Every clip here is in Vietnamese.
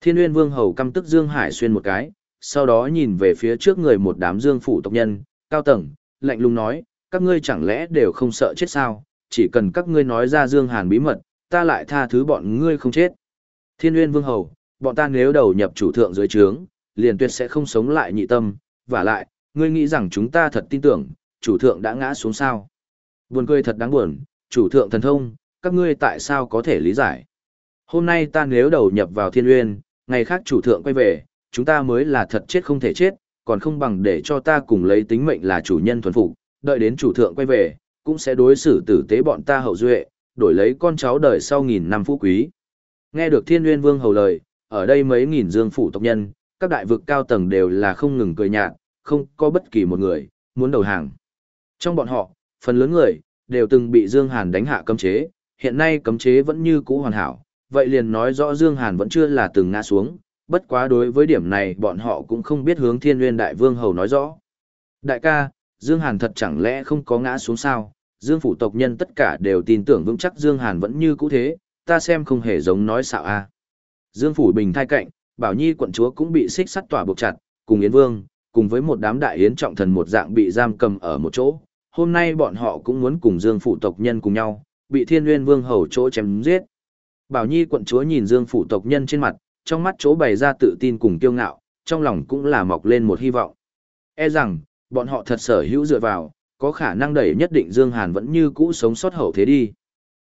Thiên Nguyên Vương hầu căm tức Dương Hải xuyên một cái, sau đó nhìn về phía trước người một đám Dương phủ tộc nhân, cao tầng, lạnh lùng nói, các ngươi chẳng lẽ đều không sợ chết sao, chỉ cần các ngươi nói ra Dương Hàn bí mật, ta lại tha thứ bọn ngươi không chết. Thiên Nguyên Vương hầu, bọn ta nếu đầu nhập chủ thượng dưới trướng, liền tuyệt sẽ không sống lại nhị tâm, và lại, ngươi nghĩ rằng chúng ta thật tin tưởng, chủ thượng đã ngã xuống sao. Buồn cười thật đáng buồn, chủ thượng thần thông, các ngươi tại sao có thể lý giải. Hôm nay ta nếu đầu nhập vào thiên uyên, ngày khác chủ thượng quay về, chúng ta mới là thật chết không thể chết, còn không bằng để cho ta cùng lấy tính mệnh là chủ nhân thuần phục, đợi đến chủ thượng quay về, cũng sẽ đối xử tử tế bọn ta hậu duệ, đổi lấy con cháu đời sau nghìn năm phú quý. Nghe được thiên uyên vương hầu lời, ở đây mấy nghìn dương phủ tộc nhân, các đại vực cao tầng đều là không ngừng cười nhạt, không có bất kỳ một người, muốn đầu hàng. Trong bọn họ, phần lớn người, đều từng bị Dương Hàn đánh hạ cấm chế, hiện nay cấm chế vẫn như cũ hoàn hảo, vậy liền nói rõ Dương Hàn vẫn chưa là từng ngã xuống, bất quá đối với điểm này bọn họ cũng không biết hướng Thiên Nguyên Đại Vương Hầu nói rõ. Đại ca, Dương Hàn thật chẳng lẽ không có ngã xuống sao? Dương phủ tộc nhân tất cả đều tin tưởng vững chắc Dương Hàn vẫn như cũ thế, ta xem không hề giống nói xạo a. Dương phủ bình thai cạnh, Bảo Nhi quận chúa cũng bị xích sắt tỏa buộc chặt, cùng Yến Vương, cùng với một đám đại yến trọng thần một dạng bị giam cầm ở một chỗ. Hôm nay bọn họ cũng muốn cùng Dương phủ tộc nhân cùng nhau, bị Thiên Nguyên Vương hầu chỗ chém giết. Bảo Nhi quận chúa nhìn Dương phủ tộc nhân trên mặt, trong mắt chỗ bày ra tự tin cùng kiêu ngạo, trong lòng cũng là mọc lên một hy vọng. E rằng, bọn họ thật sở hữu dựa vào, có khả năng đẩy nhất định Dương Hàn vẫn như cũ sống sót hậu thế đi.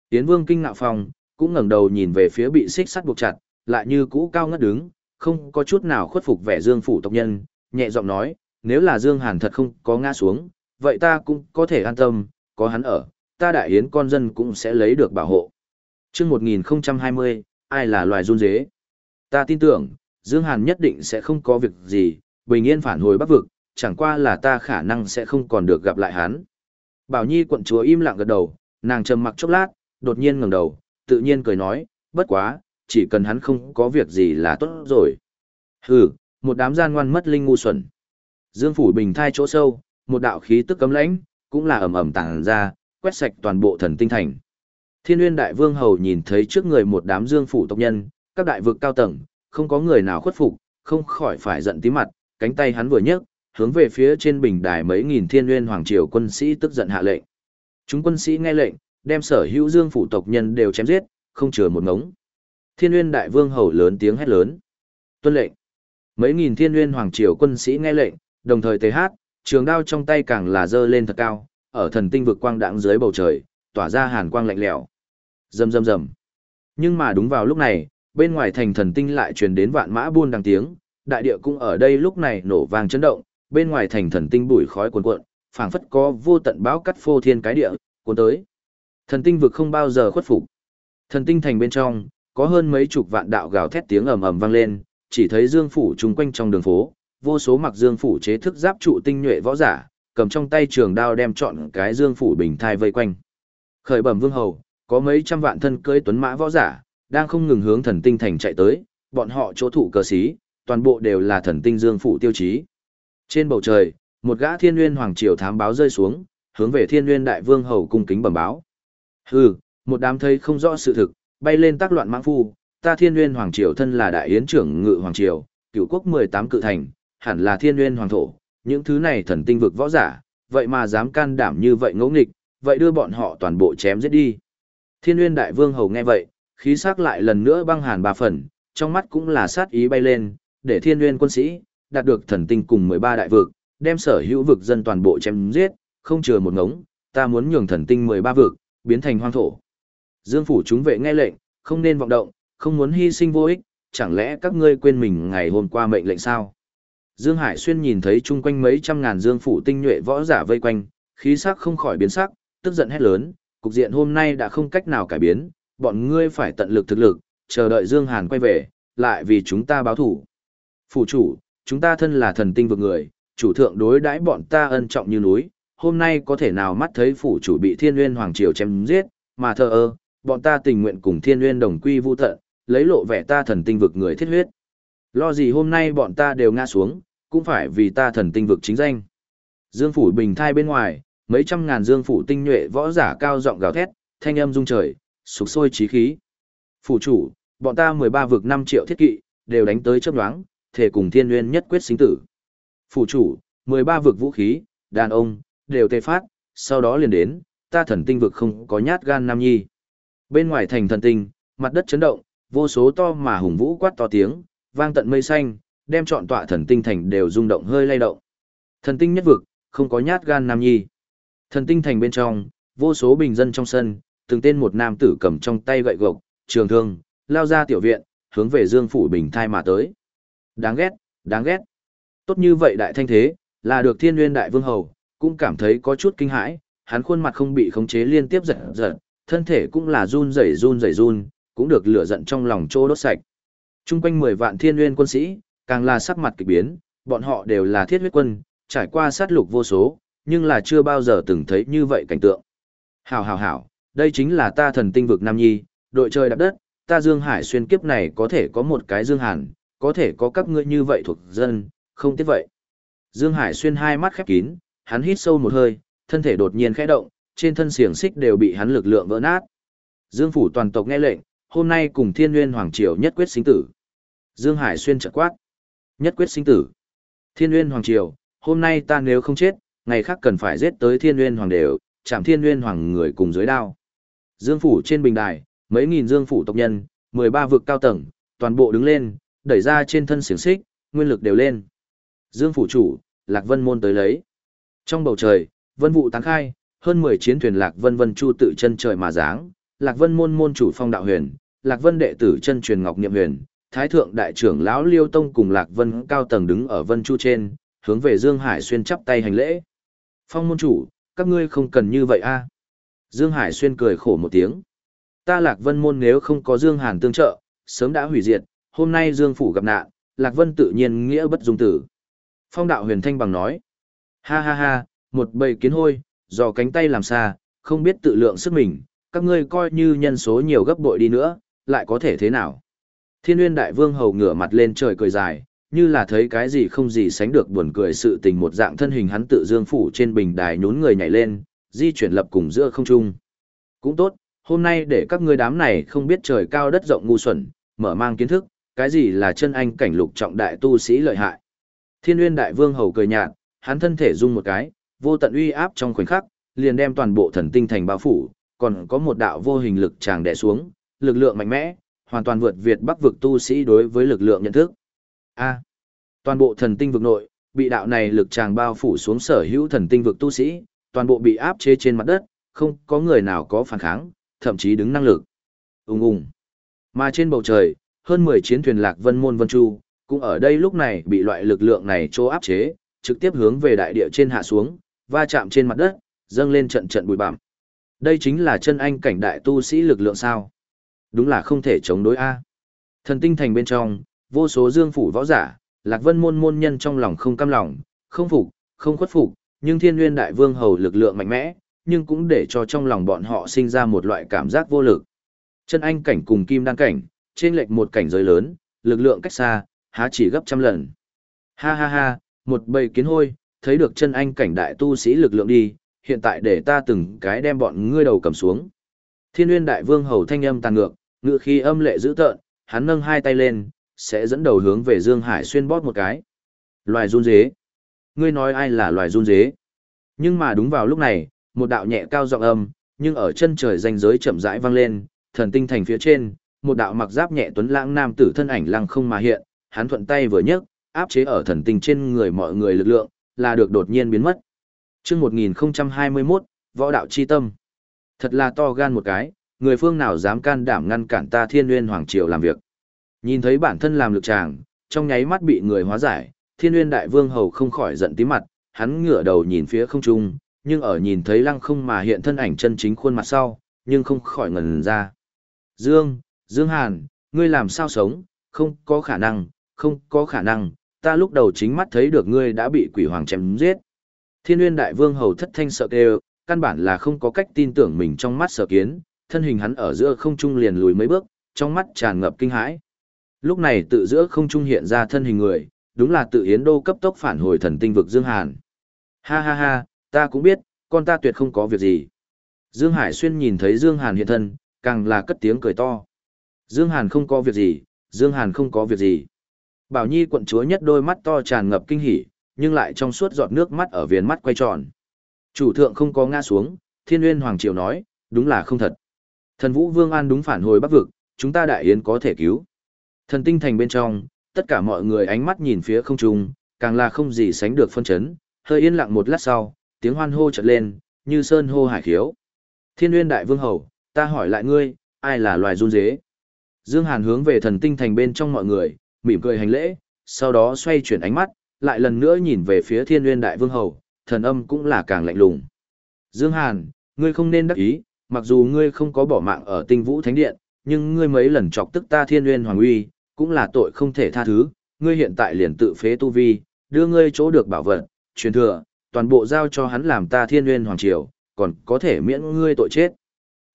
Tiến Vương kinh ngạo phòng, cũng ngẩng đầu nhìn về phía bị xích sắt buộc chặt, lại như cũ cao ngất đứng, không có chút nào khuất phục vẻ Dương phủ tộc nhân, nhẹ giọng nói, nếu là Dương Hàn thật không có ngã xuống, vậy ta cũng có thể an tâm, có hắn ở, ta đại yến con dân cũng sẽ lấy được bảo hộ. Trước 1020, ai là loài run dế? Ta tin tưởng, Dương Hàn nhất định sẽ không có việc gì, bình yên phản hồi bắc vực, chẳng qua là ta khả năng sẽ không còn được gặp lại hắn. Bảo Nhi quận chúa im lặng gật đầu, nàng trầm mặc chốc lát, đột nhiên ngẩng đầu, tự nhiên cười nói, bất quá, chỉ cần hắn không có việc gì là tốt rồi. Hừ, một đám gian ngoan mất linh ngu xuẩn. Dương phủ bình thai chỗ sâu, một đạo khí tức cấm lãnh, cũng là ầm ầm tàng ra, quét sạch toàn bộ thần tinh thành. Thiên Nguyên Đại Vương hầu nhìn thấy trước người một đám Dương phủ tộc nhân, các đại vực cao tầng, không có người nào khuất phục, không khỏi phải giận tím mặt, cánh tay hắn vừa nhấc, hướng về phía trên bình đài mấy nghìn Thiên Nguyên hoàng triều quân sĩ tức giận hạ lệnh. Chúng quân sĩ nghe lệnh, đem sở hữu Dương phủ tộc nhân đều chém giết, không chừa một ngống. Thiên Nguyên Đại Vương hầu lớn tiếng hét lớn. Tuân lệnh. Mấy nghìn thiên nguyên hoàng triều quân sĩ nghe lệnh, đồng thời tề hát, trường đao trong tay càng là giơ lên thật cao, ở thần tinh vực quang đãng dưới bầu trời, tỏa ra hàn quang lạnh lẽo. Rầm rầm rầm. Nhưng mà đúng vào lúc này, bên ngoài thành thần tinh lại truyền đến vạn mã buôn đằng tiếng, đại địa cũng ở đây lúc này nổ vang chấn động, bên ngoài thành thần tinh bụi khói cuồn cuộn, phảng phất có vô tận bão cắt phô thiên cái địa, cuốn tới. Thần tinh vực không bao giờ khuất phục. Thần tinh thành bên trong, có hơn mấy chục vạn đạo gào thét tiếng ầm ầm vang lên, chỉ thấy dương phủ chung quanh trong đường phố, vô số mặc dương phủ chế thức giáp trụ tinh nhuệ võ giả, cầm trong tay trường đao đem chọn cái dương phủ bình thai vây quanh. Khởi bẩm vương hầu, có mấy trăm vạn thân cưỡi tuấn mã võ giả, đang không ngừng hướng thần tinh thành chạy tới, bọn họ chỗ thủ cờ xí, toàn bộ đều là thần tinh dương phủ tiêu chí. Trên bầu trời, một gã thiên nguyên hoàng triều thám báo rơi xuống, hướng về thiên nguyên đại vương hầu cung kính bẩm báo. Hừ, một đám thấy không rõ sự thực, bay lên tác loạn mãng phu, ta thiên nguyên hoàng triều thân là đại yến trưởng ngự hoàng triều, cửu quốc 18 cự thành, hẳn là thiên nguyên hoàng thổ, những thứ này thần tinh vực võ giả, vậy mà dám can đảm như vậy ngỗ nghịch, vậy đưa bọn họ toàn bộ chém giết đi. Thiên nguyên đại vương hầu nghe vậy, khí sắc lại lần nữa băng hàn ba phần, trong mắt cũng là sát ý bay lên, để thiên nguyên quân sĩ, đạt được thần tinh cùng 13 đại vực, đem sở hữu vực dân toàn bộ chém giết, không chừa một ngống, ta muốn nhường thần tinh 13 vực, biến thành hoang thổ. Dương phủ chúng vệ nghe lệnh, không nên vọng động, không muốn hy sinh vô ích, chẳng lẽ các ngươi quên mình ngày hôm qua mệnh lệnh sao? Dương Hải Xuyên nhìn thấy chung quanh mấy trăm ngàn dương phủ tinh nhuệ võ giả vây quanh, khí sắc không khỏi biến sắc, tức giận hét lớn, cục diện hôm nay đã không cách nào cải biến, bọn ngươi phải tận lực thực lực, chờ đợi Dương Hàn quay về, lại vì chúng ta báo thủ. Phủ chủ, chúng ta thân là thần tinh vực người, chủ thượng đối đãi bọn ta ân trọng như núi, hôm nay có thể nào mắt thấy phủ chủ bị thiên nguyên hoàng triều chém giết, mà thờ ơ, bọn ta tình nguyện cùng thiên nguyên đồng quy vu tận, lấy lộ vẻ ta thần tinh vực người thiết huyết. Lo gì hôm nay bọn ta đều ngã xuống, cũng phải vì ta thần tinh vực chính danh. Dương phủ bình thai bên ngoài, mấy trăm ngàn dương phủ tinh nhuệ võ giả cao giọng gào thét, thanh âm rung trời, sục sôi trí khí. Phủ chủ, bọn ta 13 vực 5 triệu thiết kỵ, đều đánh tới chấp nhoáng, thể cùng thiên nguyên nhất quyết sinh tử. Phủ chủ, 13 vực vũ khí, đàn ông, đều tê phát, sau đó liền đến, ta thần tinh vực không có nhát gan nam nhi. Bên ngoài thành thần tinh, mặt đất chấn động, vô số to mà hùng vũ quát to tiếng, vang tận mây xanh, đem trọn tọa thần tinh thành đều rung động hơi lay động. Thần tinh nhất vực, không có nhát gan nam nhi. Thần tinh thành bên trong, vô số bình dân trong sân, từng tên một nam tử cầm trong tay gậy gộc, trường thương, lao ra tiểu viện, hướng về Dương phủ bình thai mà tới. Đáng ghét, đáng ghét. Tốt như vậy đại thanh thế, là được Thiên Nguyên đại vương hầu, cũng cảm thấy có chút kinh hãi, hắn khuôn mặt không bị khống chế liên tiếp giật giật, thân thể cũng là run rẩy run rẩy run, cũng được lửa giận trong lòng trô đốt sạch. Trung quanh 10 vạn Thiên Nguyên quân sĩ, càng là sắc mặt kỳ biến, bọn họ đều là thiết huyết quân, trải qua sát lục vô số, nhưng là chưa bao giờ từng thấy như vậy cảnh tượng. Hảo hảo hảo, đây chính là ta thần tinh vực Nam Nhi, đội trời đạp đất, ta Dương Hải xuyên kiếp này có thể có một cái Dương Hàn, có thể có các ngươi như vậy thuộc dân, không tiếc vậy. Dương Hải xuyên hai mắt khép kín, hắn hít sâu một hơi, thân thể đột nhiên khẽ động, trên thân xiềng xích đều bị hắn lực lượng vỡ nát. Dương phủ toàn tộc nghe lệnh, hôm nay cùng Thiên Nguyên Hoàng Triều nhất quyết sinh tử. Dương Hải xuyên chợt quát. Nhất quyết sinh tử. Thiên Nguyên Hoàng Triều, hôm nay ta nếu không chết, ngày khác cần phải giết tới Thiên Nguyên Hoàng đều, chạm Thiên Nguyên Hoàng người cùng dưới đao. Dương phủ trên bình đài, mấy nghìn Dương phủ tộc nhân, 13 vực cao tầng, toàn bộ đứng lên, đẩy ra trên thân xiềng xích, nguyên lực đều lên. Dương phủ chủ, Lạc Vân môn tới lấy. Trong bầu trời, vân vụ tán khai, hơn 10 chiến thuyền Lạc Vân Vân Chu tự chân trời mà giáng, Lạc Vân môn môn chủ Phong Đạo Huyền, Lạc Vân đệ tử chân truyền Ngọc Niệm Huyền, Thái thượng đại trưởng lão Liêu Tông cùng Lạc Vân cao tầng đứng ở Vân Chu trên, hướng về Dương Hải xuyên chắp tay hành lễ. Phong môn chủ, các ngươi không cần như vậy a. Dương Hải xuyên cười khổ một tiếng. Ta Lạc Vân môn nếu không có Dương Hàn tương trợ, sớm đã hủy diệt, hôm nay Dương phủ gặp nạn, Lạc Vân tự nhiên nghĩa bất dung tử. Phong đạo huyền thanh bằng nói. Ha ha ha, một bầy kiến hôi, dò cánh tay làm xa, không biết tự lượng sức mình, các ngươi coi như nhân số nhiều gấp bội đi nữa, lại có thể thế nào. Thiên uyên đại vương hầu ngửa mặt lên trời cười dài, như là thấy cái gì không gì sánh được buồn cười sự tình một dạng thân hình hắn tự dương phủ trên bình đài nhún người nhảy lên, di chuyển lập cùng giữa không trung. Cũng tốt, hôm nay để các ngươi đám này không biết trời cao đất rộng ngu xuẩn, mở mang kiến thức, cái gì là chân anh cảnh lục trọng đại tu sĩ lợi hại. Thiên uyên đại vương hầu cười nhạt, hắn thân thể rung một cái, vô tận uy áp trong khoảnh khắc, liền đem toàn bộ thần tinh thành bao phủ, còn có một đạo vô hình lực tràng đè xuống, lực lượng mạnh mẽ, hoàn toàn vượt việt bắc vực tu sĩ đối với lực lượng nhận thức. A. toàn bộ thần tinh vực nội, bị đạo này lực tràng bao phủ xuống sở hữu thần tinh vực tu sĩ, toàn bộ bị áp chế trên mặt đất, không có người nào có phản kháng, thậm chí đứng năng lực. Ùng ùng. Mà trên bầu trời, hơn 10 chiến thuyền lạc vân môn vân chu, cũng ở đây lúc này bị loại lực lượng này chỗ áp chế, trực tiếp hướng về đại địa trên hạ xuống, va chạm trên mặt đất, dâng lên trận trận bụi bặm. Đây chính là chân anh cảnh đại tu sĩ lực lượng sao? Đúng là không thể chống đối a. Thần tinh thành bên trong, vô số dương phủ võ giả, Lạc Vân môn môn nhân trong lòng không cam lòng, không phục, không khuất phục, nhưng Thiên Nguyên đại vương hầu lực lượng mạnh mẽ, nhưng cũng để cho trong lòng bọn họ sinh ra một loại cảm giác vô lực. Chân anh cảnh cùng kim đan cảnh, trên lệch một cảnh giới lớn, lực lượng cách xa, há chỉ gấp trăm lần. Ha ha ha, một bầy kiến hôi, thấy được chân anh cảnh đại tu sĩ lực lượng đi, hiện tại để ta từng cái đem bọn ngươi đầu cầm xuống. Thiên Nguyên đại vương hầu thanh âm tàn ngược, ngựa khi âm lệ dữ tợn, hắn nâng hai tay lên, sẽ dẫn đầu hướng về Dương Hải xuyên bóp một cái. Loài run dế. Ngươi nói ai là loài run dế? Nhưng mà đúng vào lúc này, một đạo nhẹ cao giọng âm, nhưng ở chân trời danh giới chậm rãi vang lên, thần tinh thành phía trên, một đạo mặc giáp nhẹ tuấn lãng nam tử thân ảnh lăng không mà hiện, hắn thuận tay vừa nhấc, áp chế ở thần tinh trên người mọi người lực lượng, là được đột nhiên biến mất. Chương 1021, Võ đạo chi tâm. Thật là to gan một cái, người phương nào dám can đảm ngăn cản ta Thiên Nguyên hoàng triều làm việc. Nhìn thấy bản thân làm lực tràng, trong nháy mắt bị người hóa giải, Thiên Nguyên đại vương hầu không khỏi giận tím mặt, hắn ngửa đầu nhìn phía không trung, nhưng ở nhìn thấy lăng không mà hiện thân ảnh chân chính khuôn mặt sau, nhưng không khỏi ngẩn ra. Dương, Dương Hàn, ngươi làm sao sống, không có khả năng, không có khả năng, ta lúc đầu chính mắt thấy được ngươi đã bị quỷ hoàng chém giết. Thiên Nguyên Đại Vương hầu thất thanh sợ kêu, căn bản là không có cách tin tưởng mình trong mắt sở kiến, thân hình hắn ở giữa không trung liền lùi mấy bước, trong mắt tràn ngập kinh hãi. Lúc này tự giữa không trung hiện ra thân hình người, đúng là tự Yến Đô cấp tốc phản hồi thần tinh vực Dương Hàn. Ha ha ha, ta cũng biết, con ta tuyệt không có việc gì. Dương Hải Xuyên nhìn thấy Dương Hàn hiện thân, càng là cất tiếng cười to. Dương Hàn không có việc gì, Dương Hàn không có việc gì. Bảo Nhi quận chúa nhất đôi mắt to tràn ngập kinh hỉ, nhưng lại trong suốt giọt nước mắt ở viền mắt quay tròn. Chủ thượng không có ngã xuống, Thiên Nguyên Hoàng Triều nói, đúng là không thật. Thần Vũ Vương An đúng phản hồi bắc vực, chúng ta đại yến có thể cứu. Thần tinh thành bên trong, tất cả mọi người ánh mắt nhìn phía không trung, càng là không gì sánh được phân chấn, hơi yên lặng một lát sau, tiếng hoan hô chợt lên, như sơn hô hải khiếu. Thiên Nguyên Đại Vương Hầu, ta hỏi lại ngươi, ai là loài run dế? Dương Hàn hướng về thần tinh thành bên trong mọi người, mỉm cười hành lễ, sau đó xoay chuyển ánh mắt, lại lần nữa nhìn về phía Thiên Nguyên Đại Vương Hầu, thần âm cũng là càng lạnh lùng. Dương Hàn, ngươi không nên đắc ý, mặc dù ngươi không có bỏ mạng ở tinh vũ thánh điện, nhưng ngươi mấy lần chọc tức ta Thiên Nguyên Hoàng Uy, cũng là tội không thể tha thứ, ngươi hiện tại liền tự phế tu vi, đưa ngươi chỗ được bảo vật, truyền thừa, toàn bộ giao cho hắn làm ta Thiên Nguyên Hoàng Triều, còn có thể miễn ngươi tội chết.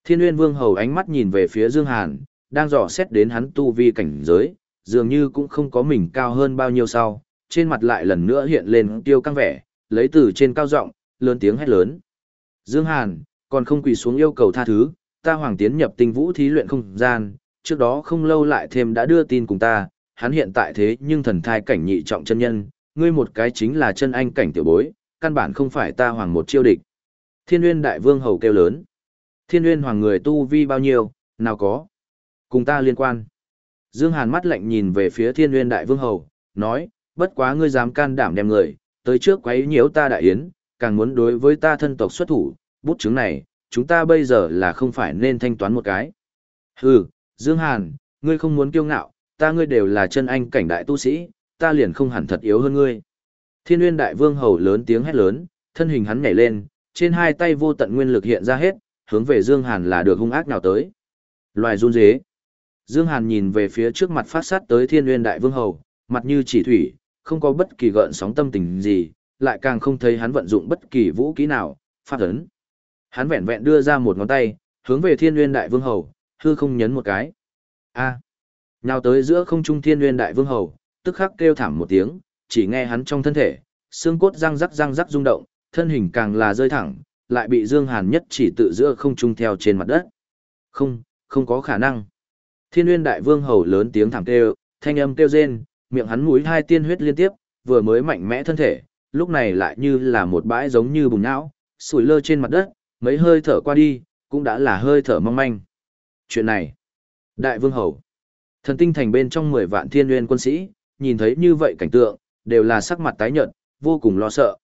Thiên Nguyên Vương Hầu ánh mắt nhìn về phía Dương Hàn, đang dò xét đến hắn tu vi cảnh giới, dường như cũng không có mình cao hơn bao nhiêu sau, trên mặt lại lần nữa hiện lên tiêu căng vẻ, lấy từ trên cao giọng, lớn tiếng hét lớn. Dương Hàn, còn không quỳ xuống yêu cầu tha thứ, ta hoàng tiến nhập tinh vũ thí luyện không gian, trước đó không lâu lại thêm đã đưa tin cùng ta, hắn hiện tại thế nhưng thần thai cảnh nhị trọng chân nhân, ngươi một cái chính là chân anh cảnh tiểu bối, căn bản không phải ta hoàng một chiêu địch. Thiên Nguyên Đại Vương hầu kêu lớn. Thiên Nguyên Hoàng người tu vi bao nhiêu, nào có. Cùng ta liên quan. Dương Hàn mắt lạnh nhìn về phía Thiên Nguyên Đại Vương hầu, nói, bất quá ngươi dám can đảm đem người, tới trước quấy nhiễu ta đại yến, càng muốn đối với ta thân tộc xuất thủ, bút chứng này, chúng ta bây giờ là không phải nên thanh toán một cái. Hừ, Dương Hàn, ngươi không muốn kiêu ngạo, ta ngươi đều là chân anh cảnh đại tu sĩ, ta liền không hẳn thật yếu hơn ngươi. Thiên Nguyên Đại Vương hầu lớn tiếng hét lớn, thân hình hắn nhảy lên, trên hai tay vô tận nguyên lực hiện ra hết, hướng về Dương Hàn là được hung ác nào tới. Loài run rế. Dương Hàn nhìn về phía trước mặt phát sát tới Thiên Nguyên Đại Vương hầu, mặt như chỉ thủy, không có bất kỳ gợn sóng tâm tình gì, lại càng không thấy hắn vận dụng bất kỳ vũ khí nào, phát ấn. Hắn vẹn vẹn đưa ra một ngón tay, hướng về Thiên Nguyên Đại Vương hầu, hư không nhấn một cái. A. Nào tới giữa không trung Thiên Nguyên Đại Vương hầu, tức khắc kêu thảm một tiếng, chỉ nghe hắn trong thân thể, xương cốt răng rắc răng rắc rung động, thân hình càng là rơi thẳng, lại bị Dương Hàn nhất chỉ tự giữa không trung theo trên mặt đất. Không, không có khả năng. Thiên Nguyên Đại Vương hầu lớn tiếng thảm kêu, thanh âm kêu rên, miệng hắn mũi hai tiên huyết liên tiếp, vừa mới mạnh mẽ thân thể, lúc này lại như là một bãi giống như bùn não, sủi lơ trên mặt đất, mấy hơi thở qua đi, cũng đã là hơi thở mong manh. Chuyện này, Đại Vương hầu, thần tinh thành bên trong 10 vạn thiên nguyên quân sĩ, nhìn thấy như vậy cảnh tượng, đều là sắc mặt tái nhợt, vô cùng lo sợ.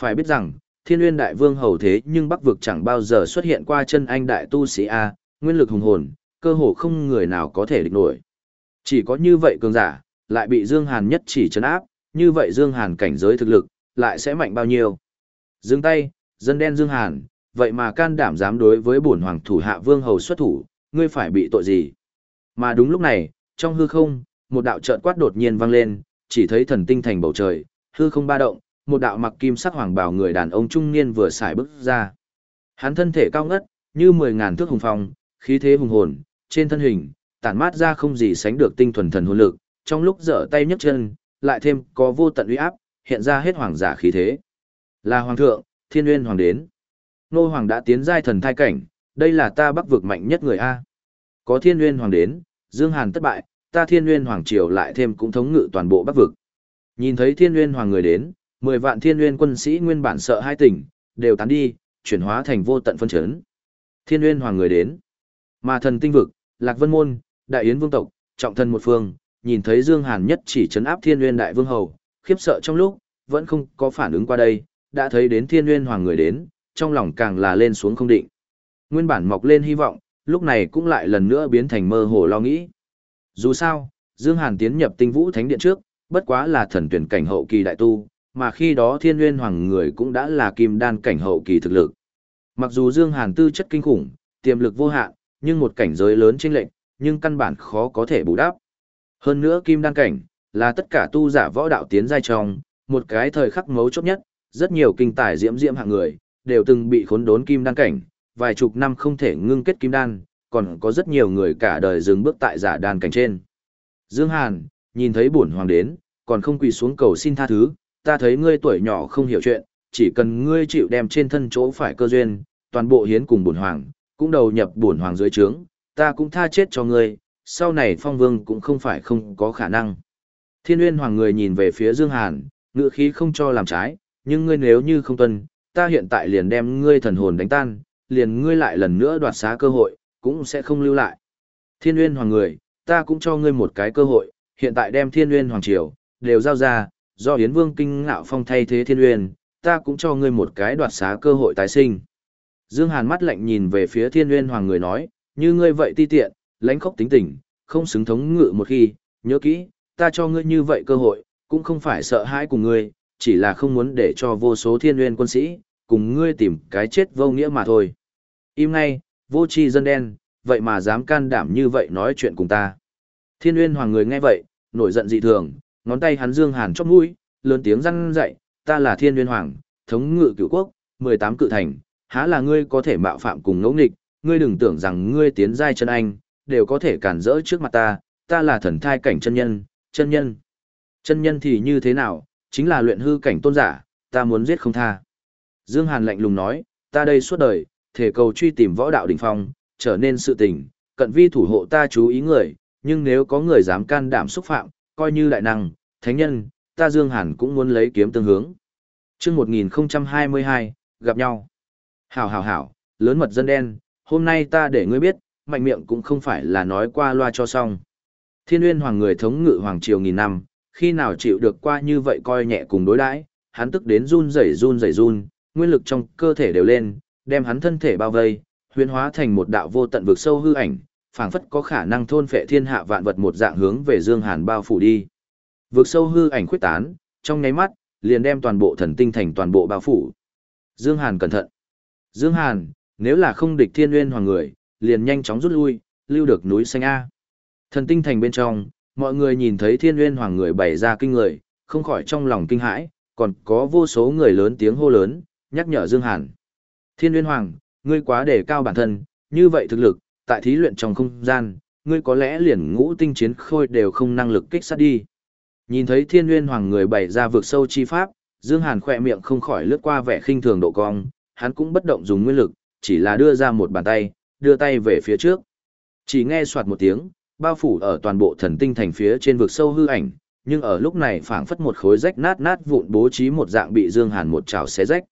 Phải biết rằng, thiên nguyên đại vương hầu thế nhưng bắc vực chẳng bao giờ xuất hiện qua chân anh đại tu sĩ A, nguyên lực hùng hồn, cơ hồ không người nào có thể địch nổi. Chỉ có như vậy cường giả, lại bị Dương Hàn nhất chỉ chấn áp, như vậy Dương Hàn cảnh giới thực lực, lại sẽ mạnh bao nhiêu. Dương tay, dân đen Dương Hàn, vậy mà can đảm dám đối với bổn hoàng thủ hạ vương hầu xuất thủ, ngươi phải bị tội gì? Mà đúng lúc này, trong hư không, một đạo trợn quát đột nhiên vang lên, chỉ thấy thần tinh thành bầu trời, hư không ba động, một đạo mặc kim sắc hoàng bào người đàn ông trung niên vừa xài bước ra. Hắn thân thể cao ngất, như mười ngàn thước hùng phong, khí thế hùng hồn, trên thân hình, tản mát ra không gì sánh được tinh thuần thần hồn lực, trong lúc giở tay nhấc chân, lại thêm có vô tận uy áp, hiện ra hết hoàng giả khí thế. Là hoàng thượng, thiên nguyên hoàng đến. Nô hoàng đã tiến giai thần thai cảnh, đây là ta bắc vực mạnh nhất người A. Có thiên nguyên hoàng đến, Dương Hàn thất bại, ta thiên nguyên hoàng triều lại thêm cũng thống ngự toàn bộ bắc vực. Nhìn thấy thiên nguyên hoàng người đến, mười vạn thiên nguyên quân sĩ nguyên bản sợ hai tỉnh, đều tán đi, chuyển hóa thành vô tận phân chấn. Thiên nguyên hoàng người đến. Mà thần tinh vực, Lạc Vân Môn, Đại Yến Vương tộc, trọng thân một phương, nhìn thấy Dương Hàn nhất chỉ chấn áp Thiên Nguyên Đại Vương hầu, khiếp sợ trong lúc, vẫn không có phản ứng qua đây, đã thấy đến Thiên Nguyên Hoàng người đến, trong lòng càng là lên xuống không định. Nguyên bản mọc lên hy vọng, lúc này cũng lại lần nữa biến thành mơ hồ lo nghĩ. Dù sao, Dương Hàn tiến nhập Tinh Vũ Thánh Điện trước, bất quá là thần tuyển cảnh hậu kỳ đại tu, mà khi đó Thiên Nguyên Hoàng người cũng đã là kim đan cảnh hậu kỳ thực lực. Mặc dù Dương Hàn tư chất kinh khủng, tiềm lực vô hạn, nhưng một cảnh giới lớn chênh lệch, nhưng căn bản khó có thể bù đắp. Hơn nữa kim đan cảnh, là tất cả tu giả võ đạo tiến giai trong, một cái thời khắc mấu chốt nhất, rất nhiều kinh tài diễm diễm hạng người, đều từng bị khốn đốn kim đan cảnh, vài chục năm không thể ngưng kết kim đan, còn có rất nhiều người cả đời dừng bước tại giả đan cảnh trên. Dương Hàn, nhìn thấy bổn hoàng đến, còn không quỳ xuống cầu xin tha thứ, ta thấy ngươi tuổi nhỏ không hiểu chuyện, chỉ cần ngươi chịu đem trên thân chỗ phải cơ duyên, toàn bộ hiến cùng bổn hoàng, cũng đầu nhập bổn hoàng dưới trướng, ta cũng tha chết cho ngươi, sau này phong vương cũng không phải không có khả năng. Thiên Nguyên Hoàng người nhìn về phía Dương Hàn, ngựa khí không cho làm trái, nhưng ngươi nếu như không tuân, ta hiện tại liền đem ngươi thần hồn đánh tan, liền ngươi lại lần nữa đoạt xá cơ hội, cũng sẽ không lưu lại. Thiên Nguyên Hoàng người, ta cũng cho ngươi một cái cơ hội, hiện tại đem Thiên Nguyên Hoàng Triều, đều giao ra, do Yến Vương kinh ngạo phong thay thế Thiên Nguyên, ta cũng cho ngươi một cái đoạt xá cơ hội tái sinh. Dương Hàn mắt lạnh nhìn về phía Thiên Nguyên Hoàng người nói, như ngươi vậy ti tiện, lãnh khốc tính tình, không xứng thống ngự một khi, nhớ kỹ, ta cho ngươi như vậy cơ hội, cũng không phải sợ hãi cùng ngươi, chỉ là không muốn để cho vô số thiên nguyên quân sĩ, cùng ngươi tìm cái chết vô nghĩa mà thôi. Im ngay, vô tri dân đen, vậy mà dám can đảm như vậy nói chuyện cùng ta. Thiên nguyên hoàng người nghe vậy, nổi giận dị thường, ngón tay hắn dương hàn chóp mũi, lớn tiếng răn dạy, ta là thiên nguyên hoàng, thống ngự cửu quốc, 18 cự thành, há là ngươi có thể mạo phạm cùng ngẫu nghịch, ngươi đừng tưởng rằng ngươi tiến giai chân anh, đều có thể cản rỡ trước mặt ta, ta là thần thai cảnh chân nhân, chân nhân. Chân nhân thì như thế nào, chính là luyện hư cảnh tôn giả, ta muốn giết không tha. Dương Hàn lạnh lùng nói, ta đây suốt đời, thể cầu truy tìm võ đạo đỉnh phong, trở nên sự tình, cận vi thủ hộ ta chú ý người, nhưng nếu có người dám can đảm xúc phạm, coi như đại năng, thánh nhân, ta Dương Hàn cũng muốn lấy kiếm tương hướng. Chương 1022, gặp nhau. Hảo hảo hảo, lớn mật dân đen, hôm nay ta để ngươi biết, mạnh miệng cũng không phải là nói qua loa cho xong. Thiên Nguyên Hoàng người thống ngự Hoàng Triều nghìn năm, khi nào chịu được qua như vậy coi nhẹ cùng đối đãi, hắn tức đến run rẩy run rẩy run, nguyên lực trong cơ thể đều lên, đem hắn thân thể bao vây, huyễn hóa thành một đạo vô tận vực sâu hư ảnh, phảng phất có khả năng thôn phệ thiên hạ vạn vật một dạng hướng về Dương Hàn bao phủ đi. Vực sâu hư ảnh khuyết tán, trong nháy mắt, liền đem toàn bộ thần tinh thành toàn bộ bao phủ. Dương Hàn cẩn thận. Dương Hàn, nếu là không địch thiên nguyên hoàng người, liền nhanh chóng rút lui, lưu được núi xanh A. Thần tinh thành bên trong, mọi người nhìn thấy thiên nguyên hoàng người bày ra kinh người, không khỏi trong lòng kinh hãi, còn có vô số người lớn tiếng hô lớn, nhắc nhở Dương Hàn. Thiên nguyên hoàng, ngươi quá đề cao bản thân, như vậy thực lực, tại thí luyện trong không gian, ngươi có lẽ liền ngũ tinh chiến khôi đều không năng lực kích sát đi. Nhìn thấy thiên nguyên hoàng người bày ra vượt sâu chi pháp, Dương Hàn khỏe miệng không khỏi lướt qua vẻ khinh thường độ cong, hắn cũng bất động dùng nguyên lực, chỉ là đưa ra một bàn tay, đưa tay về phía trước. Chỉ nghe soạt một tiếng, bao phủ ở toàn bộ thần tinh thành phía trên vực sâu hư ảnh, nhưng ở lúc này phảng phất một khối rách nát nát vụn bố trí một dạng bị Dương Hàn một chảo xé rách.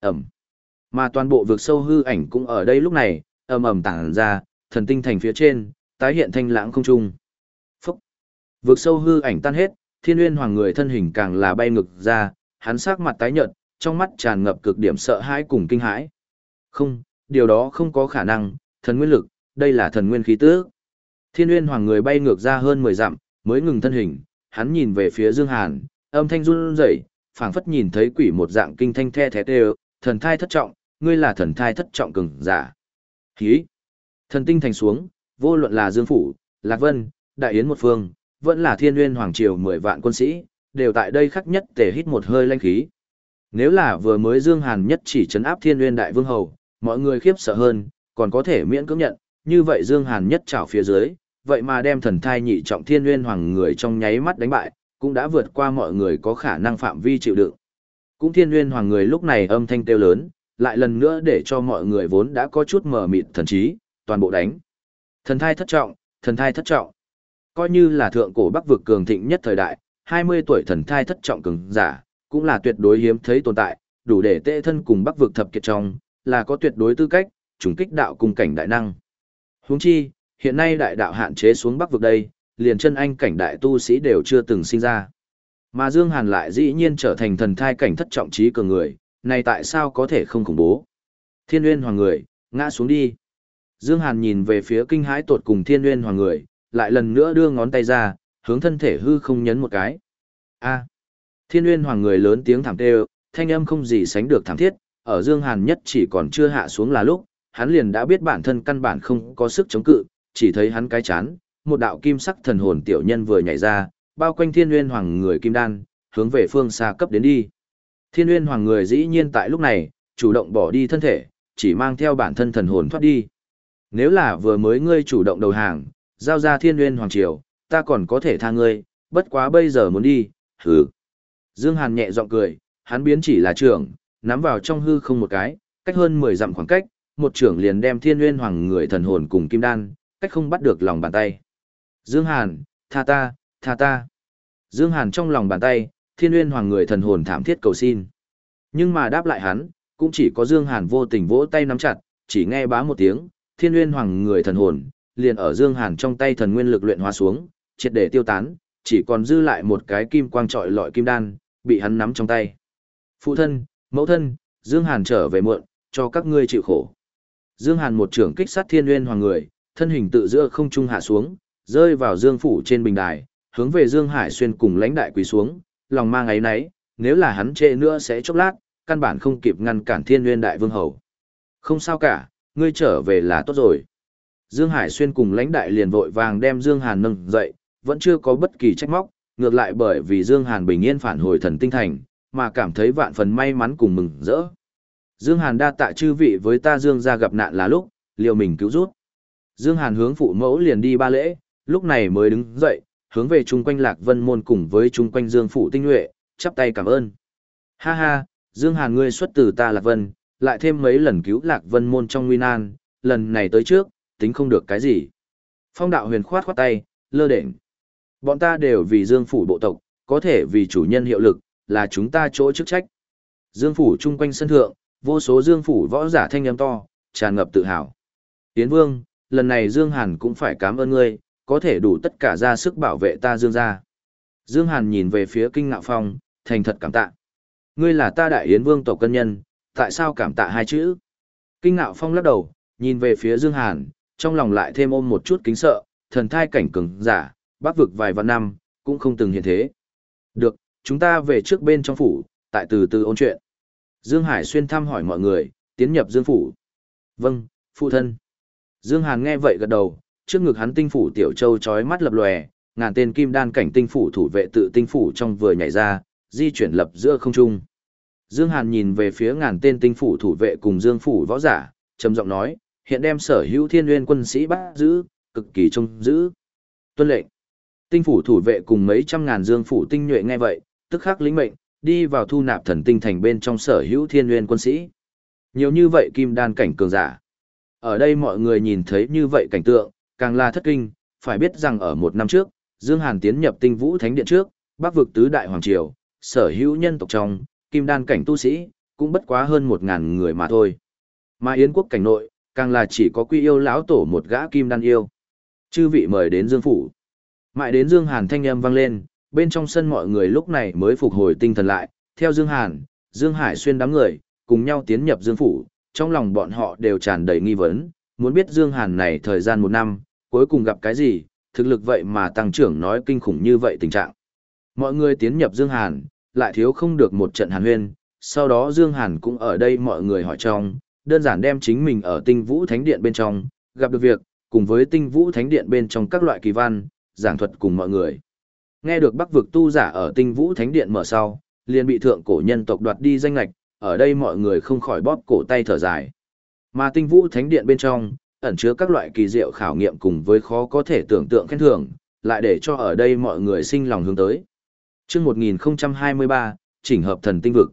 Ầm. Mà toàn bộ vực sâu hư ảnh cũng ở đây lúc này, ầm ầm tản ra, thần tinh thành phía trên, tái hiện thanh lãng không trung. Phúc. Vực sâu hư ảnh tan hết, Thiên Nguyên Hoàng người thân hình càng là bay ngược ra, hắn sắc mặt tái nhợt, trong mắt tràn ngập cực điểm sợ hãi cùng kinh hãi. Không, điều đó không có khả năng, thần nguyên lực, đây là thần nguyên khí tước. Thiên Nguyên Hoàng người bay ngược ra hơn 10 dặm, mới ngừng thân hình, hắn nhìn về phía Dương Hàn, âm thanh run rẩy, phảng phất nhìn thấy quỷ một dạng kinh thanh the thét đều, thần thai thất trọng, ngươi là thần thai thất trọng cường giả. Hí! Thần tinh thành xuống, vô luận là Dương Phủ, Lạc Vân, Đại Yến một phương, vẫn là Thiên Nguyên Hoàng Triều 10 vạn quân sĩ, đều tại đây khắc nhất để hít một hơi lanh khí. Nếu là vừa mới Dương Hàn nhất chỉ chấn áp Thiên Nguyên Đại Vương Hầu, mọi người khiếp sợ hơn, còn có thể miễn cưỡng nhận, như vậy Dương Hàn nhất trảo phía dưới, vậy mà đem thần thai nhị trọng thiên nguyên hoàng người trong nháy mắt đánh bại, cũng đã vượt qua mọi người có khả năng phạm vi chịu đựng. Cũng thiên nguyên hoàng người lúc này âm thanh kêu lớn, lại lần nữa để cho mọi người vốn đã có chút mờ mịt thần trí, toàn bộ đánh. Thần thai thất trọng, thần thai thất trọng. Coi như là thượng cổ bắc vực cường thịnh nhất thời đại, 20 tuổi thần thai thất trọng cường giả, cũng là tuyệt đối hiếm thấy tồn tại, đủ để tệ thân cùng bắc vực thập kiệt trong, là có tuyệt đối tư cách, trùng kích đạo cùng cảnh đại năng. Huống chi, hiện nay đại đạo hạn chế xuống bắc vực đây, liền chân anh cảnh đại tu sĩ đều chưa từng sinh ra. Mà Dương Hàn lại dĩ nhiên trở thành thần thai cảnh thất trọng trí cường người, này tại sao có thể không khủng bố? Thiên Nguyên Hoàng người, ngã xuống đi. Dương Hàn nhìn về phía kinh hãi tột cùng Thiên Nguyên Hoàng người, lại lần nữa đưa ngón tay ra, hướng thân thể hư không nhấn một cái. A. Thiên Nguyên Hoàng người lớn tiếng thảm tê, thanh âm không gì sánh được thảm thiết, ở Dương Hàn nhất chỉ còn chưa hạ xuống là lúc, hắn liền đã biết bản thân căn bản không có sức chống cự, chỉ thấy hắn cái chán, một đạo kim sắc thần hồn tiểu nhân vừa nhảy ra, bao quanh Thiên Nguyên Hoàng người kim đan, hướng về phương xa cấp đến đi. Thiên Nguyên Hoàng người dĩ nhiên tại lúc này, chủ động bỏ đi thân thể, chỉ mang theo bản thân thần hồn thoát đi. Nếu là vừa mới ngươi chủ động đầu hàng, giao ra Thiên Nguyên Hoàng triều, ta còn có thể tha ngươi, bất quá bây giờ muốn đi, hừ. Dương Hàn nhẹ giọng cười, hắn biến chỉ là trưởng, nắm vào trong hư không một cái, cách hơn 10 dặm khoảng cách, một trưởng liền đem Thiên Nguyên Hoàng người thần hồn cùng kim đan, cách không bắt được lòng bàn tay. Dương Hàn, tha ta, tha ta. Dương Hàn trong lòng bàn tay, thiên nguyên hoàng người thần hồn thảm thiết cầu xin. Nhưng mà đáp lại hắn, cũng chỉ có Dương Hàn vô tình vỗ tay nắm chặt, chỉ nghe bá một tiếng, thiên nguyên hoàng người thần hồn, liền ở Dương Hàn trong tay thần nguyên lực luyện hóa xuống, triệt để tiêu tán, chỉ còn dư lại một cái kim quang trọi lọi kim đan, bị hắn nắm trong tay. Phụ thân, mẫu thân, Dương Hàn trở về muộn, cho các ngươi chịu khổ. Dương Hàn một trưởng kích sát thiên nguyên hoàng người, thân hình tự giữa không trung hạ xuống, rơi vào Dương phủ trên bình đài, hướng về Dương Hải xuyên cùng lãnh đại quỳ xuống, lòng mang ấy nấy, nếu là hắn trễ nữa sẽ chốc lát, căn bản không kịp ngăn cản thiên nguyên đại vương hầu. Không sao cả, ngươi trở về là tốt rồi. Dương Hải xuyên cùng lãnh đại liền vội vàng đem Dương Hàn nâng dậy, vẫn chưa có bất kỳ trách móc, ngược lại bởi vì Dương Hàn bình yên phản hồi thần tinh thành, mà cảm thấy vạn phần may mắn cùng mừng rỡ. Dương Hàn đa tạ chư vị với ta Dương gia gặp nạn là lúc, liều mình cứu rút. Dương Hàn hướng phụ mẫu liền đi ba lễ, lúc này mới đứng dậy, hướng về chung quanh Lạc Vân môn cùng với chung quanh Dương phủ tinh nhuệ, chắp tay cảm ơn. Ha ha, Dương Hàn ngươi xuất từ ta Lạc Vân, lại thêm mấy lần cứu Lạc Vân môn trong nguy nan, lần này tới trước, tính không được cái gì. Phong đạo huyền khoát khoát tay, lơ đễnh. Bọn ta đều vì Dương phủ bộ tộc, có thể vì chủ nhân hiệu lực, là chúng ta chỗ chức trách. Dương phủ chung quanh sân thượng, vô số Dương phủ võ giả thanh âm to, tràn ngập tự hào. Tiến Vương, lần này Dương Hàn cũng phải cảm ơn ngươi, có thể đủ tất cả ra sức bảo vệ ta Dương gia. Dương Hàn nhìn về phía Kinh Ngạo Phong, thành thật cảm tạ. Ngươi là ta đại yến vương tộc cân nhân, tại sao cảm tạ hai chữ? Kinh Ngạo Phong lắc đầu, nhìn về phía Dương Hàn, trong lòng lại thêm ôm một chút kính sợ, thần thai cảnh cường giả, bắc vực vài vạn năm, cũng không từng hiện thế. Được, chúng ta về trước bên trong phủ, tại từ từ ôn chuyện. Dương Hải xuyên thăm hỏi mọi người, tiến nhập Dương phủ. Vâng, phụ thân. Dương Hàn nghe vậy gật đầu, trước ngực hắn tinh phủ tiểu châu chói mắt lập lòe, ngàn tên kim đan cảnh tinh phủ thủ vệ tự tinh phủ trong vừa nhảy ra, di chuyển lập giữa không trung. Dương Hàn nhìn về phía ngàn tên tinh phủ thủ vệ cùng Dương phủ võ giả, trầm giọng nói, hiện đem sở hữu thiên nguyên quân sĩ bắt giữ, cực kỳ trông giữ. Tuân lệnh. Tinh phủ thủ vệ cùng mấy trăm ngàn Dương phủ tinh nhuệ nghe vậy, tức khắc lĩnh mệnh, đi vào thu nạp thần tinh thành bên trong sở hữu thiên nguyên quân sĩ. Nhiều như vậy kim đan cảnh cường giả. Ở đây mọi người nhìn thấy như vậy cảnh tượng, càng là thất kinh, phải biết rằng ở một năm trước, Dương Hàn tiến nhập tinh vũ thánh điện trước, bắc vực tứ đại hoàng triều, sở hữu nhân tộc trong, kim đan cảnh tu sĩ, cũng bất quá hơn một ngàn người mà thôi. Mà Yến quốc cảnh nội, càng là chỉ có quy yêu lão tổ một gã kim đan yêu. Chư vị mời đến Dương Phủ. Mãi đến Dương Hàn thanh âm vang lên, bên trong sân mọi người lúc này mới phục hồi tinh thần lại, theo Dương Hàn, Dương Hải xuyên đám người, cùng nhau tiến nhập Dương Phủ, trong lòng bọn họ đều tràn đầy nghi vấn, muốn biết Dương Hàn này thời gian một năm, cuối cùng gặp cái gì, thực lực vậy mà tăng trưởng nói kinh khủng như vậy tình trạng. Mọi người tiến nhập Dương Hàn, lại thiếu không được một trận hàn huyên, sau đó Dương Hàn cũng ở đây mọi người hỏi trong, đơn giản đem chính mình ở tinh vũ thánh điện bên trong, gặp được việc, cùng với tinh vũ thánh điện bên trong các loại kỳ văn, giảng thuật cùng mọi người. Nghe được bắc vực tu giả ở tinh vũ thánh điện mở sau, liền bị thượng cổ nhân tộc đoạt đi danh lạch, ở đây mọi người không khỏi bóp cổ tay thở dài. Mà tinh vũ thánh điện bên trong, ẩn chứa các loại kỳ diệu khảo nghiệm cùng với khó có thể tưởng tượng khen thưởng, lại để cho ở đây mọi người sinh lòng hướng tới. Trước 1023, chỉnh hợp thần tinh vực.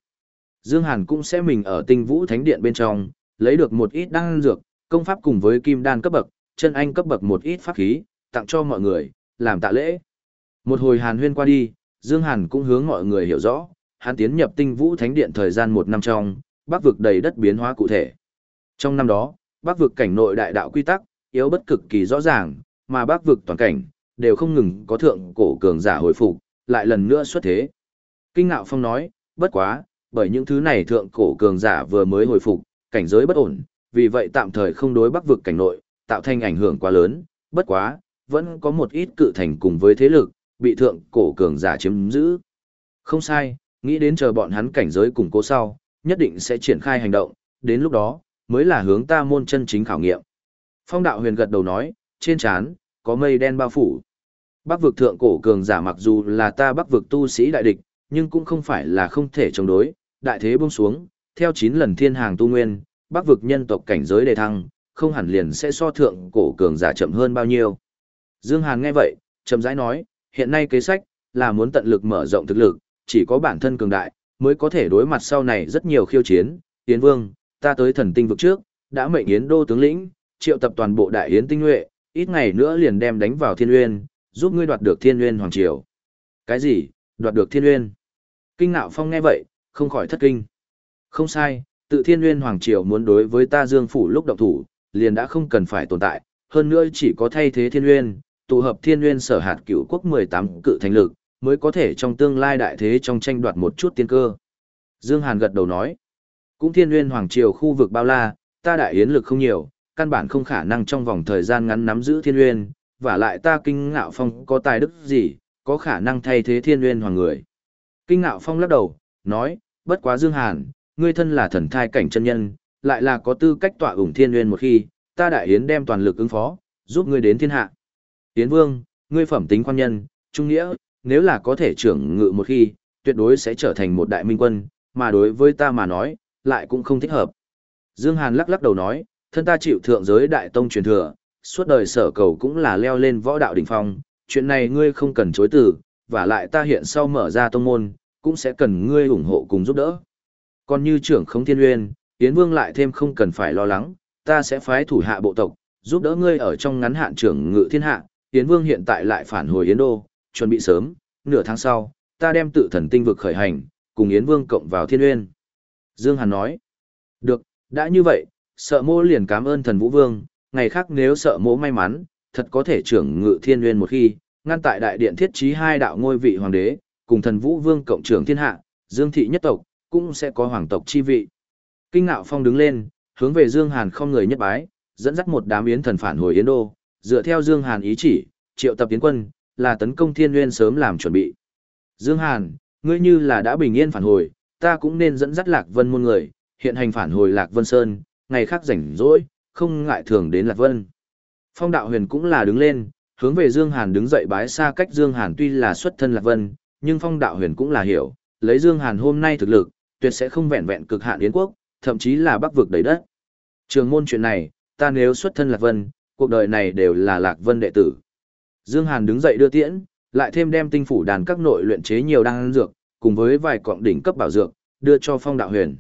Dương Hàn cũng sẽ mình ở tinh vũ thánh điện bên trong, lấy được một ít đan dược, công pháp cùng với kim đan cấp bậc, chân anh cấp bậc một ít pháp khí, tặng cho mọi người, làm tạ lễ. Một hồi hàn huyên qua đi, Dương Hàn cũng hướng mọi người hiểu rõ, hắn tiến nhập tinh vũ thánh điện thời gian một năm trong, bắc vực đầy đất biến hóa cụ thể. Trong năm đó, bắc vực cảnh nội đại đạo quy tắc, yếu bất cực kỳ rõ ràng, mà bắc vực toàn cảnh, đều không ngừng có thượng cổ cường giả hồi phục, lại lần nữa xuất thế. Kinh ngạo phong nói, bất quá, bởi những thứ này thượng cổ cường giả vừa mới hồi phục, cảnh giới bất ổn, vì vậy tạm thời không đối bắc vực cảnh nội, tạo thành ảnh hưởng quá lớn, bất quá, vẫn có một ít cự thành cùng với thế lực, bị thượng cổ cường giả chiếm giữ. Không sai, nghĩ đến chờ bọn hắn cảnh giới củng cố sau, nhất định sẽ triển khai hành động, đến lúc đó, mới là hướng ta môn chân chính khảo nghiệm. Phong đạo huyền gật đầu nói, trên trán có mây đen bao phủ. Bắc vực thượng cổ cường giả mặc dù là ta bắc vực tu sĩ đại địch, nhưng cũng không phải là không thể chống đối, đại thế buông xuống, theo 9 lần thiên hàng tu nguyên, bắc vực nhân tộc cảnh giới đề thăng, không hẳn liền sẽ so thượng cổ cường giả chậm hơn bao nhiêu. Dương Hàn nghe vậy, chậm rãi nói, hiện nay kế sách, là muốn tận lực mở rộng thực lực, chỉ có bản thân cường đại, mới có thể đối mặt sau này rất nhiều khiêu chiến. tiên Vương, ta tới thần tinh vực trước, đã mệnh Yến Đô tướng lĩnh, triệu tập toàn bộ đại Yến tinh nhuệ, ít ngày nữa liền đem đánh vào Thiên Uyên, giúp ngươi đoạt được Thiên Uyên Hoàng Triều. Cái gì, đoạt được thiên uyên? Kinh ngạo phong nghe vậy, không khỏi thất kinh. Không sai, tự thiên uyên hoàng triều muốn đối với ta dương phủ lúc động thủ, liền đã không cần phải tồn tại, hơn nữa chỉ có thay thế thiên uyên, tụ hợp thiên uyên sở hạt cửu quốc 18 cự thành lực, mới có thể trong tương lai đại thế trong tranh đoạt một chút tiên cơ. Dương Hàn gật đầu nói, cũng thiên uyên hoàng triều khu vực bao la, ta đại yến lực không nhiều, căn bản không khả năng trong vòng thời gian ngắn nắm giữ thiên uyên, và lại ta kinh ngạo phong có tài đức gì, có khả năng thay thế thiên uyên hoàng người. Kinh ngạo phong lắc đầu, nói, bất quá Dương Hàn, ngươi thân là thần thai cảnh chân nhân, lại là có tư cách tọa ủng thiên uyên một khi, ta đại yến đem toàn lực ứng phó, giúp ngươi đến thiên hạ. Yến vương, ngươi phẩm tính quan nhân, trung nghĩa, nếu là có thể trưởng ngự một khi, tuyệt đối sẽ trở thành một đại minh quân, mà đối với ta mà nói, lại cũng không thích hợp. Dương Hàn lắc lắc đầu nói, thân ta chịu thượng giới đại tông truyền thừa, suốt đời sở cầu cũng là leo lên võ đạo đỉnh phong, chuyện này ngươi không cần chối từ, và lại ta hiện sau mở ra tông môn, cũng sẽ cần ngươi ủng hộ cùng giúp đỡ. Còn như trưởng không thiên uyên, Yến Vương lại thêm không cần phải lo lắng, ta sẽ phái thủ hạ bộ tộc, giúp đỡ ngươi ở trong ngắn hạn trưởng ngự thiên hạ, Yến Vương hiện tại lại phản hồi Yến Đô, chuẩn bị sớm, nửa tháng sau, ta đem tự thần tinh vực khởi hành, cùng Yến Vương cộng vào thiên uyên. Dương Hàn nói, được, đã như vậy, sợ mô liền cảm ơn thần Vũ Vương, ngày khác nếu sợ mô may mắn, thật có thể trưởng ngự thiên Nguyên một khi, ngăn tại đại điện thiết trí hai đạo ngôi vị hoàng đế, cùng thần Vũ Vương cộng trưởng thiên hạ, Dương thị nhất tộc, cũng sẽ có hoàng tộc chi vị. Kinh ngạo phong đứng lên, hướng về Dương Hàn không người nhất bái, dẫn dắt một đám yến thần phản hồi Yến Đô, dựa theo Dương Hàn ý chỉ, triệu tập yến quân, là tấn công thiên nguyên sớm làm chuẩn bị. Dương Hàn, ngươi như là đã bình yên phản hồi, ta cũng nên dẫn dắt Lạc Vân môn người, hiện hành phản hồi Lạc Vân Sơn, ngày khác rảnh rỗi, không ngại thường đến Lạc Vân. Phong đạo huyền cũng là đứng lên, hướng về Dương Hàn đứng dậy bái xa cách Dương Hàn tuy là xuất thân Lạc Vân, nhưng phong đạo huyền cũng là hiểu, lấy Dương Hàn hôm nay thực lực, tuyệt sẽ không vẹn vẹn cực hạn yến quốc, thậm chí là bắc vực đầy đất. Trường môn chuyện này, ta nếu xuất thân Lạc Vân, cuộc đời này đều là Lạc Vân đệ tử. Dương Hàn đứng dậy đưa tiễn, lại thêm đem tinh phủ đàn các nội luyện chế nhiều đan dược, cùng với vài cọng đỉnh cấp bảo dược, đưa cho phong đạo huyền.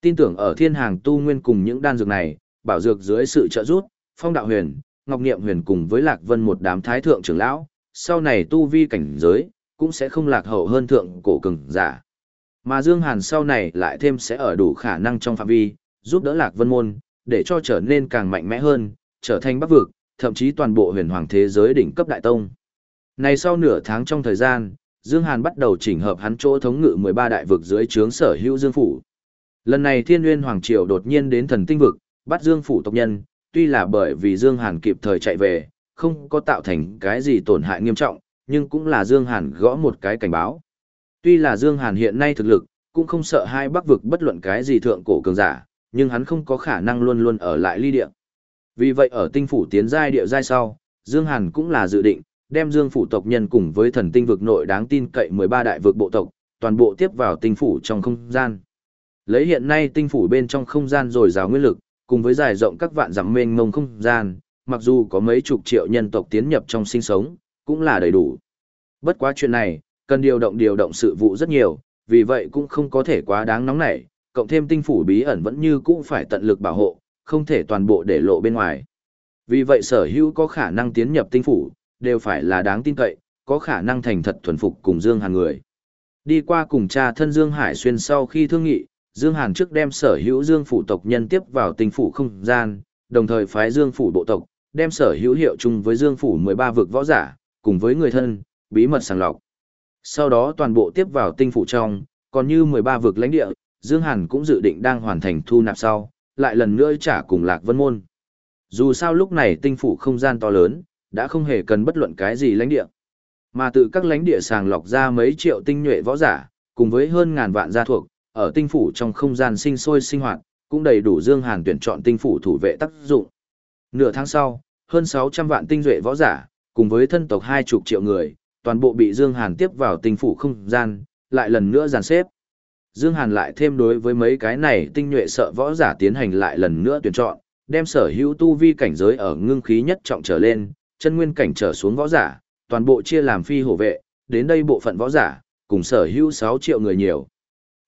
Tin tưởng ở thiên hàng tu nguyên cùng những đan dược này, bảo dược dưới sự trợ giúp, phong đạo huyền, ngọc niệm huyền cùng với lạc vân một đám thái thượng trưởng lão, sau này tu vi cảnh giới, cũng sẽ không lạc hậu hơn thượng cổ cường giả. Mà Dương Hàn sau này lại thêm sẽ ở đủ khả năng trong phạm vi, giúp đỡ lạc vân môn, để cho trở nên càng mạnh mẽ hơn, trở thành bắc vực, thậm chí toàn bộ huyền hoàng thế giới đỉnh cấp đại tông. Này sau nửa tháng trong thời gian, Dương Hàn bắt đầu chỉnh hợp hắn chỗ thống ngự 13 đại vực dưới trướng sở hữu Dương Phủ. Lần này Thiên Nguyên Hoàng Triều đột nhiên đến thần tinh vực, bắt Dương Phủ tộc nhân, tuy là bởi vì Dương Hàn kịp thời chạy về, không có tạo thành cái gì tổn hại nghiêm trọng, nhưng cũng là Dương Hàn gõ một cái cảnh báo. Tuy là Dương Hàn hiện nay thực lực, cũng không sợ hai bắc vực bất luận cái gì thượng cổ cường giả, nhưng hắn không có khả năng luôn luôn ở lại ly địa. Vì vậy ở tinh phủ tiến giai địa giai sau, Dương Hàn cũng là dự định, đem Dương phủ tộc nhân cùng với thần tinh vực nội đáng tin cậy 13 đại vực bộ tộc, toàn bộ tiếp vào tinh phủ trong không gian. Lấy hiện nay tinh phủ bên trong không gian rồi rào nguyên lực, cùng với dài rộng các vạn dặm mênh mông không gian, mặc dù có mấy chục triệu nhân tộc tiến nhập trong sinh sống, cũng là đầy đủ. Bất quá chuyện này, cần điều động điều động sự vụ rất nhiều, vì vậy cũng không có thể quá đáng nóng nảy, cộng thêm tinh phủ bí ẩn vẫn như cũ phải tận lực bảo hộ, không thể toàn bộ để lộ bên ngoài. Vì vậy sở hữu có khả năng tiến nhập tinh phủ, đều phải là đáng tin cậy, có khả năng thành thật thuần phục cùng Dương Hàn người. Đi qua cùng cha thân Dương Hải Xuyên sau khi thương nghị, Dương Hàn trước đem sở hữu Dương phủ tộc nhân tiếp vào tinh phủ không gian, đồng thời phái Dương phủ bộ tộc, đem sở hữu hiệu chung với Dương phủ 13 vực võ giả, cùng với người thân, bí mật sàng lọc. Sau đó toàn bộ tiếp vào tinh phủ trong, còn như 13 vực lãnh địa, Dương Hàn cũng dự định đang hoàn thành thu nạp sau, lại lần nữa trả cùng Lạc Vân Môn. Dù sao lúc này tinh phủ không gian to lớn, đã không hề cần bất luận cái gì lãnh địa. Mà từ các lãnh địa sàng lọc ra mấy triệu tinh nhuệ võ giả, cùng với hơn ngàn vạn gia thuộc, ở tinh phủ trong không gian sinh sôi sinh hoạt, cũng đầy đủ Dương Hàn tuyển chọn tinh phủ thủ vệ tác dụng. Nửa tháng sau, hơn 600 vạn tinh nhuệ võ giả, cùng với thân tộc hai chục triệu người, toàn bộ bị Dương Hàn tiếp vào tinh phủ không gian, lại lần nữa dàn xếp. Dương Hàn lại thêm đối với mấy cái này tinh nhuệ sợ võ giả tiến hành lại lần nữa tuyển chọn, đem sở hữu tu vi cảnh giới ở ngưng khí nhất trọng trở lên, chân nguyên cảnh trở xuống võ giả, toàn bộ chia làm phi hổ vệ, đến đây bộ phận võ giả, cùng sở hữu 6 triệu người nhiều.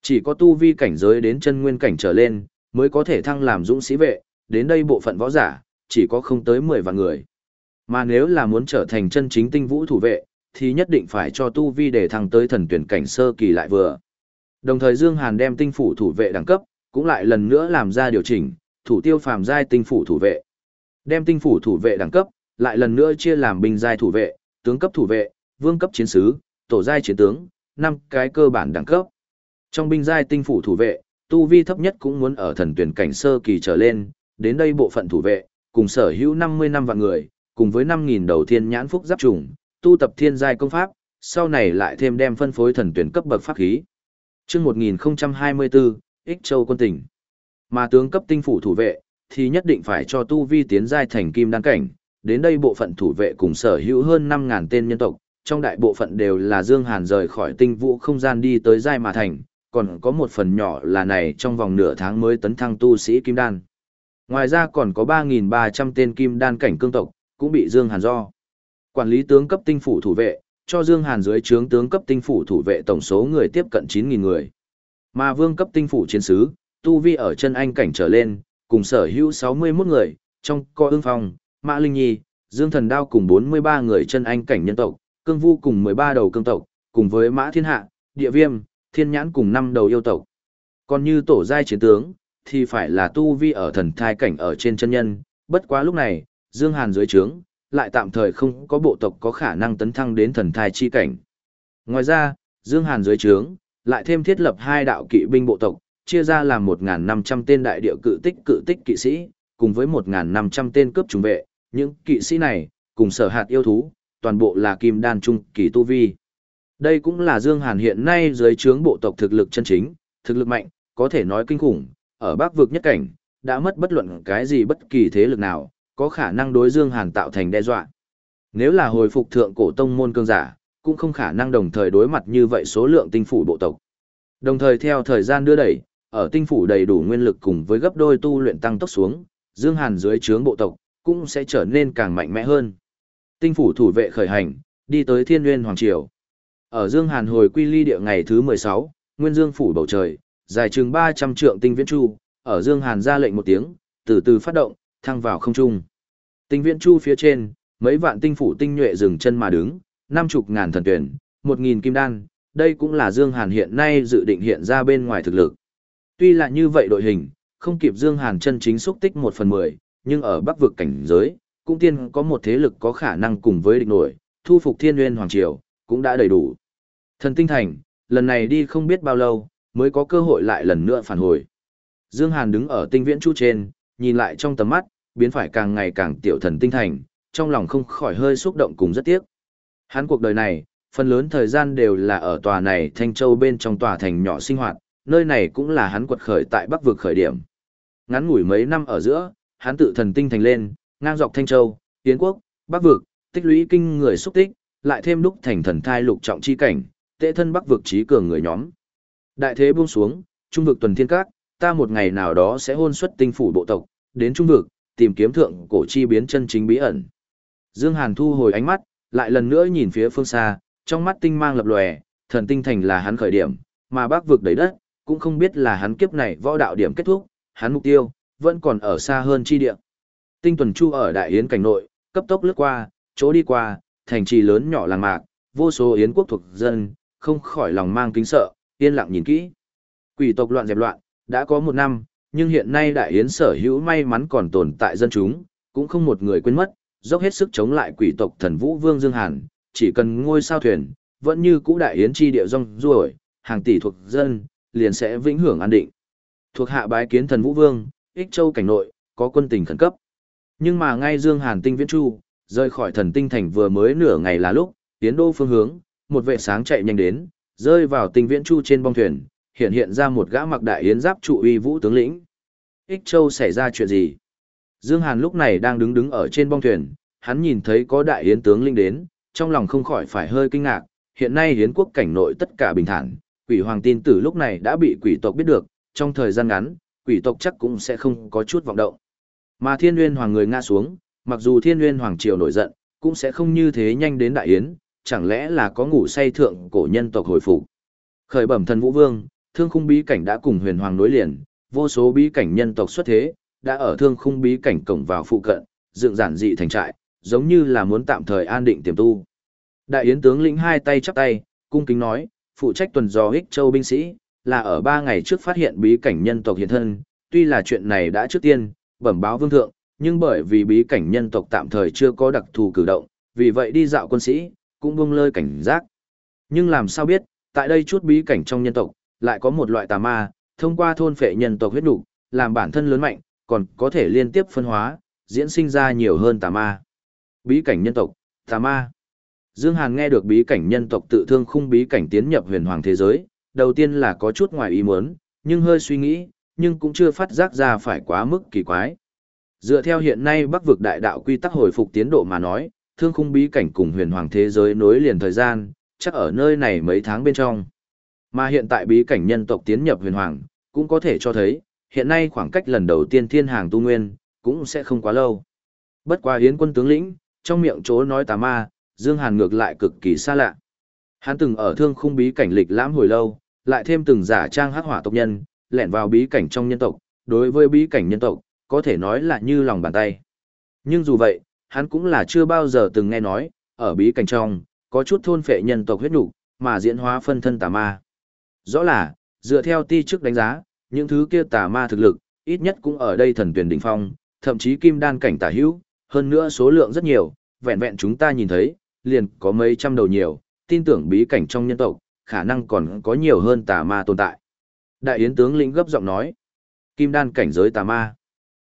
Chỉ có tu vi cảnh giới đến chân nguyên cảnh trở lên, mới có thể thăng làm dũng sĩ vệ, đến đây bộ phận võ giả, chỉ có không tới 10 vạn người. Mà nếu là muốn trở thành chân chính tinh vũ thủ vệ, thì nhất định phải cho tu vi để thăng tới thần tuyển cảnh sơ kỳ lại vừa. Đồng thời Dương Hàn đem tinh phủ thủ vệ đẳng cấp, cũng lại lần nữa làm ra điều chỉnh, thủ tiêu phàm giai tinh phủ thủ vệ. Đem tinh phủ thủ vệ đẳng cấp, lại lần nữa chia làm binh giai thủ vệ, tướng cấp thủ vệ, vương cấp chiến sứ, tổ giai chiến tướng, năm cái cơ bản đẳng cấp. Trong binh giai tinh phủ thủ vệ, tu vi thấp nhất cũng muốn ở thần tuyển cảnh sơ kỳ trở lên, đến đây bộ phận thủ vệ, cùng sở hữu 50 năm vạn người, cùng với 5.000 đầu thiên nhãn phúc giáp trùng, tu tập thiên giai công pháp, sau này lại thêm đem phân phối thần tuyển cấp bậc pháp khí. Chương 1024, Ích Châu quân tỉnh. Mà tướng cấp tinh phủ thủ vệ thì nhất định phải cho tu vi tiến giai thành kim đan cảnh, đến đây bộ phận thủ vệ cùng sở hữu hơn 5000 tên nhân tộc, trong đại bộ phận đều là Dương Hàn rời khỏi tinh vũ không gian đi tới giai mà thành, còn có một phần nhỏ là này trong vòng nửa tháng mới tấn thăng tu sĩ kim đan. Ngoài ra còn có 3.300 tên kim đan cảnh cương tộc, cũng bị Dương Hàn do. Quản lý tướng cấp tinh phủ thủ vệ, cho Dương Hàn dưới trướng tướng cấp tinh phủ thủ vệ tổng số người tiếp cận 9.000 người. Mà vương cấp tinh phủ chiến sứ, tu vi ở chân anh cảnh trở lên, cùng sở hữu 61 người, trong co ương phong, Mã Linh Nhi, Dương Thần Đao cùng 43 người chân anh cảnh nhân tộc, cương vu cùng 13 đầu cương tộc, cùng với Mã Thiên Hạ, Địa Viêm, Thiên Nhãn cùng 5 đầu yêu tộc. Còn như tổ giai chiến tướng, thì phải là tu vi ở thần thai cảnh ở trên chân nhân, bất quá lúc này, Dương Hàn dưới trướng, lại tạm thời không có bộ tộc có khả năng tấn thăng đến thần thai chi cảnh. Ngoài ra, Dương Hàn dưới trướng, lại thêm thiết lập hai đạo kỵ binh bộ tộc, chia ra làm 1.500 tên đại địa cự tích cự tích kỵ sĩ, cùng với 1.500 tên cướp trùng vệ, những kỵ sĩ này, cùng sở hạt yêu thú, toàn bộ là kim đan trung kỳ tu vi. Đây cũng là Dương Hàn hiện nay dưới trướng bộ tộc thực lực chân chính, thực lực mạnh, có thể nói kinh khủng, ở bắc vực nhất cảnh, đã mất bất luận cái gì bất kỳ thế lực nào, có khả năng đối Dương Hàn tạo thành đe dọa. Nếu là hồi phục thượng cổ tông môn cương giả, cũng không khả năng đồng thời đối mặt như vậy số lượng tinh phủ bộ tộc. Đồng thời theo thời gian đưa đẩy, ở tinh phủ đầy đủ nguyên lực cùng với gấp đôi tu luyện tăng tốc xuống, Dương Hàn dưới trướng bộ tộc cũng sẽ trở nên càng mạnh mẽ hơn. Tinh phủ thủ vệ khởi hành, đi tới Thiên Nguyên Hoàng Triều. Ở Dương Hàn hồi quy ly địa ngày thứ 16, Nguyên Dương phủ bầu trời, dài chừng 300 trượng tinh viễn chu, ở Dương Hàn ra lệnh một tiếng, từ từ phát động, thăng vào không trung. Tinh viễn chu phía trên, mấy vạn tinh phủ tinh nhuệ dừng chân mà đứng, năm chục ngàn thần tuyển, một nghìn kim đan, đây cũng là Dương Hàn hiện nay dự định hiện ra bên ngoài thực lực. Tuy là như vậy đội hình, không kịp Dương Hàn chân chính xúc tích một phần mười, nhưng ở bắc vực cảnh giới, cũng tiên có một thế lực có khả năng cùng với địch nổi, thu phục thiên nguyên hoàng triều, cũng đã đầy đủ. Thần tinh thành, lần này đi không biết bao lâu, mới có cơ hội lại lần nữa phản hồi. Dương Hàn đứng ở tinh viễn chu trên, nhìn lại trong tầm mắt, biến phải càng ngày càng tiểu thần tinh thành, trong lòng không khỏi hơi xúc động cùng rất tiếc. Hắn cuộc đời này, phần lớn thời gian đều là ở tòa này Thanh Châu bên trong tòa thành nhỏ sinh hoạt, nơi này cũng là hắn quật khởi tại Bắc vực khởi điểm. Ngắn ngủi mấy năm ở giữa, hắn tự thần tinh thành lên, ngang dọc Thanh Châu, Tiến Quốc, Bắc vực, tích lũy kinh người xúc tích, lại thêm đúc thành thần thai lục trọng chi cảnh, tệ thân Bắc vực trí cường người nhóm. Đại thế buông xuống, trung vực tuần thiên các, ta một ngày nào đó sẽ hôn xuất tinh phủ bộ tộc, đến trung vực, tìm kiếm thượng cổ chi biến chân chính bí ẩn. Dương Hàn thu hồi ánh mắt, lại lần nữa nhìn phía phương xa, trong mắt tinh mang lập lòe, thần tinh thành là hắn khởi điểm, mà bác vực đầy đất, cũng không biết là hắn kiếp này võ đạo điểm kết thúc, hắn mục tiêu, vẫn còn ở xa hơn chi địa. Tinh tuần chu ở đại yến cảnh nội, cấp tốc lướt qua, chỗ đi qua, thành trì lớn nhỏ làng mạc, vô số yến quốc thuộc dân, không khỏi lòng mang kính sợ, yên lặng nhìn kỹ. Quỷ tộc loạn dẹp loạn, đã có một năm, nhưng hiện nay đại yến sở hữu may mắn còn tồn tại dân chúng, cũng không một người quên mất, dốc hết sức chống lại quỷ tộc thần vũ vương Dương Hàn, chỉ cần ngôi sao thuyền, vẫn như cũ đại yến chi địa rong ruổi, hàng tỷ thuộc dân, liền sẽ vĩnh hưởng an định. Thuộc hạ bái kiến thần vũ vương, ích châu cảnh nội, có quân tình khẩn cấp. Nhưng mà ngay Dương Hàn tinh viễn chu, rời khỏi thần tinh thành vừa mới nửa ngày là lúc, tiến đô phương hướng, một vệ sáng chạy nhanh đến, rơi vào tinh viễn chu trên bong thuyền, hiện hiện ra một gã mặc đại yến giáp trụ uy vũ tướng lĩnh. Ích Châu xảy ra chuyện gì? Dương Hàn lúc này đang đứng đứng ở trên bong thuyền, hắn nhìn thấy có đại yến tướng linh đến, trong lòng không khỏi phải hơi kinh ngạc, hiện nay yến quốc cảnh nội tất cả bình thản, quỷ hoàng tin tử lúc này đã bị quỷ tộc biết được, trong thời gian ngắn, quỷ tộc chắc cũng sẽ không có chút vọng động. Mà thiên nguyên hoàng người ngã xuống, mặc dù thiên nguyên hoàng triều nổi giận, cũng sẽ không như thế nhanh đến đại yến, chẳng lẽ là có ngủ say thượng cổ nhân tộc hồi phục. Khởi bẩm thần vũ vương, thương khung bí cảnh đã cùng huyền hoàng nối liền, vô số bí cảnh nhân tộc xuất thế, đã ở thương khung bí cảnh cổng vào phụ cận, dựng giản dị thành trại, giống như là muốn tạm thời an định tiềm tu. Đại yến tướng lĩnh hai tay chắp tay, cung kính nói, phụ trách tuần dò ích châu binh sĩ, là ở ba ngày trước phát hiện bí cảnh nhân tộc hiện thân, tuy là chuyện này đã trước tiên, bẩm báo vương thượng, nhưng bởi vì bí cảnh nhân tộc tạm thời chưa có đặc thù cử động, vì vậy đi dạo quân sĩ, cũng buông lơi cảnh giác. Nhưng làm sao biết, tại đây chút bí cảnh trong nhân tộc, lại có một loại tà ma, thông qua thôn phệ nhân tộc huyết đủ, làm bản thân lớn mạnh, còn có thể liên tiếp phân hóa, diễn sinh ra nhiều hơn tà ma. Bí cảnh nhân tộc, tà ma. Dương Hàn nghe được bí cảnh nhân tộc tự thương khung bí cảnh tiến nhập huyền hoàng thế giới, đầu tiên là có chút ngoài ý muốn, nhưng hơi suy nghĩ, nhưng cũng chưa phát giác ra phải quá mức kỳ quái. Dựa theo hiện nay Bắc vực đại đạo quy tắc hồi phục tiến độ mà nói, thương khung bí cảnh cùng huyền hoàng thế giới nối liền thời gian, chắc ở nơi này mấy tháng bên trong. Mà hiện tại bí cảnh nhân tộc tiến nhập huyền hoàng, cũng có thể cho thấy, hiện nay khoảng cách lần đầu tiên thiên hàng tu nguyên, cũng sẽ không quá lâu. Bất qua hiến quân tướng lĩnh, trong miệng chỗ nói tà ma, Dương Hàn ngược lại cực kỳ xa lạ. Hắn từng ở thương khung bí cảnh lịch lãm hồi lâu, lại thêm từng giả trang hắc hỏa tộc nhân, lẻn vào bí cảnh trong nhân tộc, đối với bí cảnh nhân tộc, có thể nói là như lòng bàn tay. Nhưng dù vậy, hắn cũng là chưa bao giờ từng nghe nói, ở bí cảnh trong, có chút thôn phệ nhân tộc huyết nục mà diễn hóa phân thân tà ma. Rõ là, dựa theo ti trước đánh giá, những thứ kia tà ma thực lực, ít nhất cũng ở đây thần tuyển đỉnh phong, thậm chí kim đan cảnh tà hữu, hơn nữa số lượng rất nhiều, vẹn vẹn chúng ta nhìn thấy, liền có mấy trăm đầu nhiều, tin tưởng bí cảnh trong nhân tộc, khả năng còn có nhiều hơn tà ma tồn tại. Đại yến tướng lĩnh gấp giọng nói, kim đan cảnh giới tà ma.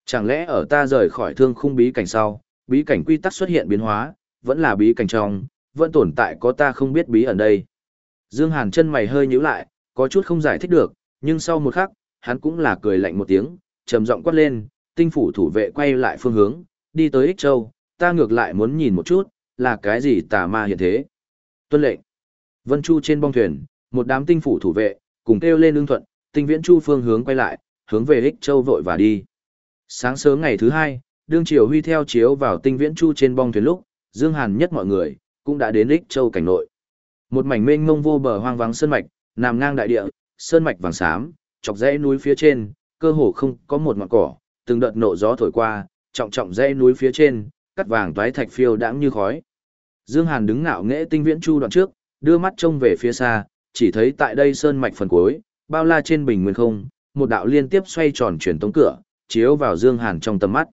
Chẳng lẽ ở ta rời khỏi thương khung bí cảnh sau, bí cảnh quy tắc xuất hiện biến hóa, vẫn là bí cảnh trong, vẫn tồn tại có ta không biết bí ẩn đây. Dương Hàn chân mày hơi nhíu lại, có chút không giải thích được, nhưng sau một khắc, hắn cũng là cười lạnh một tiếng, trầm giọng quát lên, tinh phủ thủ vệ quay lại phương hướng, đi tới Ích Châu, ta ngược lại muốn nhìn một chút, là cái gì tà ma hiện thế. Tuân lệnh. Vân Chu trên bong thuyền, một đám tinh phủ thủ vệ, cùng kêu lên ưng thuận, tinh viễn Chu phương hướng quay lại, hướng về Hích Châu vội và đi. Sáng sớm ngày thứ hai, đương triều huy theo chiếu vào tinh viễn Chu trên bong thuyền lúc, Dương Hàn nhất mọi người, cũng đã đến Hích Châu cảnh nội. Một mảnh mênh mông vô bờ hoang vắng sơn mạch, nằm ngang đại địa, sơn mạch vàng xám, chọc dãy núi phía trên, cơ hồ không có một ngọn cỏ, từng đợt nộ gió thổi qua, trọng trọng dãy núi phía trên, cắt vàng toái thạch phiêu đãng như khói. Dương Hàn đứng ngạo nghễ tinh viễn chu đoạn trước, đưa mắt trông về phía xa, chỉ thấy tại đây sơn mạch phần cuối, bao la trên bình nguyên không, một đạo liên tiếp xoay tròn chuyển tống cửa, chiếu vào Dương Hàn trong tầm mắt.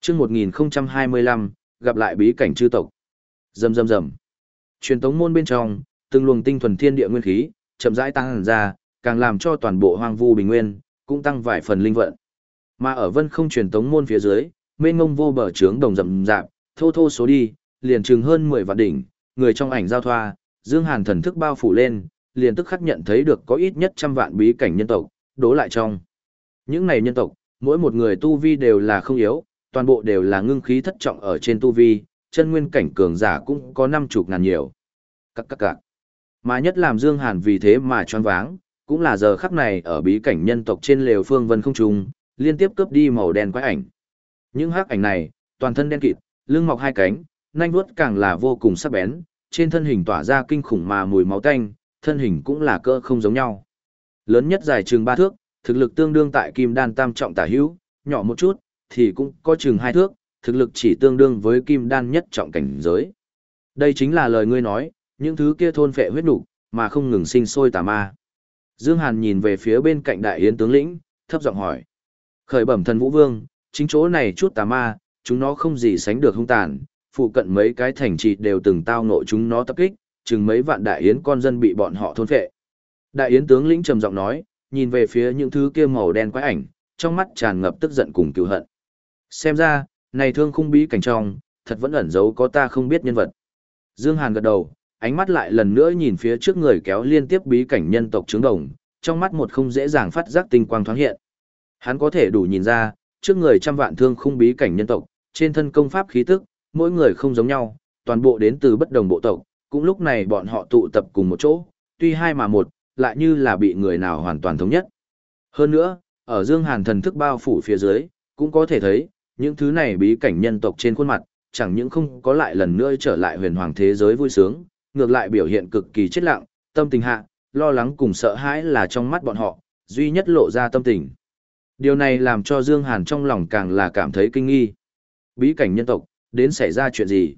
Chương 1025, gặp lại bí cảnh chư tộc. Rầm rầm rầm. Truyền tống môn bên trong, từng luồng tinh thuần thiên địa nguyên khí, chậm rãi tăng ra, càng làm cho toàn bộ hoang vu bình nguyên cũng tăng vài phần linh vận. Mà ở Vân Không truyền tống môn phía dưới, mênh ngông vô bờ trướng đồng rậm rạp, thô thô số đi, liền chừng hơn 10 vạn đỉnh, người trong ảnh giao thoa, Dương Hàn thần thức bao phủ lên, liền tức khắc nhận thấy được có ít nhất trăm vạn bí cảnh nhân tộc, đố lại trong. Những này nhân tộc, mỗi một người tu vi đều là không yếu, toàn bộ đều là ngưng khí thất trọng ở trên tu vi, chân nguyên cảnh cường giả cũng có năm chục ngàn nhiều. Các các các. Mà nhất làm Dương Hàn vì thế mà choáng váng, cũng là giờ khắc này ở bí cảnh nhân tộc trên lều phương vân không trung, liên tiếp cướp đi màu đen quái ảnh. Những hắc ảnh này, toàn thân đen kịt, lưng mọc hai cánh, nanh vuốt càng là vô cùng sắc bén, trên thân hình tỏa ra kinh khủng mà mùi máu tanh, thân hình cũng là cơ không giống nhau. Lớn nhất dài chừng ba thước, thực lực tương đương tại kim đan tam trọng tả hữu, nhỏ một chút, thì cũng có chừng hai thước, thực lực chỉ tương đương với kim đan nhất trọng cảnh giới. Đây chính là lời ngươi nói, những thứ kia thôn phệ huyết nục, mà không ngừng sinh sôi tà ma. Dương Hàn nhìn về phía bên cạnh đại yến tướng lĩnh, thấp giọng hỏi. Khởi bẩm thần vũ vương, chính chỗ này chút tà ma, chúng nó không gì sánh được hung tàn, phụ cận mấy cái thành trì đều từng tao ngộ chúng nó tập kích, chừng mấy vạn đại yến con dân bị bọn họ thôn phệ. Đại yến tướng lĩnh trầm giọng nói, nhìn về phía những thứ kia màu đen quái ảnh, trong mắt tràn ngập tức giận cùng cừu hận. Xem ra, này thương khung bí cảnh trong, thật vẫn ẩn giấu có ta không biết nhân vật. Dương Hàn gật đầu, ánh mắt lại lần nữa nhìn phía trước người kéo liên tiếp bí cảnh nhân tộc trứng đồng, trong mắt một không dễ dàng phát giác tinh quang thoáng hiện. Hắn có thể đủ nhìn ra, trước người trăm vạn thương khung bí cảnh nhân tộc, trên thân công pháp khí tức, mỗi người không giống nhau, toàn bộ đến từ bất đồng bộ tộc, cũng lúc này bọn họ tụ tập cùng một chỗ, tuy hai mà một, lại như là bị người nào hoàn toàn thống nhất. Hơn nữa, ở Dương Hàn thần thức bao phủ phía dưới, cũng có thể thấy, những thứ này bí cảnh nhân tộc trên khuôn mặt, chẳng những không có lại lần nữa trở lại huyền hoàng thế giới vui sướng, ngược lại biểu hiện cực kỳ chết lặng, tâm tình hạ, lo lắng cùng sợ hãi là trong mắt bọn họ, duy nhất lộ ra tâm tình. Điều này làm cho Dương Hàn trong lòng càng là cảm thấy kinh nghi. Bí cảnh nhân tộc, đến xảy ra chuyện gì?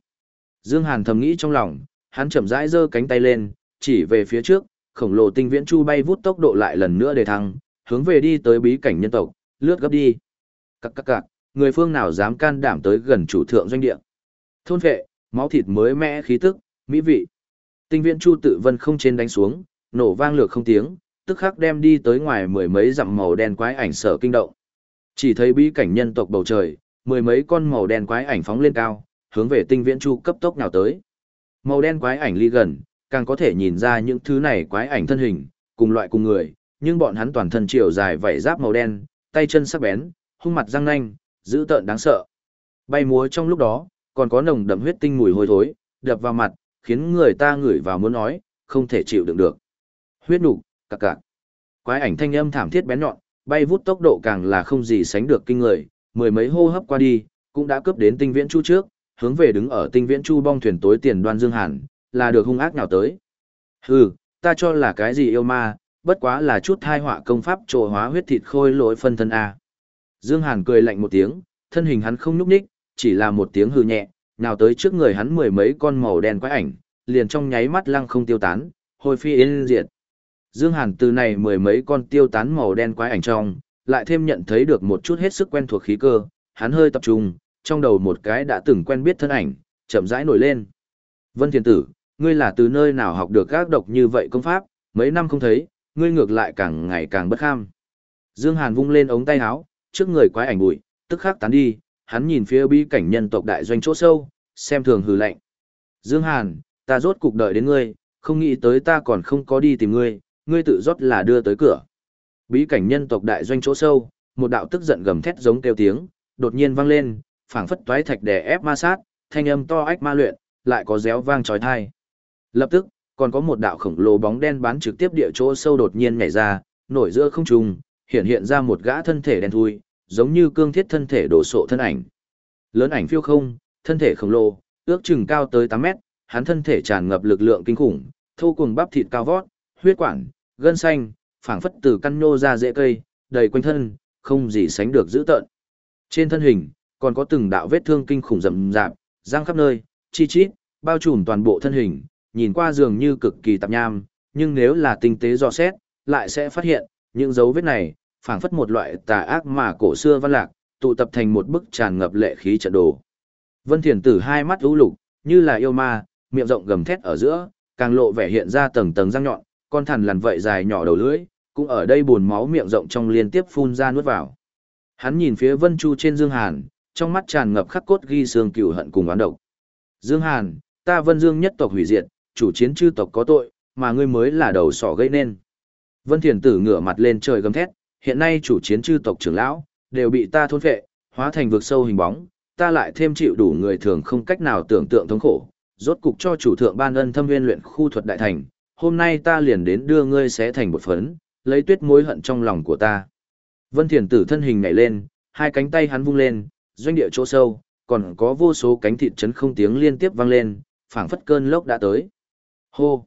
Dương Hàn thầm nghĩ trong lòng, hắn chậm rãi giơ cánh tay lên, chỉ về phía trước, khổng lồ tinh viễn chu bay vút tốc độ lại lần nữa để thăng, hướng về đi tới bí cảnh nhân tộc, lướt gấp đi. Các các các, người phương nào dám can đảm tới gần chủ thượng doanh địa. Thôn vệ, máu thịt mới mẽ khí tức, mỹ vị. Tinh viễn chu tự vân không trên đánh xuống, nổ vang lược không tiếng, tức khắc đem đi tới ngoài mười mấy dặm màu đen quái ảnh sở kinh động. Chỉ thấy bí cảnh nhân tộc bầu trời, mười mấy con màu đen quái ảnh phóng lên cao, hướng về tinh viễn chu cấp tốc nào tới. Màu đen quái ảnh ly gần, càng có thể nhìn ra những thứ này quái ảnh thân hình, cùng loại cùng người, nhưng bọn hắn toàn thân chiều dài vảy giáp màu đen, tay chân sắc bén, hung mặt răng nanh, dữ tợn đáng sợ. Bay múa trong lúc đó, còn có nồng đậm huyết tinh mùi hôi thối, đập vào mặt, khiến người ta ngửi vào muốn nói, không thể chịu đựng được. Huyết nục, cặc cặc. Quái ảnh thanh âm thảm thiết bén nhọn, bay vút tốc độ càng là không gì sánh được kinh người, mười mấy hô hấp qua đi, cũng đã cướp đến tinh viễn chu trước, hướng về đứng ở tinh viễn chu bong thuyền tối tiền đoan dương hàn, là được hung ác nào tới. Hừ, ta cho là cái gì yêu ma, bất quá là chút thai họa công pháp trổ hóa huyết thịt khôi lỗi phân thân A. Dương Hàn cười lạnh một tiếng, thân hình hắn không nhúc nhích, chỉ là một tiếng hừ nhẹ, nào tới trước người hắn mười mấy con màu đen quái ảnh, liền trong nháy mắt lăng không tiêu tán, hồi phi yên diệt. Dương Hàn từ này mười mấy con tiêu tán màu đen quái ảnh trong, lại thêm nhận thấy được một chút hết sức quen thuộc khí cơ, hắn hơi tập trung, trong đầu một cái đã từng quen biết thân ảnh, chậm rãi nổi lên. Vân Thiền Tử, ngươi là từ nơi nào học được các độc như vậy công pháp, mấy năm không thấy, ngươi ngược lại càng ngày càng bất kham. Dương Hàn vung lên ống tay áo, trước người quái ảnh bụi, tức khắc tán đi, hắn nhìn phía bi cảnh nhân tộc đại doanh chỗ sâu, xem thường hừ lạnh. Dương Hàn, ta rốt cục đợi đến ngươi, không nghĩ tới ta còn không có đi tìm ngươi, ngươi tự rót là đưa tới cửa. Bí cảnh nhân tộc đại doanh chỗ sâu, một đạo tức giận gầm thét giống kêu tiếng, đột nhiên vang lên, phảng phất toái thạch đè ép ma sát, thanh âm to ách ma luyện, lại có réo vang chói tai. Lập tức, còn có một đạo khổng lồ bóng đen bán trực tiếp địa chỗ sâu đột nhiên nhảy ra, nổi giữa không trung, hiện hiện ra một gã thân thể đen thui, giống như cương thiết thân thể đổ sộ thân ảnh. Lớn ảnh phiêu không, thân thể khổng lồ, ước chừng cao tới 8 mét, hắn thân thể tràn ngập lực lượng kinh khủng, thô cuồng bắp thịt cao vót, huyết quản, gân xanh, phảng phất từ căn nhô ra rễ cây, đầy quanh thân, không gì sánh được dữ tợn. Trên thân hình, còn có từng đạo vết thương kinh khủng rậm rạp, răng khắp nơi, chi chít, bao trùm toàn bộ thân hình, nhìn qua dường như cực kỳ tạp nham, nhưng nếu là tinh tế dò xét, lại sẽ phát hiện, những dấu vết này, phảng phất một loại tà ác mà cổ xưa văn lạc, tụ tập thành một bức tràn ngập lệ khí trận đồ. Vân Thiền Tử hai mắt u lục, như là yêu ma, miệng rộng gầm thét ở giữa, càng lộ vẻ hiện ra tầng tầng răng nhọn, con thằn lằn vậy dài nhỏ đầu lưỡi, cũng ở đây buồn máu miệng rộng trong liên tiếp phun ra nuốt vào. Hắn nhìn phía Vân Chu trên Dương Hàn, trong mắt tràn ngập khắc cốt ghi xương cừu hận cùng oán độc. Dương Hàn, ta Vân Dương nhất tộc hủy diệt, chủ chiến chư tộc có tội, mà ngươi mới là đầu sỏ gây nên. Vân Thiền Tử ngửa mặt lên trời gầm thét, hiện nay chủ chiến chư tộc trưởng lão, đều bị ta thôn phệ, hóa thành vực sâu hình bóng, ta lại thêm chịu đủ người thường không cách nào tưởng tượng thống khổ, rốt cục cho chủ thượng ban ân thâm nguyên luyện khu thuật đại thành, hôm nay ta liền đến đưa ngươi xé thành một phấn, lấy tuyết mối hận trong lòng của ta. Vân Thiền Tử thân hình nhảy lên, hai cánh tay hắn vung lên, doanh địa chỗ sâu, còn có vô số cánh thịt chấn không tiếng liên tiếp vang lên, phảng phất cơn lốc đã tới. Hô!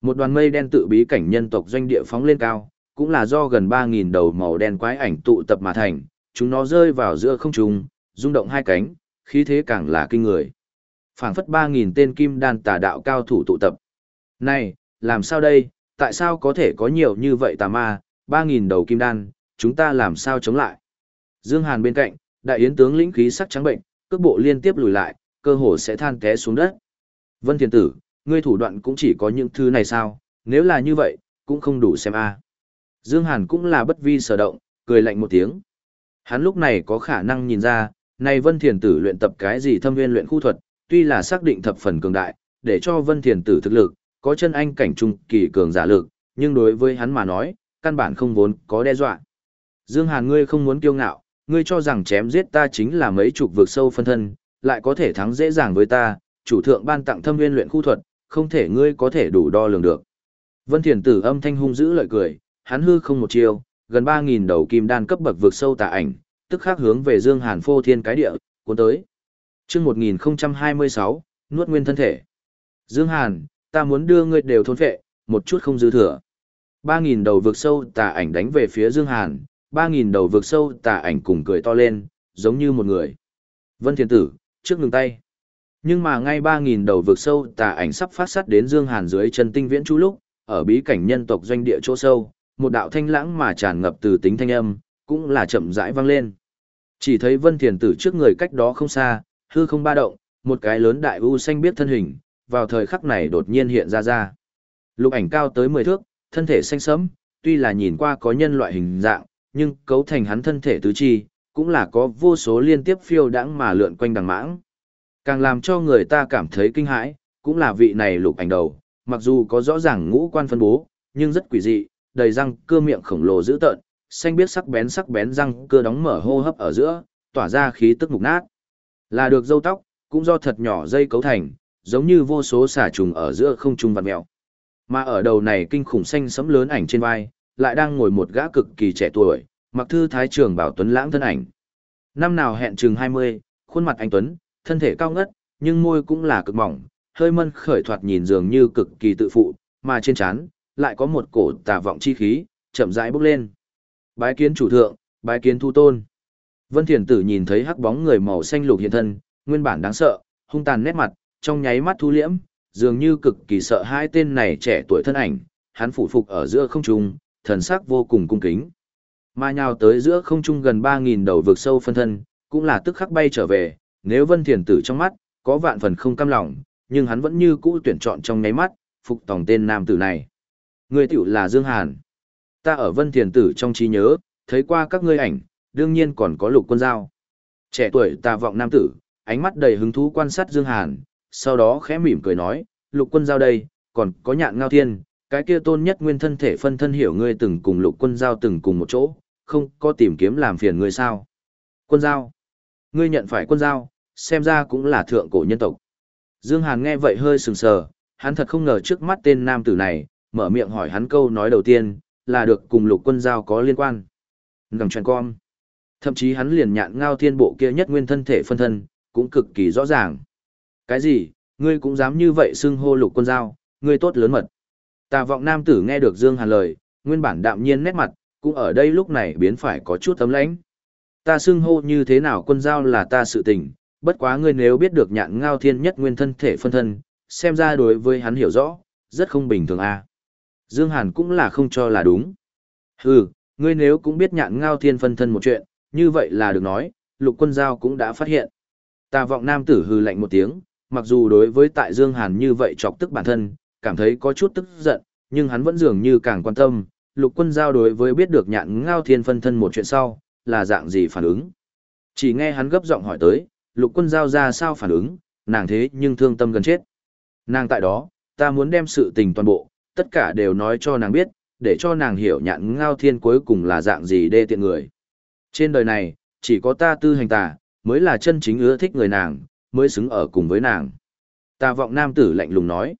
Một đoàn mây đen tự bí cảnh nhân tộc doanh địa phóng lên cao, cũng là do gần 3.000 đầu màu đen quái ảnh tụ tập mà thành, chúng nó rơi vào giữa không trung, rung động hai cánh, khí thế càng là kinh người. phảng phất 3.000 tên kim đan tà đạo cao thủ tụ tập. Này, làm sao đây, tại sao có thể có nhiều như vậy tà ma, 3.000 đầu kim đan, chúng ta làm sao chống lại. Dương Hàn bên cạnh, đại yến tướng lĩnh khí sắc trắng bệnh, cước bộ liên tiếp lùi lại, cơ hồ sẽ than té xuống đất. Vân Thiền Tử, ngươi thủ đoạn cũng chỉ có những thứ này sao, nếu là như vậy, cũng không đủ xem a. À. Dương Hàn cũng là bất vi sở động, cười lạnh một tiếng. Hắn lúc này có khả năng nhìn ra, này Vân Thiền Tử luyện tập cái gì thâm viên luyện khu thuật, tuy là xác định thập phần cường đại, để cho Vân Thiền Tử thực lực, có chân anh cảnh trung kỳ cường giả lực, nhưng đối với hắn mà nói, căn bản không vốn có đe dọa. Dương Hàn ngươi không muốn kiêu ngạo, ngươi cho rằng chém giết ta chính là mấy chục vực sâu phân thân, lại có thể thắng dễ dàng với ta, chủ thượng ban tặng thâm nguyên luyện khu thuật, không thể ngươi có thể đủ đo lường được. Vân Thiền Tử âm thanh hung dữ lợi cười, hắn hư không một chiêu, gần 3000 đầu kim đan cấp bậc vực sâu tà ảnh, tức khắc hướng về Dương Hàn phô thiên cái địa, cuốn tới. Chương 1026, nuốt nguyên thân thể. Dương Hàn, ta muốn đưa ngươi đều thôn phệ, một chút không dư thừa. 3.000 đầu vực sâu tà ảnh đánh về phía Dương Hàn, 3.000 đầu vực sâu tà ảnh cùng cười to lên, giống như một người. Vân Thiền Tử, trước ngừng tay. Nhưng mà ngay 3.000 đầu vực sâu tà ảnh sắp phát sát đến Dương Hàn dưới chân tinh viễn chú lúc, ở bí cảnh nhân tộc doanh địa chỗ sâu, một đạo thanh lãng mà tràn ngập từ tính thanh âm, cũng là chậm rãi vang lên. Chỉ thấy Vân Thiền Tử trước người cách đó không xa, hư không ba động, một cái lớn đại u xanh biết thân hình, vào thời khắc này đột nhiên hiện ra ra. Lục ảnh cao tới 10 thước, thân thể xanh sẫm, tuy là nhìn qua có nhân loại hình dạng, nhưng cấu thành hắn thân thể tứ chi, cũng là có vô số liên tiếp phiêu đãng mà lượn quanh đằng mãng. Càng làm cho người ta cảm thấy kinh hãi, cũng là vị này lục ảnh đầu, mặc dù có rõ ràng ngũ quan phân bố, nhưng rất quỷ dị, đầy răng cưa miệng khổng lồ dữ tợn, xanh biết sắc bén sắc bén răng cưa đóng mở hô hấp ở giữa, tỏa ra khí tức mục nát. Là được dâu tóc, cũng do thật nhỏ dây cấu thành, giống như vô số xà trùng ở giữa không trung vặn mèo. Mà ở đầu này kinh khủng xanh sẫm lớn ảnh trên vai, lại đang ngồi một gã cực kỳ trẻ tuổi, mặc thư thái trường bảo tuấn lãng thân ảnh. Năm nào hẹn chừng 20, khuôn mặt anh tuấn, thân thể cao ngất, nhưng môi cũng là cực mỏng, hơi mân khởi thoạt nhìn dường như cực kỳ tự phụ, mà trên trán lại có một cổ tà vọng chi khí, chậm rãi bốc lên. Bái kiến chủ thượng, bái kiến thu tôn. Vân Thiền Tử nhìn thấy hắc bóng người màu xanh lục hiện thân, nguyên bản đáng sợ, hung tàn nét mặt, trong nháy mắt thu liễm, dường như cực kỳ sợ hai tên này trẻ tuổi thân ảnh, hắn phủ phục ở giữa không trung, thần sắc vô cùng cung kính. Mà nhào tới giữa không trung gần 3.000 đầu vực sâu phân thân, cũng là tức khắc bay trở về, nếu Vân Thiền Tử trong mắt, có vạn phần không cam lòng, nhưng hắn vẫn như cũ tuyển chọn trong nháy mắt, phục tòng tên nam tử này. Người tiểu là Dương Hàn. Ta ở Vân Thiền Tử trong trí nhớ, thấy qua các ngươi ảnh, đương nhiên còn có lục quân giao. Trẻ tuổi tà vọng nam tử, ánh mắt đầy hứng thú quan sát Dương Hàn, sau đó khẽ mỉm cười nói, lục quân giao đây, còn có nhạn ngao thiên, cái kia tôn nhất nguyên thân thể phân thân hiểu ngươi từng cùng lục quân giao từng cùng một chỗ, không có tìm kiếm làm phiền ngươi sao. Quân giao, ngươi nhận phải quân giao, xem ra cũng là thượng cổ nhân tộc. Dương Hàn nghe vậy hơi sừng sờ, hắn thật không ngờ trước mắt tên nam tử này, mở miệng hỏi hắn câu nói đầu tiên, là được cùng lục quân giao có liên quan. Ngầm truyền con. Thậm chí hắn liền nhạn ngao thiên bộ kia nhất nguyên thân thể phân thân, cũng cực kỳ rõ ràng. Cái gì, ngươi cũng dám như vậy xưng hô lục quân giao, ngươi tốt lớn mật. Tà vọng nam tử nghe được Dương Hàn lời, nguyên bản đạm nhiên nét mặt, cũng ở đây lúc này biến phải có chút tấm lãnh. Ta xưng hô như thế nào quân giao là ta sự tình, bất quá ngươi nếu biết được nhạn ngao thiên nhất nguyên thân thể phân thân, xem ra đối với hắn hiểu rõ, rất không bình thường a. À. Dương Hàn cũng là không cho là đúng. Hừ, ngươi nếu cũng biết nhạn ngao thiên phân thân một chuyện, như vậy là được nói, lục quân giao cũng đã phát hiện. Tà vọng nam tử hừ lạnh một tiếng, mặc dù đối với tại Dương Hàn như vậy chọc tức bản thân, cảm thấy có chút tức giận, nhưng hắn vẫn dường như càng quan tâm, lục quân giao đối với biết được nhạn ngao thiên phân thân một chuyện sau, là dạng gì phản ứng. Chỉ nghe hắn gấp giọng hỏi tới, lục quân giao ra sao phản ứng, nàng thế nhưng thương tâm gần chết. Nàng tại đó, ta muốn đem sự tình toàn bộ, tất cả đều nói cho nàng biết, để cho nàng hiểu nhạn ngao thiên cuối cùng là dạng gì đê tiện người. Trên đời này, chỉ có ta tư hành tà, mới là chân chính ưa thích người nàng, mới xứng ở cùng với nàng. Tà vọng nam tử lạnh lùng nói.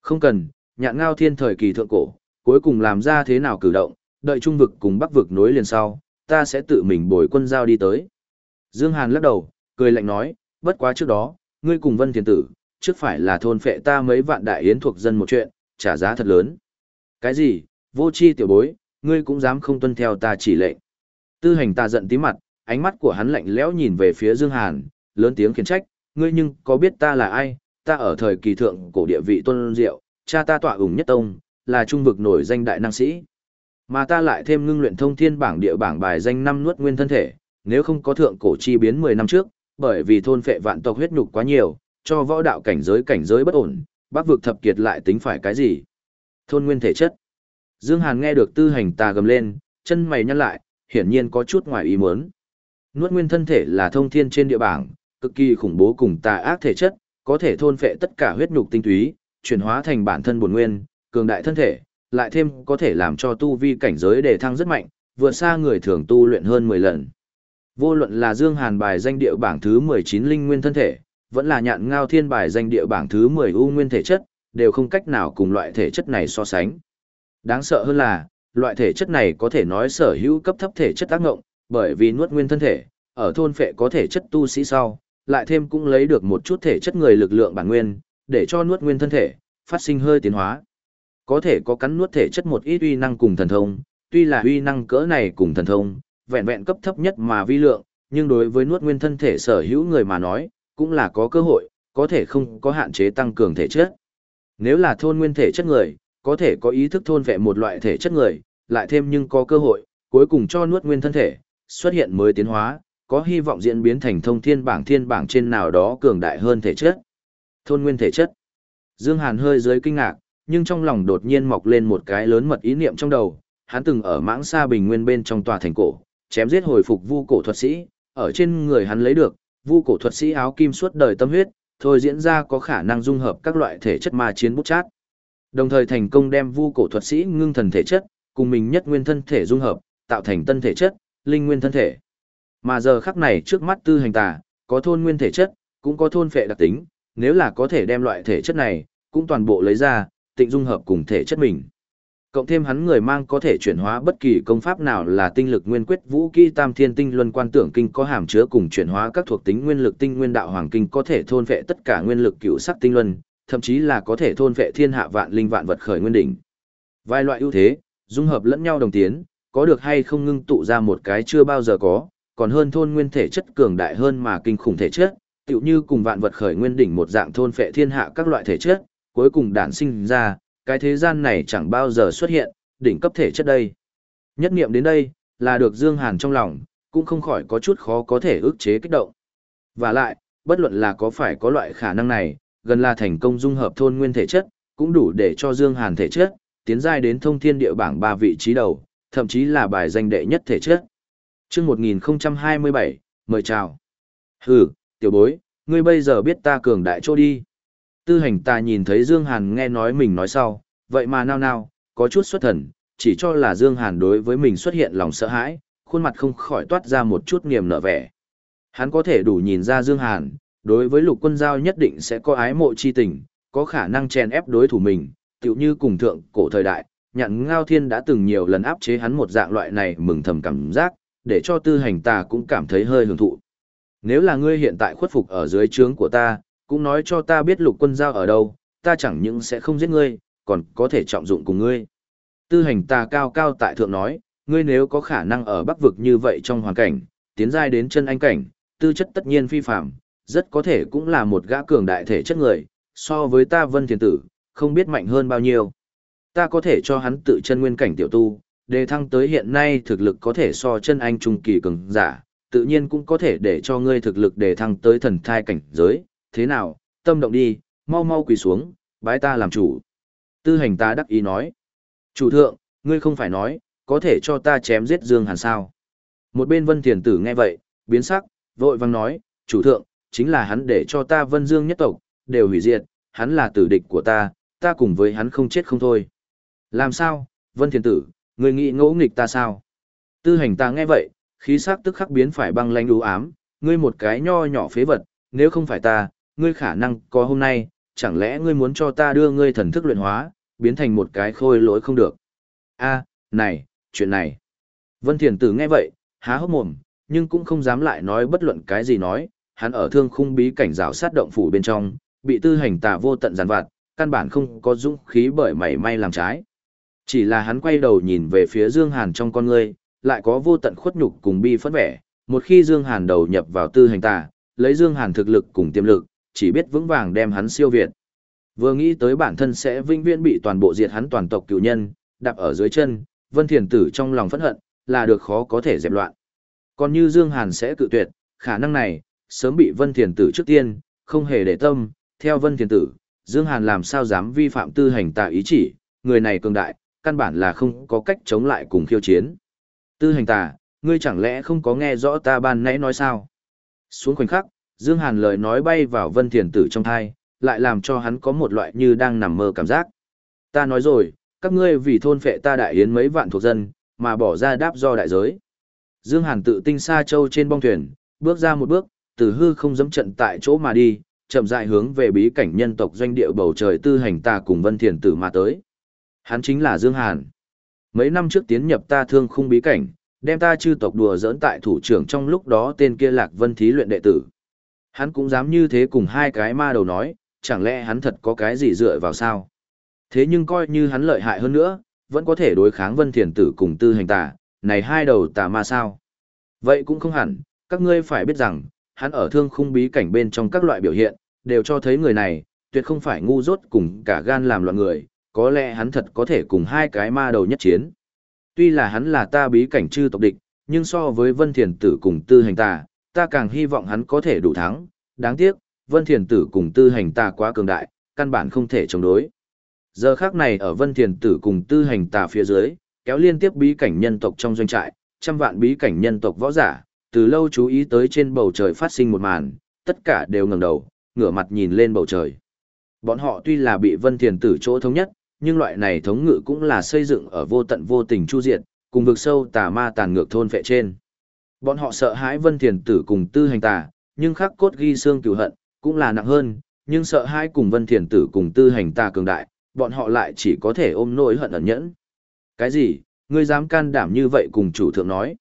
Không cần, nhạn ngao thiên thời kỳ thượng cổ, cuối cùng làm ra thế nào cử động, đợi trung vực cùng bắc vực nối liền sau, ta sẽ tự mình bồi quân giao đi tới. Dương Hàn lắc đầu, cười lạnh nói, bất quá trước đó, ngươi cùng vân thiền tử, trước phải là thôn phệ ta mấy vạn đại yến thuộc dân một chuyện, trả giá thật lớn. Cái gì, vô chi tiểu bối, ngươi cũng dám không tuân theo ta chỉ lệnh. Tư hành ta giận tí mặt, ánh mắt của hắn lạnh lẽo nhìn về phía Dương Hàn, lớn tiếng khiển trách, ngươi nhưng có biết ta là ai, ta ở thời kỳ thượng cổ địa vị tôn diệu, cha ta tọa ủng nhất tông, là trung vực nổi danh đại năng sĩ. Mà ta lại thêm ngưng luyện thông thiên bảng địa bảng bài danh năm nuốt nguyên thân thể, nếu không có thượng cổ chi biến 10 năm trước, bởi vì thôn phệ vạn tộc huyết nhục quá nhiều, cho võ đạo cảnh giới cảnh giới bất ổn, bác vực thập kiệt lại tính phải cái gì? Thôn nguyên thể chất. Dương Hàn nghe được tư hành tà gầm lên, chân mày nhăn lại, hiển nhiên có chút ngoài ý muốn. Nuốt nguyên thân thể là thông thiên trên địa bảng, cực kỳ khủng bố cùng tà ác thể chất, có thể thôn phệ tất cả huyết nhục tinh túy, chuyển hóa thành bản thân bổn nguyên, cường đại thân thể, lại thêm có thể làm cho tu vi cảnh giới đề thăng rất mạnh, vượt xa người thường tu luyện hơn 10 lần. Vô luận là Dương Hàn bài danh địa bảng thứ 19 linh nguyên thân thể, vẫn là nhạn ngao thiên bài danh địa bảng thứ 10 u nguyên thể chất, đều không cách nào cùng loại thể chất này so sánh. Đáng sợ hơn là, loại thể chất này có thể nói sở hữu cấp thấp thể chất tác ngộng, bởi vì nuốt nguyên thân thể, ở thôn phệ có thể chất tu sĩ sau, lại thêm cũng lấy được một chút thể chất người lực lượng bản nguyên, để cho nuốt nguyên thân thể, phát sinh hơi tiến hóa. Có thể có cắn nuốt thể chất một ít uy năng cùng thần thông, tuy là uy năng cỡ này cùng thần thông, vẹn vẹn cấp thấp nhất mà vi lượng, nhưng đối với nuốt nguyên thân thể sở hữu người mà nói, cũng là có cơ hội, có thể không có hạn chế tăng cường thể chất. Nếu là thôn nguyên thể chất người, có thể có ý thức thôn vẹ một loại thể chất người, lại thêm nhưng có cơ hội, cuối cùng cho nuốt nguyên thân thể, xuất hiện mới tiến hóa, có hy vọng diễn biến thành thông thiên bảng thiên bảng trên nào đó cường đại hơn thể chất. Thôn nguyên thể chất. Dương Hàn hơi dưới kinh ngạc, nhưng trong lòng đột nhiên mọc lên một cái lớn mật ý niệm trong đầu, hắn từng ở mãng xa bình nguyên bên trong tòa thành cổ, chém giết hồi phục vu cổ thuật sĩ, ở trên người hắn lấy được, vu cổ thuật sĩ áo kim suốt đời tâm huyết, thôi diễn ra có khả năng dung hợp các loại thể chất ma chiến bút chát. Đồng thời thành công đem vu cổ thuật sĩ ngưng thần thể chất, cùng mình nhất nguyên thân thể dung hợp, tạo thành tân thể chất, linh nguyên thân thể. Mà giờ khắc này trước mắt tư hành tà, có thôn nguyên thể chất, cũng có thôn phệ đặc tính, nếu là có thể đem loại thể chất này, cũng toàn bộ lấy ra, tịnh dung hợp cùng thể chất mình. Cộng thêm hắn người mang có thể chuyển hóa bất kỳ công pháp nào là tinh lực nguyên quyết vũ kỹ tam thiên tinh luân quan tưởng kinh có hàm chứa cùng chuyển hóa các thuộc tính nguyên lực tinh nguyên đạo hoàng kinh có thể thôn vệ tất cả nguyên lực cựu sắc tinh luân, thậm chí là có thể thôn vệ thiên hạ vạn linh vạn vật khởi nguyên đỉnh. Vài loại ưu thế, dung hợp lẫn nhau đồng tiến, có được hay không ngưng tụ ra một cái chưa bao giờ có, còn hơn thôn nguyên thể chất cường đại hơn mà kinh khủng thể chất, tựu như cùng vạn vật khởi nguyên đỉnh một dạng thôn phệ thiên hạ các loại thể chất, cuối cùng đản sinh ra, cái thế gian này chẳng bao giờ xuất hiện, đỉnh cấp thể chất đây. Nhất niệm đến đây, là được Dương Hàn trong lòng, cũng không khỏi có chút khó có thể ức chế kích động. Và lại, bất luận là có phải có loại khả năng này, gần là thành công dung hợp thôn nguyên thể chất, cũng đủ để cho Dương Hàn thể chất, tiến giai đến thông thiên địa bảng ba vị trí đầu, thậm chí là bài danh đệ nhất thể chất. Trước 1027, mời chào. Hừ, tiểu bối, ngươi bây giờ biết ta cường đại chỗ đi. Tư hành ta nhìn thấy Dương Hàn nghe nói mình nói sau, vậy mà nao nao, có chút xuất thần, chỉ cho là Dương Hàn đối với mình xuất hiện lòng sợ hãi, khuôn mặt không khỏi toát ra một chút niềm nở vẻ. Hắn có thể đủ nhìn ra Dương Hàn, đối với lục quân giao nhất định sẽ có ái mộ chi tình, có khả năng chèn ép đối thủ mình, tựu như cùng thượng cổ thời đại, Nhạn ngao thiên đã từng nhiều lần áp chế hắn một dạng loại này mừng thầm cảm giác, để cho tư hành ta cũng cảm thấy hơi hưởng thụ. Nếu là ngươi hiện tại khuất phục ở dưới trướng của ta, cũng nói cho ta biết lục quân giao ở đâu, ta chẳng những sẽ không giết ngươi, còn có thể trọng dụng cùng ngươi. Tư hành ta cao cao tại thượng nói, ngươi nếu có khả năng ở bắc vực như vậy trong hoàn cảnh, tiến giai đến chân anh cảnh, tư chất tất nhiên phi phạm, rất có thể cũng là một gã cường đại thể chất người, so với ta vân thiền tử, không biết mạnh hơn bao nhiêu. Ta có thể cho hắn tự chân nguyên cảnh tiểu tu, đề thăng tới hiện nay thực lực có thể so chân anh trung kỳ cường giả, tự nhiên cũng có thể để cho ngươi thực lực đề thăng tới thần thai cảnh giới, thế nào, tâm động đi, mau mau quỳ xuống, bái ta làm chủ. Tư hành ta đắc ý nói, chủ thượng, ngươi không phải nói, có thể cho ta chém giết Dương Hàn sao. Một bên vân thiền tử nghe vậy, biến sắc, vội vang nói, chủ thượng, chính là hắn để cho ta vân dương nhất tộc, đều hủy diệt, hắn là tử địch của ta, ta cùng với hắn không chết không thôi. Làm sao, vân thiền tử, ngươi nghĩ ngỗ nghịch ta sao? Tư hành ta nghe vậy, khí sắc tức khắc biến phải băng lanh u ám, ngươi một cái nho nhỏ phế vật, nếu không phải ta, ngươi khả năng có hôm nay, chẳng lẽ ngươi muốn cho ta đưa ngươi thần thức luyện hóa, biến thành một cái khôi lỗi không được. a này, chuyện này. Vân Thiền Tử nghe vậy, há hốc mồm, nhưng cũng không dám lại nói bất luận cái gì nói, hắn ở thương khung bí cảnh rào sát động phủ bên trong, bị tư hành tà vô tận giàn vặt, căn bản không có dũng khí bởi mảy may làm trái. Chỉ là hắn quay đầu nhìn về phía Dương Hàn trong con ngươi, lại có vô tận khuất nhục cùng bi phẫn vẻ, một khi Dương Hàn đầu nhập vào tư hành tà, lấy Dương Hàn thực lực cùng tiềm lực, chỉ biết vững vàng đem hắn siêu việt. Vừa nghĩ tới bản thân sẽ vinh viễn bị toàn bộ diệt hắn toàn tộc cựu nhân, đạp ở dưới chân, Vân Thiền Tử trong lòng phẫn hận, là được khó có thể dẹp loạn. Còn như Dương Hàn sẽ cự tuyệt, khả năng này, sớm bị Vân Thiền Tử trước tiên, không hề để tâm, theo Vân Thiền Tử, Dương Hàn làm sao dám vi phạm tư hành tà ý chỉ, người này cường đại, căn bản là không có cách chống lại cùng khiêu chiến. Tư hành tà, ngươi chẳng lẽ không có nghe rõ ta ban nãy nói sao? Xuống khoảnh khắc, Dương Hàn lời nói bay vào Vân Thiền Tử trong thai, lại làm cho hắn có một loại như đang nằm mơ cảm giác. Ta nói rồi, các ngươi vì thôn phệ ta đại yến mấy vạn thuộc dân, mà bỏ ra đáp do đại giới. Dương Hàn tự tinh xa châu trên bong thuyền, bước ra một bước, từ hư không dẫm trận tại chỗ mà đi, chậm rãi hướng về bí cảnh nhân tộc doanh địa bầu trời tư hành ta cùng Vân Thiền Tử mà tới. Hắn chính là Dương Hàn. Mấy năm trước tiến nhập ta thương khung bí cảnh, đem ta chư tộc đùa giỡn tại thủ trưởng trong lúc đó tên kia Lạc Vân Thí luyện đệ tử. Hắn cũng dám như thế cùng hai cái ma đầu nói, chẳng lẽ hắn thật có cái gì dựa vào sao? Thế nhưng coi như hắn lợi hại hơn nữa, vẫn có thể đối kháng Vân Thiền Tử cùng tư hành tà, này hai đầu tà ma sao? Vậy cũng không hẳn, các ngươi phải biết rằng, hắn ở thương khung bí cảnh bên trong các loại biểu hiện, đều cho thấy người này, tuyệt không phải ngu dốt cùng cả gan làm loạn người, có lẽ hắn thật có thể cùng hai cái ma đầu nhất chiến. Tuy là hắn là ta bí cảnh chư tộc địch, nhưng so với Vân Thiền Tử cùng tư hành tà, ta càng hy vọng hắn có thể đủ thắng. Đáng tiếc, Vân Thiền Tử cùng tư hành tà quá cường đại, căn bản không thể chống đối. Giờ khác này ở Vân Thiền Tử cùng tư hành tà phía dưới, kéo liên tiếp bí cảnh nhân tộc trong doanh trại, trăm vạn bí cảnh nhân tộc võ giả, từ lâu chú ý tới trên bầu trời phát sinh một màn, tất cả đều ngẩng đầu, ngửa mặt nhìn lên bầu trời. Bọn họ tuy là bị Vân Thiền Tử chỗ thống nhất, nhưng loại này thống ngự cũng là xây dựng ở vô tận vô tình chu diệt, cùng vực sâu tà ma tàn ngược thôn phệ trên. Bọn họ sợ hãi Vân Thiền Tử cùng tư hành tà, nhưng khắc cốt ghi xương cửu hận, cũng là nặng hơn, nhưng sợ hãi cùng Vân Thiền Tử cùng tư hành tà cường đại, bọn họ lại chỉ có thể ôm nỗi hận ẩn nhẫn. Cái gì, ngươi dám can đảm như vậy cùng chủ thượng nói.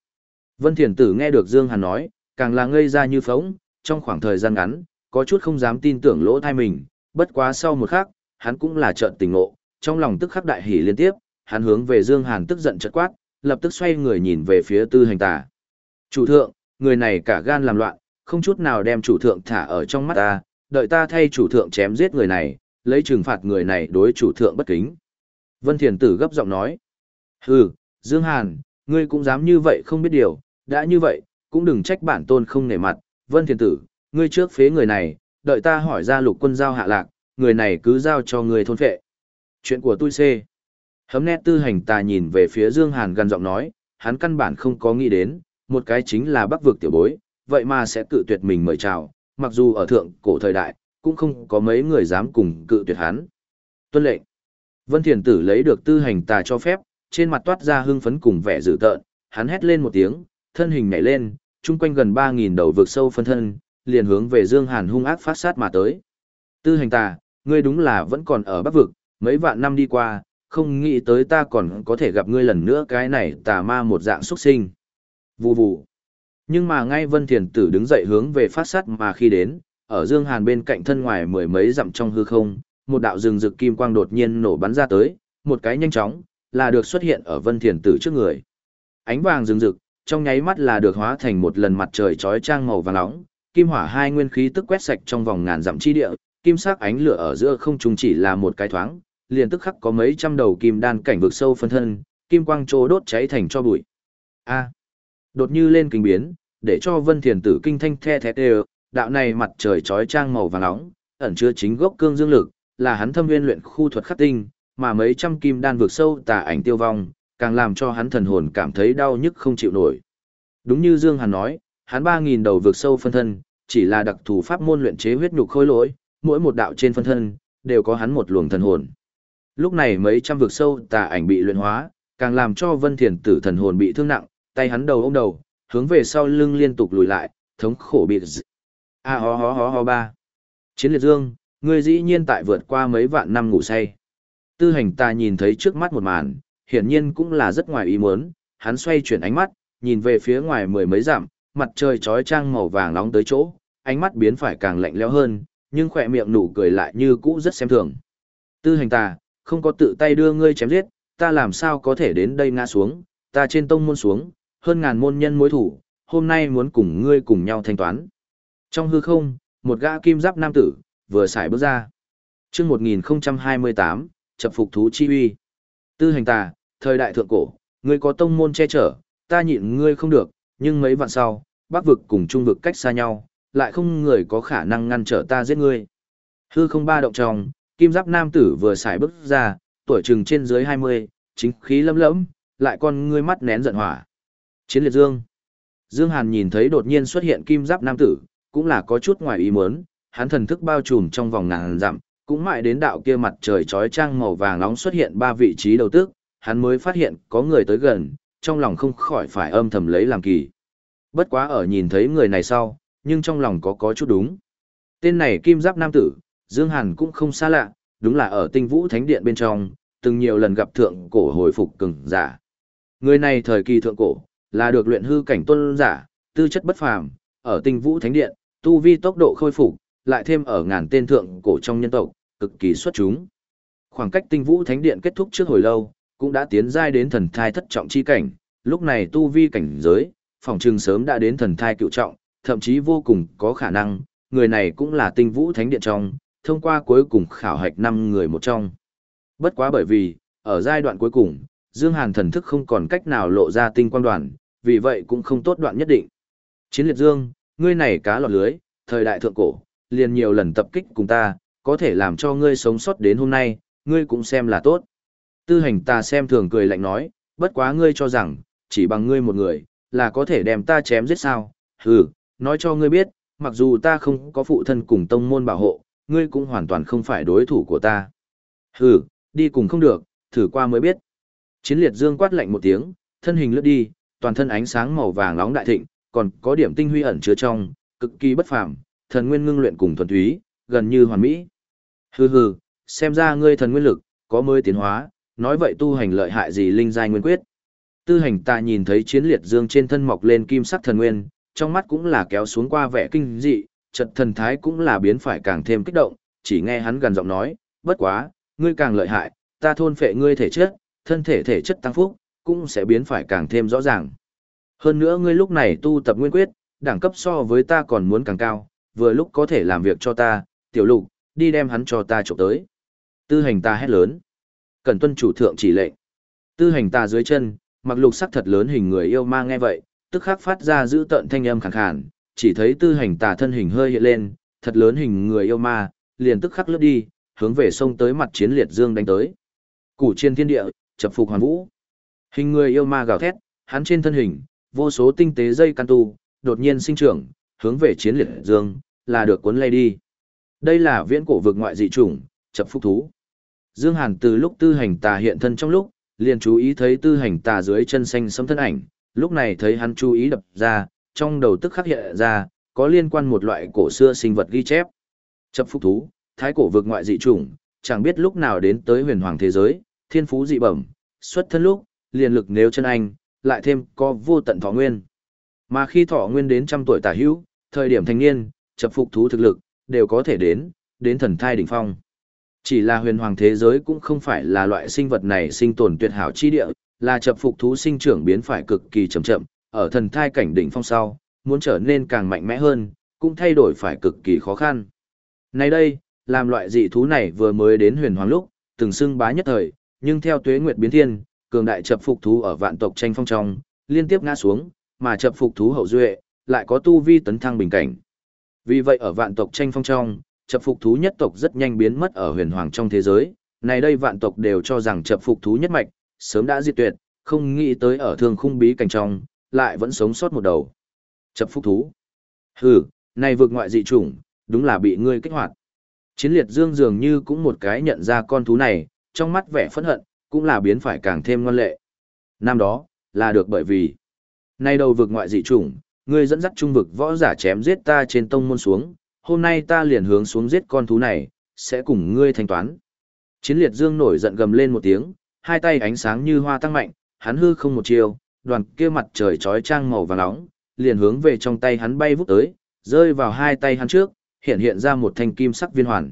Vân Thiền Tử nghe được Dương Hàn nói, càng là ngây ra như phóng, trong khoảng thời gian ngắn, có chút không dám tin tưởng lỗ thai mình, bất quá sau một khắc, hắn cũng là trợn tình ngộ, trong lòng tức khắc đại hỉ liên tiếp, hắn hướng về Dương Hàn tức giận chợt quát, lập tức xoay người nhìn về phía Tư Hành Tà. Chủ thượng, người này cả gan làm loạn, không chút nào đem chủ thượng thả ở trong mắt ta, đợi ta thay chủ thượng chém giết người này, lấy trừng phạt người này đối chủ thượng bất kính. Vân Thiền Tử gấp giọng nói. Hừ, Dương Hàn, ngươi cũng dám như vậy không biết điều, đã như vậy, cũng đừng trách bản tôn không nể mặt. Vân Thiền Tử, ngươi trước phế người này, đợi ta hỏi ra lục quân giao hạ lạc, người này cứ giao cho người thôn phệ. Chuyện của tôi xê. Hấm nét tư hành tà nhìn về phía Dương Hàn gần giọng nói, hắn căn bản không có nghĩ đến, một cái chính là bắc vực tiểu bối, vậy mà sẽ cự tuyệt mình mời chào, mặc dù ở thượng cổ thời đại, cũng không có mấy người dám cùng cự tuyệt hắn. Tuân lệnh. Vân Thiền Tử lấy được tư hành tà cho phép, trên mặt toát ra hưng phấn cùng vẻ dữ tợn, hắn hét lên một tiếng, thân hình nhảy lên, chung quanh gần ba nghìn đầu vực sâu phân thân, liền hướng về Dương Hàn hung ác phát sát mà tới. Tư hành tà, ngươi đúng là vẫn còn ở bắc vực, mấy vạn năm đi qua, không nghĩ tới ta còn có thể gặp ngươi lần nữa cái này tà ma một dạng xuất sinh. Vù vù. Nhưng mà ngay Vân Thiền Tử đứng dậy hướng về phát sát mà khi đến, ở Dương Hàn bên cạnh thân ngoài mười mấy dặm trong hư không, một đạo rừng rực kim quang đột nhiên nổ bắn ra tới, một cái nhanh chóng, là được xuất hiện ở Vân Thiền Tử trước người. Ánh vàng rừng rực, trong nháy mắt là được hóa thành một lần mặt trời chói chang màu vàng nóng, kim hỏa hai nguyên khí tức quét sạch trong vòng ngàn dặm chi địa, kim sắc ánh lửa ở giữa không trung chỉ là một cái thoáng, liền tức khắc có mấy trăm đầu kim đan cảnh vực sâu phân thân, kim quang trô đốt cháy thành cho bụi. A. đột như lên kinh biến, để cho Vân Thiền Tử kinh thanh the thét đều, đạo này mặt trời chói trang màu vàng nóng, ẩn chứa chính gốc cương dương lực, là hắn thâm nguyên luyện khu thuật khắc tinh, mà mấy trăm kim đan vực sâu tà ảnh tiêu vong, càng làm cho hắn thần hồn cảm thấy đau nhức không chịu nổi. Đúng như Dương Hàn nói, hắn 3000 đầu vực sâu phân thân, chỉ là đặc thù pháp môn luyện chế huyết nhục khối lỗi, mỗi một đạo trên phân thân đều có hắn một luồng thần hồn. Lúc này mấy trăm vực sâu tà ảnh bị luyện hóa, càng làm cho Vân Thiền Tử thần hồn bị thương nặng, tay hắn đầu ôm đầu, hướng về sau lưng liên tục lùi lại, thống khổ bị dị. A ho ho ho ho ba. Chiến liệt dương, ngươi dĩ nhiên tại vượt qua mấy vạn năm ngủ say. Tư hành ta nhìn thấy trước mắt một màn, hiển nhiên cũng là rất ngoài ý muốn, hắn xoay chuyển ánh mắt, nhìn về phía ngoài mười mấy dặm, mặt trời trói trang màu vàng nóng tới chỗ, ánh mắt biến phải càng lạnh lẽo hơn, nhưng khỏe miệng nụ cười lại như cũ rất xem thường. Tư hành ta, không có tự tay đưa ngươi chém giết, ta làm sao có thể đến đây ngã xuống, ta trên tông môn xuống, hơn ngàn môn nhân mối thủ, hôm nay muốn cùng ngươi cùng nhau thanh toán. Trong hư không, một gã kim giáp nam tử, vừa xài bước ra. chương 1028, chập phục thú chi uy. Tư hành tà, thời đại thượng cổ, ngươi có tông môn che chở, ta nhịn ngươi không được, nhưng mấy vạn sau, bắc vực cùng trung vực cách xa nhau, lại không người có khả năng ngăn trở ta giết ngươi. Hư không ba động trong, kim giáp nam tử vừa xài bước ra, tuổi chừng trên dưới 20, chính khí lâm lẫm, lại con ngươi mắt nén giận hỏa. Chiến liệt dương. Dương Hàn nhìn thấy đột nhiên xuất hiện kim giáp nam tử, cũng là có chút ngoài ý muốn, hắn thần thức bao trùm trong vòng ngàn dặm, cũng mãi đến đạo kia mặt trời chói chang màu vàng nóng xuất hiện ba vị trí đầu tước, hắn mới phát hiện có người tới gần, trong lòng không khỏi phải âm thầm lấy làm kỳ. Bất quá ở nhìn thấy người này sau, nhưng trong lòng có có chút đúng. Tên này kim giáp nam tử, Dương Hàn cũng không xa lạ, đúng là ở tinh vũ thánh điện bên trong, từng nhiều lần gặp thượng cổ hồi phục cường giả. Người này thời kỳ thượng cổ, là được luyện hư cảnh tôn giả, tư chất bất phàm, ở tinh vũ thánh điện, tu vi tốc độ khôi phục, lại thêm ở ngàn tên thượng cổ trong nhân tộc, cực kỳ xuất chúng. Khoảng cách tinh vũ thánh điện kết thúc trước hồi lâu, cũng đã tiến giai đến thần thai thất trọng chi cảnh, lúc này tu vi cảnh giới, phòng trường sớm đã đến thần thai cựu trọng, thậm chí vô cùng có khả năng, người này cũng là tinh vũ thánh điện trong, thông qua cuối cùng khảo hạch năm người một trong. Bất quá bởi vì, ở giai đoạn cuối cùng, Dương Hàn thần thức không còn cách nào lộ ra tinh quang đoàn, vì vậy cũng không tốt đoạn nhất định. Chiến liệt Dương, ngươi này cá lọt lưới, thời đại thượng cổ, liền nhiều lần tập kích cùng ta, có thể làm cho ngươi sống sót đến hôm nay, ngươi cũng xem là tốt. Tư hành ta xem thường cười lạnh nói, bất quá ngươi cho rằng, chỉ bằng ngươi một người, là có thể đem ta chém giết sao, hừ, nói cho ngươi biết, mặc dù ta không có phụ thân cùng tông môn bảo hộ, ngươi cũng hoàn toàn không phải đối thủ của ta. Hừ, đi cùng không được, thử qua mới biết. Chiến liệt dương quát lạnh một tiếng, thân hình lướt đi, toàn thân ánh sáng màu vàng nóng đại thịnh, còn có điểm tinh huy ẩn chứa trong, cực kỳ bất phàm, thần nguyên ngưng luyện cùng thuần túy, gần như hoàn mỹ. Hừ hừ, xem ra ngươi thần nguyên lực có mới tiến hóa, nói vậy tu hành lợi hại gì linh giai nguyên quyết. Tư hành ta nhìn thấy chiến liệt dương trên thân mọc lên kim sắc thần nguyên, trong mắt cũng là kéo xuống qua vẻ kinh dị, chợt thần thái cũng là biến phải càng thêm kích động, chỉ nghe hắn gần giọng nói, bất quá, ngươi càng lợi hại, ta thôn phệ ngươi thể chất, thân thể thể chất tăng phúc, cũng sẽ biến phải càng thêm rõ ràng. Hơn nữa ngươi lúc này tu tập nguyên quyết, đẳng cấp so với ta còn muốn càng cao, vừa lúc có thể làm việc cho ta, tiểu lục, đi đem hắn cho ta trộm tới. Tư hành ta hét lớn. Cần tuân chủ thượng chỉ lệnh. Tư hành ta dưới chân, mặc lục sắc thật lớn hình người yêu ma nghe vậy, tức khắc phát ra giữ tận thanh âm khàn khàn, chỉ thấy tư hành tà thân hình hơi hiện lên, thật lớn hình người yêu ma, liền tức khắc lướt đi, hướng về sông tới mặt chiến liệt dương đánh tới. Củ trên thiên địa, chập phục hoàn vũ. Hình người yêu ma gào thét, hắn trên thân hình, vô số tinh tế dây can tu, đột nhiên sinh trưởng, hướng về chiến liệt dương, là được cuốn lay đi. Đây là viễn cổ vực ngoại dị chủng, chập phục thú. Dương Hàn từ lúc tư hành tà hiện thân trong lúc, liền chú ý thấy tư hành tà dưới chân xanh sấm thân ảnh, lúc này thấy hắn chú ý đập ra, trong đầu tức khắc hiện ra, có liên quan một loại cổ xưa sinh vật ghi chép. Chập phục thú, thái cổ vực ngoại dị chủng, chẳng biết lúc nào đến tới huyền hoàng thế giới, thiên phú dị bẩm, xuất thân lúc, liền lực nếu chân anh, lại thêm có vô tận thọ nguyên. Mà khi thọ nguyên đến trăm tuổi tả hữu, thời điểm thành niên, chập phục thú thực lực, đều có thể đến, đến thần thai đỉnh phong. Chỉ là huyền hoàng thế giới cũng không phải là loại sinh vật này sinh tồn tuyệt hảo chi địa, là chập phục thú sinh trưởng biến phải cực kỳ chậm chậm, ở thần thai cảnh đỉnh phong sau, muốn trở nên càng mạnh mẽ hơn, cũng thay đổi phải cực kỳ khó khăn. Nay đây, làm loại dị thú này vừa mới đến huyền hoàng lúc, từng xưng bá nhất thời, nhưng theo tuế nguyệt biến thiên, cường đại chập phục thú ở vạn tộc tranh phong trong, liên tiếp ngã xuống, mà chập phục thú hậu duệ, lại có tu vi tấn thăng bình cảnh. Vì vậy ở vạn tộc tranh phong trong, chập phục thú nhất tộc rất nhanh biến mất ở huyền hoàng trong thế giới, này đây vạn tộc đều cho rằng chập phục thú nhất mạch, sớm đã diệt tuyệt, không nghĩ tới ở thương khung bí cảnh trong, lại vẫn sống sót một đầu. Chập phúc thú. Hừ, này vượt ngoại dị chủng, đúng là bị ngươi kích hoạt. Chiến liệt dương dường như cũng một cái nhận ra con thú này, trong mắt vẻ phẫn hận, cũng là biến phải càng thêm ngoan lệ. Năm đó, là được bởi vì, nay đầu vực ngoại dị chủng, ngươi dẫn dắt trung vực võ giả chém giết ta trên tông môn xuống, hôm nay ta liền hướng xuống giết con thú này, sẽ cùng ngươi thanh toán. Chiến liệt dương nổi giận gầm lên một tiếng, hai tay ánh sáng như hoa tăng mạnh, hắn hư không một chiều, đoàn kia mặt trời trói trang màu vàng nóng, liền hướng về trong tay hắn bay vút tới, rơi vào hai tay hắn trước, hiện hiện ra một thanh kim sắc viên hoàn.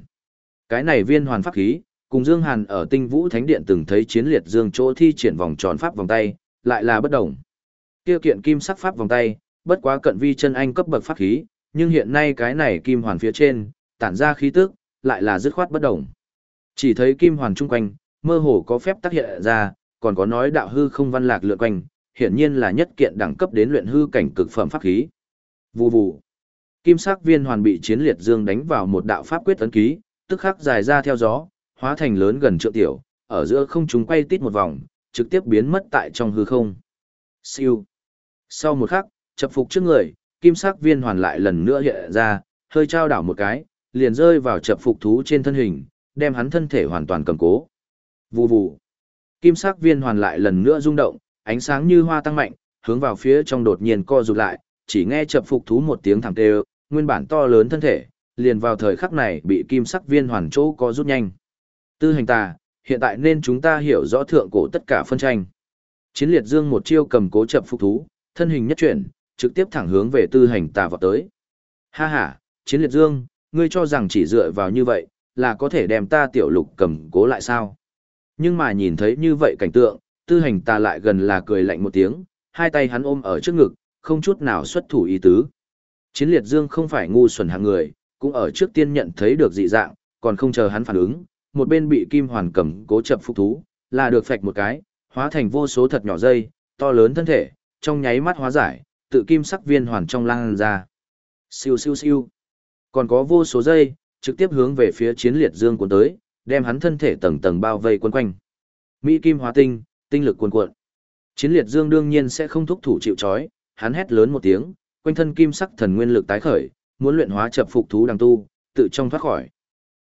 Cái này viên hoàn pháp khí, cùng Dương Hàn ở Tinh Vũ Thánh Điện từng thấy chiến liệt dương chỗ thi triển vòng tròn pháp vòng tay, lại là bất động. Kia kiện kim sắc pháp vòng tay, bất quá cận vi chân anh cấp bậc pháp khí, nhưng hiện nay cái này kim hoàn phía trên, tản ra khí tức, lại là dứt khoát bất động. Chỉ thấy kim hoàn trung quanh, mơ hồ có phép tác hiện ra, còn có nói đạo hư không văn lạc lượn quanh, hiển nhiên là nhất kiện đẳng cấp đến luyện hư cảnh cực phẩm pháp khí. Vù vù. Kim sắc viên hoàn bị chiến liệt dương đánh vào một đạo pháp quyết ấn ký, tức khắc dài ra theo gió, hóa thành lớn gần trượng tiểu, ở giữa không chúng quay tít một vòng, trực tiếp biến mất tại trong hư không. Siêu. Sau một khắc, chập phục trước người, kim sắc viên hoàn lại lần nữa hiện ra, hơi trao đảo một cái, liền rơi vào chập phục thú trên thân hình, đem hắn thân thể hoàn toàn cầm cố. Vù vù. Kim sắc viên hoàn lại lần nữa rung động, ánh sáng như hoa tăng mạnh, hướng vào phía trong đột nhiên co rụt lại, chỉ nghe chập phục thú một tiếng thẳng tê, nguyên bản to lớn thân thể, liền vào thời khắc này bị kim sắc viên hoàn chỗ co rút nhanh. Tư hành tà, hiện tại nên chúng ta hiểu rõ thượng cổ tất cả phân tranh. Chiến liệt dương một chiêu cầm cố chập phục thú, thân hình nhất chuyển, trực tiếp thẳng hướng về tư hành tà vào tới. Ha ha, chiến liệt dương, ngươi cho rằng chỉ dựa vào như vậy, là có thể đem ta tiểu lục cầm cố lại sao? Nhưng mà nhìn thấy như vậy cảnh tượng, tư hành tà lại gần là cười lạnh một tiếng, hai tay hắn ôm ở trước ngực, không chút nào xuất thủ ý tứ. Chiến liệt dương không phải ngu xuẩn hạng người, cũng ở trước tiên nhận thấy được dị dạng, còn không chờ hắn phản ứng, một bên bị kim hoàn cầm cố chập phục thú, là được phạch một cái, hóa thành vô số thật nhỏ dây, to lớn thân thể, trong nháy mắt hóa giải, tự kim sắc viên hoàn trong lan ra. Siêu siêu siêu. Còn có vô số dây, trực tiếp hướng về phía chiến liệt dương cuốn tới, đem hắn thân thể tầng tầng bao vây quấn quanh. Mỹ kim hóa tinh, tinh lực cuồn cuộn. Chiến liệt dương đương nhiên sẽ không thúc thủ chịu trói, hắn hét lớn một tiếng, quanh thân kim sắc thần nguyên lực tái khởi, muốn luyện hóa chập phục thú đằng tu, tự trong thoát khỏi.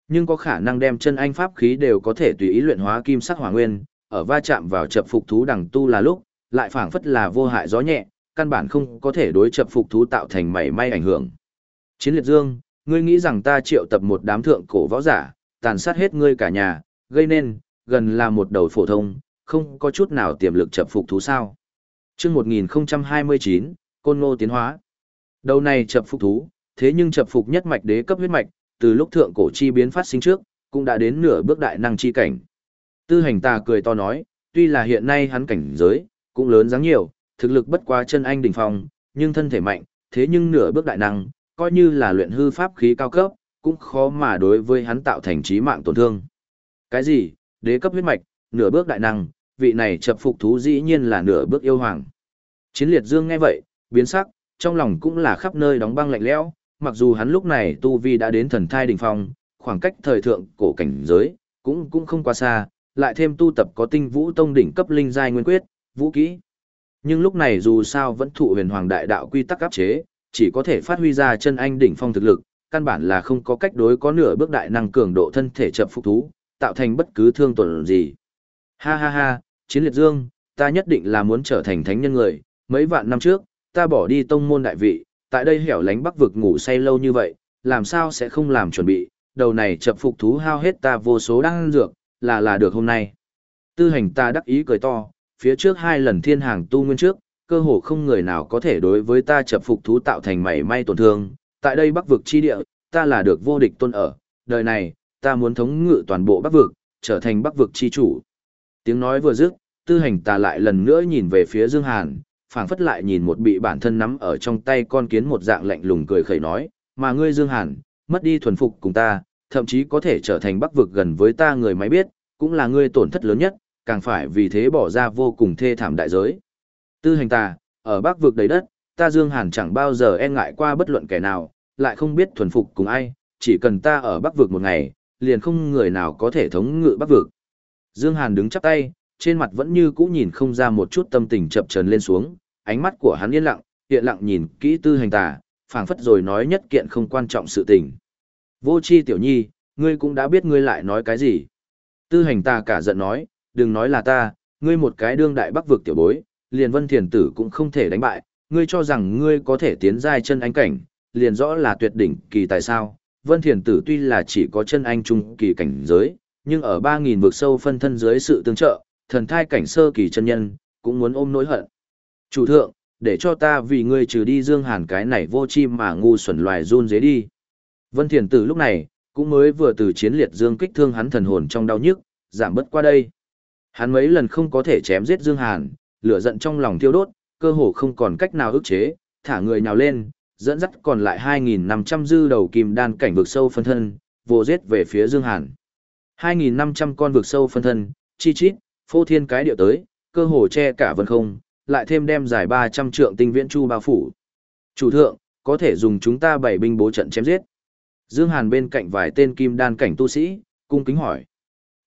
Nhưng có khả năng đem chân anh pháp khí đều có thể tùy ý luyện hóa kim sắc hỏa nguyên, ở va chạm vào chập phục thú đằng tu là lúc, lại phảng phất là vô hại gió nhẹ, căn bản không có thể đối chập phục thú tạo thành mảy may ảnh hưởng. Chiến liệt dương, ngươi nghĩ rằng ta triệu tập một đám thượng cổ võ giả, tàn sát hết ngươi cả nhà, gây nên, gần là một đầu phổ thông, không có chút nào tiềm lực chập phục thú sao. chương 1029, Côn Ngô tiến hóa. Đầu này chập phục thú, thế nhưng chập phục nhất mạch đế cấp huyết mạch, từ lúc thượng cổ chi biến phát sinh trước, cũng đã đến nửa bước đại năng chi cảnh. Tư hành Tà cười to nói, tuy là hiện nay hắn cảnh giới, cũng lớn dáng nhiều, thực lực bất quá chân anh đỉnh phong, nhưng thân thể mạnh, thế nhưng nửa bước đại năng, coi như là luyện hư pháp khí cao cấp, cũng khó mà đối với hắn tạo thành trí mạng tổn thương. Cái gì? Đế cấp huyết mạch, nửa bước đại năng, vị này chập phục thú dĩ nhiên là nửa bước yêu hoàng. Chiến liệt dương nghe vậy, biến sắc, trong lòng cũng là khắp nơi đóng băng lạnh lẽo, mặc dù hắn lúc này tu vi đã đến thần thai đỉnh phong, khoảng cách thời thượng cổ cảnh giới, cũng cũng không quá xa, lại thêm tu tập có tinh vũ tông đỉnh cấp linh giai nguyên quyết, vũ kỹ. Nhưng lúc này dù sao vẫn thụ huyền hoàng đại đạo quy tắc áp chế, chỉ có thể phát huy ra chân anh đỉnh phong thực lực, căn bản là không có cách đối có nửa bước đại năng cường độ thân thể chậm phục thú, tạo thành bất cứ thương tổn gì. Ha ha ha, chiến liệt dương, ta nhất định là muốn trở thành thánh nhân người, mấy vạn năm trước, ta bỏ đi tông môn đại vị, tại đây hẻo lánh bắc vực ngủ say lâu như vậy, làm sao sẽ không làm chuẩn bị, đầu này chập phục thú hao hết ta vô số đăng dược, là là được hôm nay. Tư hành ta đắc ý cười to, phía trước hai lần thiên hàng tu nguyên trước, cơ hồ không người nào có thể đối với ta chập phục thú tạo thành mảy may tổn thương, tại đây bắc vực chi địa, ta là được vô địch tôn ở, đời này, ta muốn thống ngự toàn bộ bắc vực, trở thành bắc vực chi chủ. Tiếng nói vừa dứt, tư hành tà lại lần nữa nhìn về phía Dương Hàn, phảng phất lại nhìn một bị bản thân nắm ở trong tay con kiến một dạng lạnh lùng cười khẩy nói, mà ngươi Dương Hàn, mất đi thuần phục cùng ta, thậm chí có thể trở thành bắc vực gần với ta người máy biết, cũng là ngươi tổn thất lớn nhất, càng phải vì thế bỏ ra vô cùng thê thảm đại giới. Tư hành tà, ở bắc vực đầy đất, ta Dương Hàn chẳng bao giờ e ngại qua bất luận kẻ nào, lại không biết thuần phục cùng ai, chỉ cần ta ở bắc vực một ngày, liền không người nào có thể thống ngự bắc vực. Dương Hàn đứng chắp tay, trên mặt vẫn như cũ nhìn không ra một chút tâm tình chập chờn lên xuống, ánh mắt của hắn yên lặng, hiện lặng nhìn kỹ tư hành tà, phảng phất rồi nói nhất kiện không quan trọng sự tình. Vô chi tiểu nhi, ngươi cũng đã biết ngươi lại nói cái gì. Tư hành tà cả giận nói, đừng nói là ta, ngươi một cái đương đại bắc vực tiểu bối, liền vân thiền tử cũng không thể đánh bại, ngươi cho rằng ngươi có thể tiến giai chân ánh cảnh, liền rõ là tuyệt đỉnh kỳ tại sao. Vân thiền tử tuy là chỉ có chân anh trung kỳ cảnh giới, nhưng ở 3.000 vực sâu phân thân dưới sự tương trợ, thần thai cảnh sơ kỳ chân nhân, cũng muốn ôm nỗi hận. Chủ thượng, để cho ta vì ngươi trừ đi dương hàn cái này vô chim mà ngu xuẩn loài run dế đi. Vân Thiền Tử lúc này, cũng mới vừa từ chiến liệt dương kích thương hắn thần hồn trong đau nhức, giảm bớt qua đây. Hắn mấy lần không có thể chém giết Dương Hàn, lửa giận trong lòng thiêu đốt, cơ hồ không còn cách nào ức chế, thả người nhào lên, dẫn dắt còn lại 2.500 dư đầu kim đan cảnh vực sâu phân thân, vô giết về phía Dương Hàn. 2.500 con vực sâu phân thân, chi chít, phô thiên cái điệu tới, cơ hồ che cả vân không, lại thêm đem dài 300 trượng tinh viễn chu bao phủ. Chủ thượng, có thể dùng chúng ta bảy binh bố trận chém giết. Dương Hàn bên cạnh vài tên kim đan cảnh tu sĩ, cung kính hỏi.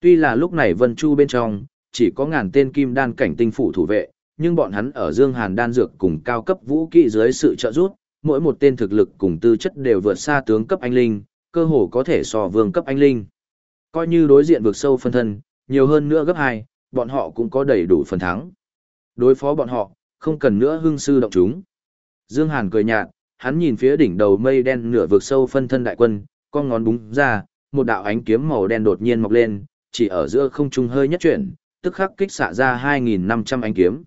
Tuy là lúc này vân chu bên trong, chỉ có ngàn tên kim đan cảnh tinh phủ thủ vệ, nhưng bọn hắn ở Dương Hàn đan dược cùng cao cấp vũ kỹ dưới sự trợ giúp, mỗi một tên thực lực cùng tư chất đều vượt xa tướng cấp anh linh, cơ hồ có thể so vương cấp anh linh. Coi như đối diện vượt sâu phân thân, nhiều hơn nữa gấp 2, bọn họ cũng có đầy đủ phần thắng. Đối phó bọn họ, không cần nữa hưng sư động chúng. Dương Hàn cười nhạt, hắn nhìn phía đỉnh đầu mây đen nửa vực sâu phân thân đại quân, con ngón búng ra, một đạo ánh kiếm màu đen đột nhiên mọc lên, chỉ ở giữa không trung hơi nhất chuyển, tức khắc kích xạ ra 2.500 ánh kiếm.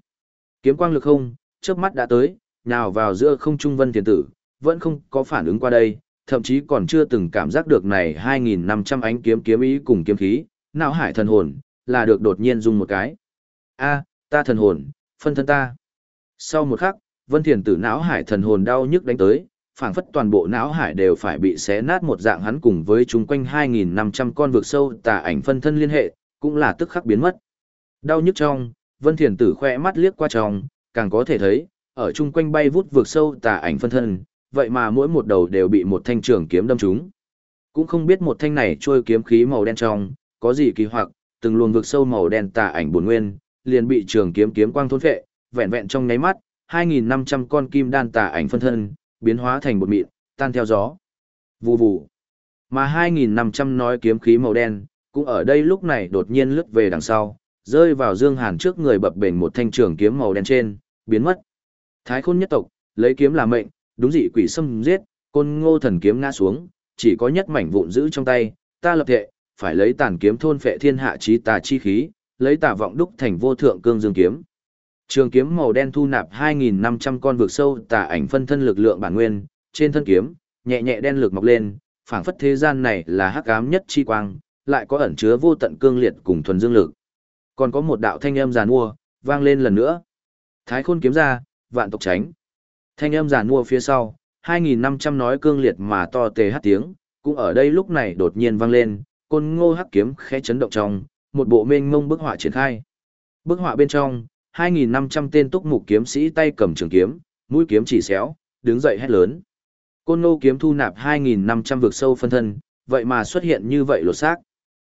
Kiếm quang lực không, chớp mắt đã tới, nào vào giữa không trung vân Tiền tử, vẫn không có phản ứng qua đây, thậm chí còn chưa từng cảm giác được này 2.500 ánh kiếm kiếm ý cùng kiếm khí, não hải thần hồn, là được đột nhiên dùng một cái. a ta thần hồn, phân thân ta. Sau một khắc, vân thiền tử não hải thần hồn đau nhức đánh tới, phảng phất toàn bộ não hải đều phải bị xé nát một dạng hắn cùng với chúng quanh 2.500 con vực sâu tà ảnh phân thân liên hệ, cũng là tức khắc biến mất. Đau nhức trong, Vân Thiền Tử khoe mắt liếc qua trong, càng có thể thấy, ở chung quanh bay vút vực sâu tà ảnh phân thân, vậy mà mỗi một đầu đều bị một thanh trường kiếm đâm trúng. Cũng không biết một thanh này trôi kiếm khí màu đen trong, có gì kỳ hoặc, từng luồng vực sâu màu đen tà ảnh buồn nguyên, liền bị trường kiếm kiếm quang thôn phệ, vẹn vẹn trong nháy mắt, 2500 con kim đan tà ảnh phân thân, biến hóa thành bột mịn, tan theo gió. Vù vù. Mà 2500 nói kiếm khí màu đen, cũng ở đây lúc này đột nhiên lướt về đằng sau, rơi vào Dương Hàn trước người bập bềnh một thanh trường kiếm màu đen trên, biến mất. Thái Khôn nhất tộc, lấy kiếm là mệnh, đúng dị quỷ xâm giết, côn ngô thần kiếm ngã xuống, chỉ có nhất mảnh vụn giữ trong tay, ta lập thệ, phải lấy tàn kiếm thôn phệ thiên hạ chí tà chi khí, lấy tà vọng đúc thành vô thượng cương dương kiếm. Trường kiếm màu đen thu nạp 2.500 con vực sâu tà ảnh phân thân lực lượng bản nguyên, trên thân kiếm, nhẹ nhẹ đen lực mọc lên, phảng phất thế gian này là hắc ám nhất chi quang, lại có ẩn chứa vô tận cương liệt cùng thuần dương lực. Còn có một đạo thanh âm giàn mua, vang lên lần nữa. Thái khôn kiếm ra, vạn tộc tránh. Thanh âm giàn mua phía sau, 2.500 nói cương liệt mà to tề hát tiếng, cũng ở đây lúc này đột nhiên vang lên, côn ngô hắc kiếm khẽ chấn động trong, một bộ mênh mông bức họa triển khai. Bức họa bên trong, 2.500 tên túc mục kiếm sĩ tay cầm trường kiếm, mũi kiếm chỉ xéo, đứng dậy hét lớn. Côn ngô kiếm thu nạp 2.500 vực sâu phân thân, vậy mà xuất hiện như vậy lột xác.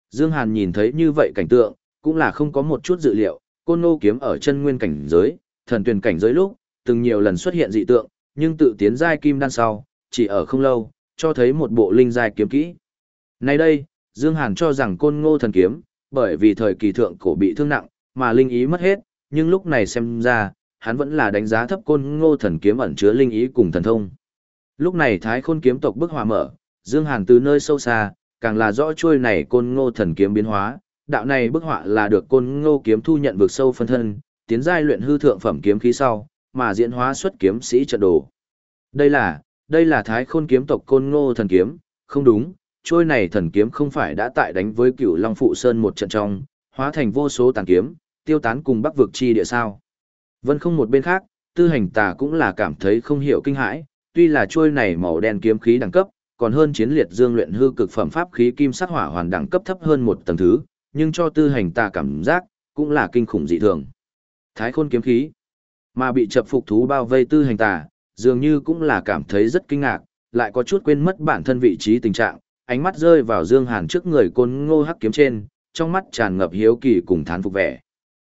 Dương Hàn nhìn thấy như vậy cảnh tượng, cũng là không có một chút dự liệu, côn ngô kiếm ở chân nguyên cảnh giới, thần tuyển cảnh giới lúc, từng nhiều lần xuất hiện dị tượng, nhưng tự tiến giai kim đan sau, chỉ ở không lâu, cho thấy một bộ linh giai kiếm kỹ. Nay đây, Dương Hàn cho rằng côn ngô thần kiếm, bởi vì thời kỳ thượng cổ bị thương nặng, mà linh ý mất hết, nhưng lúc này xem ra, hắn vẫn là đánh giá thấp côn ngô thần kiếm ẩn chứa linh ý cùng thần thông. Lúc này thái khôn kiếm tộc bức hòa mở, Dương Hàn từ nơi sâu xa, càng là rõ chuôi này côn ngô thần kiếm biến hóa, đạo này bức họa là được côn ngô kiếm thu nhận vực sâu phân thân, tiến giai luyện hư thượng phẩm kiếm khí sau, mà diễn hóa xuất kiếm sĩ trận đồ. Đây là, đây là thái khôn kiếm tộc côn ngô thần kiếm, không đúng, trôi này thần kiếm không phải đã tại đánh với cựu Long Phụ Sơn một trận trong, hóa thành vô số tàn kiếm, tiêu tán cùng bắc vực chi địa sao. Vân không một bên khác, tư hành tà cũng là cảm thấy không hiểu kinh hãi, tuy là trôi này màu đen kiếm khí đẳng cấp, còn hơn chiến liệt dương luyện hư cực phẩm pháp khí kim sắc hỏa hoàn đẳng cấp thấp hơn một tầng thứ, nhưng cho tư hành tà cảm giác, cũng là kinh khủng dị thường. Thái khôn kiếm khí, mà bị chập phục thú bao vây tư hành tà, dường như cũng là cảm thấy rất kinh ngạc, lại có chút quên mất bản thân vị trí tình trạng, ánh mắt rơi vào Dương Hàn trước người côn ngô hắc kiếm trên, trong mắt tràn ngập hiếu kỳ cùng thán phục vẻ.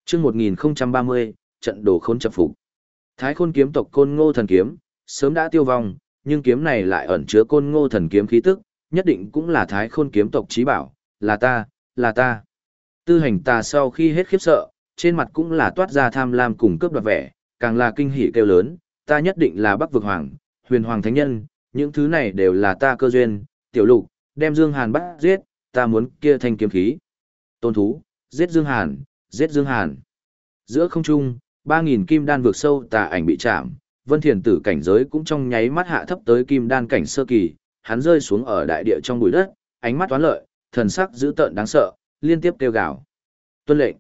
Trước 1030, trận đồ khôn chập phục. Thái khôn kiếm tộc côn ngô thần kiếm, sớm đã tiêu vong, nhưng kiếm này lại ẩn chứa côn ngô thần kiếm khí tức, nhất định cũng là thái khôn kiếm tộc trí bảo, là ta, là ta. Tư hành ta sau khi hết khiếp sợ, trên mặt cũng là toát ra tham lam cùng cướp đoạt vẻ, càng là kinh hỉ kêu lớn, ta nhất định là bắc vực hoàng, huyền hoàng thánh nhân, những thứ này đều là ta cơ duyên, tiểu lục, đem Dương Hàn bắt giết, ta muốn kia thanh kiếm khí. Tôn thú, giết Dương Hàn, giết Dương Hàn. Giữa không trung, 3000 kim đan vượt sâu tà ảnh bị chạm, vân thiền tử cảnh giới cũng trong nháy mắt hạ thấp tới kim đan cảnh sơ kỳ, hắn rơi xuống ở đại địa trong bụi đất, ánh mắt toán lợi, thần sắc dữ tợn đáng sợ, liên tiếp kêu gào. Tuân lệnh.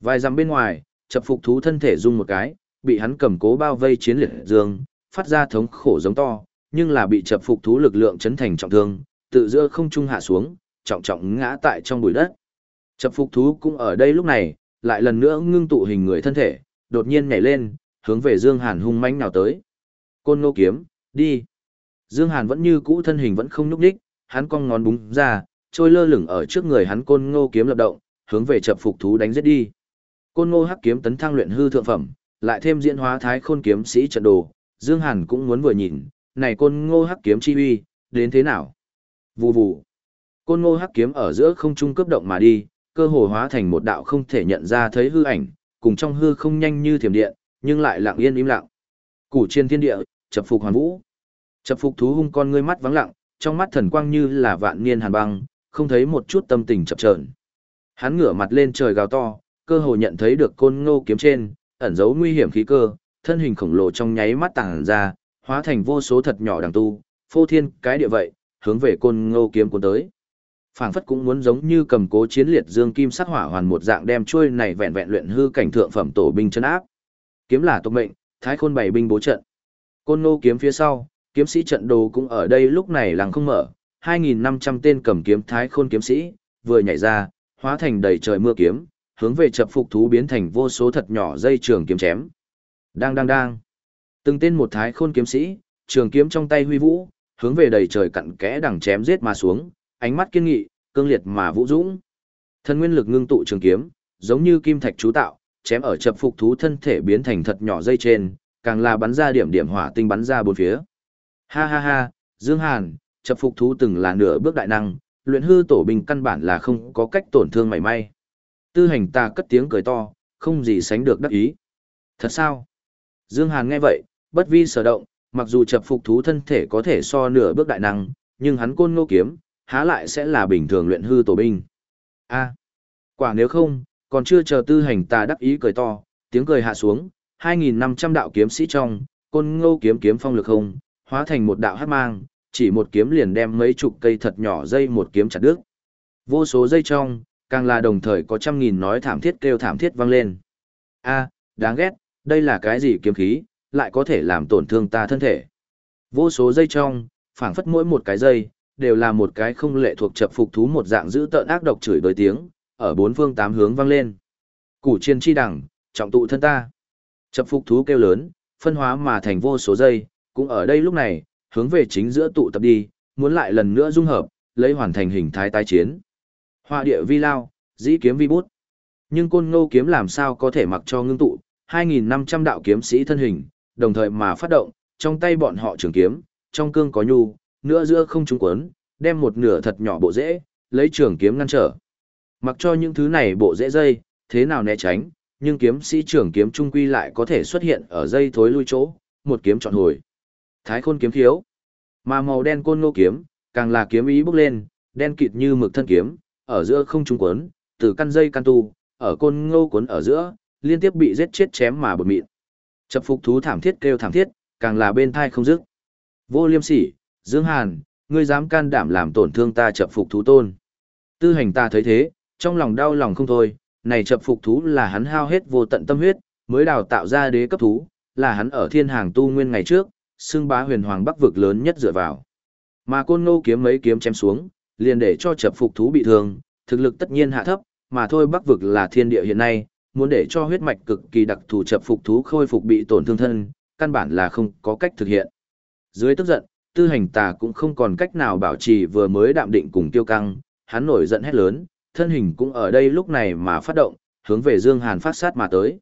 Vài dặm bên ngoài, chập phục thú thân thể rung một cái, bị hắn cầm cố bao vây chiến liệt dương, phát ra thống khổ giống to, nhưng là bị chập phục thú lực lượng chấn thành trọng thương, tự giữa không trung hạ xuống, trọng trọng ngã tại trong bụi đất. Chập phục thú cũng ở đây lúc này, lại lần nữa ngưng tụ hình người thân thể, đột nhiên nhảy lên, hướng về Dương Hàn hung mãnh nào tới. Côn Ngô kiếm, đi. Dương Hàn vẫn như cũ thân hình vẫn không nhúc nhích, hắn cong ngón búng ra, trôi lơ lửng ở trước người hắn Côn Ngô kiếm lập động, hướng về chập phục thú đánh giết đi. Côn Ngô hắc kiếm tấn thăng luyện hư thượng phẩm, lại thêm diễn hóa thái khôn kiếm sĩ trận đồ, Dương Hàn cũng muốn vừa nhìn, này Côn Ngô hắc kiếm chi uy, đến thế nào? Vù vù. Côn Ngô hắc kiếm ở giữa không trung cấp động mà đi, cơ hồ hóa thành một đạo không thể nhận ra thấy hư ảnh, cùng trong hư không nhanh như thiểm điện, nhưng lại lặng yên im lặng. Củ trên thiên địa, chập phục hoàn vũ. Chập phục thú hung con ngươi mắt vắng lặng, trong mắt thần quang như là vạn niên hàn băng, không thấy một chút tâm tình chập chờn. Hắn ngửa mặt lên trời gào to, cơ hồ nhận thấy được côn ngô kiếm trên, ẩn giấu nguy hiểm khí cơ, thân hình khổng lồ trong nháy mắt tàng ra, hóa thành vô số thật nhỏ đằng tu, phô thiên cái địa vậy, hướng về côn ngô kiếm cuốn tới. Phảng phất cũng muốn giống như cầm cố chiến liệt dương kim sắc hỏa hoàn một dạng đem chuôi này vẹn vẹn luyện hư cảnh thượng phẩm tổ binh chân áp. Kiếm là tộc mệnh thái khôn bảy binh bố trận. Côn Ngô kiếm phía sau kiếm sĩ trận đồ cũng ở đây lúc này lặng không mở, 2.500 tên cầm kiếm thái khôn kiếm sĩ, vừa nhảy ra, hóa thành đầy trời mưa kiếm, hướng về chập phục thú biến thành vô số thật nhỏ dây trường kiếm chém. Đang đang đang. Từng tên một thái khôn kiếm sĩ, trường kiếm trong tay huy vũ, hướng về đầy trời cặn kẽ đằng chém giết mà xuống, ánh mắt kiên nghị, cương liệt mà vũ dũng. Thân nguyên lực ngưng tụ trường kiếm, giống như kim thạch chú tạo, chém ở chập phục thú thân thể biến thành thật nhỏ dây trên, càng là bắn ra điểm điểm hỏa tinh bắn ra bốn phía. Ha ha ha, Dương Hàn, chập phục thú từng là nửa bước đại năng, luyện hư tổ binh căn bản là không có cách tổn thương mảy may. Tư hành ta cất tiếng cười to, không gì sánh được đắc ý. Thật sao? Dương Hàn nghe vậy, bất vi sở động, mặc dù chập phục thú thân thể có thể so nửa bước đại năng, nhưng hắn côn ngô kiếm, há lại sẽ là bình thường luyện hư tổ binh. A, quả nếu không, còn chưa chờ tư hành ta đắc ý cười to, tiếng cười hạ xuống, 2.500 đạo kiếm sĩ trong, côn ngô kiếm kiếm phong lực không, hóa thành một đạo hát mang, chỉ một kiếm liền đem mấy chục cây thật nhỏ dây một kiếm chặt đứt. Vô số dây trong, càng là đồng thời có trăm nghìn nói thảm thiết kêu thảm thiết vang lên. A, đáng ghét, đây là cái gì kiếm khí, lại có thể làm tổn thương ta thân thể. Vô số dây trong, phảng phất mỗi một cái dây, đều là một cái không lệ thuộc chập phục thú một dạng giữ tợn ác độc chửi đối tiếng, ở bốn phương tám hướng vang lên. Củ chiên chi đẳng, trọng tụ thân ta. Chập phục thú kêu lớn, phân hóa mà thành vô số dây, cũng ở đây lúc này, hướng về chính giữa tụ tập đi, muốn lại lần nữa dung hợp, lấy hoàn thành hình thái tái chiến. Họa địa vi lao, dĩ kiếm vi bút. Nhưng côn ngô kiếm làm sao có thể mặc cho ngưng tụ, 2.500 đạo kiếm sĩ thân hình, đồng thời mà phát động, trong tay bọn họ trường kiếm, trong cương có nhu, nửa giữa không trúng quấn, đem một nửa thật nhỏ bộ rễ, lấy trường kiếm ngăn trở. Mặc cho những thứ này bộ rễ dây, thế nào né tránh, nhưng kiếm sĩ trường kiếm trung quy lại có thể xuất hiện ở dây thối lui chỗ, một kiếm chọn hồi. Thái khôn kiếm thiếu. Mà màu đen côn ngô kiếm, càng là kiếm ý bốc lên, đen kịt như mực thân kiếm, ở giữa không trung quấn, từ căn dây căn tu, ở côn ngô quấn ở giữa, liên tiếp bị giết chết chém mà bột mịn. Chập phục thú thảm thiết kêu thảm thiết, càng là bên thai không dứt. Vô liêm sỉ, Dương Hàn, ngươi dám can đảm làm tổn thương ta chập phục thú tôn. Tư hành ta thấy thế, trong lòng đau lòng không thôi, này chập phục thú là hắn hao hết vô tận tâm huyết, mới đào tạo ra đế cấp thú, là hắn ở thiên hàng tu nguyên ngày trước, xương bá huyền hoàng bắc vực lớn nhất dựa vào. Mà côn ngô kiếm mấy kiếm chém xuống, liền để cho chập phục thú bị thương, thực lực tất nhiên hạ thấp, mà thôi bắc vực là thiên địa hiện nay, muốn để cho huyết mạch cực kỳ đặc thù chập phục thú khôi phục bị tổn thương thân, căn bản là không có cách thực hiện. Dưới tức giận, tư hành tà cũng không còn cách nào bảo trì vừa mới đạm định cùng tiêu căng, hắn nổi giận hét lớn, thân hình cũng ở đây lúc này mà phát động, hướng về Dương Hàn phát sát mà tới.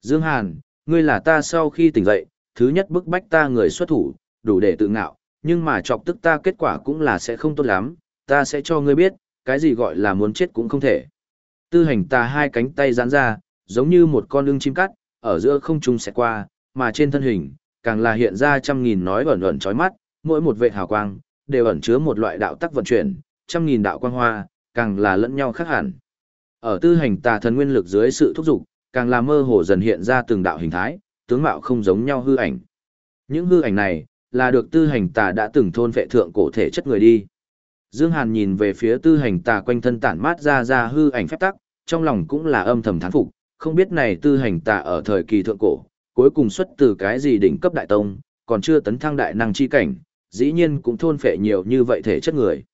Dương Hàn, ngươi là ta sau khi tỉnh dậy, thứ nhất bức bách ta người xuất thủ, đủ để tự ngạo, nhưng mà chọc tức ta kết quả cũng là sẽ không tốt lắm, ta sẽ cho ngươi biết, cái gì gọi là muốn chết cũng không thể. Tư hành ta hai cánh tay giãn ra, giống như một con ưng chim cắt, ở giữa không trung sẽ qua, mà trên thân hình, càng là hiện ra trăm nghìn nói ẩn ẩn chói mắt, mỗi một vệ hào quang, đều ẩn chứa một loại đạo tắc vận chuyển, trăm nghìn đạo quang hoa, càng là lẫn nhau khác hẳn. Ở tư hành tà thần nguyên lực dưới sự thúc giục, càng là mơ hồ dần hiện ra từng đạo hình thái, tướng mạo không giống nhau hư ảnh. Những hư ảnh này, là được tư hành tà đã từng thôn vệ thượng cổ thể chất người đi. Dương Hàn nhìn về phía tư hành tà quanh thân tản mát ra ra hư ảnh phép tắc, trong lòng cũng là âm thầm thán phục, không biết này tư hành tà ở thời kỳ thượng cổ, cuối cùng xuất từ cái gì đỉnh cấp đại tông, còn chưa tấn thăng đại năng chi cảnh, dĩ nhiên cũng thôn phệ nhiều như vậy thể chất người.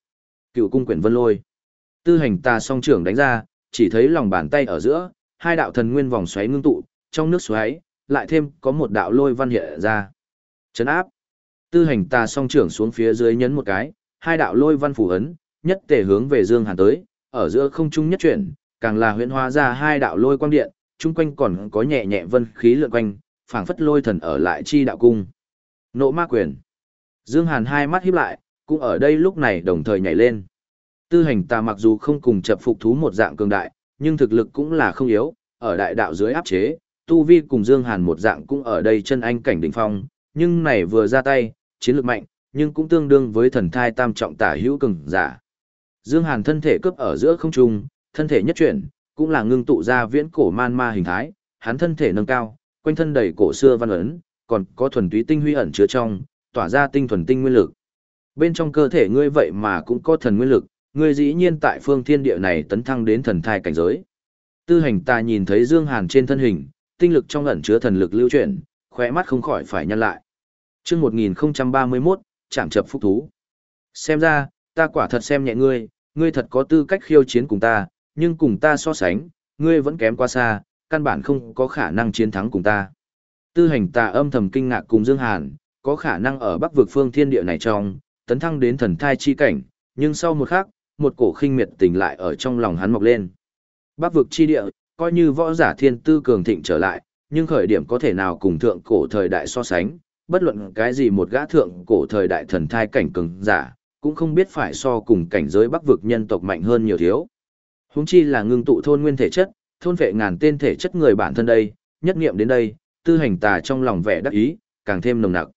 Cựu cung quyển vân lôi. Tư hành tà song trưởng đánh ra, chỉ thấy lòng bàn tay ở giữa, hai đạo thần nguyên vòng xoáy ngưng tụ, trong nước xoáy, lại thêm có một đạo lôi văn hiện ra. Chấn áp. Tư hành tà song trưởng xuống phía dưới nhấn một cái, hai đạo lôi văn phủ ấn, nhất tề hướng về Dương Hàn tới, ở giữa không trung nhất chuyển, càng là huyễn hóa ra hai đạo lôi quang điện, chung quanh còn có nhẹ nhẹ vân khí lượn quanh, phảng phất lôi thần ở lại chi đạo cung. Nộ ma quyền. Dương Hàn hai mắt híp lại, cũng ở đây lúc này đồng thời nhảy lên. Tư hành tà mặc dù không cùng chập phục thú một dạng cường đại, nhưng thực lực cũng là không yếu, ở đại đạo dưới áp chế, tu vi cùng Dương Hàn một dạng cũng ở đây chân anh cảnh đỉnh phong, nhưng này vừa ra tay, chiến lược mạnh, nhưng cũng tương đương với thần thai tam trọng tả hữu cường giả. Dương Hàn thân thể cướp ở giữa không trung, thân thể nhất chuyển, cũng là ngưng tụ ra viễn cổ man ma hình thái, hắn thân thể nâng cao, quanh thân đầy cổ xưa văn ấn, còn có thuần túy tinh huy ẩn chứa trong, tỏa ra tinh thuần tinh nguyên lực. Bên trong cơ thể ngươi vậy mà cũng có thần nguyên lực, ngươi dĩ nhiên tại phương thiên địa này tấn thăng đến thần thai cảnh giới. Tư hành ta nhìn thấy Dương Hàn trên thân hình, tinh lực trong ẩn chứa thần lực lưu chuyển, khóe mắt không khỏi phải nhăn lại. Trước 1031, chạm chập phúc thú. Xem ra, ta quả thật xem nhẹ ngươi, ngươi thật có tư cách khiêu chiến cùng ta, nhưng cùng ta so sánh, ngươi vẫn kém quá xa, căn bản không có khả năng chiến thắng cùng ta. Tư hành tà âm thầm kinh ngạc cùng Dương Hàn, có khả năng ở bắc vực phương thiên địa này trong, tấn thăng đến thần thai chi cảnh, nhưng sau một khắc, một cổ khinh miệt tình lại ở trong lòng hắn mọc lên. Bắc vực chi địa, coi như võ giả thiên tư cường thịnh trở lại, nhưng khởi điểm có thể nào cùng thượng cổ thời đại so sánh, bất luận cái gì một gã thượng cổ thời đại thần thai cảnh cường giả, cũng không biết phải so cùng cảnh giới bắc vực nhân tộc mạnh hơn nhiều thiếu. Húng chi là ngưng tụ thôn nguyên thể chất, thôn vệ ngàn tên thể chất người bản thân đây, nhất nghiệm đến đây, tư hành tà trong lòng vẻ đắc ý, càng thêm nồng nặc.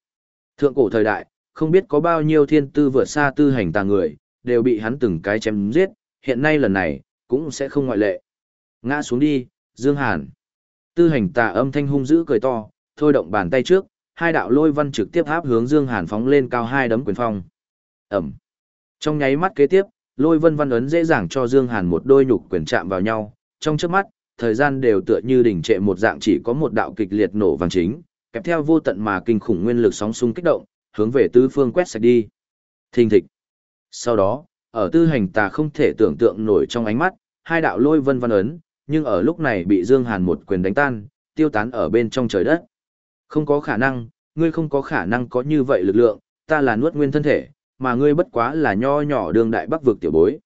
Thượng cổ thời đại, không biết có bao nhiêu thiên tư vượt xa tư hành tà người, đều bị hắn từng cái chém giết, hiện nay lần này, cũng sẽ không ngoại lệ. Ngã xuống đi, Dương Hàn. Tư hành tà âm thanh hung dữ cười to, thôi động bàn tay trước, hai đạo lôi văn trực tiếp áp hướng Dương Hàn phóng lên cao hai đấm quyền phong. ầm! Trong nháy mắt kế tiếp, lôi vân văn ấn dễ dàng cho Dương Hàn một đôi nhục quyền chạm vào nhau, trong chớp mắt, thời gian đều tựa như đỉnh trệ một dạng chỉ có một đạo kịch liệt nổ vàng chính, kèm theo vô tận mà kinh khủng nguyên lực sóng xung kích động, hướng về tứ phương quét sạch đi. Thình thịch. Sau đó, ở tư hành tà không thể tưởng tượng nổi trong ánh mắt, hai đạo lôi vân văn ấn, nhưng ở lúc này bị Dương Hàn một quyền đánh tan, tiêu tán ở bên trong trời đất. Không có khả năng, ngươi không có khả năng có như vậy lực lượng, ta là nuốt nguyên thân thể, mà ngươi bất quá là nho nhỏ đường đại bắc vực tiểu bối.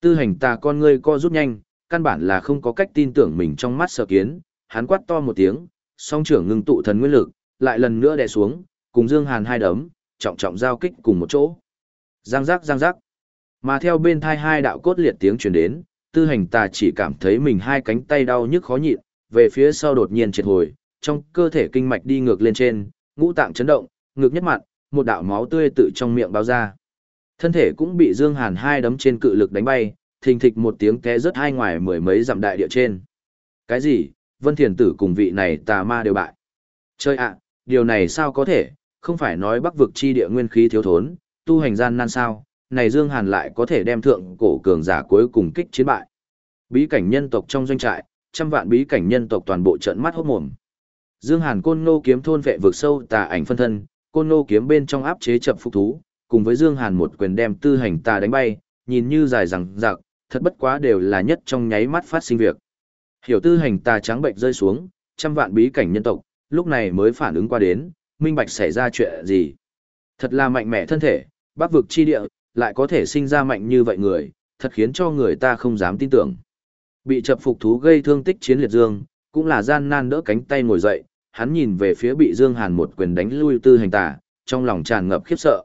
Tư hành ta con ngươi co rút nhanh, căn bản là không có cách tin tưởng mình trong mắt sở kiến, hắn quát to một tiếng, song trưởng ngưng tụ thần nguyên lực, lại lần nữa đè xuống, cùng Dương Hàn hai đấm, trọng trọng giao kích cùng một chỗ. Giang giác giang giác. Mà theo bên thai hai đạo cốt liệt tiếng truyền đến, tư hành ta chỉ cảm thấy mình hai cánh tay đau nhức khó nhịn, về phía sau đột nhiên triệt hồi, trong cơ thể kinh mạch đi ngược lên trên, ngũ tạng chấn động, ngược nhất mặt, một đạo máu tươi tự trong miệng bao ra. Thân thể cũng bị Dương Hàn hai đấm trên cự lực đánh bay, thình thịch một tiếng té rớt hai ngoài mười mấy dặm đại địa trên. Cái gì? Vân Thiền Tử cùng vị này tà ma đều bại. Chơi ạ, điều này sao có thể, không phải nói bắc vực chi địa nguyên khí thiếu thốn, tu hành gian nan sao, này Dương Hàn lại có thể đem thượng cổ cường giả cuối cùng kích chiến bại. Bí cảnh nhân tộc trong doanh trại, trăm vạn bí cảnh nhân tộc toàn bộ trận mắt hốt mồm. Dương Hàn côn nô kiếm thôn vệ vực sâu tà ảnh phân thân, côn nô kiếm bên trong áp chế chậm phục thú, cùng với Dương Hàn một quyền đem tư hành tà đánh bay, nhìn như dài rằng rạc, thật bất quá đều là nhất trong nháy mắt phát sinh việc. Hiểu tư hành tà trắng bệnh rơi xuống, trăm vạn bí cảnh nhân tộc, lúc này mới phản ứng qua đến, minh bạch xảy ra chuyện gì. Thật là mạnh mẽ thân thể, bác vực chi địa, lại có thể sinh ra mạnh như vậy người, thật khiến cho người ta không dám tin tưởng. Bị chập phục thú gây thương tích chiến liệt dương, cũng là gian nan đỡ cánh tay ngồi dậy, hắn nhìn về phía bị Dương Hàn một quyền đánh lui tư hành tà, trong lòng tràn ngập khiếp sợ.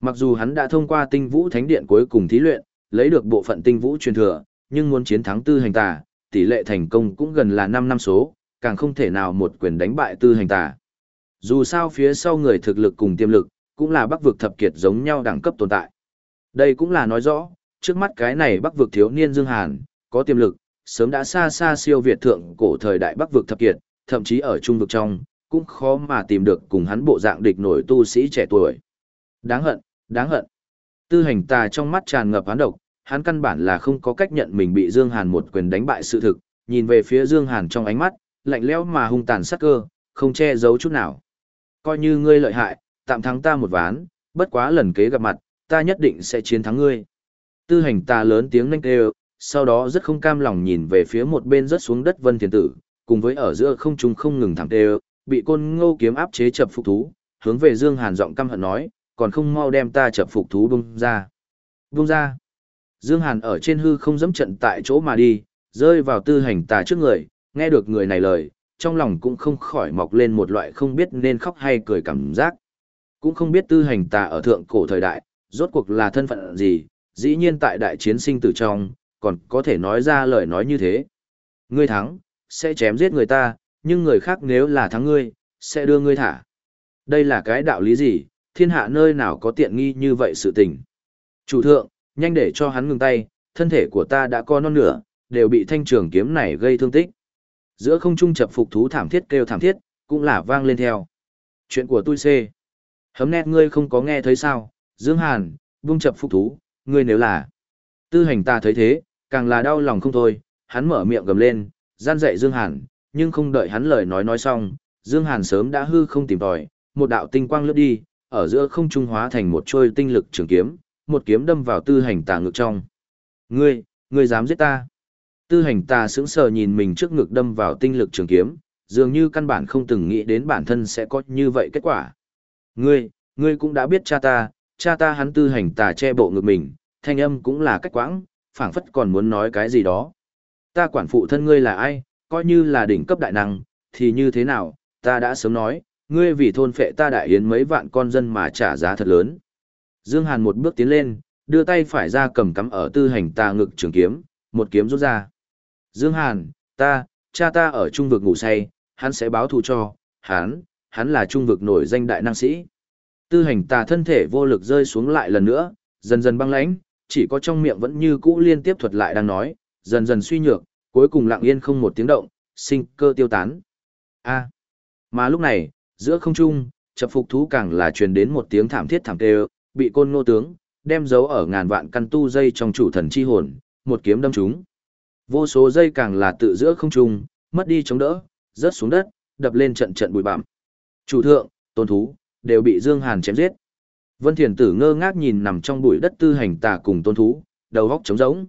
Mặc dù hắn đã thông qua tinh vũ thánh điện cuối cùng thí luyện, lấy được bộ phận tinh vũ truyền thừa, nhưng muốn chiến thắng tư hành tà, tỷ lệ thành công cũng gần là 5 năm số, càng không thể nào một quyền đánh bại tư hành tà. Dù sao phía sau người thực lực cùng tiềm lực, cũng là bắc vực thập kiệt giống nhau đẳng cấp tồn tại. Đây cũng là nói rõ, trước mắt cái này bắc vực thiếu niên Dương Hàn, có tiềm lực, sớm đã xa xa siêu việt thượng cổ thời đại bắc vực thập kiệt, thậm chí ở trung vực trong, cũng khó mà tìm được cùng hắn bộ dạng địch nổi tu sĩ trẻ tuổi. Đáng hận, đáng hận. Tư hành tà trong mắt tràn ngập hán độc, hắn căn bản là không có cách nhận mình bị Dương Hàn một quyền đánh bại sự thực, nhìn về phía Dương Hàn trong ánh mắt, lạnh lẽo mà hung tàn sắc cơ, không che giấu chút nào. Coi như ngươi lợi hại, tạm thắng ta một ván, bất quá lần kế gặp mặt, ta nhất định sẽ chiến thắng ngươi. Tư hành tà lớn tiếng nênh kêu, sau đó rất không cam lòng nhìn về phía một bên rớt xuống đất vân thiền tử, cùng với ở giữa không trung không ngừng thẳng tê bị côn ngô kiếm áp chế chập phục thú, hướng về Dương Hàn giọng căm hận nói, còn không mau đem ta chập phục thú bung ra. Bung ra. Dương Hàn ở trên hư không dẫm trận tại chỗ mà đi, rơi vào tư hành tà trước người, nghe được người này lời, trong lòng cũng không khỏi mọc lên một loại không biết nên khóc hay cười cảm giác. Cũng không biết tư hành tà ở thượng cổ thời đại, rốt cuộc là thân phận gì, dĩ nhiên tại đại chiến sinh tử trong, còn có thể nói ra lời nói như thế. Ngươi thắng, sẽ chém giết người ta, nhưng người khác nếu là thắng ngươi, sẽ đưa ngươi thả. Đây là cái đạo lý gì, thiên hạ nơi nào có tiện nghi như vậy sự tình. Chủ thượng, nhanh để cho hắn ngừng tay, thân thể của ta đã có non nửa, đều bị thanh trường kiếm này gây thương tích. Giữa không trung chập phục thú thảm thiết kêu thảm thiết, cũng là vang lên theo. Chuyện của tôi xê. Hấm nét ngươi không có nghe thấy sao, Dương Hàn, vung chập phục thú, ngươi nếu là. Tư hành ta thấy thế, càng là đau lòng không thôi, hắn mở miệng gầm lên, gian dạy Dương Hàn, nhưng không đợi hắn lời nói nói xong, Dương Hàn sớm đã hư không tìm tòi, một đạo tinh quang lướt đi, ở giữa không trung hóa thành một trôi tinh lực trường kiếm, một kiếm đâm vào tư hành tà ngực trong. Ngươi, ngươi dám giết ta? Tư hành tà sững sờ nhìn mình trước ngực đâm vào tinh lực trường kiếm, dường như căn bản không từng nghĩ đến bản thân sẽ có như vậy kết quả. Ngươi, ngươi cũng đã biết cha ta, cha ta hắn tư hành tà che bộ ngực mình, thanh âm cũng là cách quãng, phảng phất còn muốn nói cái gì đó. Ta quản phụ thân ngươi là ai, coi như là đỉnh cấp đại năng, thì như thế nào, ta đã sớm nói, ngươi vì thôn phệ ta đại yến mấy vạn con dân mà trả giá thật lớn. Dương Hàn một bước tiến lên, đưa tay phải ra cầm cắm ở tư hành tà ngực trường kiếm, một kiếm rút ra. Dương Hàn, ta, cha ta ở trung vực ngủ say, hắn sẽ báo thù cho, hắn, hắn là trung vực nổi danh đại năng sĩ. Tư hành tà thân thể vô lực rơi xuống lại lần nữa, dần dần băng lãnh, chỉ có trong miệng vẫn như cũ liên tiếp thuật lại đang nói, dần dần suy nhược, cuối cùng lặng yên không một tiếng động, sinh cơ tiêu tán. A. Mà lúc này, giữa không trung, chập phục thú càng là truyền đến một tiếng thảm thiết thảm tê, bị côn nô tướng, đem giấu ở ngàn vạn căn tu dây trong chủ thần chi hồn, một kiếm đâm trúng. Vô số dây càng là tự giữa không trung, mất đi chống đỡ, rớt xuống đất, đập lên trận trận bụi bặm. Chủ thượng, tôn thú, đều bị Dương Hàn chém giết. Vân Thiền Tử ngơ ngác nhìn nằm trong bụi đất tư hành tà cùng tôn thú, đầu góc trống rỗng.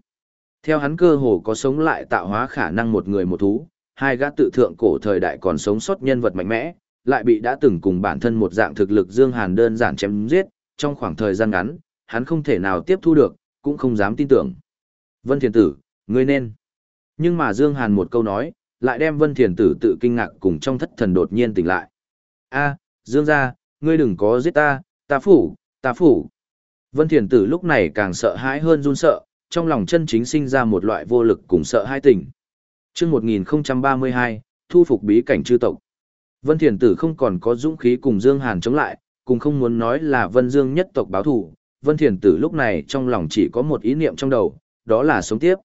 Theo hắn cơ hồ có sống lại tạo hóa khả năng một người một thú, hai gã tự thượng cổ thời đại còn sống sót nhân vật mạnh mẽ, lại bị đã từng cùng bản thân một dạng thực lực Dương Hàn đơn giản chém giết, trong khoảng thời gian ngắn, hắn không thể nào tiếp thu được, cũng không dám tin tưởng. Vân Thiền Tử, ngươi nên. Nhưng mà Dương Hàn một câu nói, lại đem Vân Thiền Tử tự kinh ngạc cùng trong thất thần đột nhiên tỉnh lại. A, Dương gia, ngươi đừng có giết ta, ta phủ, ta phủ. Vân Thiền Tử lúc này càng sợ hãi hơn run sợ, trong lòng chân chính sinh ra một loại vô lực cùng sợ hai tình. Trước 1032, thu phục bí cảnh chư tộc. Vân Thiền Tử không còn có dũng khí cùng Dương Hàn chống lại, cùng không muốn nói là Vân Dương nhất tộc báo thù. Vân Thiền Tử lúc này trong lòng chỉ có một ý niệm trong đầu, đó là sống tiếp.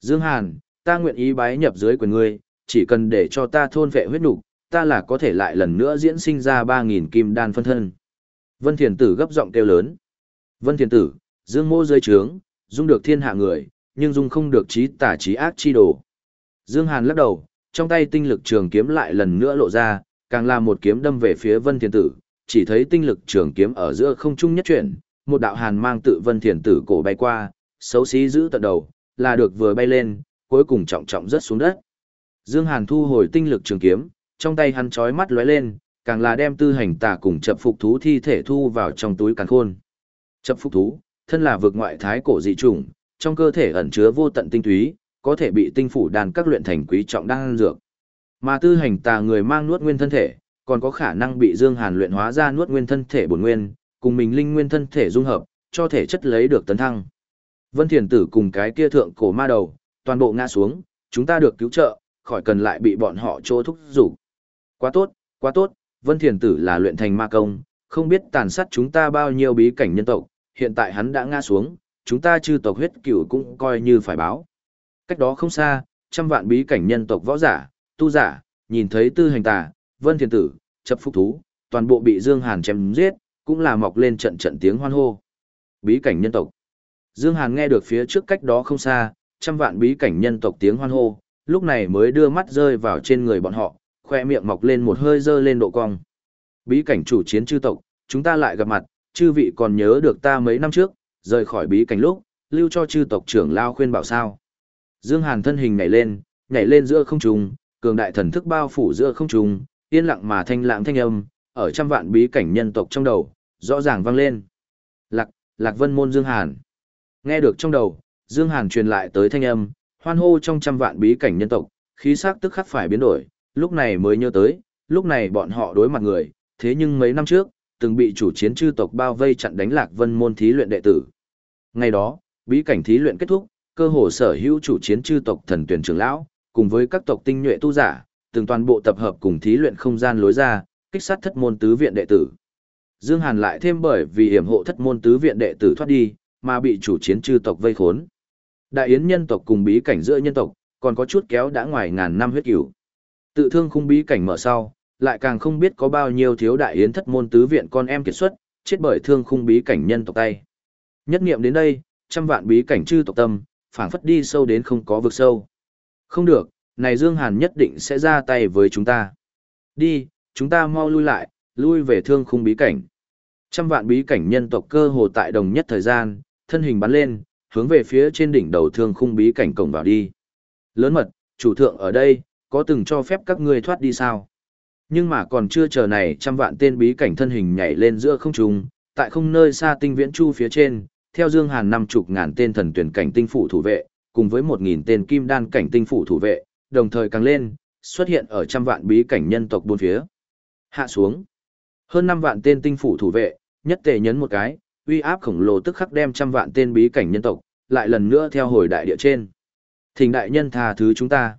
Dương Hàn, ta nguyện ý bái nhập dưới quyền ngươi, chỉ cần để cho ta thôn vệ huyết nục, ta là có thể lại lần nữa diễn sinh ra 3.000 kim đan phân thân. Vân Thiền Tử gấp giọng kêu lớn. Vân Thiền Tử, Dương mô dưới trướng, dung được thiên hạ người, nhưng dung không được trí tả trí ác chi đồ. Dương Hàn lắc đầu, trong tay tinh lực trường kiếm lại lần nữa lộ ra, càng là một kiếm đâm về phía Vân Thiền Tử, chỉ thấy tinh lực trường kiếm ở giữa không trung nhất chuyển, một đạo hàn mang tự Vân Thiền Tử cổ bay qua, xấu xí giữ tận đầu, là được vừa bay lên, cuối cùng trọng trọng rớt xuống đất. Dương Hàn thu hồi tinh lực trường kiếm, trong tay hắn chói mắt lóe lên, càng là đem tư hành tà cùng chập phục thú thi thể thu vào trong túi càn khôn. Chập phục thú, thân là vực ngoại thái cổ dị chủng, trong cơ thể ẩn chứa vô tận tinh túy, có thể bị tinh phủ đàn các luyện thành quý trọng đan dược. Mà tư hành tà người mang nuốt nguyên thân thể, còn có khả năng bị Dương Hàn luyện hóa ra nuốt nguyên thân thể bổn nguyên, cùng mình linh nguyên thân thể dung hợp, cho thể chất lấy được tấn thăng. Vân Thiền Tử cùng cái kia thượng cổ ma đầu, toàn bộ ngã xuống, chúng ta được cứu trợ, khỏi cần lại bị bọn họ trô thúc rủ. Quá tốt, quá tốt, Vân Thiền Tử là luyện thành ma công, không biết tàn sát chúng ta bao nhiêu bí cảnh nhân tộc, hiện tại hắn đã ngã xuống, chúng ta chư tộc huyết cửu cũng coi như phải báo. Cách đó không xa, trăm vạn bí cảnh nhân tộc võ giả, tu giả, nhìn thấy tư hành tà, Vân Thiền Tử, chấp phúc thú, toàn bộ bị Dương Hàn chém giết, cũng là mọc lên trận trận tiếng hoan hô. Bí cảnh nhân tộc. Dương Hàn nghe được phía trước cách đó không xa, trăm vạn bí cảnh nhân tộc tiếng hoan hô, lúc này mới đưa mắt rơi vào trên người bọn họ, khoe miệng mọc lên một hơi dơ lên độ cong. Bí cảnh chủ chiến chư tộc, chúng ta lại gặp mặt, chư vị còn nhớ được ta mấy năm trước, rời khỏi bí cảnh lúc, lưu cho chư tộc trưởng lao khuyên bảo sao. Dương Hàn thân hình nhảy lên, nhảy lên giữa không trung, cường đại thần thức bao phủ giữa không trung, yên lặng mà thanh lãng thanh âm, ở trăm vạn bí cảnh nhân tộc trong đầu, rõ ràng vang lên. Lạc, Lạc Vân môn Dương Hàn. Nghe được trong đầu, Dương Hàn truyền lại tới thanh âm, hoan hô trong trăm vạn bí cảnh nhân tộc, khí sắc tức khắc phải biến đổi, lúc này mới nhớ tới, lúc này bọn họ đối mặt người, thế nhưng mấy năm trước, từng bị chủ chiến chư tộc bao vây chặn đánh lạc vân môn thí luyện đệ tử. Ngày đó, bí cảnh thí luyện kết thúc, cơ hồ sở hữu chủ chiến chư tộc thần tuyển trưởng lão, cùng với các tộc tinh nhuệ tu giả, từng toàn bộ tập hợp cùng thí luyện không gian lối ra, kích sát thất môn tứ viện đệ tử. Dương Hàn lại thêm bởi vì hiểm hộ thất môn tứ viện đệ tử thoát đi, mà bị chủ chiến chư tộc vây khốn. Đại yến nhân tộc cùng bí cảnh giữa nhân tộc, còn có chút kéo đã ngoài ngàn năm huyết cửu. Tự thương khung bí cảnh mở sau, lại càng không biết có bao nhiêu thiếu đại yến thất môn tứ viện con em kiệt xuất, chết bởi thương khung bí cảnh nhân tộc tay. Nhất niệm đến đây, trăm vạn bí cảnh chư tộc tâm, phảng phất đi sâu đến không có vực sâu. Không được, này Dương Hàn nhất định sẽ ra tay với chúng ta. Đi, chúng ta mau lui lại, lui về thương khung bí cảnh. Trăm vạn bí cảnh nhân tộc cơ hồ tại đồng nhất thời gian, thân hình bắn lên, hướng về phía trên đỉnh đầu thương khung bí cảnh cổng vào đi. Lớn mật, chủ thượng ở đây, có từng cho phép các ngươi thoát đi sao? Nhưng mà còn chưa chờ này trăm vạn tên bí cảnh thân hình nhảy lên giữa không trung, tại không nơi xa tinh viễn chu phía trên, theo Dương Hàn năm chục ngàn tên thần tuyển cảnh tinh phủ thủ vệ, cùng với một nghìn tên kim đan cảnh tinh phủ thủ vệ, đồng thời càng lên, xuất hiện ở trăm vạn bí cảnh nhân tộc bốn phía. Hạ xuống. Hơn năm vạn tên tinh phủ thủ vệ, nhất tề nhấn một cái, uy áp khổng lồ tức khắc đem trăm vạn tên bí cảnh nhân tộc, lại lần nữa theo hồi đại địa trên. Thỉnh đại nhân tha thứ chúng ta.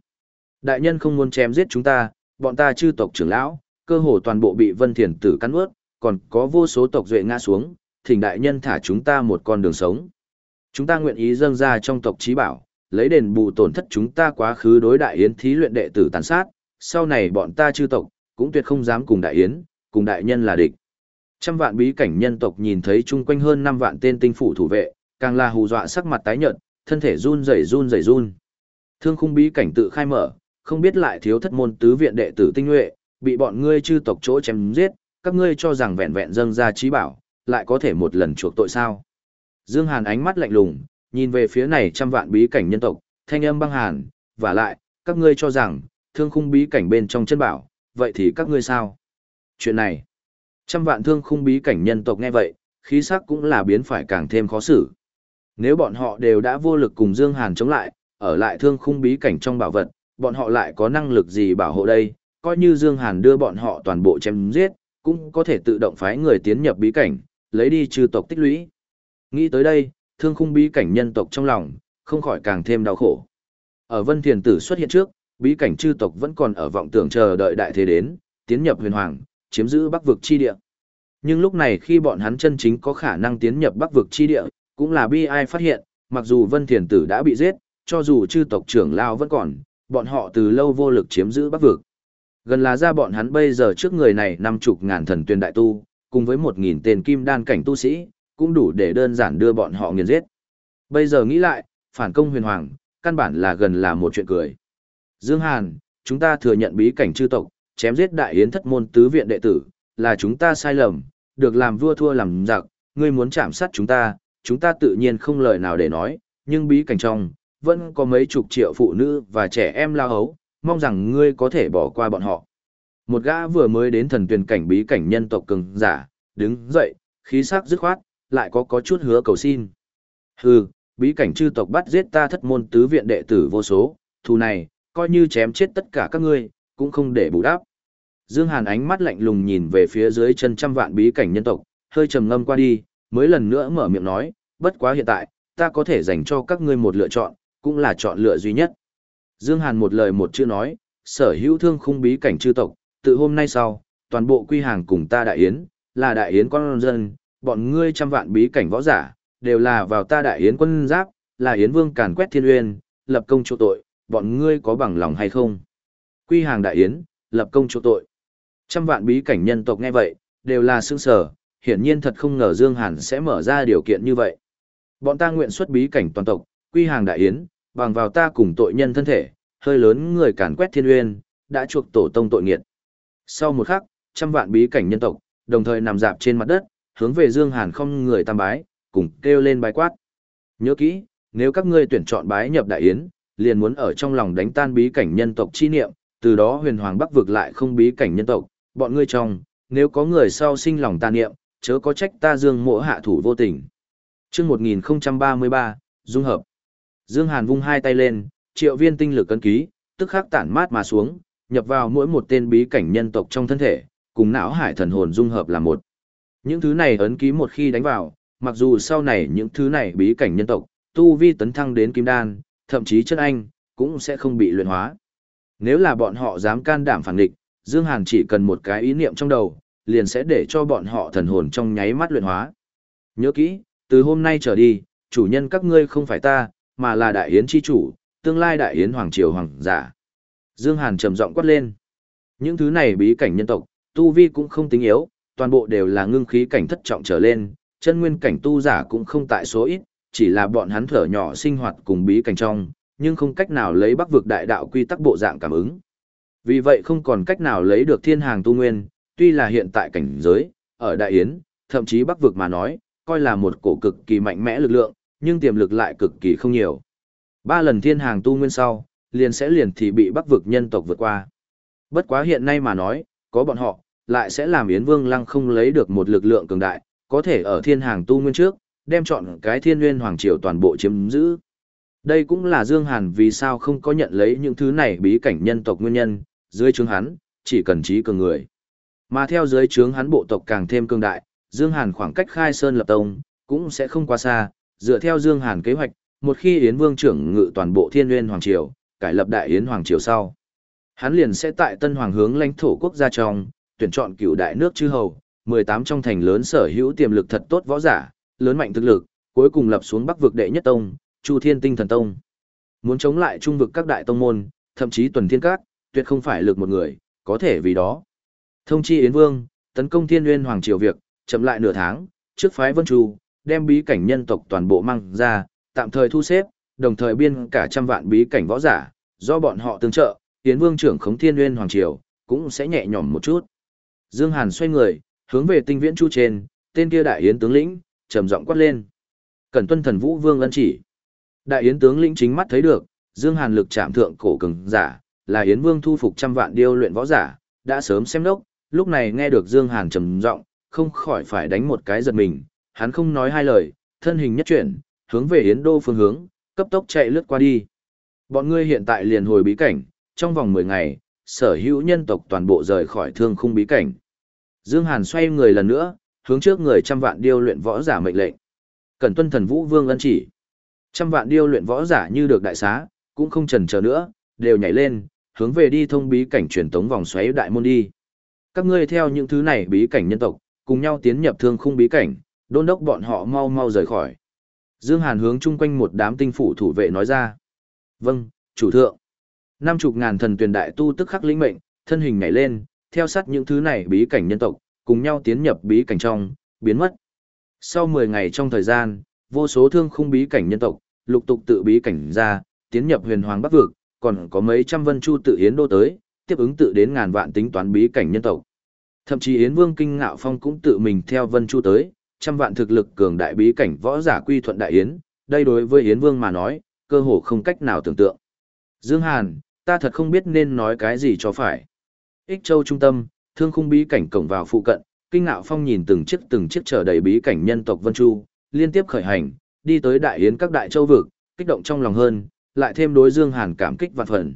Đại nhân không muốn chém giết chúng ta, bọn ta chư tộc trưởng lão, cơ hồ toàn bộ bị vân thiền tử cắn ướt, còn có vô số tộc duệ ngã xuống, thỉnh đại nhân thả chúng ta một con đường sống. Chúng ta nguyện ý dâng ra trong tộc trí bảo, lấy đền bù tổn thất chúng ta quá khứ đối đại yến thí luyện đệ tử tàn sát, sau này bọn ta chư tộc, cũng tuyệt không dám cùng đại yến, cùng đại nhân là địch. Trăm vạn bí cảnh nhân tộc nhìn thấy chung quanh hơn năm vạn tên tinh phủ thủ vệ, càng là hù dọa sắc mặt tái nhợt, thân thể run rẩy run rẩy run. Thương khung bí cảnh tự khai mở, không biết lại thiếu thất môn tứ viện đệ tử tinh nhuệ, bị bọn ngươi chư tộc chỗ chém giết, các ngươi cho rằng vẹn vẹn dâng ra trí bảo, lại có thể một lần chuộc tội sao? Dương Hàn ánh mắt lạnh lùng, nhìn về phía này trăm vạn bí cảnh nhân tộc, thanh âm băng hàn, và lại, các ngươi cho rằng, thương khung bí cảnh bên trong chân bảo, vậy thì các ngươi sao? Chuyện này, trăm vạn thương khung bí cảnh nhân tộc nghe vậy, khí sắc cũng là biến phải càng thêm khó xử. Nếu bọn họ đều đã vô lực cùng Dương Hàn chống lại, ở lại thương khung bí cảnh trong bảo vật, bọn họ lại có năng lực gì bảo hộ đây, coi như Dương Hàn đưa bọn họ toàn bộ chém giết, cũng có thể tự động phái người tiến nhập bí cảnh, lấy đi trừ tộc tích lũy. Nghĩ tới đây, thương khung bí cảnh nhân tộc trong lòng, không khỏi càng thêm đau khổ. Ở Vân Thiền Tử xuất hiện trước, bí cảnh chư tộc vẫn còn ở vọng tưởng chờ đợi đại thế đến, tiến nhập huyền hoàng, chiếm giữ bắc vực chi địa. Nhưng lúc này khi bọn hắn chân chính có khả năng tiến nhập bắc vực chi địa, cũng là bi ai phát hiện, mặc dù Vân Thiền Tử đã bị giết, cho dù chư tộc trưởng lao vẫn còn, bọn họ từ lâu vô lực chiếm giữ bắc vực. Gần là ra bọn hắn bây giờ trước người này năm chục ngàn thần tuyên đại tu, cùng với một nghìn tên kim đan cảnh tu sĩ, cũng đủ để đơn giản đưa bọn họ nghiền giết. Bây giờ nghĩ lại, phản công huyền hoàng, căn bản là gần là một chuyện cười. Dương Hàn, chúng ta thừa nhận bí cảnh chư tộc, chém giết đại yến thất môn tứ viện đệ tử, là chúng ta sai lầm, được làm vua thua làm giặc, ngươi muốn chạm sát chúng ta, chúng ta tự nhiên không lời nào để nói, nhưng bí cảnh trong, vẫn có mấy chục triệu phụ nữ và trẻ em lao hấu, mong rằng ngươi có thể bỏ qua bọn họ. Một gã vừa mới đến thần tuyển cảnh bí cảnh nhân tộc cường giả, đứng dậy, khí sắc dứt khoát, lại có có chút hứa cầu xin. Hừ, bí cảnh chư tộc bắt giết ta thất môn tứ viện đệ tử vô số, thù này, coi như chém chết tất cả các ngươi, cũng không để bù đắp. Dương Hàn ánh mắt lạnh lùng nhìn về phía dưới chân trăm vạn bí cảnh nhân tộc, hơi trầm ngâm qua đi, mới lần nữa mở miệng nói, bất quá hiện tại, ta có thể dành cho các ngươi một lựa chọn, cũng là chọn lựa duy nhất. Dương Hàn một lời một chữ nói, sở hữu thương khung bí cảnh chư tộc, từ hôm nay sau, toàn bộ quy hàng cùng ta đại yến, là đại yến con dân, bọn ngươi trăm vạn bí cảnh võ giả, đều là vào ta đại yến quân giáp, là yến vương càn quét thiên uyên, lập công chỗ tội, bọn ngươi có bằng lòng hay không? Quy hàng đại yến, lập công chỗ tội. Trăm vạn bí cảnh nhân tộc nghe vậy, đều là sương sở, hiển nhiên thật không ngờ Dương Hàn sẽ mở ra điều kiện như vậy. Bọn ta nguyện xuất bí cảnh toàn tộc, quy hàng đại yến, bằng vào ta cùng tội nhân thân thể, hơi lớn người càn quét thiên uyên, đã chuộc tổ tông tội nghiệt. Sau một khắc, trăm vạn bí cảnh nhân tộc, đồng thời nằm dạp trên mặt đất, hướng về Dương Hàn không người tam bái, cùng kêu lên bài quát. Nhớ kỹ, nếu các ngươi tuyển chọn bái nhập đại yến, liền muốn ở trong lòng đánh tan bí cảnh nhân tộc chi niệm, từ đó huyền hoàng bắc vực lại không bí cảnh nhân tộc, bọn ngươi trong, nếu có người sau sinh lòng tà niệm, chớ có trách ta Dương mộ hạ thủ vô tình. Chương 1033, Dung hợp. Dương Hàn vung hai tay lên, triệu viên tinh lực cân ký, tức khắc tản mát mà xuống, nhập vào mỗi một tên bí cảnh nhân tộc trong thân thể, cùng não hải thần hồn dung hợp là một. Những thứ này ấn ký một khi đánh vào, mặc dù sau này những thứ này bí cảnh nhân tộc, tu vi tấn thăng đến kim đan, thậm chí chân anh, cũng sẽ không bị luyện hóa. Nếu là bọn họ dám can đảm phản địch, Dương Hàn chỉ cần một cái ý niệm trong đầu, liền sẽ để cho bọn họ thần hồn trong nháy mắt luyện hóa. Nhớ kỹ, từ hôm nay trở đi, chủ nhân các ngươi không phải ta, mà là đại yến chi chủ, tương lai đại yến hoàng triều hoàng giả. Dương Hàn trầm giọng quát lên. Những thứ này bí cảnh nhân tộc, tu vi cũng không tính yếu, toàn bộ đều là ngưng khí cảnh thất trọng trở lên, chân nguyên cảnh tu giả cũng không tại số ít, chỉ là bọn hắn thở nhỏ sinh hoạt cùng bí cảnh trong, nhưng không cách nào lấy bắc vực đại đạo quy tắc bộ dạng cảm ứng. Vì vậy không còn cách nào lấy được thiên hàng tu nguyên, tuy là hiện tại cảnh giới, ở Đại Yến, thậm chí Bắc vực mà nói, coi là một cổ cực kỳ mạnh mẽ lực lượng, nhưng tiềm lực lại cực kỳ không nhiều. Ba lần thiên hàng tu nguyên sau, liền sẽ liền thì bị Bắc vực nhân tộc vượt qua. Bất quá hiện nay mà nói, có bọn họ, lại sẽ làm Yến Vương Lăng không lấy được một lực lượng cường đại, có thể ở thiên hàng tu nguyên trước, đem chọn cái thiên nguyên hoàng triều toàn bộ chiếm giữ. Đây cũng là Dương Hàn vì sao không có nhận lấy những thứ này bí cảnh nhân tộc nguyên nhân, dưới trướng hắn, chỉ cần trí cường người. Mà theo dưới trướng hắn bộ tộc càng thêm cường đại, Dương Hàn khoảng cách khai sơn lập tông, cũng sẽ không quá xa, dựa theo Dương Hàn kế hoạch, một khi Yến Vương trưởng ngự toàn bộ thiên nguyên hoàng triều, cải lập đại Yến hoàng triều sau. Hắn liền sẽ tại Tân Hoàng hướng lãnh thổ quốc gia trong, tuyển chọn cựu đại nước chư hầu, 18 trong thành lớn sở hữu tiềm lực thật tốt võ giả, lớn mạnh thực lực, cuối cùng lập xuống Bắc vực đệ nhất tông, Chu Thiên Tinh Thần Tông. Muốn chống lại trung vực các đại tông môn, thậm chí tuần thiên các, tuyệt không phải lực một người, có thể vì đó. Thông chi Yến Vương, tấn công Thiên Nguyên Hoàng triều việc, chậm lại nửa tháng, trước phái Vân Chu, đem bí cảnh nhân tộc toàn bộ mang ra, tạm thời thu xếp, đồng thời biên cả trăm vạn bí cảnh võ giả, do bọn họ tương trợ, Yến Vương trưởng khống Thiên Nguyên Hoàng triều, cũng sẽ nhẹ nhõm một chút. Dương Hàn xoay người, hướng về Tinh Viễn Chu trên, tên kia đại yến tướng lĩnh, trầm giọng quát lên. Cẩn tuân thần Vũ Vương ân chỉ. Đại yến tướng lĩnh chính mắt thấy được, Dương Hàn lực chạm thượng cổ cường giả, là yến vương thu phục trăm vạn điêu luyện võ giả, đã sớm xem đốc, lúc này nghe được Dương Hàn trầm giọng, không khỏi phải đánh một cái giật mình, hắn không nói hai lời, thân hình nhất chuyển, hướng về yến đô phương hướng, cấp tốc chạy lướt qua đi. Bọn ngươi hiện tại liền hồi bí cảnh, trong vòng 10 ngày, sở hữu nhân tộc toàn bộ rời khỏi thương khung bí cảnh. Dương Hàn xoay người lần nữa, hướng trước người trăm vạn điêu luyện võ giả mệnh lệnh. Cần tuân thần vũ vương ân chỉ. Trăm vạn điêu luyện võ giả như được đại xá, cũng không chần chờ nữa, đều nhảy lên, hướng về đi thông bí cảnh truyền tống vòng xoáy đại môn đi. Các ngươi theo những thứ này bí cảnh nhân tộc, cùng nhau tiến nhập thương khung bí cảnh, đôn đốc bọn họ mau mau rời khỏi. Dương Hàn hướng chung quanh một đám tinh phủ thủ vệ nói ra. Vâng, chủ thượng. Năm chục ngàn thần tuyển đại tu tức khắc lĩnh mệnh, thân hình nhảy lên, theo sát những thứ này bí cảnh nhân tộc, cùng nhau tiến nhập bí cảnh trong, biến mất. Sau 10 ngày trong thời gian, vô số thương khung bí cảnh nhân tộc, lục tục tự bí cảnh ra, tiến nhập huyền hoàng bắc vực, còn có mấy trăm vân chu tự yến đô tới, tiếp ứng tự đến ngàn vạn tính toán bí cảnh nhân tộc. Thậm chí Yến Vương Kinh Ngạo Phong cũng tự mình theo vân chu tới, trăm vạn thực lực cường đại bí cảnh võ giả quy thuận đại yến, đây đối với Yến Vương mà nói, cơ hồ không cách nào tưởng tượng. Dương Hàn, ta thật không biết nên nói cái gì cho phải. Ích Châu trung tâm, thương khung bí cảnh cổng vào phụ cận, kinh ngạo phong nhìn từng chiếc từng chiếc chờ đầy bí cảnh nhân tộc Vân Chu, liên tiếp khởi hành, đi tới đại yến các đại châu vực, kích động trong lòng hơn, lại thêm đối Dương Hàn cảm kích vạn phần.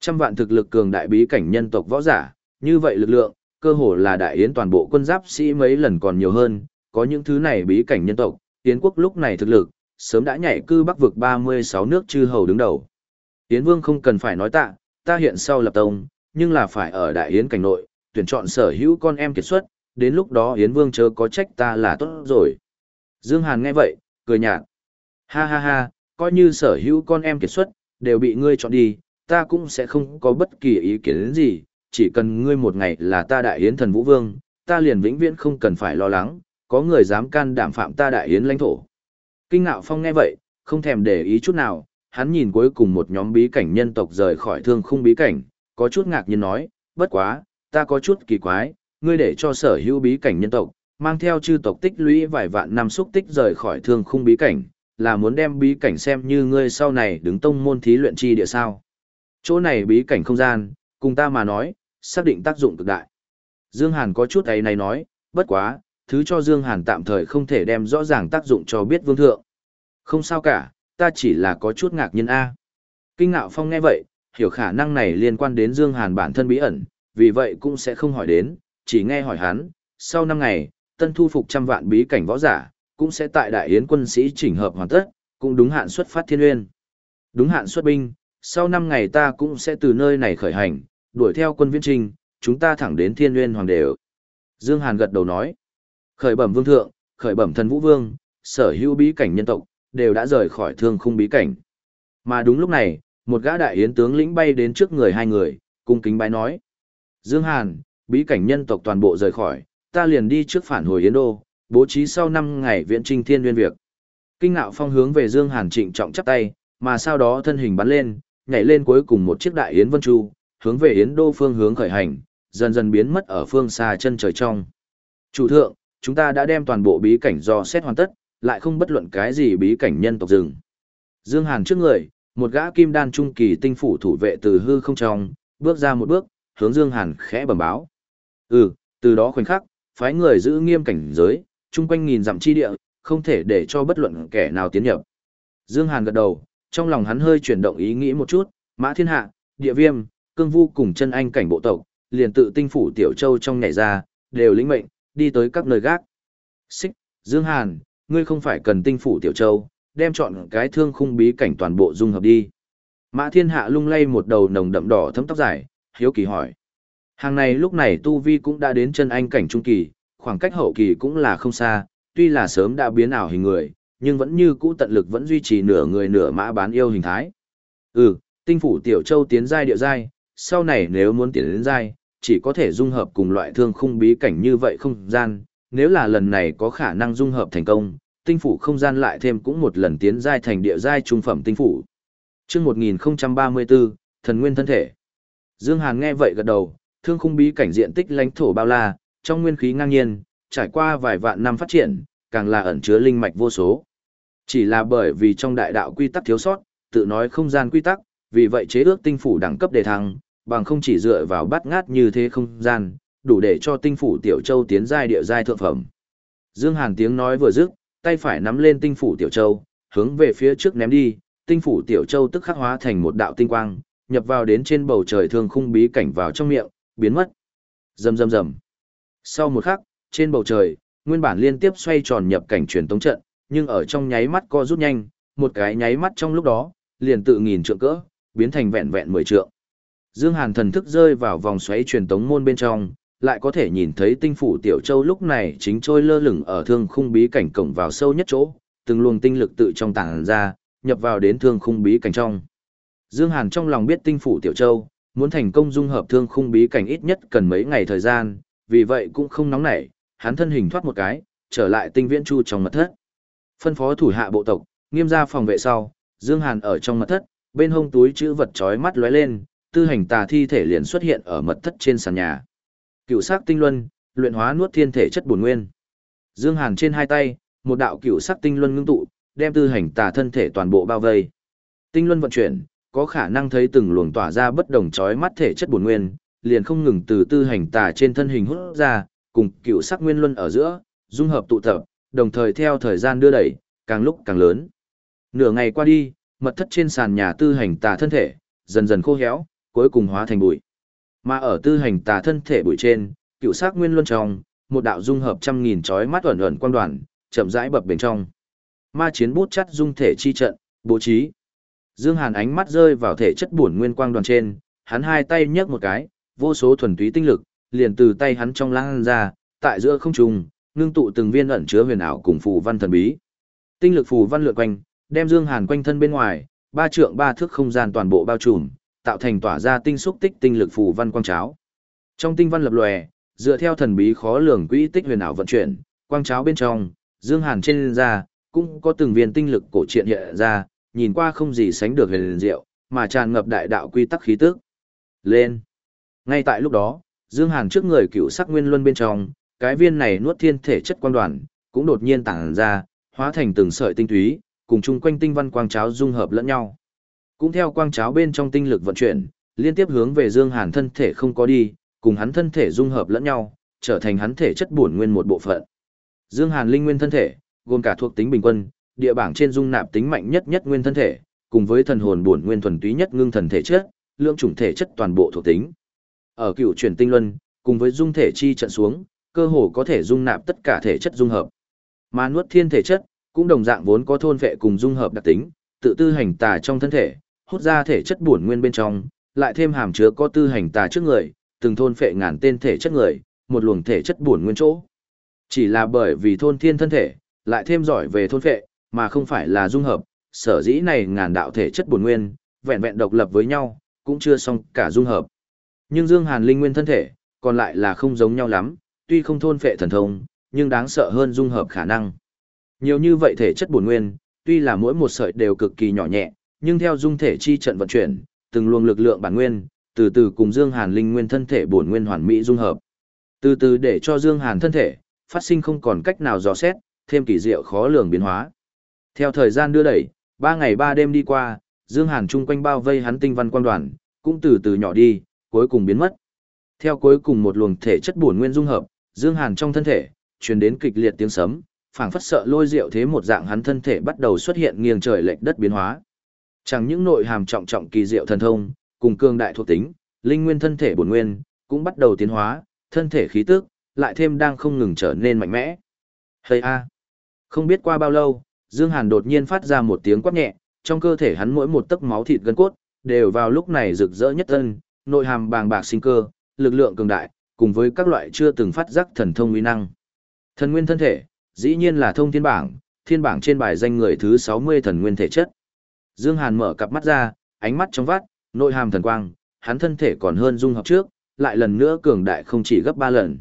Trăm vạn thực lực cường đại bí cảnh nhân tộc võ giả, như vậy lực lượng, cơ hồ là đại yến toàn bộ quân giáp sĩ mấy lần còn nhiều hơn, có những thứ này bí cảnh nhân tộc, yến quốc lúc này thực lực, sớm đã nhảy cư bắc vực 36 nước chư hầu đứng đầu. Yến Vương không cần phải nói tạ, ta hiện sau lập tông, nhưng là phải ở đại yến cảnh nội, tuyển chọn sở hữu con em kiệt xuất, đến lúc đó Yến Vương chớ có trách ta là tốt rồi. Dương Hàn nghe vậy, cười nhạt. Ha ha ha, coi như sở hữu con em kiệt xuất, đều bị ngươi chọn đi, ta cũng sẽ không có bất kỳ ý kiến gì, chỉ cần ngươi một ngày là ta đại yến thần vũ vương, ta liền vĩnh viễn không cần phải lo lắng, có người dám can đảm phạm ta đại yến lãnh thổ. Kinh ngạo phong nghe vậy, không thèm để ý chút nào, hắn nhìn cuối cùng một nhóm bí cảnh nhân tộc rời khỏi thương khung bí cảnh, có chút ngạc nhiên nói, bất quá, ta có chút kỳ quái, ngươi để cho sở hữu bí cảnh nhân tộc, mang theo chư tộc tích lũy vài vạn năm xúc tích rời khỏi thương khung bí cảnh, là muốn đem bí cảnh xem như ngươi sau này đứng tông môn thí luyện chi địa sao. Chỗ này bí cảnh không gian, cùng ta mà nói, xác định tác dụng cực đại. Dương Hàn có chút ấy này nói, bất quá, thứ cho Dương Hàn tạm thời không thể đem rõ ràng tác dụng cho biết vương thượng. Không sao cả, ta chỉ là có chút ngạc nhiên A. Kinh ngạo phong nghe vậy, hiểu khả năng này liên quan đến Dương Hàn bản thân bí ẩn, vì vậy cũng sẽ không hỏi đến, chỉ nghe hỏi hắn, sau năm ngày, tân thu phục trăm vạn bí cảnh võ giả, cũng sẽ tại đại yến quân sĩ chỉnh hợp hoàn tất, cũng đúng hạn xuất phát thiên uyên. Đúng hạn xuất binh, sau năm ngày ta cũng sẽ từ nơi này khởi hành, đuổi theo quân viễn Trình, chúng ta thẳng đến thiên uyên hoàng đều. Dương Hàn gật đầu nói, khởi bẩm vương thượng, khởi bẩm thần vũ vương, sở hữu bí cảnh nhân tộc, đều đã rời khỏi thương khung bí cảnh. Mà đúng lúc này, một gã đại yến tướng lĩnh bay đến trước người hai người, cung kính bái nói. Dương Hàn, bí cảnh nhân tộc toàn bộ rời khỏi, ta liền đi trước phản hồi Yến Đô, bố trí sau 5 ngày viện trinh thiên nguyên việc. Kinh ngạo phong hướng về Dương Hàn trịnh trọng chắp tay, mà sau đó thân hình bắn lên, nhảy lên cuối cùng một chiếc đại Yến Vân Chu, hướng về Yến Đô phương hướng khởi hành, dần dần biến mất ở phương xa chân trời trong. Chủ thượng, chúng ta đã đem toàn bộ bí cảnh do xét hoàn tất, lại không bất luận cái gì bí cảnh nhân tộc rừng. Dương Hàn trước người, một gã kim đan trung kỳ tinh phủ thủ vệ từ hư không trong, bước ra một bước, hướng Dương Hàn khẽ bẩm báo. Ừ, từ đó khoảnh khắc, phái người giữ nghiêm cảnh giới, chung quanh nghìn dặm chi địa, không thể để cho bất luận kẻ nào tiến nhập. Dương Hàn gật đầu, trong lòng hắn hơi chuyển động ý nghĩ một chút, Mã Thiên Hạ, Địa Viêm, Cương Vu cùng chân anh cảnh bộ tộc, liền tự tinh phủ Tiểu Châu trong nhảy ra, đều lĩnh mệnh, đi tới các nơi gác. Xích, Dương Hàn, ngươi không phải cần tinh phủ Tiểu Châu, đem chọn cái thương khung bí cảnh toàn bộ dung hợp đi. Mã Thiên Hạ lung lay một đầu nồng đậm đỏ thấm tóc dài, hiếu kỳ hỏi. Hàng này lúc này Tu Vi cũng đã đến chân anh cảnh trung kỳ, khoảng cách hậu kỳ cũng là không xa, tuy là sớm đã biến ảo hình người, nhưng vẫn như cũ tận lực vẫn duy trì nửa người nửa mã bán yêu hình thái. Ừ, tinh phủ tiểu châu tiến giai địa giai, sau này nếu muốn tiến đến giai, chỉ có thể dung hợp cùng loại thương khung bí cảnh như vậy không gian, nếu là lần này có khả năng dung hợp thành công, tinh phủ không gian lại thêm cũng một lần tiến giai thành địa giai trung phẩm tinh phủ. Chương 1034, thần nguyên thân thể. Dương Hàn nghe vậy gật đầu, thương khung bí cảnh diện tích lãnh thổ bao la, trong nguyên khí ngang nhiên, trải qua vài vạn năm phát triển, càng là ẩn chứa linh mạch vô số. Chỉ là bởi vì trong đại đạo quy tắc thiếu sót, tự nói không gian quy tắc, vì vậy chế ước tinh phủ đẳng cấp đề thăng, bằng không chỉ dựa vào bắt ngát như thế không gian, đủ để cho tinh phủ tiểu châu tiến giai địa giai thượng phẩm. Dương Hàn tiếng nói vừa dứt, tay phải nắm lên tinh phủ tiểu châu, hướng về phía trước ném đi, tinh phủ tiểu châu tức khắc hóa thành một đạo tinh quang, nhập vào đến trên bầu trời thương khung bí cảnh vào trong miệng, biến mất. Rầm rầm rầm. Sau một khắc, trên bầu trời, nguyên bản liên tiếp xoay tròn nhập cảnh truyền tống trận, nhưng ở trong nháy mắt co rút nhanh, một cái nháy mắt trong lúc đó, liền tự nghìn trượng cỡ, biến thành vẹn vẹn mười trượng. Dương Hàn thần thức rơi vào vòng xoáy truyền tống môn bên trong, lại có thể nhìn thấy tinh phủ tiểu châu lúc này chính trôi lơ lửng ở thương khung bí cảnh cổng vào sâu nhất chỗ, từng luồng tinh lực tự trong tảng ra, nhập vào đến thương khung bí cảnh trong. Dương Hàn trong lòng biết tinh phủ tiểu châu, muốn thành công dung hợp thương khung bí cảnh ít nhất cần mấy ngày thời gian, vì vậy cũng không nóng nảy, hắn thân hình thoát một cái, trở lại tinh viễn chu trong mật thất. Phân phó thủ hạ bộ tộc, nghiêm ra phòng vệ sau, Dương Hàn ở trong mật thất, bên hông túi chữ vật chói mắt lóe lên, tư hành tà thi thể liền xuất hiện ở mật thất trên sàn nhà. Cựu sắc tinh luân, luyện hóa nuốt thiên thể chất bổn nguyên. Dương Hàn trên hai tay, một đạo cựu sắc tinh luân ngưng tụ, đem tư hành tà thân thể toàn bộ bao vây. Tinh luân vận chuyển, có khả năng thấy từng luồng tỏa ra bất đồng chói mắt thể chất bổn nguyên, liền không ngừng từ tư hành tà trên thân hình hút ra, cùng cựu sắc nguyên luân ở giữa, dung hợp tụ tập, đồng thời theo thời gian đưa đẩy, càng lúc càng lớn. Nửa ngày qua đi, mật thất trên sàn nhà tư hành tà thân thể, dần dần khô héo, cuối cùng hóa thành bụi. Mà ở tư hành tà thân thể bụi trên, cựu sắc nguyên luân trong, một đạo dung hợp trăm nghìn chói mắt ẩn ẩn quang đoàn, chậm rãi bập bên trong. Ma chiến bút chắt dung thể chi trận, bố trí. Dương Hàn ánh mắt rơi vào thể chất bổn nguyên quang đoàn trên, hắn hai tay nhấc một cái, vô số thuần túy tinh lực, liền từ tay hắn trong lan ra, tại giữa không trung, ngưng tụ từng viên ẩn chứa huyền ảo cùng phù văn thần bí. Tinh lực phù văn lượn quanh, đem Dương Hàn quanh thân bên ngoài, ba trượng ba thước không gian toàn bộ bao trùm, tạo thành tỏa ra tinh xúc tích tinh lực phù văn quang cháo. Trong tinh văn lập lòe, dựa theo thần bí khó lường quỹ tích huyền ảo vận chuyển, quang cháo bên trong, Dương Hàn trên da cũng có từng viên tinh lực cổ truyện hiện ra, nhìn qua không gì sánh được huyền diệu, mà tràn ngập đại đạo quy tắc khí tức. Lên. Ngay tại lúc đó, Dương Hàn trước người cựu sắc nguyên luân bên trong, cái viên này nuốt thiên thể chất quang đoàn, cũng đột nhiên tản ra, hóa thành từng sợi tinh túy, cùng chung quanh tinh văn quang cháo dung hợp lẫn nhau. Cũng theo quang cháo bên trong tinh lực vận chuyển, liên tiếp hướng về Dương Hàn thân thể không có đi, cùng hắn thân thể dung hợp lẫn nhau, trở thành hắn thể chất bổn nguyên một bộ phận. Dương Hàn linh nguyên thân thể, gồm cả thuộc tính bình quân, địa bảng trên dung nạp tính mạnh nhất nhất nguyên thân thể, cùng với thần hồn bổn nguyên thuần túy nhất ngưng thần thể chất, lượng chủng thể chất toàn bộ thuộc tính. Ở cựu chuyển tinh luân, cùng với dung thể chi trận xuống, cơ hồ có thể dung nạp tất cả thể chất dung hợp. Mà nuốt thiên thể chất, cũng đồng dạng vốn có thôn vệ cùng dung hợp đặc tính, tự tư hành tà trong thân thể, hút ra thể chất bổn nguyên bên trong, lại thêm hàm chứa có tư hành tà trước người, từng thôn phệ ngàn tên thể chất người, một luồng thể chất bổn nguyên chỗ. Chỉ là bởi vì thôn thiên thân thể, lại thêm giỏi về thôn phệ, mà không phải là dung hợp, sở dĩ này ngàn đạo thể chất bổn nguyên, vẹn vẹn độc lập với nhau, cũng chưa xong cả dung hợp. Nhưng Dương Hàn linh nguyên thân thể, còn lại là không giống nhau lắm, tuy không thôn phệ thần thông, nhưng đáng sợ hơn dung hợp khả năng. Nhiều như vậy thể chất bổn nguyên, tuy là mỗi một sợi đều cực kỳ nhỏ nhẹ, nhưng theo dung thể chi trận vận chuyển, từng luồng lực lượng bản nguyên, từ từ cùng Dương Hàn linh nguyên thân thể bổn nguyên hoàn mỹ dung hợp. Từ từ để cho Dương Hàn thân thể phát sinh không còn cách nào dò xét, thêm kỳ diệu khó lường biến hóa. Theo thời gian đưa đẩy, ba ngày ba đêm đi qua, Dương Hàn chung quanh bao vây hắn tinh văn quang đoàn, cũng từ từ nhỏ đi, cuối cùng biến mất. Theo cuối cùng một luồng thể chất bổn nguyên dung hợp, Dương Hàn trong thân thể truyền đến kịch liệt tiếng sấm, phảng phất sợ lôi diệu thế một dạng hắn thân thể bắt đầu xuất hiện nghiêng trời lệch đất biến hóa. Chẳng những nội hàm trọng trọng kỳ diệu thần thông, cùng cương đại thuộc tính, linh nguyên thân thể bổn nguyên cũng bắt đầu tiến hóa, thân thể khí tức lại thêm đang không ngừng trở nên mạnh mẽ. Hây a. Không biết qua bao lâu, Dương Hàn đột nhiên phát ra một tiếng quát nhẹ, trong cơ thể hắn mỗi một tấc máu thịt gân cốt đều vào lúc này rực rỡ nhất thân, nội hàm bàng bạc sinh cơ, lực lượng cường đại, cùng với các loại chưa từng phát giác thần thông uy năng. Thần nguyên thân thể, dĩ nhiên là thông thiên bảng, thiên bảng trên bài danh người thứ 60 thần nguyên thể chất. Dương Hàn mở cặp mắt ra, ánh mắt trong vắt, nội hàm thần quang, hắn thân thể còn hơn dung hợp trước, lại lần nữa cường đại không chỉ gấp 3 lần.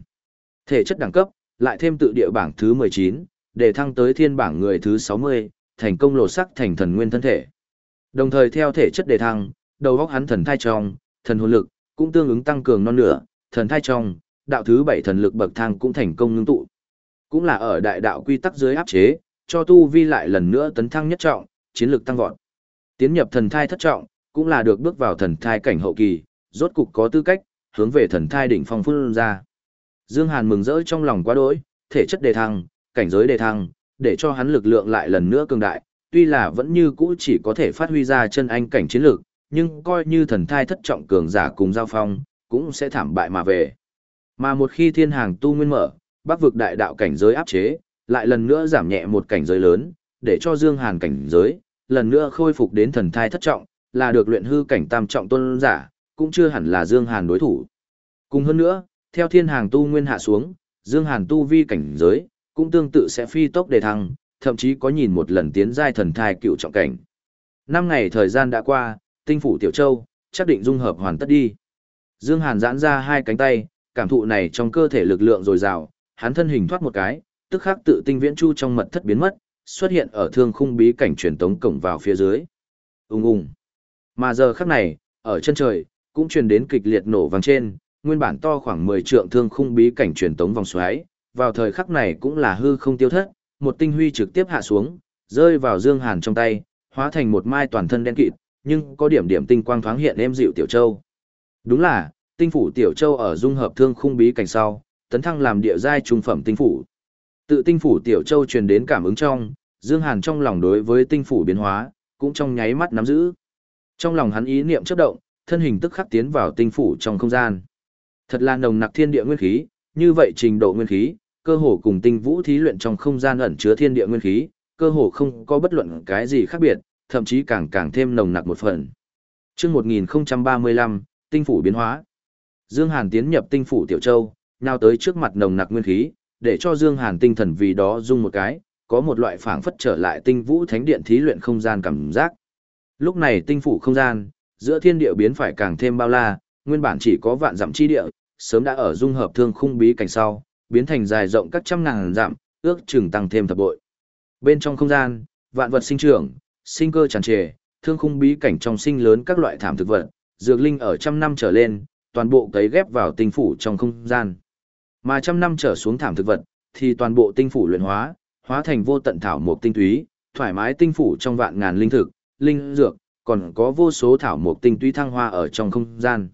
Thể chất đẳng cấp, lại thêm tự địa bảng thứ 19, để thăng tới thiên bảng người thứ 60, thành công lột sắc thành thần nguyên thân thể. Đồng thời theo thể chất đề thăng, đầu óc hắn thần thai trong, thần hồn lực cũng tương ứng tăng cường non nửa, thần thai trong, đạo thứ 7 thần lực bậc thang cũng thành công ngưng tụ. Cũng là ở đại đạo quy tắc dưới áp chế, cho tu vi lại lần nữa tấn thăng nhất trọng, chiến lực tăng vọt. Tiến nhập thần thai thất trọng, cũng là được bước vào thần thai cảnh hậu kỳ, rốt cục có tư cách hướng về thần thai đỉnh phong phương ra. Dương Hàn mừng rỡ trong lòng quá đỗi, thể chất đề thăng, cảnh giới đề thăng, để cho hắn lực lượng lại lần nữa cường đại, tuy là vẫn như cũ chỉ có thể phát huy ra chân anh cảnh chiến lực, nhưng coi như thần thai thất trọng cường giả cùng giao phong, cũng sẽ thảm bại mà về. Mà một khi thiên hàng tu nguyên mở, bắc vực đại đạo cảnh giới áp chế, lại lần nữa giảm nhẹ một cảnh giới lớn, để cho Dương Hàn cảnh giới, lần nữa khôi phục đến thần thai thất trọng, là được luyện hư cảnh tam trọng tôn giả, cũng chưa hẳn là Dương Hàn đối thủ. Cùng hơn nữa, theo thiên hàng tu nguyên hạ xuống, Dương Hàn tu vi cảnh giới, cũng tương tự sẽ phi tốc đề thăng, thậm chí có nhìn một lần tiến giai thần thai cựu trọng cảnh. Năm ngày thời gian đã qua, tinh phủ Tiểu Châu, chắc định dung hợp hoàn tất đi. Dương Hàn giãn ra hai cánh tay, cảm thụ này trong cơ thể lực lượng dồi dào, hắn thân hình thoát một cái, tức khắc tự tinh viễn chu trong mật thất biến mất, xuất hiện ở thương khung bí cảnh truyền tống cổng vào phía dưới. Ung ung. Mà giờ khắc này, ở chân trời, cũng truyền đến kịch liệt nổ vang trên, nguyên bản to khoảng 10 trượng thương khung bí cảnh truyền tống vòng xoáy, vào thời khắc này cũng là hư không tiêu thất, một tinh huy trực tiếp hạ xuống, rơi vào Dương Hàn trong tay, hóa thành một mai toàn thân đen kịt, nhưng có điểm điểm tinh quang thoáng hiện êm dịu tiểu châu. Đúng là, tinh phủ tiểu châu ở dung hợp thương khung bí cảnh sau, tấn thăng làm địa giai trung phẩm tinh phủ. Tự tinh phủ tiểu châu truyền đến cảm ứng trong, Dương Hàn trong lòng đối với tinh phủ biến hóa, cũng trong nháy mắt nắm giữ. Trong lòng hắn ý niệm chớp động, thân hình tức khắc tiến vào tinh phủ trong không gian. Thật là nồng nặc thiên địa nguyên khí, như vậy trình độ nguyên khí, cơ hồ cùng tinh vũ thí luyện trong không gian ẩn chứa thiên địa nguyên khí, cơ hồ không có bất luận cái gì khác biệt, thậm chí càng càng thêm nồng nặc một phần. Chương 1035, tinh phủ biến hóa. Dương Hàn tiến nhập tinh phủ Tiểu Châu, nào tới trước mặt nồng nặc nguyên khí, để cho Dương Hàn tinh thần vì đó rung một cái, có một loại phảng phất trở lại tinh vũ thánh điện thí luyện không gian cảm giác. Lúc này tinh phủ không gian, giữa thiên địa biến phải càng thêm bao la, nguyên bản chỉ có vạn dặm chi địa, sớm đã ở dung hợp thương khung bí cảnh sau, biến thành dài rộng các trăm ngàn dặm, ước chừng tăng thêm thập bội. Bên trong không gian, vạn vật sinh trưởng, sinh cơ tràn trề, thương khung bí cảnh trong sinh lớn các loại thảm thực vật, dược linh ở trăm năm trở lên, toàn bộ cấy ghép vào tinh phủ trong không gian. Mà trăm năm trở xuống thảm thực vật, thì toàn bộ tinh phủ luyện hóa, hóa thành vô tận thảo mộc tinh túy, thoải mái tinh phủ trong vạn ngàn linh thực, linh dược, còn có vô số thảo mộc tinh túy thăng hoa ở trong không gian.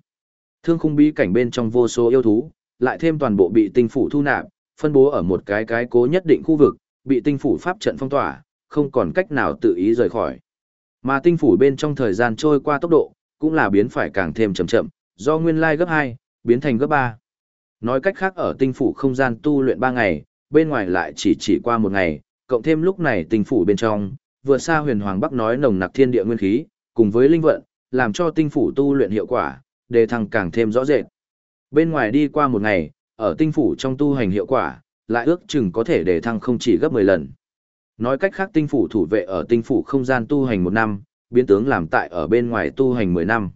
Thương khung bí cảnh bên trong vô số yêu thú, lại thêm toàn bộ bị tinh phủ thu nạp, phân bố ở một cái cái cố nhất định khu vực, bị tinh phủ pháp trận phong tỏa, không còn cách nào tự ý rời khỏi. Mà tinh phủ bên trong thời gian trôi qua tốc độ, cũng là biến phải càng thêm chậm chậm, do nguyên lai gấp 2, biến thành gấp 3. Nói cách khác ở tinh phủ không gian tu luyện 3 ngày, bên ngoài lại chỉ chỉ qua một ngày, cộng thêm lúc này tinh phủ bên trong, vừa xa huyền hoàng bắc nói nồng nặc thiên địa nguyên khí, cùng với linh vận, làm cho tinh phủ tu luyện hiệu quả, đề thăng càng thêm rõ rệt. Bên ngoài đi qua một ngày, ở tinh phủ trong tu hành hiệu quả, lại ước chừng có thể đề thăng không chỉ gấp 10 lần. Nói cách khác tinh phủ thủ vệ ở tinh phủ không gian tu hành một năm, biến tướng làm tại ở bên ngoài tu hành 10 năm.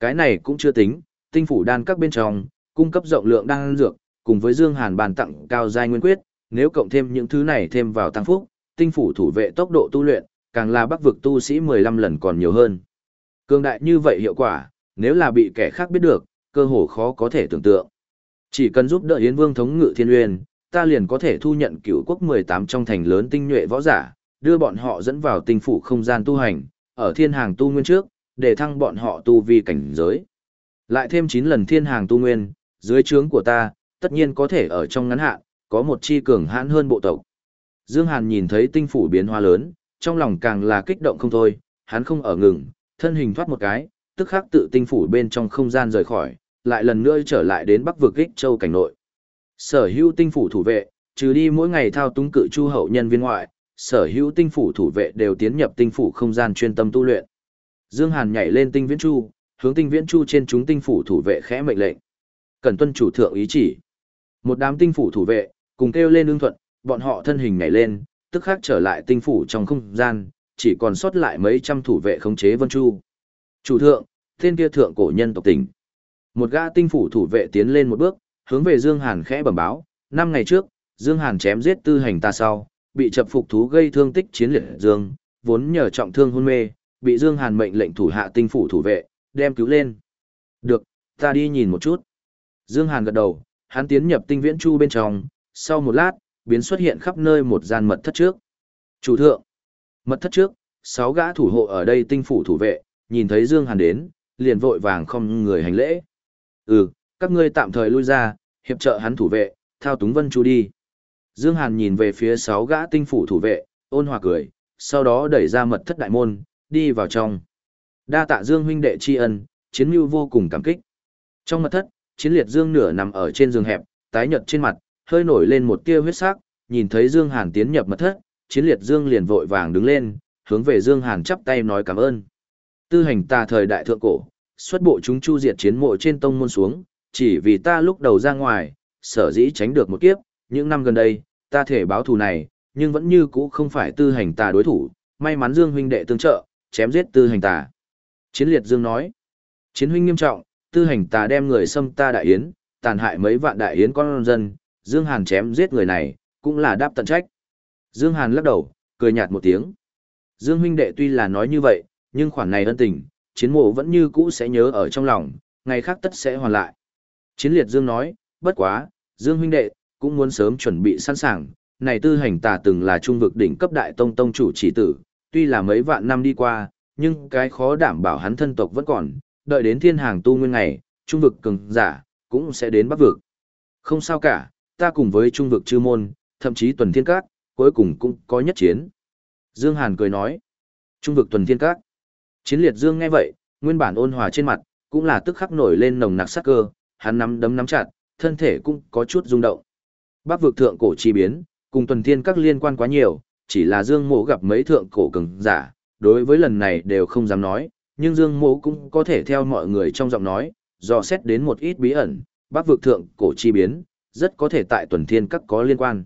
Cái này cũng chưa tính, tinh phủ đan các bên trong, cung cấp rộng lượng đan dược, cùng với Dương Hàn bàn tặng cao giai nguyên quyết, nếu cộng thêm những thứ này thêm vào tăng phúc, tinh phủ thủ vệ tốc độ tu luyện, càng là bắc vực tu sĩ 15 lần còn nhiều hơn. Cường đại như vậy hiệu quả, nếu là bị kẻ khác biết được, cơ hồ khó có thể tưởng tượng. Chỉ cần giúp đỡ Yến Vương thống ngự Thiên Uyên, ta liền có thể thu nhận cựu quốc 18 trong thành lớn tinh nhuệ võ giả, đưa bọn họ dẫn vào tinh phủ không gian tu hành, ở thiên hàng tu nguyên trước, để thăng bọn họ tu vi cảnh giới. Lại thêm 9 lần thiên hàng tu nguyên, dưới trướng của ta, tất nhiên có thể ở trong ngắn hạn, có một chi cường hãn hơn bộ tộc. Dương Hàn nhìn thấy tinh phủ biến hóa lớn, trong lòng càng là kích động không thôi, hắn không ở ngừng, thân hình thoát một cái, tức khắc tự tinh phủ bên trong không gian rời khỏi, lại lần nữa trở lại đến bắc vực ích châu cảnh nội. Sở hữu tinh phủ thủ vệ, trừ đi mỗi ngày thao túng cự chu hậu nhân viên ngoại, sở hữu tinh phủ thủ vệ đều tiến nhập tinh phủ không gian chuyên tâm tu luyện. Dương Hàn nhảy lên tinh viễn chu, hướng tinh viễn chu trên chúng tinh phủ thủ vệ khẽ mệnh lệnh. Cần tuân chủ thượng ý chỉ. Một đám tinh phủ thủ vệ, cùng kêu lên ưng thuận, bọn họ thân hình nhảy lên, tức khắc trở lại tinh phủ trong không gian, chỉ còn sót lại mấy trăm thủ vệ khống chế vân chu. Chủ thượng, tên kia thượng cổ nhân tộc tỉnh. Một gã tinh phủ thủ vệ tiến lên một bước, hướng về Dương Hàn khẽ bẩm báo, năm ngày trước, Dương Hàn chém giết tư hành ta sau, bị chập phục thú gây thương tích chiến liệt Dương, vốn nhờ trọng thương hôn mê, bị Dương Hàn mệnh lệnh thủ hạ tinh phủ thủ vệ, đem cứu lên. Được, ta đi nhìn một chút. Dương Hàn gật đầu, hắn tiến nhập tinh viễn chu bên trong, sau một lát, biến xuất hiện khắp nơi một gian mật thất trước. Chủ thượng, mật thất trước, sáu gã thủ hộ ở đây tinh phủ thủ vệ, nhìn thấy Dương Hàn đến, liền vội vàng không người hành lễ. Ừ, các ngươi tạm thời lui ra, hiệp trợ hắn thủ vệ, thao túng vân chu đi. Dương Hàn nhìn về phía sáu gã tinh phủ thủ vệ, ôn hòa cười, sau đó đẩy ra mật thất đại môn, đi vào trong. Đa tạ Dương huynh đệ tri ân, chiến mưu vô cùng cảm kích. Trong mật thất, chiến liệt Dương nửa nằm ở trên giường hẹp, tái nhợt trên mặt, hơi nổi lên một tia huyết sắc, nhìn thấy Dương Hàn tiến nhập mật thất, chiến liệt Dương liền vội vàng đứng lên, hướng về Dương Hàn chắp tay nói cảm ơn. Tư hành ta thời đại thượng cổ, xuất bộ chúng chu diệt chiến mộ trên tông môn xuống, chỉ vì ta lúc đầu ra ngoài, sở dĩ tránh được một kiếp, những năm gần đây, ta thể báo thù này, nhưng vẫn như cũ không phải tư hành tà đối thủ, may mắn Dương huynh đệ tương trợ, chém giết tư hành tà. Chiến liệt Dương nói, chiến huynh nghiêm trọng, tư hành tà đem người xâm ta đại yến, tàn hại mấy vạn đại yến con dân, Dương Hàn chém giết người này, cũng là đáp tận trách. Dương Hàn lắc đầu, cười nhạt một tiếng. Dương huynh đệ tuy là nói như vậy, nhưng khoản này ân tình, chiến mộ vẫn như cũ sẽ nhớ ở trong lòng, ngày khác tất sẽ hoàn lại. Chiến liệt Dương nói, bất quá, Dương huynh đệ, cũng muốn sớm chuẩn bị sẵn sàng, này tư hành tà từng là trung vực đỉnh cấp đại tông tông chủ chỉ tử, tuy là mấy vạn năm đi qua, nhưng cái khó đảm bảo hắn thân tộc vẫn còn, đợi đến thiên hàng tu nguyên ngày, trung vực cường giả, cũng sẽ đến bắc vực. Không sao cả, ta cùng với trung vực chư môn, thậm chí tuần thiên các, cuối cùng cũng có nhất chiến. Dương Hàn cười nói, trung vực tuần thiên các. Chiến liệt Dương nghe vậy, nguyên bản ôn hòa trên mặt, cũng là tức khắc nổi lên nồng nặc sát cơ, hắn nắm đấm nắm chặt, thân thể cũng có chút rung động. Bắc vực thượng cổ chi biến, cùng tuần thiên các liên quan quá nhiều, chỉ là Dương Mộ gặp mấy thượng cổ cường giả, đối với lần này đều không dám nói, nhưng Dương Mộ cũng có thể theo mọi người trong giọng nói, dò xét đến một ít bí ẩn, Bắc vực thượng cổ chi biến, rất có thể tại tuần thiên các có liên quan.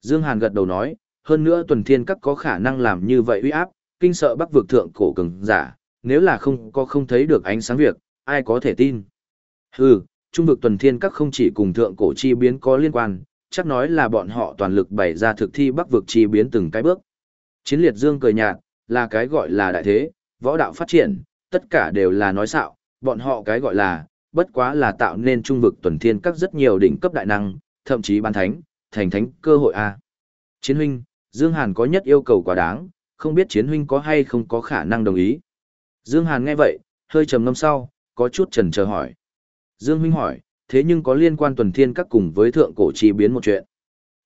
Dương Hàn gật đầu nói, hơn nữa tuần thiên các có khả năng làm như vậy uy áp, kinh sợ Bắc vực thượng cổ cường giả, nếu là không có không thấy được ánh sáng việc, ai có thể tin. Hừ, trung vực tuần thiên các không chỉ cùng thượng cổ chi biến có liên quan, chắc nói là bọn họ toàn lực bày ra thực thi bắc vực chi biến từng cái bước. Chiến liệt dương cười nhạt, là cái gọi là đại thế, võ đạo phát triển, tất cả đều là nói xạo, bọn họ cái gọi là, bất quá là tạo nên trung vực tuần thiên các rất nhiều đỉnh cấp đại năng, thậm chí ban thánh, thành thánh cơ hội a. Chiến huynh, Dương Hàn có nhất yêu cầu quá đáng, không biết chiến huynh có hay không có khả năng đồng ý. Dương Hàn nghe vậy, hơi trầm ngâm sau, có chút chần chờ hỏi. Dương huynh hỏi, thế nhưng có liên quan tuần thiên các cùng với thượng cổ chi biến một chuyện.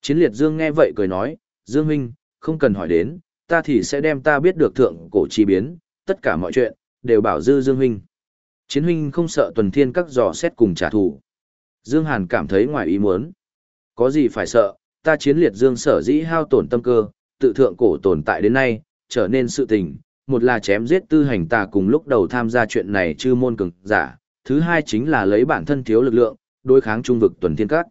Chiến liệt Dương nghe vậy cười nói, Dương huynh, không cần hỏi đến, ta thì sẽ đem ta biết được thượng cổ chi biến, tất cả mọi chuyện, đều bảo dư Dương huynh. Chiến huynh không sợ tuần thiên các dò xét cùng trả thù. Dương Hàn cảm thấy ngoài ý muốn. Có gì phải sợ, ta chiến liệt Dương sở dĩ hao tổn tâm cơ, tự thượng cổ tồn tại đến nay, trở nên sự tình, một là chém giết tư hành tà cùng lúc đầu tham gia chuyện này chư môn cường giả, thứ hai chính là lấy bản thân thiếu lực lượng, đối kháng trung vực tuần thiên các.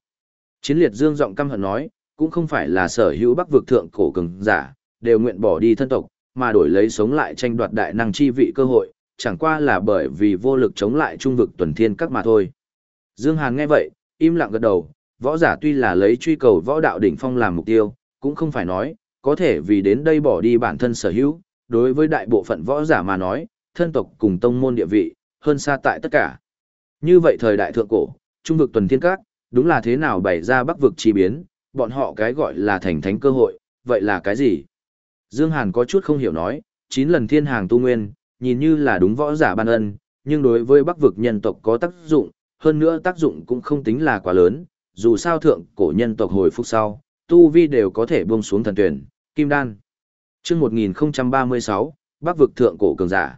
Chiến liệt dương giọng căm hận nói, cũng không phải là sở hữu bắc vực thượng cổ cường giả, đều nguyện bỏ đi thân tộc, mà đổi lấy sống lại tranh đoạt đại năng chi vị cơ hội, chẳng qua là bởi vì vô lực chống lại trung vực tuần thiên các mà thôi. Dương Hàn nghe vậy, im lặng gật đầu, võ giả tuy là lấy truy cầu võ đạo đỉnh phong làm mục tiêu, cũng không phải nói, có thể vì đến đây bỏ đi bản thân sở hữu, đối với đại bộ phận võ giả mà nói, thân tộc cùng tông môn địa vị, hơn xa tại tất cả. Như vậy thời đại thượng cổ, trung vực tuần thiên các, đúng là thế nào bày ra bắc vực chi biến, bọn họ cái gọi là thành thánh cơ hội, vậy là cái gì? Dương Hàn có chút không hiểu nói, chín lần thiên hàng tu nguyên, nhìn như là đúng võ giả ban ân, nhưng đối với bắc vực nhân tộc có tác dụng, hơn nữa tác dụng cũng không tính là quá lớn, dù sao thượng cổ nhân tộc hồi phục sau, tu vi đều có thể buông xuống thần tuyển, kim đan. Trước 1036, bắc vực thượng cổ cường giả.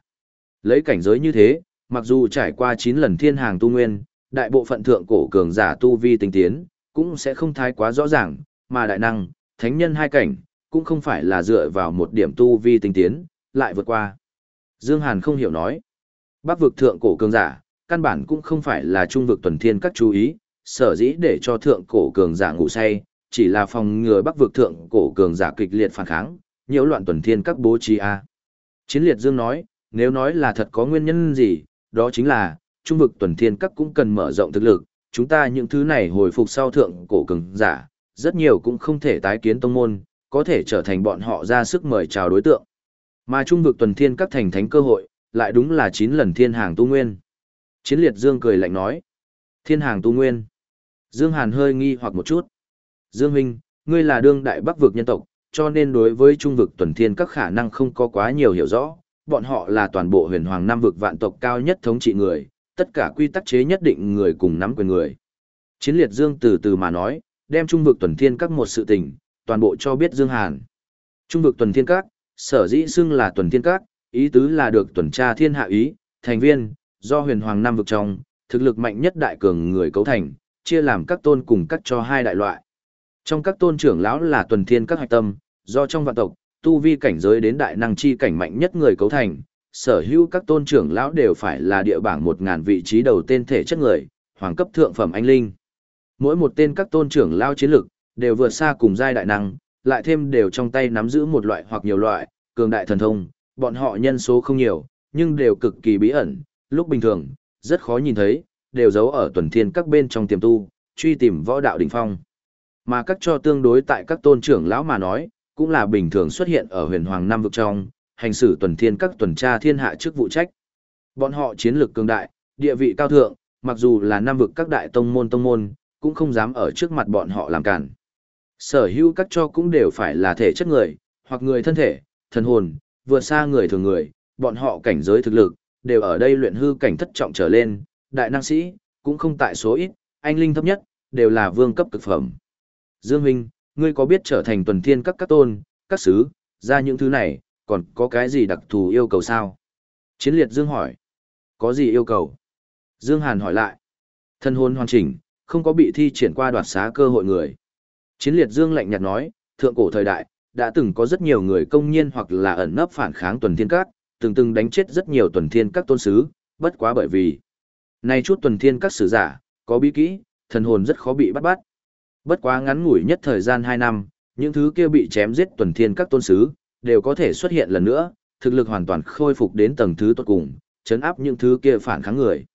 Lấy cảnh giới như thế, mặc dù trải qua 9 lần thiên hàng tu nguyên, đại bộ phận thượng cổ cường giả tu vi tinh tiến, cũng sẽ không thái quá rõ ràng, mà đại năng, thánh nhân hai cảnh, cũng không phải là dựa vào một điểm tu vi tinh tiến, lại vượt qua. Dương Hàn không hiểu nói. Bắc vực thượng cổ cường giả, căn bản cũng không phải là trung vực tuần thiên các chú ý, sở dĩ để cho thượng cổ cường giả ngủ say, chỉ là phòng ngừa bắc vực thượng cổ cường giả kịch liệt phản kháng, nhiễu loạn tuần thiên các bố trí a. Chiến liệt Dương nói, nếu nói là thật có nguyên nhân gì, đó chính là, trung vực tuần thiên các cũng cần mở rộng thực lực, chúng ta những thứ này hồi phục sau thượng cổ cường giả, rất nhiều cũng không thể tái kiến tông môn, có thể trở thành bọn họ ra sức mời chào đối tượng. Mà trung vực tuần thiên các thành thánh cơ hội, lại đúng là 9 lần thiên hàng tu nguyên. Chiến liệt Dương cười lạnh nói, thiên hàng tu nguyên. Dương Hàn hơi nghi hoặc một chút. Dương Huynh, ngươi là đương đại bắc vực nhân tộc, cho nên đối với trung vực tuần thiên các khả năng không có quá nhiều hiểu rõ, bọn họ là toàn bộ huyền hoàng nam vực vạn tộc cao nhất thống trị người, tất cả quy tắc chế nhất định người cùng nắm quyền người. Chiến liệt Dương từ từ mà nói, đem trung vực tuần thiên các một sự tình, toàn bộ cho biết Dương Hàn. Trung vực tuần thiên các, sở dĩ xưng là tuần thiên các, ý tứ là được tuần tra thiên hạ ý, thành viên, do huyền hoàng năm vực trong, thực lực mạnh nhất đại cường người cấu thành, chia làm các tôn cùng cắt cho hai đại loại. Trong các tôn trưởng lão là tuần thiên các hạch tâm, do trong vạn tộc, tu vi cảnh giới đến đại năng chi cảnh mạnh nhất người cấu thành, sở hữu các tôn trưởng lão đều phải là địa bảng một ngàn vị trí đầu tên thể chất người, hoàng cấp thượng phẩm anh linh. Mỗi một tên các tôn trưởng lão chiến lực, đều vượt xa cùng giai đại năng, lại thêm đều trong tay nắm giữ một loại hoặc nhiều loại, cường đại thần thông, bọn họ nhân số không nhiều, nhưng đều cực kỳ bí ẩn, lúc bình thường, rất khó nhìn thấy, đều giấu ở tuần thiên các bên trong tiềm tu, truy tìm võ đạo đỉnh phong. Mà các cho tương đối tại các tôn trưởng lão mà nói, cũng là bình thường xuất hiện ở huyền hoàng năm vực trong, hành xử tuần thiên các tuần tra thiên hạ chức vụ trách. Bọn họ chiến lược cường đại, địa vị cao thượng, mặc dù là năm vực các đại tông môn tông môn, cũng không dám ở trước mặt bọn họ làm cản. Sở hữu các cho cũng đều phải là thể chất người, hoặc người thân thể, thần hồn, vượt xa người thường người, bọn họ cảnh giới thực lực, đều ở đây luyện hư cảnh thất trọng trở lên, đại năng sĩ, cũng không tại số ít, anh linh thấp nhất, đều là vương cấp cực phẩm. Dương Huynh, ngươi có biết trở thành tuần thiên các các tôn, các sứ, ra những thứ này, còn có cái gì đặc thù yêu cầu sao? Chiến liệt Dương hỏi. Có gì yêu cầu? Dương Hàn hỏi lại. Thân hồn hoàn chỉnh, không có bị thi triển qua đoạt xá cơ hội người. Chiến liệt Dương lạnh nhạt nói, thượng cổ thời đại, đã từng có rất nhiều người công nhiên hoặc là ẩn nấp phản kháng tuần thiên các, từng từng đánh chết rất nhiều tuần thiên các tôn sứ, bất quá bởi vì nay chút tuần thiên các sử giả, có bí kỹ, thần hồn rất khó bị bắt bắt. Bất quá ngắn ngủi nhất thời gian 2 năm, những thứ kia bị chém giết tuần thiên các tôn sứ, đều có thể xuất hiện lần nữa, thực lực hoàn toàn khôi phục đến tầng thứ tốt cùng, chấn áp những thứ kia phản kháng người.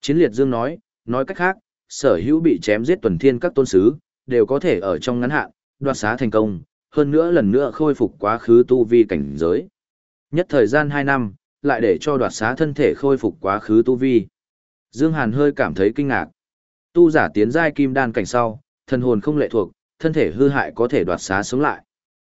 Chiến liệt Dương nói, nói cách khác, sở hữu bị chém giết tuần thiên các tôn sứ, đều có thể ở trong ngắn hạn, đoạt xá thành công, hơn nữa lần nữa khôi phục quá khứ tu vi cảnh giới. Nhất thời gian 2 năm, lại để cho đoạt xá thân thể khôi phục quá khứ tu vi. Dương Hàn hơi cảm thấy kinh ngạc. Tu giả tiến giai kim đan cảnh sau, thân hồn không lệ thuộc, thân thể hư hại có thể đoạt xá sống lại.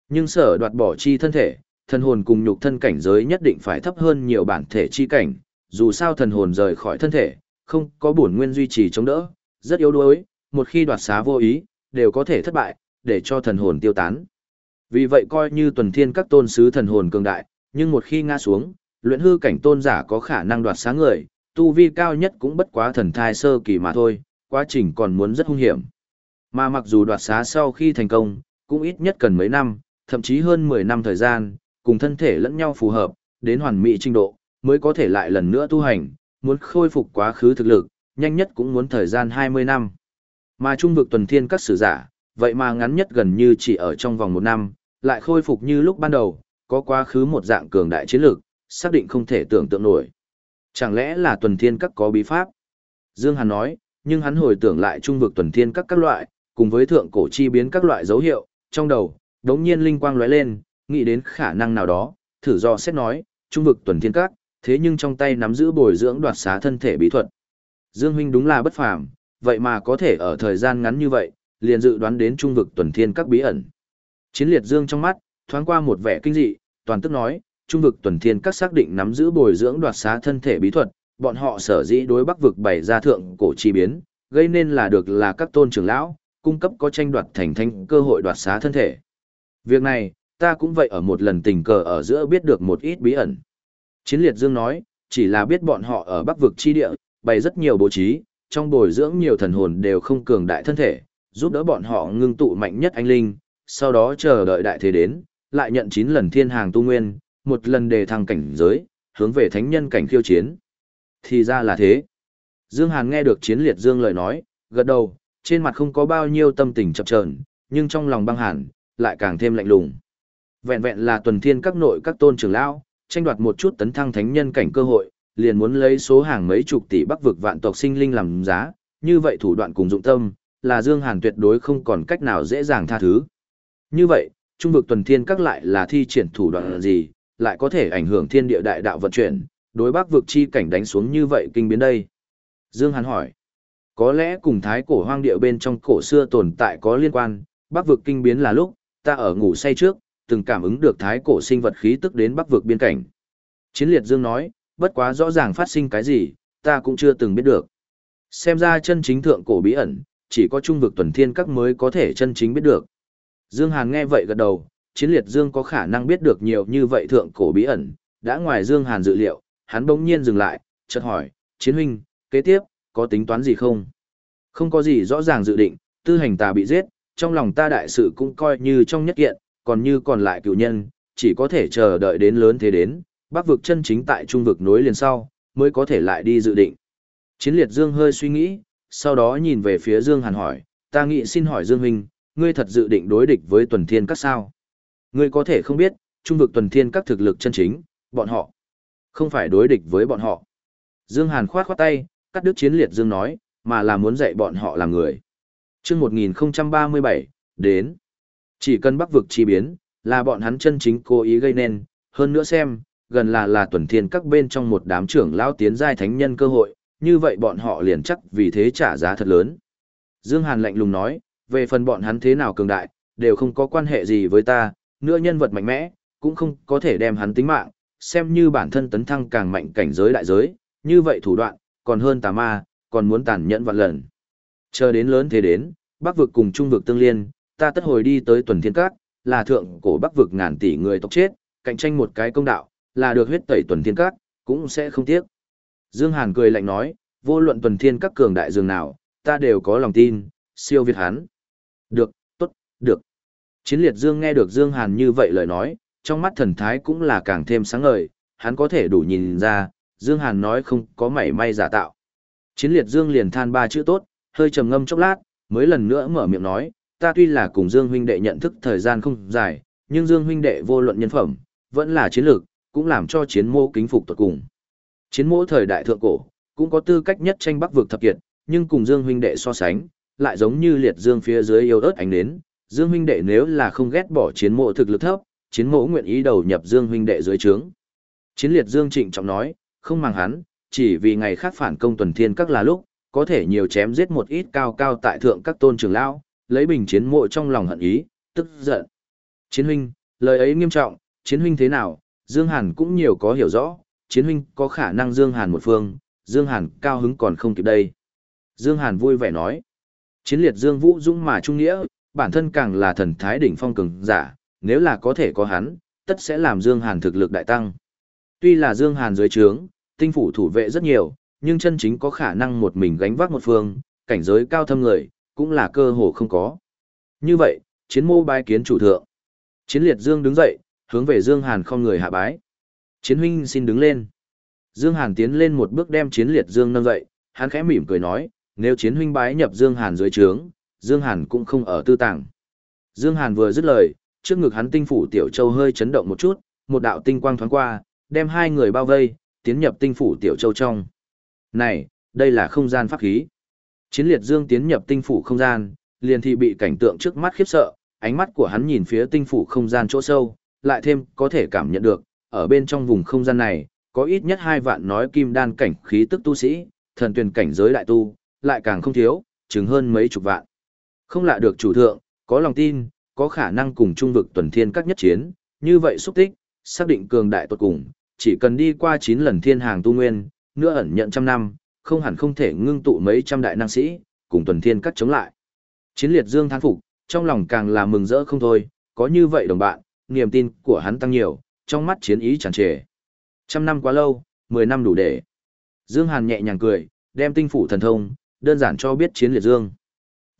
Nhưng sở đoạt bỏ chi thân thể, thân hồn cùng nhục thân cảnh giới nhất định phải thấp hơn nhiều bản thể chi cảnh, dù sao thần hồn rời khỏi thân thể, không có bổn nguyên duy trì chống đỡ, rất yếu đuối, một khi đoạt xá vô ý, đều có thể thất bại, để cho thần hồn tiêu tán. Vì vậy coi như tuần thiên các tôn sứ thần hồn cường đại, nhưng một khi ngã xuống, luyện hư cảnh tôn giả có khả năng đoạt sáng người, tu vi cao nhất cũng bất quá thần thai sơ kỳ mà thôi, quá trình còn muốn rất hung hiểm. Mà mặc dù đoạt xá sau khi thành công, cũng ít nhất cần mấy năm, thậm chí hơn 10 năm thời gian, cùng thân thể lẫn nhau phù hợp, đến hoàn mỹ trình độ, mới có thể lại lần nữa tu hành, muốn khôi phục quá khứ thực lực, nhanh nhất cũng muốn thời gian 20 năm. Mà trung vực tuần thiên các sử giả, vậy mà ngắn nhất gần như chỉ ở trong vòng một năm, lại khôi phục như lúc ban đầu, có quá khứ một dạng cường đại chiến lược, xác định không thể tưởng tượng nổi. Chẳng lẽ là tuần thiên các có bí pháp? Dương Hàn nói, nhưng hắn hồi tưởng lại trung vực tuần thiên các các loại, cùng với thượng cổ chi biến các loại dấu hiệu, trong đầu, đống nhiên linh quang lóe lên, nghĩ đến khả năng nào đó, thử do xét nói, trung vực tuần thiên các, thế nhưng trong tay nắm giữ bồi dưỡng đoạt xá thân thể bí thuật. Dương huynh đúng là bất phàm, vậy mà có thể ở thời gian ngắn như vậy, liền dự đoán đến trung vực tuần thiên các bí ẩn. Chiến liệt Dương trong mắt, thoáng qua một vẻ kinh dị, toàn tức nói, trung vực tuần thiên các xác định nắm giữ bồi dưỡng đoạt xá thân thể bí thuật, bọn họ sở dĩ đối bắc vực bày ra thượng cổ chi biến, gây nên là được là các tôn trưởng lão, cung cấp có tranh đoạt thành thanh cơ hội đoạt xá thân thể. Việc này, ta cũng vậy ở một lần tình cờ ở giữa biết được một ít bí ẩn. Chiến liệt Dương nói, chỉ là biết bọn họ ở bắc vực chi địa, bày rất nhiều bố trí, trong bồi dưỡng nhiều thần hồn đều không cường đại thân thể, giúp đỡ bọn họ ngưng tụ mạnh nhất anh linh, sau đó chờ đợi đại thế đến, lại nhận 9 lần thiên hàng tu nguyên, một lần đề thăng cảnh giới, hướng về thánh nhân cảnh khiêu chiến. Thì ra là thế. Dương Hàn nghe được chiến liệt Dương lời nói, gật đầu, trên mặt không có bao nhiêu tâm tình chập chờn, nhưng trong lòng băng hàn, lại càng thêm lạnh lùng. Vẹn vẹn là tuần thiên các nội các tôn trưởng lão, tranh đoạt một chút tấn thăng thánh nhân cảnh cơ hội, liền muốn lấy số hàng mấy chục tỷ bắc vực vạn tộc sinh linh làm giá, như vậy thủ đoạn cùng dụng tâm, là Dương Hàn tuyệt đối không còn cách nào dễ dàng tha thứ. Như vậy, trung vực tuần thiên các lại là thi triển thủ đoạn gì, lại có thể ảnh hưởng thiên địa đại đạo vận chuyển, đối bắc vực chi cảnh đánh xuống như vậy kinh biến đây. Dương Hàn hỏi, có lẽ cùng thái cổ hoang địa bên trong cổ xưa tồn tại có liên quan, bắc vực kinh biến là lúc, ta ở ngủ say trước, từng cảm ứng được thái cổ sinh vật khí tức đến bắc vực biên cảnh. Chiến liệt Dương nói, bất quá rõ ràng phát sinh cái gì, ta cũng chưa từng biết được. Xem ra chân chính thượng cổ bí ẩn, chỉ có trung vực tuần thiên các mới có thể chân chính biết được. Dương Hàn nghe vậy gật đầu, chiến liệt Dương có khả năng biết được nhiều như vậy thượng cổ bí ẩn, đã ngoài Dương Hàn dự liệu, hắn bỗng nhiên dừng lại, chợt hỏi, chiến huynh, kế tiếp, có tính toán gì không? Không có gì rõ ràng dự định, tư hành ta bị giết, trong lòng ta đại sự cũng coi như trong nhất kiện, còn như còn lại cựu nhân, chỉ có thể chờ đợi đến lớn thế đến, bắc vực chân chính tại trung vực nối liền sau, mới có thể lại đi dự định. Chiến liệt Dương hơi suy nghĩ, sau đó nhìn về phía Dương Hàn hỏi, ta nghĩ xin hỏi Dương Huynh, ngươi thật dự định đối địch với tuần thiên các sao? Ngươi có thể không biết, trung vực tuần thiên các thực lực chân chính, bọn họ không phải đối địch với bọn họ. Dương Hàn khoát khoát tay, cắt đứt chiến liệt Dương nói, mà là muốn dạy bọn họ làm người. Trước 1037, đến. Chỉ cần bắc vực chi biến, là bọn hắn chân chính cố ý gây nên, hơn nữa xem, gần là là tuần thiên các bên trong một đám trưởng lão tiến giai thánh nhân cơ hội, như vậy bọn họ liền chắc vì thế trả giá thật lớn. Dương Hàn lạnh lùng nói, về phần bọn hắn thế nào cường đại, đều không có quan hệ gì với ta, nữa nhân vật mạnh mẽ, cũng không có thể đem hắn tính mạng, xem như bản thân tấn thăng càng mạnh cảnh giới đại giới, như vậy thủ đoạn, còn hơn tà ma, còn muốn tàn nhẫn vạn lần. Chờ đến lớn thế đến, bắc vực cùng trung vực tương liên, ta tất hồi đi tới tuần thiên các, là thượng cổ bắc vực ngàn tỷ người tộc chết, cạnh tranh một cái công đạo, là được huyết tẩy tuần thiên các, cũng sẽ không tiếc. Dương Hàn cười lạnh nói, vô luận tuần thiên các cường đại dường nào, ta đều có lòng tin, siêu việt hắn. Được, tốt, được. Chiến liệt Dương nghe được Dương Hàn như vậy lời nói, trong mắt thần thái cũng là càng thêm sáng ngời, hắn có thể đủ nhìn ra, Dương Hàn nói không có mảy may giả tạo. Chiến liệt Dương liền than ba chữ tốt, hơi trầm ngâm chốc lát, mới lần nữa mở miệng nói, ta tuy là cùng Dương huynh đệ nhận thức thời gian không dài, nhưng Dương huynh đệ vô luận nhân phẩm, vẫn là chiến lược, cũng làm cho chiến mô kính phục tuột cùng. Chiến mô thời đại thượng cổ, cũng có tư cách nhất tranh bắc vực thập kiệt, nhưng cùng Dương huynh đệ so sánh, lại giống như liệt dương phía dưới yêu ớt ánh nến. Dương huynh đệ nếu là không ghét bỏ chiến mộ thực lực thấp, chiến mộ nguyện ý đầu nhập Dương huynh đệ dưới trướng. Chiến liệt Dương trịnh trọng nói, không màng hắn, chỉ vì ngày khác phản công tuần thiên các là lúc, có thể nhiều chém giết một ít cao cao tại thượng các tôn trưởng lão, lấy bình chiến mộ trong lòng hận ý, tức giận. Chiến huynh, lời ấy nghiêm trọng, chiến huynh thế nào, Dương Hàn cũng nhiều có hiểu rõ, chiến huynh có khả năng Dương Hàn một phương, Dương Hàn cao hứng còn không kịp đây. Dương Hàn vui vẻ nói, chiến liệt Dương Vũ Dũng mà trung nghĩa, bản thân càng là thần thái đỉnh phong cường giả, nếu là có thể có hắn, tất sẽ làm Dương Hàn thực lực đại tăng. Tuy là Dương Hàn dưới trướng, tinh phủ thủ vệ rất nhiều, nhưng chân chính có khả năng một mình gánh vác một phương, cảnh giới cao thâm người, cũng là cơ hồ không có. Như vậy, chiến mô bái kiến chủ thượng. Chiến liệt Dương đứng dậy, hướng về Dương Hàn không người hạ bái. Chiến huynh xin đứng lên. Dương Hàn tiến lên một bước đem chiến liệt Dương nâng dậy, hắn khẽ mỉm cười nói, nếu chiến huynh bái nhập Dương Hàn dưới trướng, Dương Hàn cũng không ở tư tàng. Dương Hàn vừa dứt lời, trước ngực hắn tinh phủ tiểu châu hơi chấn động một chút, một đạo tinh quang thoáng qua, đem hai người bao vây, tiến nhập tinh phủ tiểu châu trong. Này, đây là không gian pháp khí. Chiến liệt Dương tiến nhập tinh phủ không gian, liền thì bị cảnh tượng trước mắt khiếp sợ, ánh mắt của hắn nhìn phía tinh phủ không gian chỗ sâu, lại thêm có thể cảm nhận được, ở bên trong vùng không gian này, có ít nhất hai vạn nói kim đan cảnh khí tức tu sĩ, thần tuyển cảnh giới đại tu, lại càng không thiếu, chứng hơn mấy chục vạn. Không lạ được chủ thượng, có lòng tin, có khả năng cùng trung vực tuần thiên các nhất chiến, như vậy xúc tích, xác định cường đại tuột cùng, chỉ cần đi qua 9 lần thiên hàng tu nguyên, nữa ẩn nhận trăm năm, không hẳn không thể ngưng tụ mấy trăm đại năng sĩ, cùng tuần thiên các chống lại. Chiến liệt dương thán phục, trong lòng càng là mừng rỡ không thôi, có như vậy đồng bạn, niềm tin của hắn tăng nhiều, trong mắt chiến ý tràn trề. Trăm năm quá lâu, mười năm đủ để. Dương Hàn nhẹ nhàng cười, đem tinh phủ thần thông, đơn giản cho biết chiến liệt dương.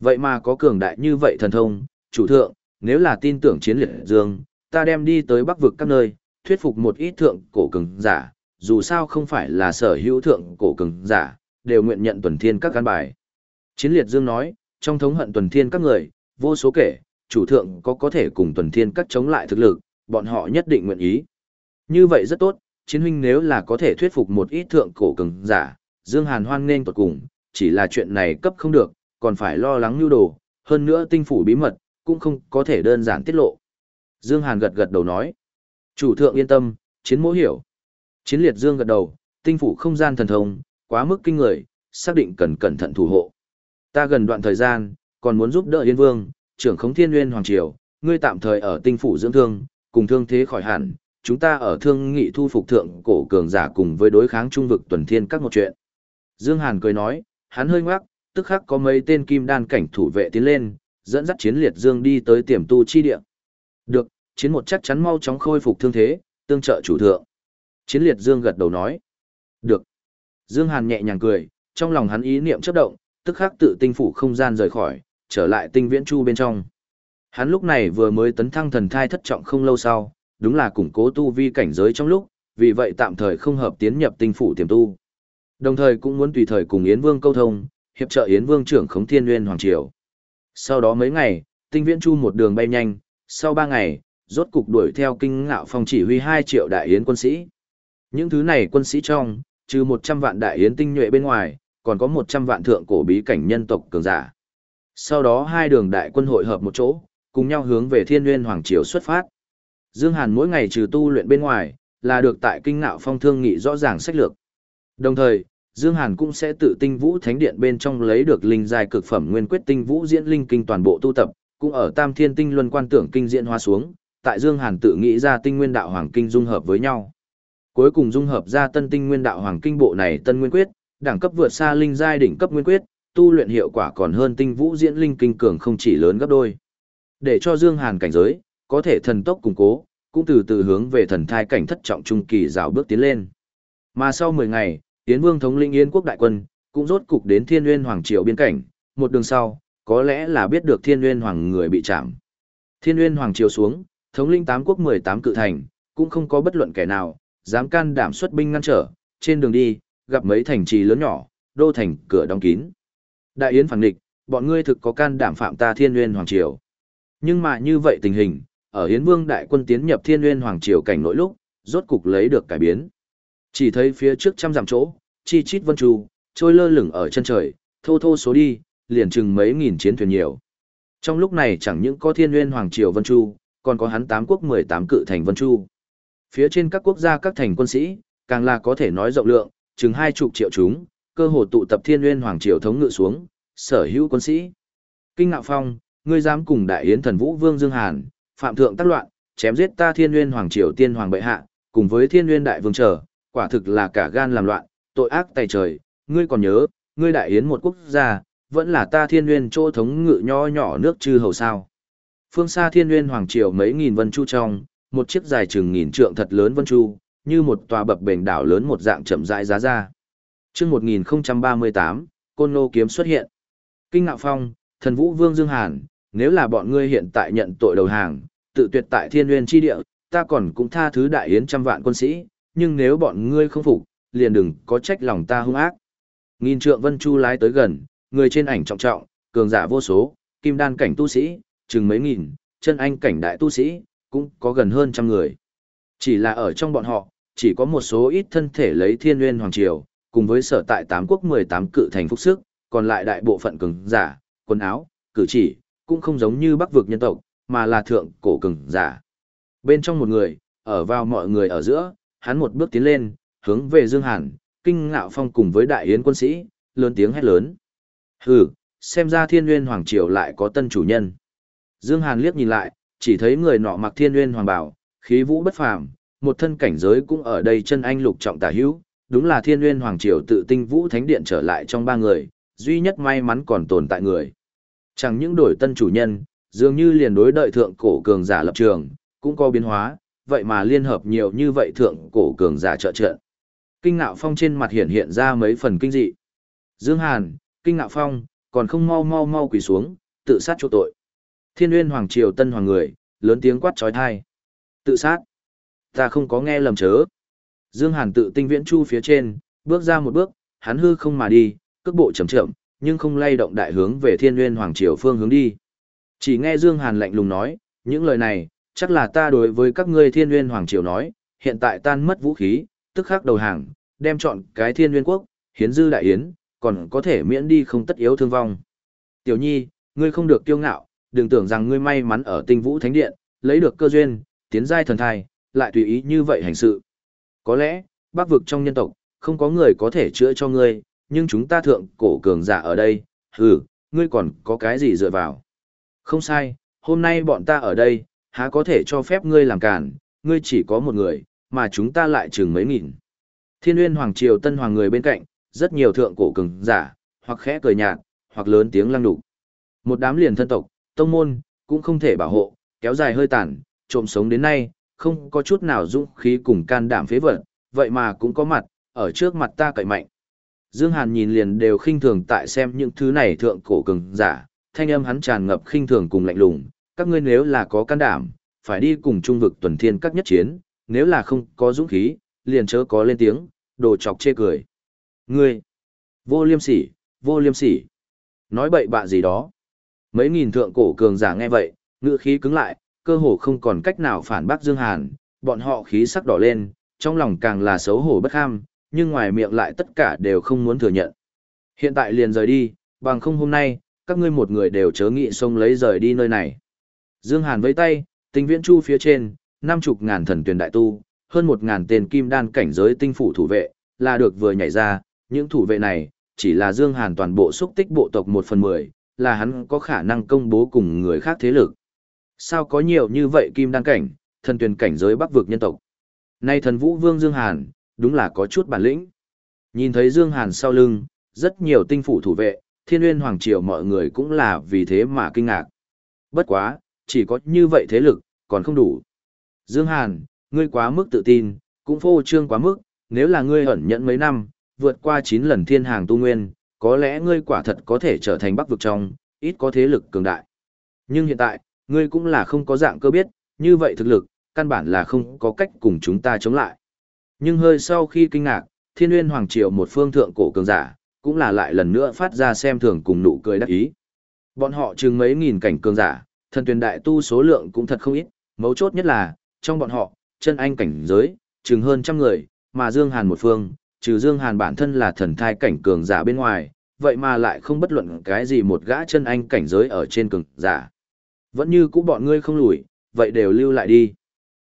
Vậy mà có cường đại như vậy thần thông, chủ thượng, nếu là tin tưởng chiến liệt dương, ta đem đi tới bắc vực các nơi, thuyết phục một ít thượng cổ cường giả, dù sao không phải là sở hữu thượng cổ cường giả, đều nguyện nhận tuần thiên các căn bài. Chiến liệt dương nói, trong thống hận tuần thiên các người, vô số kể, chủ thượng có có thể cùng tuần thiên các chống lại thực lực, bọn họ nhất định nguyện ý. Như vậy rất tốt, chiến huynh nếu là có thể thuyết phục một ít thượng cổ cường giả, Dương Hàn hoan nên tuột cùng, chỉ là chuyện này cấp không được, còn phải lo lắng nhu đồ, hơn nữa tinh phủ bí mật, cũng không có thể đơn giản tiết lộ. Dương Hàn gật gật đầu nói, chủ thượng yên tâm, chiến mỗ hiểu. Chiến liệt Dương gật đầu, tinh phủ không gian thần thông, quá mức kinh người, xác định cần cẩn thận thủ hộ. Ta gần đoạn thời gian, còn muốn giúp đỡ Yên Vương, trưởng khống thiên nguyên hoàng triều, ngươi tạm thời ở tinh phủ dưỡng thương, cùng thương thế khỏi hẳn, chúng ta ở thương nghị thu phục thượng cổ cường giả cùng với đối kháng trung vực tuần thiên các một chuyện. Dương Hàn cười nói, hắn hơi ngoác, tức khắc có mấy tên kim đan cảnh thủ vệ tiến lên, dẫn dắt chiến liệt Dương đi tới tiềm tu chi địa. Được, chiến một chắc chắn mau chóng khôi phục thương thế, tương trợ chủ thượng. Chiến liệt Dương gật đầu nói. Được. Dương Hàn nhẹ nhàng cười, trong lòng hắn ý niệm chớp động, tức khắc tự tinh phủ không gian rời khỏi, trở lại tinh viễn chu bên trong. Hắn lúc này vừa mới tấn thăng thần thai thất trọng không lâu sau, đúng là củng cố tu vi cảnh giới trong lúc, vì vậy tạm thời không hợp tiến nhập tinh phủ tiềm tu. Đồng thời cũng muốn tùy thời cùng Yến Vương câu thông, hiệp trợ Yến Vương trưởng khống thiên nguyên hoàng triều. Sau đó mấy ngày, tinh viễn chu một đường bay nhanh, sau ba ngày, rốt cục đuổi theo kinh ngạo phong chỉ huy 2 triệu đại yến quân sĩ. Những thứ này quân sĩ trong, trừ 100 vạn đại yến tinh nhuệ bên ngoài, còn có 100 vạn thượng cổ bí cảnh nhân tộc cường giả. Sau đó hai đường đại quân hội hợp một chỗ, cùng nhau hướng về Thiên Nguyên Hoàng Triều xuất phát. Dương Hàn mỗi ngày trừ tu luyện bên ngoài, là được tại kinh ngạo phong thương nghị rõ ràng sách lược. Đồng thời, Dương Hàn cũng sẽ tự tinh vũ thánh điện bên trong lấy được linh giai cực phẩm nguyên quyết tinh vũ diễn linh kinh toàn bộ tu tập, cũng ở Tam Thiên Tinh Luân quan tưởng kinh diễn hoa xuống, tại Dương Hàn tự nghĩ ra tinh nguyên đạo hoàng kinh dung hợp với nhau. Cuối cùng dung hợp ra tân tinh nguyên đạo hoàng kinh bộ này tân nguyên quyết, đẳng cấp vượt xa linh giai đỉnh cấp nguyên quyết, tu luyện hiệu quả còn hơn tinh vũ diễn linh kinh cường không chỉ lớn gấp đôi. Để cho Dương Hàn cảnh giới, có thể thần tốc củng cố, cũng từ từ hướng về thần thai cảnh thất trọng trung kỳ rào bước tiến lên. Mà sau 10 ngày, Yến Vương thống lĩnh Yến quốc đại quân, cũng rốt cục đến Thiên Nguyên Hoàng triều biên cảnh, một đường sau, có lẽ là biết được Thiên Nguyên Hoàng người bị chạm. Thiên Nguyên Hoàng triều xuống, thống lĩnh tám quốc 18 cự thành, cũng không có bất luận kẻ nào, dám can đảm xuất binh ngăn trở, trên đường đi, gặp mấy thành trì lớn nhỏ, đô thành cửa đóng kín. Đại Yến phản địch, bọn ngươi thực có can đảm phạm ta Thiên Nguyên Hoàng triều. Nhưng mà như vậy tình hình, ở Yến Vương đại quân tiến nhập Thiên Nguyên Hoàng triều cảnh nội lúc, rốt cục lấy được cải biến. Chỉ thấy phía trước trăm dặm chỗ, chi chít vân trù, trôi lơ lửng ở chân trời, thô thô số đi, liền chừng mấy nghìn chiến thuyền nhiều. Trong lúc này chẳng những có Thiên Nguyên Hoàng triều vân chu, còn có hắn tám quốc 18 cự thành vân chu. Phía trên các quốc gia các thành quân sĩ, càng là có thể nói rộng lượng, chừng hai chục triệu chúng, cơ hồ tụ tập Thiên Nguyên Hoàng triều thống ngự xuống, sở hữu quân sĩ. Kinh ngạo phong, ngươi dám cùng đại yến thần vũ vương Dương Hàn, phạm thượng tác loạn, chém giết ta Thiên Nguyên Hoàng triều tiên hoàng bệ hạ, cùng với Thiên Nguyên đại vương trở, quả thực là cả gan làm loạn, tội ác tày trời, ngươi còn nhớ, ngươi đại yến một quốc gia, vẫn là ta Thiên Nguyên chỗ thống ngự nho nhỏ nước chư hầu sao? Phương xa Thiên Nguyên Hoàng triều mấy nghìn vân chu trong, một chiếc dài chừng nghìn trượng thật lớn vân chu, như một tòa bập bềnh đảo lớn một dạng chậm rãi giá ra. Trước 1038, Côn Lô kiếm xuất hiện. Kinh ngạo phong, thần vũ vương Dương Hàn, nếu là bọn ngươi hiện tại nhận tội đầu hàng, tự tuyệt tại thiên nguyên chi địa, ta còn cũng tha thứ đại yến trăm vạn quân sĩ, nhưng nếu bọn ngươi không phục, liền đừng có trách lòng ta hung ác. Nghìn trượng vân chu lái tới gần, người trên ảnh trọng trọng, cường giả vô số, kim đan cảnh tu sĩ, chừng mấy nghìn, chân anh cảnh đại tu sĩ, cũng có gần hơn trăm người. Chỉ là ở trong bọn họ, chỉ có một số ít thân thể lấy thiên nguyên hoàng triều, cùng với sở tại tám quốc 18 cự thành phúc sức, còn lại đại bộ phận cường giả, quần áo, cử chỉ, cũng không giống như bắc vực nhân tộc, mà là thượng cổ cường giả. Bên trong một người, ở vào mọi người ở giữa, hắn một bước tiến lên, hướng về Dương Hàn, kinh ngạo phong cùng với đại yến quân sĩ, lớn tiếng hét lớn. Hừ, xem ra thiên nguyên hoàng triều lại có tân chủ nhân. Dương Hàn liếc nhìn lại, chỉ thấy người nọ mặc thiên nguyên hoàng bảo, khí vũ bất phàm, một thân cảnh giới cũng ở đây chân anh lục trọng tả hữu, đúng là thiên nguyên hoàng triều tự tinh vũ thánh điện trở lại trong ba người, duy nhất may mắn còn tồn tại người. Chẳng những đổi tân chủ nhân, dường như liền đối đợi thượng cổ cường giả lập trường, cũng có biến hóa, vậy mà liên hợp nhiều như vậy thượng cổ cường giả trợ trận. Kinh ngạo phong trên mặt hiện hiện ra mấy phần kinh dị. Dương Hàn, kinh ngạo phong, còn không mau mau mau quỳ xuống, tự sát chỗ tội. Thiên Nguyên Hoàng Triều Tân Hoàng người, lớn tiếng quát trói thai. Tự sát. Ta không có nghe lầm chớ. Dương Hàn tự tinh viễn chu phía trên, bước ra một bước, hắn hư không mà đi, cước bộ chậm chậm, nhưng không lay động đại hướng về Thiên Nguyên Hoàng Triều phương hướng đi. Chỉ nghe Dương Hàn lạnh lùng nói, những lời này, chắc là ta đối với các ngươi Thiên Nguyên Hoàng Triều nói, hiện tại tan mất vũ khí, tức khắc đầu hàng, đem chọn cái Thiên Nguyên Quốc, hiến dư đại yến, còn có thể miễn đi không tất yếu thương vong. Tiểu Nhi, ngươi không được kiêu ngạo, đừng tưởng rằng ngươi may mắn ở Tinh Vũ Thánh Điện, lấy được cơ duyên, tiến giai thần thai, lại tùy ý như vậy hành sự. Có lẽ, Bắc vực trong nhân tộc, không có người có thể chữa cho ngươi, nhưng chúng ta thượng cổ cường giả ở đây, hừ, ngươi còn có cái gì dựa vào. Không sai, hôm nay bọn ta ở đây, há có thể cho phép ngươi làm cản, ngươi chỉ có một người, mà chúng ta lại chừng mấy nghìn. Thiên uyên Hoàng Triều Tân Hoàng người bên cạnh, rất nhiều thượng cổ cường giả, hoặc khẽ cười nhạt, hoặc lớn tiếng lăng đục. Một đám liền thân tộc, tông môn, cũng không thể bảo hộ, kéo dài hơi tàn, trộm sống đến nay, không có chút nào dũng khí cùng can đảm phế vật, vậy mà cũng có mặt, ở trước mặt ta cậy mạnh. Dương Hàn nhìn liền đều khinh thường tại xem những thứ này thượng cổ cường giả, thanh âm hắn tràn ngập khinh thường cùng lạnh lùng, các ngươi nếu là có can đảm, phải đi cùng trung vực tuần thiên các nhất chiến, nếu là không có dũng khí, liền chớ có lên tiếng, đồ chọc chê cười. Ngươi, vô liêm sỉ, vô liêm sỉ, nói bậy bạ gì đó. Mấy nghìn thượng cổ cường giả nghe vậy, ngựa khí cứng lại, cơ hồ không còn cách nào phản bác Dương Hàn, bọn họ khí sắc đỏ lên, trong lòng càng là xấu hổ bất ham, nhưng ngoài miệng lại tất cả đều không muốn thừa nhận. Hiện tại liền rời đi, bằng không hôm nay, các ngươi một người đều chớ nghị xông lấy rời đi nơi này. Dương Hàn vẫy tay, tinh viễn chu phía trên, năm chục ngàn thần tuyển đại tu, hơn một ngàn tên kim đan cảnh giới tinh phủ thủ vệ, là được vừa nhảy ra, những thủ vệ này, chỉ là Dương Hàn toàn bộ xúc tích bộ tộc một phần mười, là hắn có khả năng công bố cùng người khác thế lực. Sao có nhiều như vậy kim đan cảnh, thần tuyển cảnh giới bắc vực nhân tộc. Nay thần vũ vương Dương Hàn, đúng là có chút bản lĩnh. Nhìn thấy Dương Hàn sau lưng, rất nhiều tinh phủ thủ vệ, thiên nguyên hoàng triều mọi người cũng là vì thế mà kinh ngạc. Bất quá, chỉ có như vậy thế lực, còn không đủ. Dương Hàn, ngươi quá mức tự tin, cũng phô trương quá mức, nếu là ngươi ẩn nhẫn mấy năm, vượt qua 9 lần thiên hàng tu nguyên, có lẽ ngươi quả thật có thể trở thành bắc vực trong, ít có thế lực cường đại. Nhưng hiện tại, ngươi cũng là không có dạng cơ biết, như vậy thực lực, căn bản là không có cách cùng chúng ta chống lại. Nhưng hơi sau khi kinh ngạc, thiên nguyên hoàng triều một phương thượng cổ cường giả, cũng là lại lần nữa phát ra xem thường cùng nụ cười đắc ý. Bọn họ chừng mấy nghìn cảnh cường giả, thần tuyển đại tu số lượng cũng thật không ít, mấu chốt nhất là, trong bọn họ, chân anh cảnh giới, chừng hơn trăm người, mà Dương Hàn một phương, trừ Dương Hàn bản thân là thần thai cảnh cường giả bên ngoài, vậy mà lại không bất luận cái gì một gã chân anh cảnh giới ở trên cường giả. Vẫn như cũ bọn ngươi không lùi, vậy đều lưu lại đi.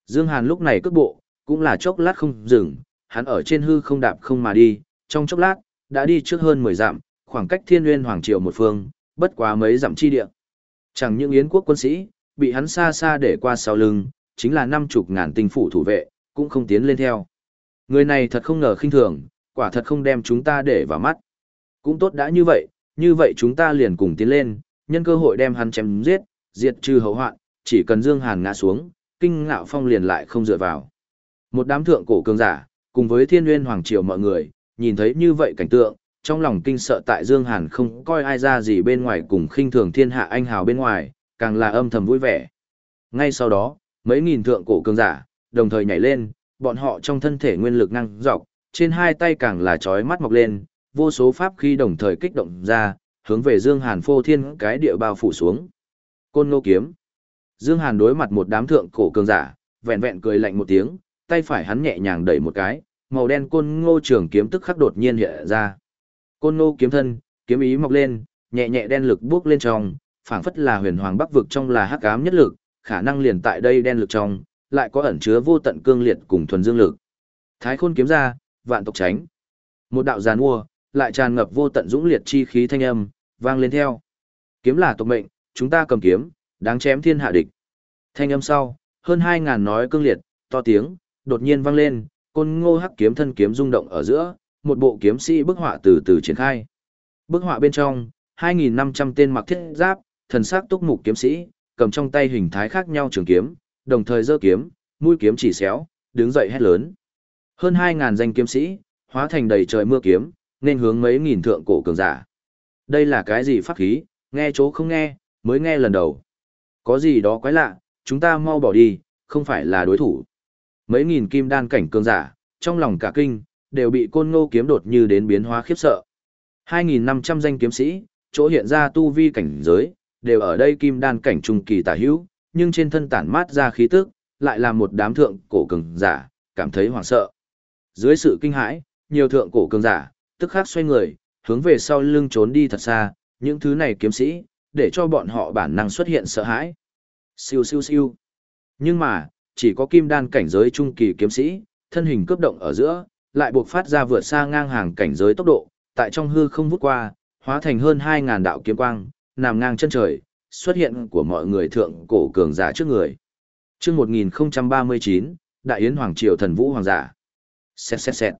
Dương Hàn lúc này cất bộ, cũng là chốc lát không dừng, hắn ở trên hư không đạp không mà đi, trong chốc lát, đã đi trước hơn 10 dặm, khoảng cách thiên nguyên hoàng triều một phương, bất quá mấy dặm chi địa. Chẳng những yến quốc quân sĩ, bị hắn xa xa để qua sau lưng, chính là năm chục ngàn tinh phủ thủ vệ, cũng không tiến lên theo. Người này thật không ngờ khinh thường, quả thật không đem chúng ta để vào mắt. Cũng tốt đã như vậy, như vậy chúng ta liền cùng tiến lên, nhân cơ hội đem hắn chém giết, diệt trừ hậu hoạn, chỉ cần Dương Hàn ngã xuống, kinh ngạo phong liền lại không dựa vào. Một đám thượng cổ cường giả, cùng với thiên nguyên hoàng triều mọi người, nhìn thấy như vậy cảnh tượng, trong lòng kinh sợ tại Dương Hàn không coi ai ra gì bên ngoài cùng khinh thường thiên hạ anh hào bên ngoài, càng là âm thầm vui vẻ. Ngay sau đó, mấy nghìn thượng cổ cường giả, đồng thời nhảy lên, bọn họ trong thân thể nguyên lực năng dọc, trên hai tay càng là chói mắt mọc lên, vô số pháp khí đồng thời kích động ra, hướng về Dương Hàn phô thiên cái địa bao phủ xuống. Côn Ngô kiếm. Dương Hàn đối mặt một đám thượng cổ cường giả, vẹn vẹn cười lạnh một tiếng, tay phải hắn nhẹ nhàng đẩy một cái, màu đen côn ngô trường kiếm tức khắc đột nhiên hiện ra. Côn ngô kiếm thân, kiếm ý mọc lên, nhẹ nhẹ đen lực bước lên trong, phảng phất là huyền hoàng bắc vực trong là hắc ám nhất lực, khả năng liền tại đây đen lực trong, lại có ẩn chứa vô tận cương liệt cùng thuần dương lực. Thái khôn kiếm ra, vạn tộc tránh. Một đạo giàn mua, lại tràn ngập vô tận dũng liệt chi khí thanh âm, vang lên theo. Kiếm là tộc mệnh, chúng ta cầm kiếm, đáng chém thiên hạ địch. Thanh âm sau, hơn 2.000 nói cương liệt, to tiếng, đột nhiên vang lên, côn ngô hắc kiếm thân kiếm rung động ở giữa, một bộ kiếm sĩ bức họa từ từ triển khai. Bức họa bên trong, 2.500 tên mặc thiết giáp, thần sắc túc mục kiếm sĩ, cầm trong tay hình thái khác nhau trường kiếm, đồng thời giơ kiếm, mũi kiếm chỉ xéo, đứng dậy hét lớn. Hơn 2.000 danh kiếm sĩ, hóa thành đầy trời mưa kiếm, nên hướng mấy nghìn thượng cổ cường giả. Đây là cái gì pháp khí, nghe chỗ không nghe, mới nghe lần đầu. Có gì đó quái lạ, chúng ta mau bỏ đi, không phải là đối thủ. Mấy nghìn kim đan cảnh cường giả, trong lòng cả kinh, đều bị côn ngô kiếm đột như đến biến hóa khiếp sợ. 2.500 danh kiếm sĩ, chỗ hiện ra tu vi cảnh giới, đều ở đây kim đan cảnh trung kỳ tả hữu, nhưng trên thân tản mát ra khí tức, lại là một đám thượng cổ cường giả, cảm thấy hoảng sợ. Dưới sự kinh hãi, nhiều thượng cổ cường giả, tức khắc xoay người, hướng về sau lưng trốn đi thật xa, những thứ này kiếm sĩ, để cho bọn họ bản năng xuất hiện sợ hãi. Siêu siêu siêu. Nhưng mà, chỉ có kim đan cảnh giới trung kỳ kiếm sĩ, thân hình cướp động ở giữa, lại buộc phát ra vượt xa ngang hàng cảnh giới tốc độ, tại trong hư không vút qua, hóa thành hơn 2.000 đạo kiếm quang, nằm ngang chân trời, xuất hiện của mọi người thượng cổ cường giả trước người. Trước 1039, Đại Yến Hoàng Triều Thần Vũ Hoàng giả. Xẹt xẹt xẹt.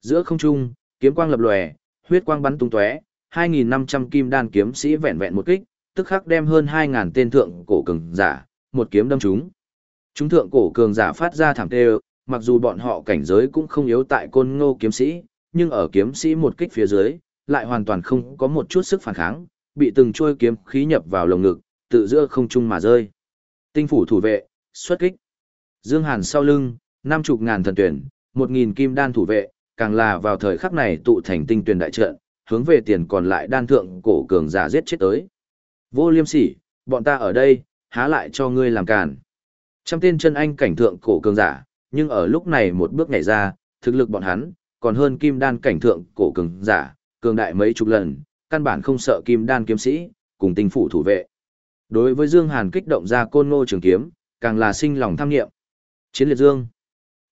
Giữa không trung, kiếm quang lập lòe, huyết quang bắn tung tóe, 2.500 kim đan kiếm sĩ vẹn vẹn một kích, tức khắc đem hơn 2.000 tên thượng cổ cường giả, một kiếm đâm chúng. Chúng thượng cổ cường giả phát ra thảm tê, mặc dù bọn họ cảnh giới cũng không yếu tại côn ngô kiếm sĩ, nhưng ở kiếm sĩ một kích phía dưới, lại hoàn toàn không có một chút sức phản kháng, bị từng trôi kiếm khí nhập vào lồng ngực, tự giữa không trung mà rơi. Tinh phủ thủ vệ, xuất kích. Dương Hàn sau lưng, năm chục ngàn thần tuyển, một nghìn kim đan thủ vệ, càng là vào thời khắc này tụ thành tinh tuyển đại trận, hướng về tiền còn lại đan thượng cổ cường giả giết chết tới. Vô liêm sỉ, bọn ta ở đây, há lại cho ngươi làm càn. Trăm tên chân anh cảnh thượng cổ cường giả, nhưng ở lúc này một bước nhảy ra, thực lực bọn hắn, còn hơn kim đan cảnh thượng cổ cường giả, cường đại mấy chục lần, căn bản không sợ kim đan kiếm sĩ, cùng tinh phủ thủ vệ. Đối với Dương Hàn kích động ra côn ngô trường kiếm, càng là sinh lòng tham nghiệm. Chiến liệt Dương.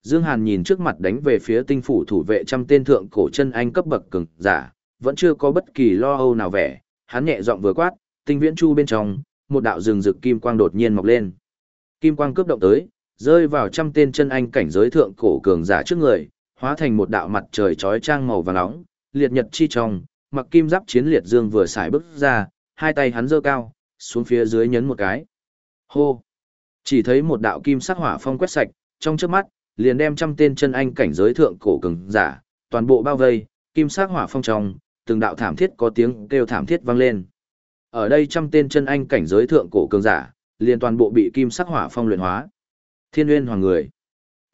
Dương Hàn nhìn trước mặt đánh về phía tinh phủ thủ vệ trăm tên thượng cổ chân anh cấp bậc cường giả, vẫn chưa có bất kỳ lo âu nào vẻ, hắn nhẹ giọng vừa quát, tinh viễn chu bên trong, một đạo rừng rực kim quang đột nhiên mọc lên. Kim quang cướp động tới, rơi vào trăm tên chân anh cảnh giới thượng cổ cường giả trước người, hóa thành một đạo mặt trời chói chang màu vàng nóng, liệt nhật chi trong, mặc kim giáp chiến liệt dương vừa xài bước ra, hai tay hắn giơ cao, xuống phía dưới nhấn một cái. Hô! Chỉ thấy một đạo kim sắc hỏa phong quét sạch, trong chớp mắt, liền đem trăm tên chân anh cảnh giới thượng cổ cường giả, toàn bộ bao vây, kim sắc hỏa phong trong, từng đạo thảm thiết có tiếng kêu thảm thiết vang lên. Ở đây trăm tên chân anh cảnh giới thượng cổ cường giả, liền toàn bộ bị kim sắc hỏa phong luyện hóa. Thiên Nguyên Hoàng người.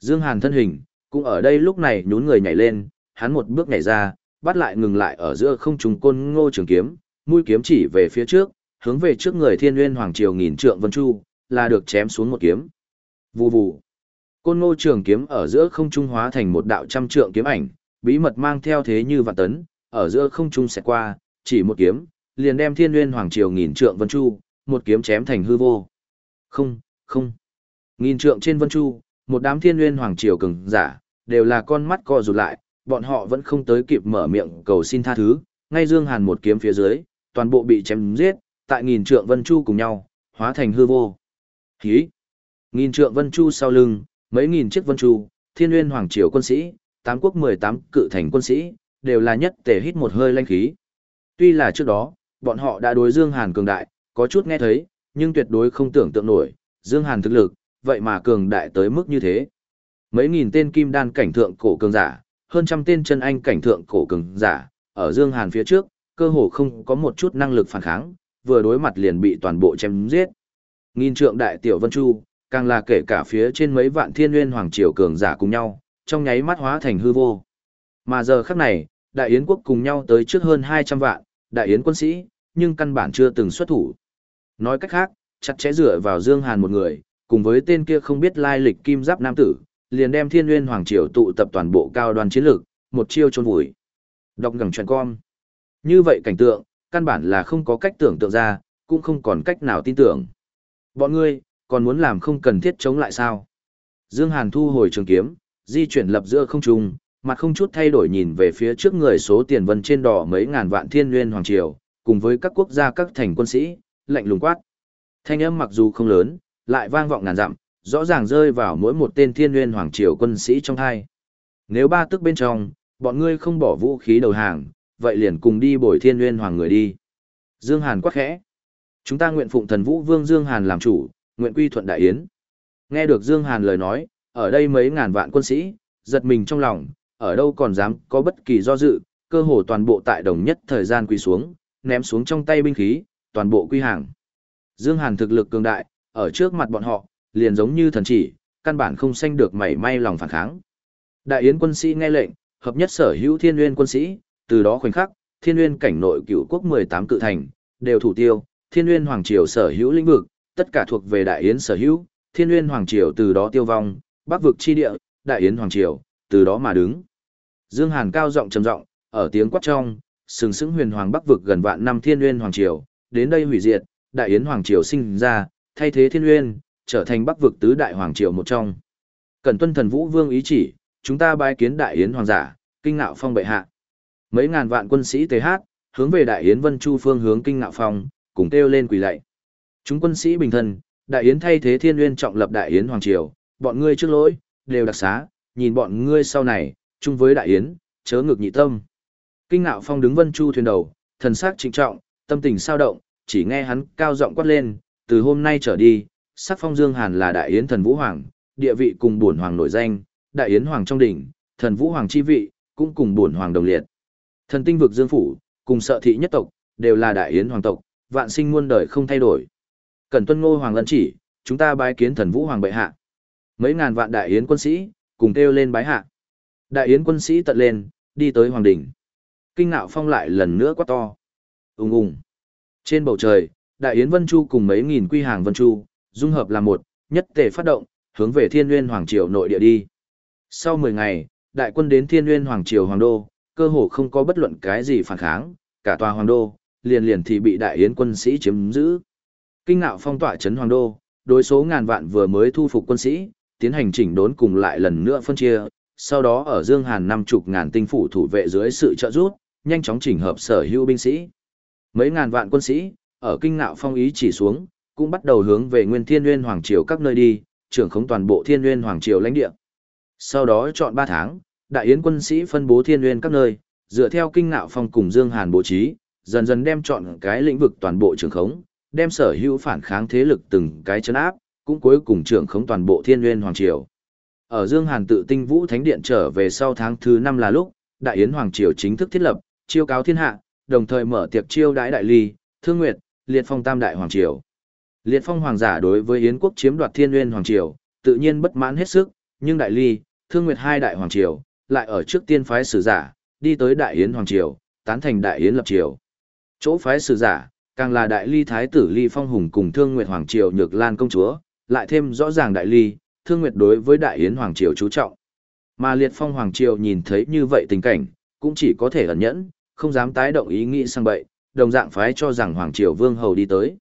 Dương Hàn thân hình, cũng ở đây lúc này nhún người nhảy lên, hắn một bước nhảy ra, bắt lại ngừng lại ở giữa không trung côn ngô trường kiếm, mũi kiếm chỉ về phía trước, hướng về trước người Thiên Nguyên Hoàng triều nghìn trượng vân chu, là được chém xuống một kiếm. Vù vù. Côn ngô trường kiếm ở giữa không trung hóa thành một đạo trăm trượng kiếm ảnh, bí mật mang theo thế như vạn tấn, ở giữa không trung sẽ qua, chỉ một kiếm, liền đem Thiên Nguyên Hoàng triều nghìn trượng vân chu, một kiếm chém thành hư vô. Không, không. Nghìn trượng trên vân chu, một đám Thiên Nguyên Hoàng triều cường giả, đều là con mắt co rụt lại, bọn họ vẫn không tới kịp mở miệng cầu xin tha thứ, ngay Dương Hàn một kiếm phía dưới, toàn bộ bị chém giết, tại nghìn trượng vân chu cùng nhau, hóa thành hư vô. Hí! Nghìn trượng vân chu sau lưng, mấy nghìn chiếc vân chu, thiên nguyên hoàng triều quân sĩ, tám quốc 18 cự thành quân sĩ, đều là nhất tề hít một hơi lanh khí. Tuy là trước đó, bọn họ đã đối Dương Hàn cường đại, có chút nghe thấy, nhưng tuyệt đối không tưởng tượng nổi, Dương Hàn thực lực, vậy mà cường đại tới mức như thế. Mấy nghìn tên kim đan cảnh thượng cổ cường giả, hơn trăm tên chân anh cảnh thượng cổ cường giả, ở Dương Hàn phía trước, cơ hồ không có một chút năng lực phản kháng, vừa đối mặt liền bị toàn bộ chém giết. Nghìn trượng đại tiểu Vân Chu, càng là kể cả phía trên mấy vạn thiên nguyên hoàng triều cường giả cùng nhau, trong nháy mắt hóa thành hư vô. Mà giờ khắc này, đại yến quốc cùng nhau tới trước hơn 200 vạn, đại yến quân sĩ, nhưng căn bản chưa từng xuất thủ. Nói cách khác, chặt chẽ dựa vào Dương Hàn một người, cùng với tên kia không biết lai lịch kim giáp nam tử, liền đem thiên nguyên hoàng triều tụ tập toàn bộ cao đoàn chiến lược, một chiêu chôn vùi. Đọc ngẳng truyền con. Như vậy cảnh tượng, căn bản là không có cách tưởng tượng ra, cũng không còn cách nào tin tưởng. Bọn ngươi, còn muốn làm không cần thiết chống lại sao? Dương Hàn thu hồi trường kiếm, di chuyển lập giữa không trung, mặt không chút thay đổi nhìn về phía trước người số tiền vân trên đỏ mấy ngàn vạn thiên nguyên hoàng triều, cùng với các quốc gia các thành quân sĩ, lạnh lùng quát. Thanh âm mặc dù không lớn, lại vang vọng ngàn dặm, rõ ràng rơi vào mỗi một tên thiên nguyên hoàng triều quân sĩ trong hai. Nếu ba tức bên trong, bọn ngươi không bỏ vũ khí đầu hàng, vậy liền cùng đi bồi thiên nguyên hoàng người đi. Dương Hàn quát khẽ. Chúng ta nguyện phụng thần vũ vương Dương Hàn làm chủ, nguyện quy thuận đại yến. Nghe được Dương Hàn lời nói, ở đây mấy ngàn vạn quân sĩ, giật mình trong lòng, ở đâu còn dám có bất kỳ do dự, cơ hồ toàn bộ tại đồng nhất thời gian quỳ xuống, ném xuống trong tay binh khí, toàn bộ quy hàng. Dương Hàn thực lực cường đại, ở trước mặt bọn họ, liền giống như thần chỉ, căn bản không sanh được mảy may lòng phản kháng. Đại yến quân sĩ nghe lệnh, hợp nhất sở hữu thiên nguyên quân sĩ, từ đó khoảnh khắc, thiên nguyên cảnh nội cựu quốc 18 cự thành, đều thủ tiêu, thiên nguyên hoàng triều sở hữu lĩnh vực, tất cả thuộc về đại yến sở hữu, thiên nguyên hoàng triều từ đó tiêu vong, bắc vực chi địa, đại yến hoàng triều, từ đó mà đứng. Dương Hàn cao giọng trầm giọng, ở tiếng quát trong, sừng sững huyền hoàng bắc vực gần vạn năm thiên nguyên hoàng triều, đến đây hủy diệt, đại yến hoàng triều sinh ra, thay thế thiên nguyên, trở thành bắc vực tứ đại hoàng triều một trong. Cần tuân thần vũ vương ý chỉ, chúng ta bái kiến đại yến hoàng giả, kinh ngạo phong bệ hạ. Mấy ngàn vạn quân sĩ TH, hướng về đại yến vân chu phương hướng kinh ngạo phong, cùng kêu lên quỳ lạy. Chúng quân sĩ bình thân, đại yến thay thế thiên nguyên trọng lập đại yến hoàng triều, bọn ngươi trước lỗi, đều đặc xá, nhìn bọn ngươi sau này, chung với đại yến, chớ ngược nhị tâm. Kinh ngạo phong đứng vân chu thuyền đầu, thần sắc trịnh trọng, tâm tình sao động, chỉ nghe hắn cao giọng quát lên, từ hôm nay trở đi, sắc phong Dương Hàn là đại yến thần vũ hoàng, địa vị cùng bổn hoàng nổi danh, đại yến hoàng trong đỉnh, thần vũ hoàng chi vị, cũng cùng bổn hoàng đồng liệt. Thần tinh vực Dương phủ, cùng sợ thị nhất tộc, đều là đại yến hoàng tộc, vạn sinh muôn đời không thay đổi. Cần tuân ngô hoàng lân chỉ, chúng ta bái kiến thần vũ hoàng bệ hạ. Mấy ngàn vạn đại yến quân sĩ, cùng kêu lên bái hạ. Đại yến quân sĩ tận lên, đi tới hoàng đỉnh. Kinh ngạo phong lại lần nữa quát to. Ùng ùng. Trên bầu trời, đại yến vân chu cùng mấy nghìn quy hàng vân chu, dung hợp là một, nhất tề phát động, hướng về thiên nguyên hoàng triều nội địa đi. Sau 10 ngày, đại quân đến thiên nguyên hoàng triều hoàng đô, cơ hồ không có bất luận cái gì phản kháng, cả tòa hoàng đô, liền liền thì bị đại yến quân sĩ chiếm giữ. Kinh ngạo phong tỏa trấn hoàng đô, đối số ngàn vạn vừa mới thu phục quân sĩ, tiến hành chỉnh đốn cùng lại lần nữa phân chia, sau đó ở Dương Hàn năm chục ngàn tinh phủ thủ vệ dưới sự trợ giúp, nhanh chóng chỉnh hợp sở hữu binh sĩ. Mấy ngàn vạn quân sĩ, ở kinh ngạo phong ý chỉ xuống, cũng bắt đầu hướng về Nguyên Thiên Nguyên Hoàng Triều các nơi đi, trưởng khống toàn bộ Thiên Nguyên Hoàng Triều lãnh địa. Sau đó chọn 3 tháng, đại yến quân sĩ phân bố Thiên Nguyên các nơi, dựa theo kinh ngạo phong cùng Dương Hàn bố trí, dần dần đem chọn cái lĩnh vực toàn bộ trưởng khống, đem sở hữu phản kháng thế lực từng cái chấn áp, cũng cuối cùng trưởng khống toàn bộ Thiên Nguyên Hoàng Triều. Ở Dương Hàn tự tinh vũ thánh điện trở về sau tháng thứ 5 là lúc, Đại Yến Hoàng Triều chính thức thiết lập, chiêu cáo thiên hạ, đồng thời mở tiệc chiêu đãi đại ly, thương nguyệt, liệt phong tam đại hoàng triều. Liệt phong hoàng giả đối với Yến quốc chiếm đoạt thiên nguyên hoàng triều, tự nhiên bất mãn hết sức, nhưng đại ly, thương nguyệt hai đại hoàng triều, lại ở trước tiên phái sử giả, đi tới đại Yến hoàng triều, tán thành đại Yến lập triều. Chỗ phái sử giả, càng là đại ly thái tử ly phong hùng cùng thương nguyệt hoàng triều nhược lan công chúa, lại thêm rõ ràng đại ly, thương nguyệt đối với đại yến hoàng triều chú trọng. Mà liệt phong hoàng triều nhìn thấy như vậy tình cảnh, cũng chỉ có thể ẩn nhẫn, không dám tái động ý nghĩ sang bậy, đồng dạng phái cho rằng hoàng triều vương hầu đi tới.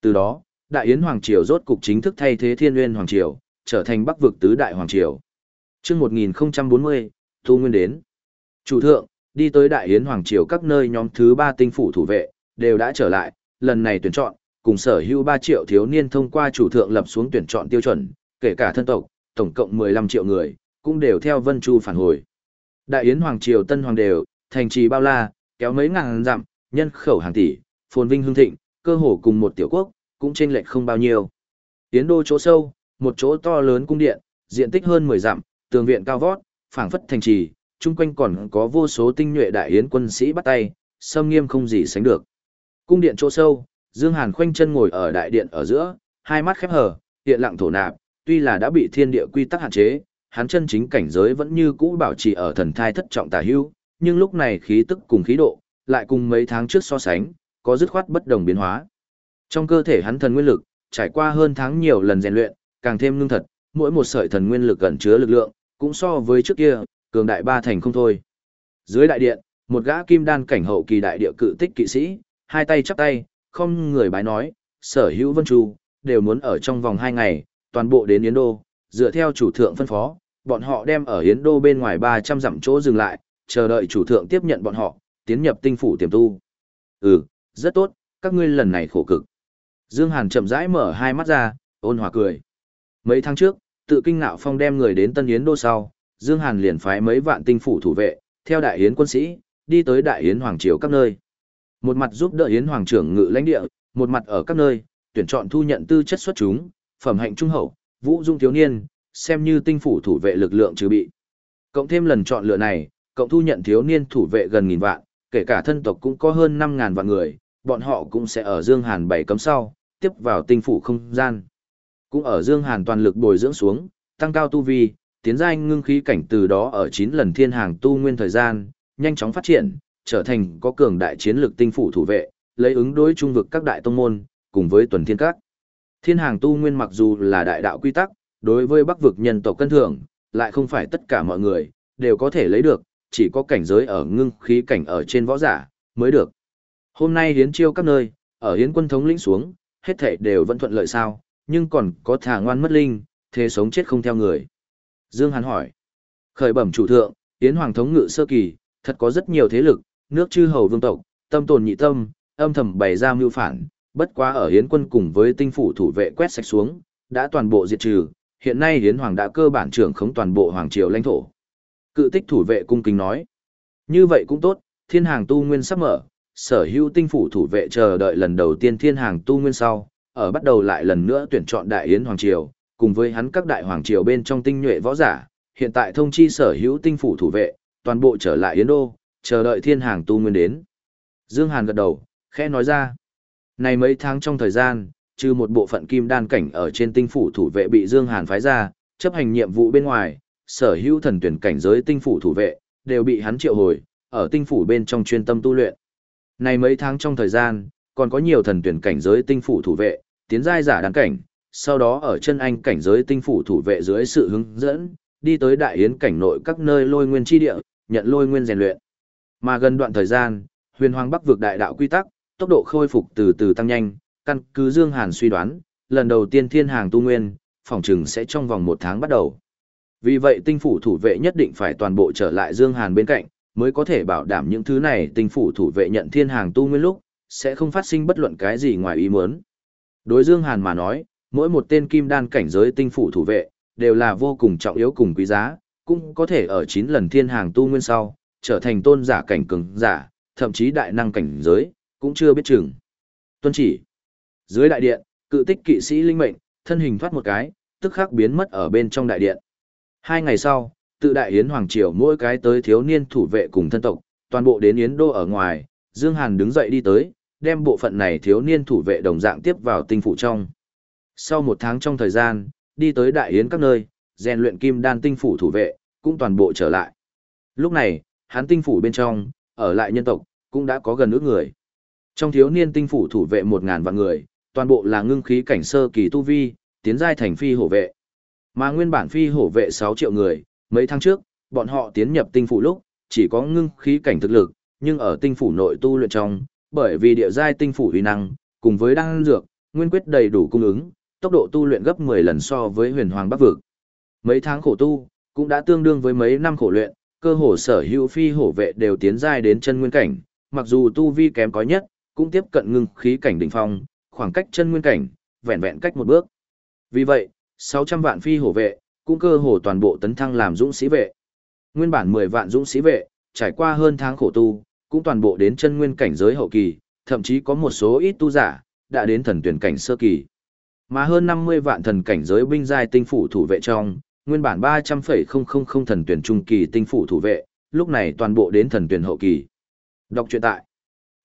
Từ đó, đại yến hoàng triều rốt cục chính thức thay thế thiên nguyên hoàng triều, trở thành bắc vực tứ đại hoàng triều. Chương 1040, Thu Nguyên đến. Chủ thượng, đi tới đại yến hoàng triều các nơi nhóm thứ ba tinh phủ thủ vệ, đều đã trở lại, lần này tuyển chọn, cùng sở hữu 3 triệu thiếu niên thông qua chủ thượng lập xuống tuyển chọn tiêu chuẩn, kể cả thân tộc, tổng cộng 15 triệu người, cũng đều theo Vân Chu phản hồi. Đại Yến Hoàng Triều Tân Hoàng đều, thành trì bao la, kéo mấy ngàn dặm, nhân khẩu hàng tỷ, phồn vinh hương thịnh, cơ hồ cùng một tiểu quốc, cũng chênh lệch không bao nhiêu. Yến đô chỗ sâu, một chỗ to lớn cung điện, diện tích hơn 10 dặm, tường viện cao vót, phảng phất thành trì, chung quanh còn có vô số tinh nhuệ đại yến quân sĩ bắt tay, sâm nghiêm không gì sánh được. Cung điện chỗ sâu, Dương Hàn khoanh chân ngồi ở đại điện ở giữa, hai mắt khép hờ, hiện lặng thổ nạp, tuy là đã bị thiên địa quy tắc hạn chế, hắn chân chính cảnh giới vẫn như cũ bảo trì ở thần thai thất trọng tà hưu, nhưng lúc này khí tức cùng khí độ, lại cùng mấy tháng trước so sánh, có dứt khoát bất đồng biến hóa. Trong cơ thể hắn thần nguyên lực, trải qua hơn tháng nhiều lần rèn luyện, càng thêm ngưng thật, mỗi một sợi thần nguyên lực gần chứa lực lượng, cũng so với trước kia, cường đại ba thành không thôi. Dưới đại điện, một gã kim đan cảnh hậu kỳ đại địa cự tích kỵ sĩ, hai tay chắp tay, không người bái nói, sở hữu vân chu, đều muốn ở trong vòng hai ngày, toàn bộ đến Yến Đô, dựa theo chủ thượng phân phó, bọn họ đem ở Yến Đô bên ngoài 300 dặm chỗ dừng lại, chờ đợi chủ thượng tiếp nhận bọn họ, tiến nhập tinh phủ tiềm tu. Ừ, rất tốt, các ngươi lần này khổ cực. Dương Hàn chậm rãi mở hai mắt ra, ôn hòa cười. Mấy tháng trước, tự kinh ngạo phong đem người đến Tân Yến Đô sau, Dương Hàn liền phái mấy vạn tinh phủ thủ vệ, theo đại yến quân sĩ, đi tới đại yến hoàng triều các nơi. Một mặt giúp đỡ yến hoàng trưởng ngự lãnh địa, một mặt ở các nơi, tuyển chọn thu nhận tư chất xuất chúng, phẩm hạnh trung hậu, vũ dung thiếu niên, xem như tinh phủ thủ vệ lực lượng trừ bị. Cộng thêm lần chọn lựa này, cộng thu nhận thiếu niên thủ vệ gần nghìn vạn, kể cả thân tộc cũng có hơn 5.000 vạn người, bọn họ cũng sẽ ở Dương Hàn bảy cấm sau, tiếp vào tinh phủ không gian. Cũng ở Dương Hàn toàn lực bồi dưỡng xuống, tăng cao tu vi, tiến giai ngưng khí cảnh từ đó ở 9 lần thiên hàng tu nguyên thời gian, nhanh chóng phát triển, trở thành có cường đại chiến lực tinh phủ thủ vệ, lấy ứng đối trung vực các đại tông môn, cùng với tuần thiên các. Thiên hàng tu nguyên mặc dù là đại đạo quy tắc, đối với bắc vực nhân tộc cân thường lại không phải tất cả mọi người, đều có thể lấy được, chỉ có cảnh giới ở ngưng khí cảnh ở trên võ giả, mới được. Hôm nay hiến chiêu các nơi, ở hiến quân thống lĩnh xuống, hết thảy đều vẫn thuận lợi sao, nhưng còn có thả ngoan mất linh, thế sống chết không theo người. Dương Hàn hỏi, khởi bẩm chủ thượng, hiến hoàng thống ngự sơ kỳ, thật có rất nhiều thế lực, nước chư hầu vương tộc, tâm tồn nhị tâm, âm thầm bày ra mưu phản, bất quá ở hiến quân cùng với tinh phủ thủ vệ quét sạch xuống, đã toàn bộ diệt trừ, hiện nay hiến hoàng đã cơ bản trưởng khống toàn bộ hoàng triều lãnh thổ. Cự tích thủ vệ cung kính nói, như vậy cũng tốt, thiên hàng tu nguyên sắp mở, sở hữu tinh phủ thủ vệ chờ đợi lần đầu tiên thiên hàng tu nguyên sau, ở bắt đầu lại lần nữa tuyển chọn đại yến hoàng triều, cùng với hắn các đại hoàng triều bên trong tinh nhuệ võ giả, hiện tại thông chi sở hữu tinh phủ thủ vệ, toàn bộ trở lại yến đô, chờ đợi thiên hàng tu nguyên đến. Dương Hàn gật đầu, khẽ nói ra, này mấy tháng trong thời gian, trừ một bộ phận kim đan cảnh ở trên tinh phủ thủ vệ bị Dương Hàn phái ra, chấp hành nhiệm vụ bên ngoài, sở hữu thần tuyển cảnh giới tinh phủ thủ vệ, đều bị hắn triệu hồi, ở tinh phủ bên trong chuyên tâm tu luyện. Này mấy tháng trong thời gian, còn có nhiều thần tuyển cảnh giới tinh phủ thủ vệ, tiến giai giả đáng cảnh, sau đó ở chân anh cảnh giới tinh phủ thủ vệ dưới sự hướng dẫn, đi tới đại yến cảnh nội các nơi lôi nguyên chi địa, nhận lôi nguyên rèn luyện. Mà gần đoạn thời gian, huyền hoàng bắc vượt đại đạo quy tắc, tốc độ khôi phục từ từ tăng nhanh, căn cứ Dương Hàn suy đoán, lần đầu tiên thiên hàng tu nguyên, phòng trừng sẽ trong vòng một tháng bắt đầu. Vì vậy tinh phủ thủ vệ nhất định phải toàn bộ trở lại Dương Hàn bên cạnh, mới có thể bảo đảm những thứ này tinh phủ thủ vệ nhận thiên hàng tu nguyên lúc, sẽ không phát sinh bất luận cái gì ngoài ý muốn. Đối Dương Hàn mà nói, mỗi một tên kim đan cảnh giới tinh phủ thủ vệ, đều là vô cùng trọng yếu cùng quý giá, cũng có thể ở 9 lần thiên hàng tu nguyên sau, trở thành tôn giả cảnh cường giả, thậm chí đại năng cảnh giới, cũng chưa biết chừng. Tuân chỉ. Dưới đại điện, cự tích kỵ sĩ linh mệnh, thân hình thoát một cái, tức khắc biến mất ở bên trong đại điện. Hai ngày sau, tự đại yến hoàng triều mỗi cái tới thiếu niên thủ vệ cùng thân tộc, toàn bộ đến yến đô ở ngoài, Dương Hàn đứng dậy đi tới, đem bộ phận này thiếu niên thủ vệ đồng dạng tiếp vào tinh phủ trong. Sau một tháng trong thời gian, đi tới đại yến các nơi, rèn luyện kim đan tinh phủ thủ vệ, cũng toàn bộ trở lại. Lúc này, hắn tinh phủ bên trong, ở lại nhân tộc, cũng đã có gần ước người. Trong thiếu niên tinh phủ thủ vệ một ngàn vạn người, toàn bộ là ngưng khí cảnh sơ kỳ tu vi, tiến giai thành phi hổ vệ. Mà nguyên bản phi hổ vệ 6 triệu người, mấy tháng trước, bọn họ tiến nhập tinh phủ lúc, chỉ có ngưng khí cảnh thực lực, nhưng ở tinh phủ nội tu luyện trong, bởi vì địa giai tinh phủ uy năng, cùng với đan dược, nguyên quyết đầy đủ cung ứng, tốc độ tu luyện gấp 10 lần so với huyền hoàng bắc vực. Mấy tháng khổ tu, cũng đã tương đương với mấy năm khổ luyện, cơ hồ sở hữu phi hổ vệ đều tiến giai đến chân nguyên cảnh, mặc dù tu vi kém có nhất, cũng tiếp cận ngưng khí cảnh đỉnh phong, khoảng cách chân nguyên cảnh, vẹn vẹn cách một bước. Vì vậy, 600 vạn phi hổ vệ, cũng cơ hồ toàn bộ tấn thăng làm dũng sĩ vệ. Nguyên bản 10 vạn dũng sĩ vệ, trải qua hơn tháng khổ tu, cũng toàn bộ đến chân nguyên cảnh giới hậu kỳ, thậm chí có một số ít tu giả, đã đến thần tuyển cảnh sơ kỳ. Mà hơn 50 vạn thần cảnh giới binh giai tinh phủ thủ vệ trong, nguyên bản 300,000 thần tuyển trung kỳ tinh phủ thủ vệ, lúc này toàn bộ đến thần tuyển hậu kỳ. Đọc truyện tại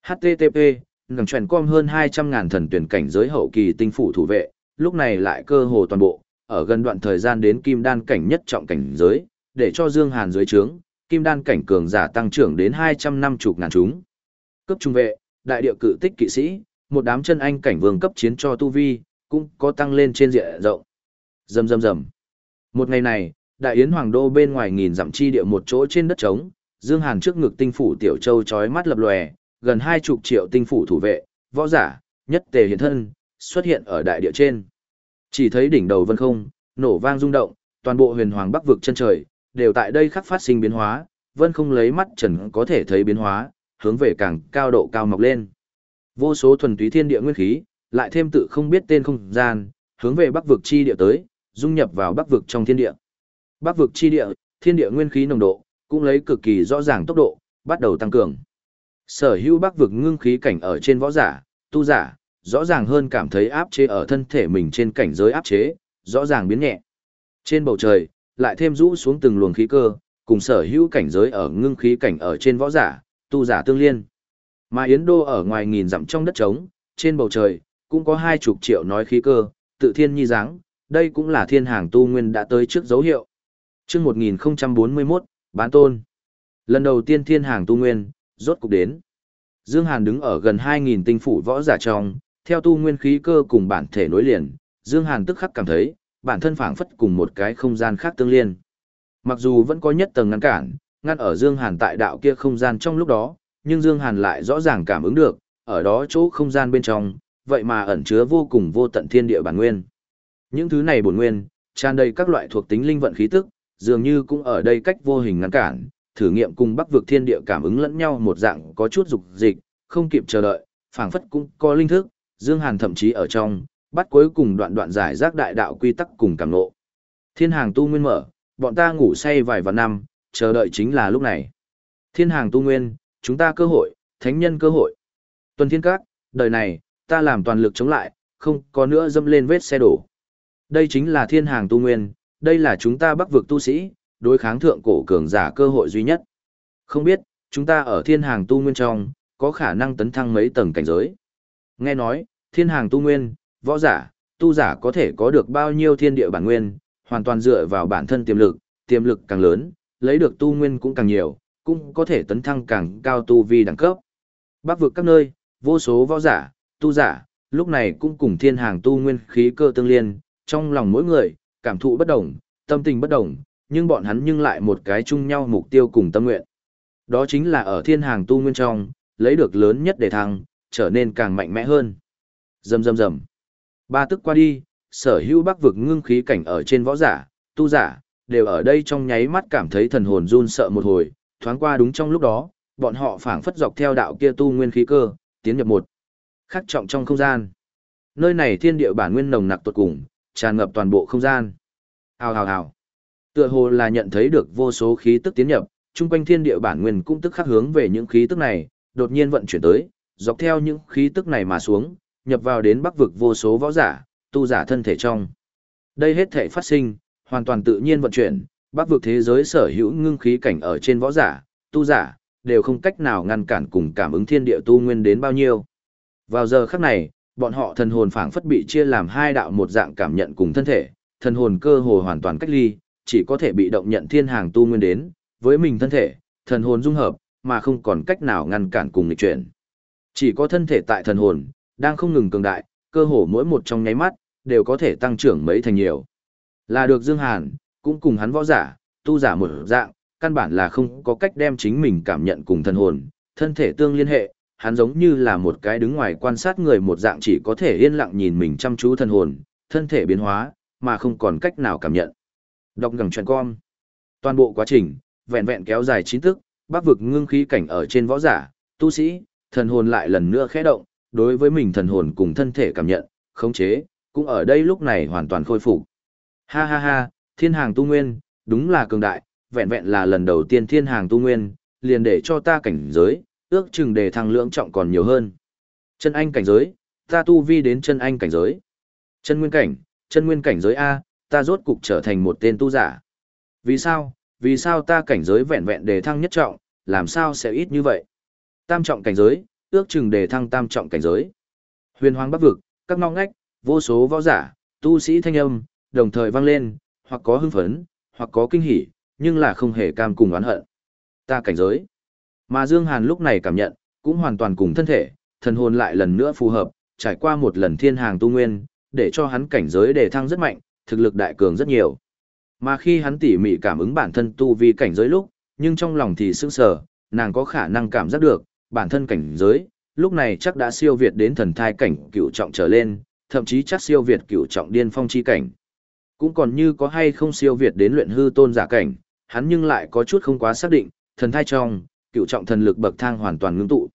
http ngầm truyền com hơn 200.000 thần tuyển cảnh giới hậu kỳ tinh phủ thủ vệ, lúc này lại cơ hồ toàn bộ, ở gần đoạn thời gian đến kim đan cảnh nhất trọng cảnh giới, để cho Dương Hàn dưới trướng, kim đan cảnh cường giả tăng trưởng đến 250 ngàn chúng. Cấp trung vệ, đại địa cự tích kỵ sĩ, một đám chân anh cảnh vương cấp chiến cho tu vi, cũng có tăng lên trên diện rộng. Rầm rầm rầm. Một ngày này, đại yến hoàng đô bên ngoài nghìn dặm chi địa một chỗ trên đất trống, Dương Hàn trước ngực tinh phủ tiểu châu chói mắt lập lòe, gần hai chục triệu tinh phủ thủ vệ, võ giả, nhất tề hiện thân, xuất hiện ở đại địa trên. Chỉ thấy đỉnh đầu vân không, nổ vang rung động, toàn bộ huyền hoàng bắc vực chân trời, đều tại đây khắc phát sinh biến hóa, vân không lấy mắt trần có thể thấy biến hóa, hướng về càng cao độ cao mọc lên. Vô số thuần túy thiên địa nguyên khí, lại thêm tự không biết tên không gian, hướng về bắc vực chi địa tới, dung nhập vào bắc vực trong thiên địa. Bắc vực chi địa, thiên địa nguyên khí nồng độ, cũng lấy cực kỳ rõ ràng tốc độ, bắt đầu tăng cường. Sở hữu bắc vực ngưng khí cảnh ở trên võ giả, tu giả, rõ ràng hơn cảm thấy áp chế ở thân thể mình trên cảnh giới áp chế, rõ ràng biến nhẹ. Trên bầu trời, lại thêm rũ xuống từng luồng khí cơ, cùng sở hữu cảnh giới ở ngưng khí cảnh ở trên võ giả, tu giả tương liên. Mà Yến Đô ở ngoài nghìn dặm trong đất trống, trên bầu trời, cũng có hai chục triệu nói khí cơ, tự thiên nhi dáng, đây cũng là thiên hàng tu nguyên đã tới trước dấu hiệu. Trước 1041, bán tôn. Lần đầu tiên thiên hàng tu nguyên, rốt cục đến. Dương Hàn đứng ở gần 2.000 tinh phủ võ giả trong, theo tu nguyên khí cơ cùng bản thể nối liền, Dương Hàn tức khắc cảm thấy, bản thân phảng phất cùng một cái không gian khác tương liên. Mặc dù vẫn có nhất tầng ngăn cản, ngăn ở Dương Hàn tại đạo kia không gian trong lúc đó, nhưng Dương Hàn lại rõ ràng cảm ứng được, ở đó chỗ không gian bên trong, vậy mà ẩn chứa vô cùng vô tận thiên địa bản nguyên. Những thứ này bổn nguyên, tràn đầy các loại thuộc tính linh vận khí tức, dường như cũng ở đây cách vô hình ngăn cản, thử nghiệm cùng Bắc vực thiên địa cảm ứng lẫn nhau một dạng có chút dục dịch, không kịp chờ đợi, phảng phất cũng có linh thức, Dương Hàn thậm chí ở trong, bắt cuối cùng đoạn đoạn giải rác đại đạo quy tắc cùng cảm ngộ. Thiên hàng tu nguyên mở, bọn ta ngủ say vài vạn năm, chờ đợi chính là lúc này. Thiên hàng tu nguyên, chúng ta cơ hội, thánh nhân cơ hội. Tuần thiên các, đời này, ta làm toàn lực chống lại, không có nữa dâm lên vết xe đổ. Đây chính là thiên hàng tu nguyên, đây là chúng ta bắc vực tu sĩ, đối kháng thượng cổ cường giả cơ hội duy nhất. Không biết, chúng ta ở thiên hàng tu nguyên trong, có khả năng tấn thăng mấy tầng cảnh giới. Nghe nói, thiên hàng tu nguyên, võ giả, tu giả có thể có được bao nhiêu thiên địa bản nguyên, hoàn toàn dựa vào bản thân tiềm lực, tiềm lực càng lớn, lấy được tu nguyên cũng càng nhiều, cũng có thể tấn thăng càng cao tu vi đẳng cấp. Bắc vực các nơi, vô số võ giả, tu giả, lúc này cũng cùng thiên hàng tu nguyên khí cơ tương liên, trong lòng mỗi người, cảm thụ bất đồng, tâm tình bất đồng, nhưng bọn hắn nhưng lại một cái chung nhau mục tiêu cùng tâm nguyện. Đó chính là ở thiên hàng tu nguyên trong, lấy được lớn nhất để thăng, trở nên càng mạnh mẽ hơn. Rầm rầm rầm. Ba tức qua đi, sở hữu bắc vực ngưng khí cảnh ở trên võ giả, tu giả, đều ở đây trong nháy mắt cảm thấy thần hồn run sợ một hồi, thoáng qua đúng trong lúc đó, bọn họ phảng phất dọc theo đạo kia tu nguyên khí cơ, tiến nhập một khắc trọng trong không gian. Nơi này thiên địa bản nguyên nồng nặc tuột cùng, tràn ngập toàn bộ không gian. Hào hào hào. Tựa hồ là nhận thấy được vô số khí tức tiến nhập, chung quanh thiên địa bản nguyên cũng tức khắc hướng về những khí tức này, đột nhiên vận chuyển tới, dọc theo những khí tức này mà xuống, nhập vào đến bắc vực vô số võ giả, tu giả thân thể trong. Đây hết thể phát sinh, hoàn toàn tự nhiên vận chuyển, bắc vực thế giới sở hữu ngưng khí cảnh ở trên võ giả, tu giả, đều không cách nào ngăn cản cùng cảm ứng thiên địa tu nguyên đến bao nhiêu. Vào giờ khắc này, bọn họ thần hồn phảng phất bị chia làm hai đạo một dạng cảm nhận cùng thân thể, thần hồn cơ hồ hoàn toàn cách ly, chỉ có thể bị động nhận thiên hàng tu nguyên đến, với mình thân thể, thần hồn dung hợp, mà không còn cách nào ngăn cản cùng nghịch chuyển. Chỉ có thân thể tại thần hồn, đang không ngừng cường đại, cơ hồ mỗi một trong nháy mắt, đều có thể tăng trưởng mấy thành nhiều. Là được Dương Hàn, cũng cùng hắn võ giả, tu giả một dạng, căn bản là không có cách đem chính mình cảm nhận cùng thần hồn, thân thể tương liên hệ, hắn giống như là một cái đứng ngoài quan sát người một dạng chỉ có thể yên lặng nhìn mình chăm chú thần hồn, thân thể biến hóa, mà không còn cách nào cảm nhận. Đọc ngẳng chuyện con. Toàn bộ quá trình, vẹn vẹn kéo dài chín tức, bác vực ngưng khí cảnh ở trên võ giả, tu sĩ, thần hồn lại lần nữa khẽ động, đối với mình thần hồn cùng thân thể cảm nhận, khống chế, cũng ở đây lúc này hoàn toàn khôi phục. Ha ha ha, thiên hàng tu nguyên, đúng là cường đại, vẹn vẹn là lần đầu tiên thiên hàng tu nguyên, liền để cho ta cảnh giới, ước chừng đề thăng lượng trọng còn nhiều hơn. Chân anh cảnh giới, ta tu vi đến chân anh cảnh giới. Chân nguyên cảnh, chân nguyên cảnh giới A, ta rốt cục trở thành một tên tu giả. Vì sao, vì sao ta cảnh giới vẹn vẹn đề thăng nhất trọng, làm sao sẽ ít như vậy? Tam trọng cảnh giới, ước chừng đề thăng tam trọng cảnh giới. Huyền hoang bắc vực, các ngóc ngách, vô số võ giả, tu sĩ thanh âm, đồng thời vang lên, hoặc có hưng phấn, hoặc có kinh hỉ, nhưng là không hề cam cùng oán hận. Ta cảnh giới. Mà Dương Hàn lúc này cảm nhận, cũng hoàn toàn cùng thân thể, thần hồn lại lần nữa phù hợp, trải qua một lần thiên hàng tu nguyên, để cho hắn cảnh giới đề thăng rất mạnh, thực lực đại cường rất nhiều. Mà khi hắn tỉ mỉ cảm ứng bản thân tu vi cảnh giới lúc, nhưng trong lòng thì sững sờ, nàng có khả năng cảm giác được, bản thân cảnh giới, lúc này chắc đã siêu việt đến thần thai cảnh cựu trọng trở lên, thậm chí chắc siêu việt cựu trọng điên phong chi cảnh. cũng còn như có hay không siêu việt đến luyện hư tôn giả cảnh, hắn nhưng lại có chút không quá xác định, thần thai trong, cựu trọng thần lực bậc thang hoàn toàn ngưng tụ.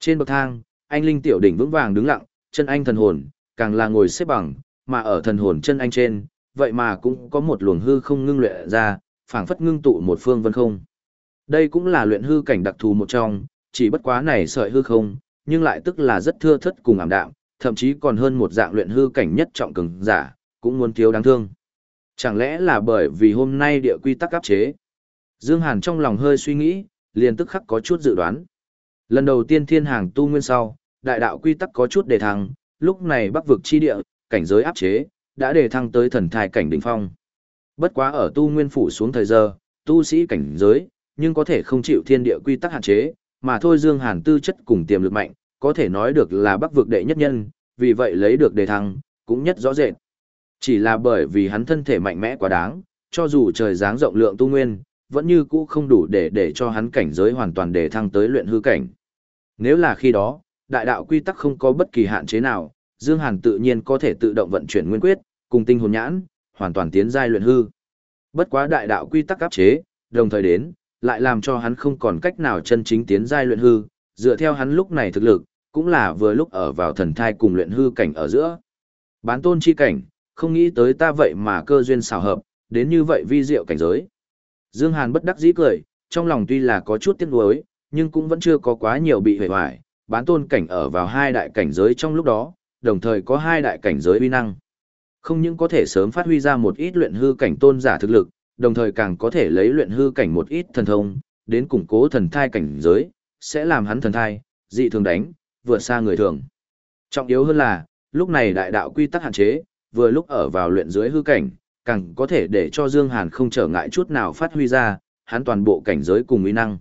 Trên bậc thang, anh linh tiểu đỉnh vững vàng đứng lặng, chân anh thần hồn, càng là ngồi xếp bằng, mà ở thần hồn chân anh trên, vậy mà cũng có một luồng hư không ngưng luyện ra, phảng phất ngưng tụ một phương vân không. Đây cũng là luyện hư cảnh đặc thù một trong, chỉ bất quá này sợi hư không, nhưng lại tức là rất thưa thất cùng ảm đạm, thậm chí còn hơn một dạng luyện hư cảnh nhất trọng cường giả, cũng muốn thiếu đáng thương. Chẳng lẽ là bởi vì hôm nay địa quy tắc áp chế? Dương Hàn trong lòng hơi suy nghĩ, liền tức khắc có chút dự đoán. Lần đầu tiên thiên hàng tu nguyên sau, đại đạo quy tắc có chút đề thăng, lúc này bắc vực chi địa, cảnh giới áp chế, đã đề thăng tới thần thai cảnh đỉnh phong. Bất quá ở tu nguyên phủ xuống thời giờ, tu sĩ cảnh giới, nhưng có thể không chịu thiên địa quy tắc hạn chế, mà thôi Dương Hàn tư chất cùng tiềm lực mạnh, có thể nói được là bắc vực đệ nhất nhân, vì vậy lấy được đề thăng, cũng nhất rõ rệt. Chỉ là bởi vì hắn thân thể mạnh mẽ quá đáng, cho dù trời dáng rộng lượng tu nguyên, vẫn như cũ không đủ để để cho hắn cảnh giới hoàn toàn đề thăng tới luyện hư cảnh. Nếu là khi đó, đại đạo quy tắc không có bất kỳ hạn chế nào, Dương Hàn tự nhiên có thể tự động vận chuyển nguyên quyết, cùng tinh hồn nhãn, hoàn toàn tiến giai luyện hư. Bất quá đại đạo quy tắc áp chế, đồng thời đến, lại làm cho hắn không còn cách nào chân chính tiến giai luyện hư, dựa theo hắn lúc này thực lực, cũng là vừa lúc ở vào thần thai cùng luyện hư cảnh ở giữa. Bán tôn chi cảnh, không nghĩ tới ta vậy mà cơ duyên xảo hợp, đến như vậy vi diệu cảnh giới. Dương Hàn bất đắc dĩ cười, trong lòng tuy là có chút tiếc nuối, nhưng cũng vẫn chưa có quá nhiều bị hủy hoại. bán tôn cảnh ở vào hai đại cảnh giới trong lúc đó, đồng thời có hai đại cảnh giới uy năng. Không những có thể sớm phát huy ra một ít luyện hư cảnh tôn giả thực lực, đồng thời càng có thể lấy luyện hư cảnh một ít thần thông, đến củng cố thần thai cảnh giới, sẽ làm hắn thần thai, dị thường đánh, vượt xa người thường. Trọng yếu hơn là, lúc này đại đạo quy tắc hạn chế, vừa lúc ở vào luyện dưới hư cảnh, càng có thể để cho Dương Hàn không trở ngại chút nào phát huy ra, hắn toàn bộ cảnh giới cùng uy năng.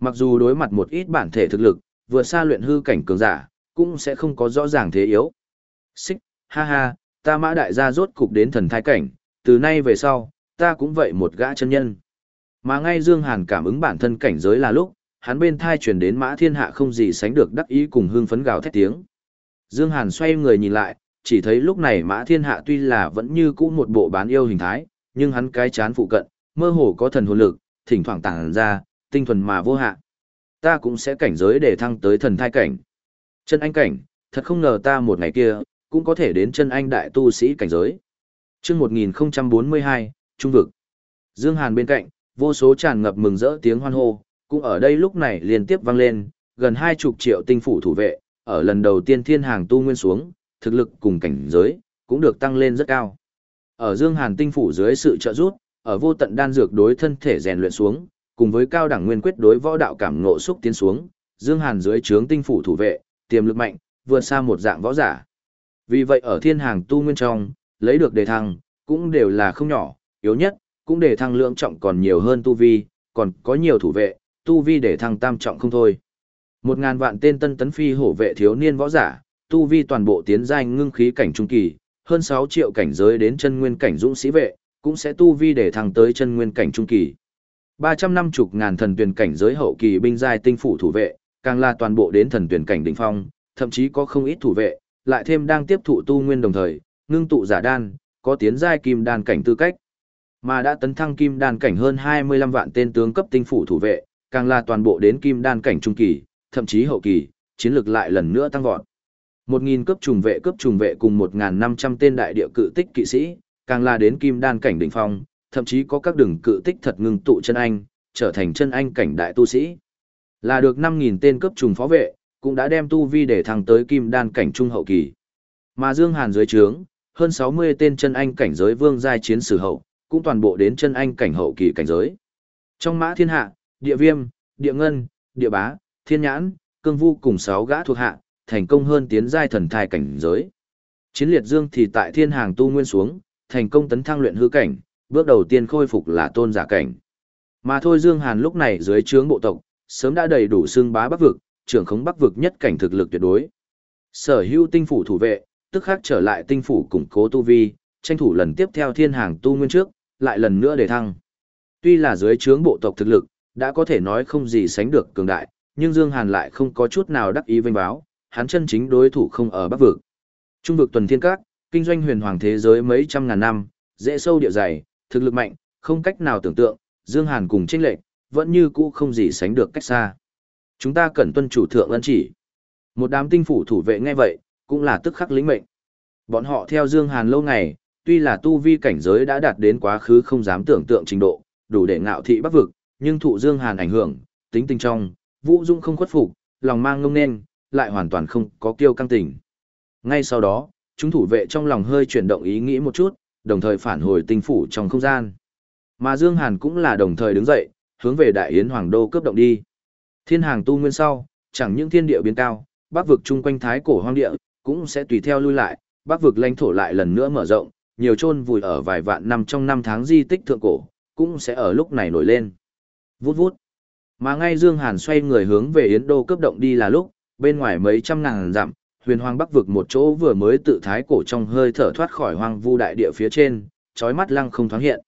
Mặc dù đối mặt một ít bản thể thực lực, vượt xa luyện hư cảnh cường giả, cũng sẽ không có rõ ràng thế yếu. Xích, ha ha, ta mã đại gia rốt cục đến thần thai cảnh, từ nay về sau, ta cũng vậy một gã chân nhân. Mà ngay Dương Hàn cảm ứng bản thân cảnh giới là lúc, hắn bên thai truyền đến mã thiên hạ không gì sánh được đắc ý cùng hương phấn gào thét tiếng. Dương Hàn xoay người nhìn lại, chỉ thấy lúc này mã thiên hạ tuy là vẫn như cũ một bộ bán yêu hình thái, nhưng hắn cái chán phụ cận, mơ hồ có thần hồn lực, thỉnh thoảng tàng ra, tinh thuần mà vô hạ. Ta cũng sẽ cảnh giới để thăng tới thần thai cảnh. Chân anh cảnh, thật không ngờ ta một ngày kia, cũng có thể đến chân anh đại tu sĩ cảnh giới. Trước 1042, Trung vực. Dương Hàn bên cạnh, vô số tràn ngập mừng rỡ tiếng hoan hô, cũng ở đây lúc này liên tiếp vang lên, gần hai chục triệu tinh phủ thủ vệ, ở lần đầu tiên thiên hàng tu nguyên xuống, thực lực cùng cảnh giới, cũng được tăng lên rất cao. Ở Dương Hàn tinh phủ dưới sự trợ giúp, ở vô tận đan dược đối thân thể rèn luyện xuống, cùng với cao đẳng nguyên quyết đối võ đạo cảm ngộ xúc tiến xuống, Dương Hàn dưới trướng tinh phủ thủ vệ, tiềm lực mạnh, vượt xa một dạng võ giả. Vì vậy ở thiên hàng tu nguyên trong, lấy được đề thăng, cũng đều là không nhỏ, yếu nhất, cũng đề thăng lượng trọng còn nhiều hơn tu vi, còn có nhiều thủ vệ, tu vi đề thăng tam trọng không thôi. Một ngàn vạn tên tân tấn phi hổ vệ thiếu niên võ giả, tu vi toàn bộ tiến danh ngưng khí cảnh trung kỳ, hơn 6 triệu cảnh giới đến chân nguyên cảnh dũng sĩ vệ, cũng sẽ tu vi để thăng tới chân nguyên cảnh trung kỳ. 350 ngàn thần tuyển cảnh giới hậu kỳ binh giai tinh phủ thủ vệ, càng là toàn bộ đến thần tuyển cảnh đỉnh phong, thậm chí có không ít thủ vệ, lại thêm đang tiếp thụ tu nguyên đồng thời, ngưng tụ giả đan, có tiến giai kim đan cảnh tư cách. Mà đã tấn thăng kim đan cảnh hơn 25 vạn tên tướng cấp tinh phủ thủ vệ, càng là toàn bộ đến kim đan cảnh trung kỳ, thậm chí hậu kỳ, chiến lược lại lần nữa tăng vọt. 1000 cấp trùng vệ cấp trùng vệ cùng 1500 tên đại địa cự tích kỵ sĩ, càng là đến kim đan cảnh đỉnh phong, thậm chí có các đường cự tích thật ngưng tụ chân anh, trở thành chân anh cảnh đại tu sĩ. Là được 5000 tên cấp trùng phó vệ, cũng đã đem tu vi để thăng tới kim đan cảnh trung hậu kỳ. Mà Dương Hàn dưới trướng, hơn 60 tên chân anh cảnh giới vương giai chiến sử hậu, cũng toàn bộ đến chân anh cảnh hậu kỳ cảnh giới. Trong mã thiên hạ, địa viêm, địa ngân, địa bá, thiên nhãn, cương vu cùng 6 gã thuộc hạ, thành công hơn tiến giai thần thai cảnh giới. Chiến liệt dương thì tại thiên hàng tu nguyên xuống, thành công tấn thăng luyện hư cảnh, bước đầu tiên khôi phục là tôn giả cảnh. Mà thôi Dương Hàn lúc này dưới trướng bộ tộc, sớm đã đầy đủ xương bá bắc vực, trưởng khống bắc vực nhất cảnh thực lực tuyệt đối. Sở hữu tinh phủ thủ vệ, tức khắc trở lại tinh phủ củng cố tu vi, tranh thủ lần tiếp theo thiên hàng tu nguyên trước, lại lần nữa để thăng. Tuy là dưới trướng bộ tộc thực lực, đã có thể nói không gì sánh được cường đại, nhưng Dương Hàn lại không có chút nào đắc ý vinh báo, hắn chân chính đối thủ không ở Bắc vực. Trung vực tuần thiên các, kinh doanh huyền hoàng thế giới mấy trăm ngàn năm, dễ sâu địa dày, thực lực mạnh, không cách nào tưởng tượng, Dương Hàn cùng tranh lệch, vẫn như cũ không gì sánh được cách xa. Chúng ta cần tuân chủ thượng ân chỉ. Một đám tinh phủ thủ vệ nghe vậy, cũng là tức khắc lĩnh mệnh. Bọn họ theo Dương Hàn lâu ngày, tuy là tu vi cảnh giới đã đạt đến quá khứ không dám tưởng tượng trình độ, đủ để ngạo thị bắc vực, nhưng thụ Dương Hàn ảnh hưởng, tính tình trong, Vũ Dung không khuất phục, lòng mang ngông nên, lại hoàn toàn không có kiêu căng tình. Ngay sau đó, chúng thủ vệ trong lòng hơi chuyển động ý nghĩ một chút, đồng thời phản hồi tinh phủ trong không gian. Mà Dương Hàn cũng là đồng thời đứng dậy, hướng về Đại Yến Hoàng Đô cướp động đi. Thiên hàng tu nguyên sau, chẳng những thiên địa biến cao, bắc vực chung quanh thái cổ hoang địa, cũng sẽ tùy theo lui lại, bắc vực lãnh thổ lại lần nữa mở rộng, nhiều chôn vùi ở vài vạn năm trong năm tháng di tích thượng cổ, cũng sẽ ở lúc này nổi lên. Vút vút. Mà ngay Dương Hàn xoay người hướng về Yến Đô cấp động đi là lúc, bên ngoài mấy trăm ngàn dặm, huyền hoang bắc vực một chỗ vừa mới tự thái cổ trong hơi thở thoát khỏi hoang vu đại địa phía trên, chói mắt lăng không thoáng hiện.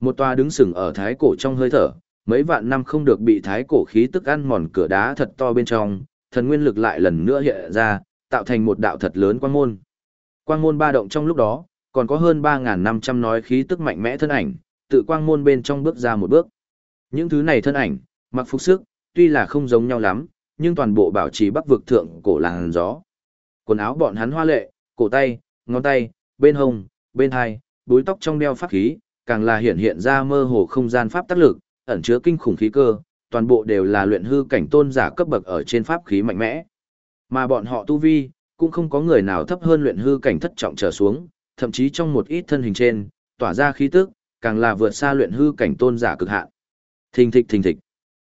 Một tòa đứng sừng ở thái cổ trong hơi thở, mấy vạn năm không được bị thái cổ khí tức ăn mòn cửa đá thật to bên trong, thần nguyên lực lại lần nữa hiện ra, tạo thành một đạo thật lớn quang môn. Quang môn ba động trong lúc đó, còn có hơn 3.500 nói khí tức mạnh mẽ thân ảnh, tự quang môn bên trong bước ra một bước. Những thứ này thân ảnh, mặc phục sức, tuy là không giống nhau lắm, nhưng toàn bộ bảo trì bắc vực thượng cổ làng gió. Quần áo bọn hắn hoa lệ, cổ tay, ngón tay, bên hông, bên hai, búi tóc trong đeo pháp khí, càng là hiện hiện ra mơ hồ không gian pháp tác lực, ẩn chứa kinh khủng khí cơ, toàn bộ đều là luyện hư cảnh tôn giả cấp bậc ở trên pháp khí mạnh mẽ. Mà bọn họ tu vi, cũng không có người nào thấp hơn luyện hư cảnh thất trọng trở xuống, thậm chí trong một ít thân hình trên, tỏa ra khí tức, càng là vượt xa luyện hư cảnh tôn giả cực hạn. Thình thịch thình thịch.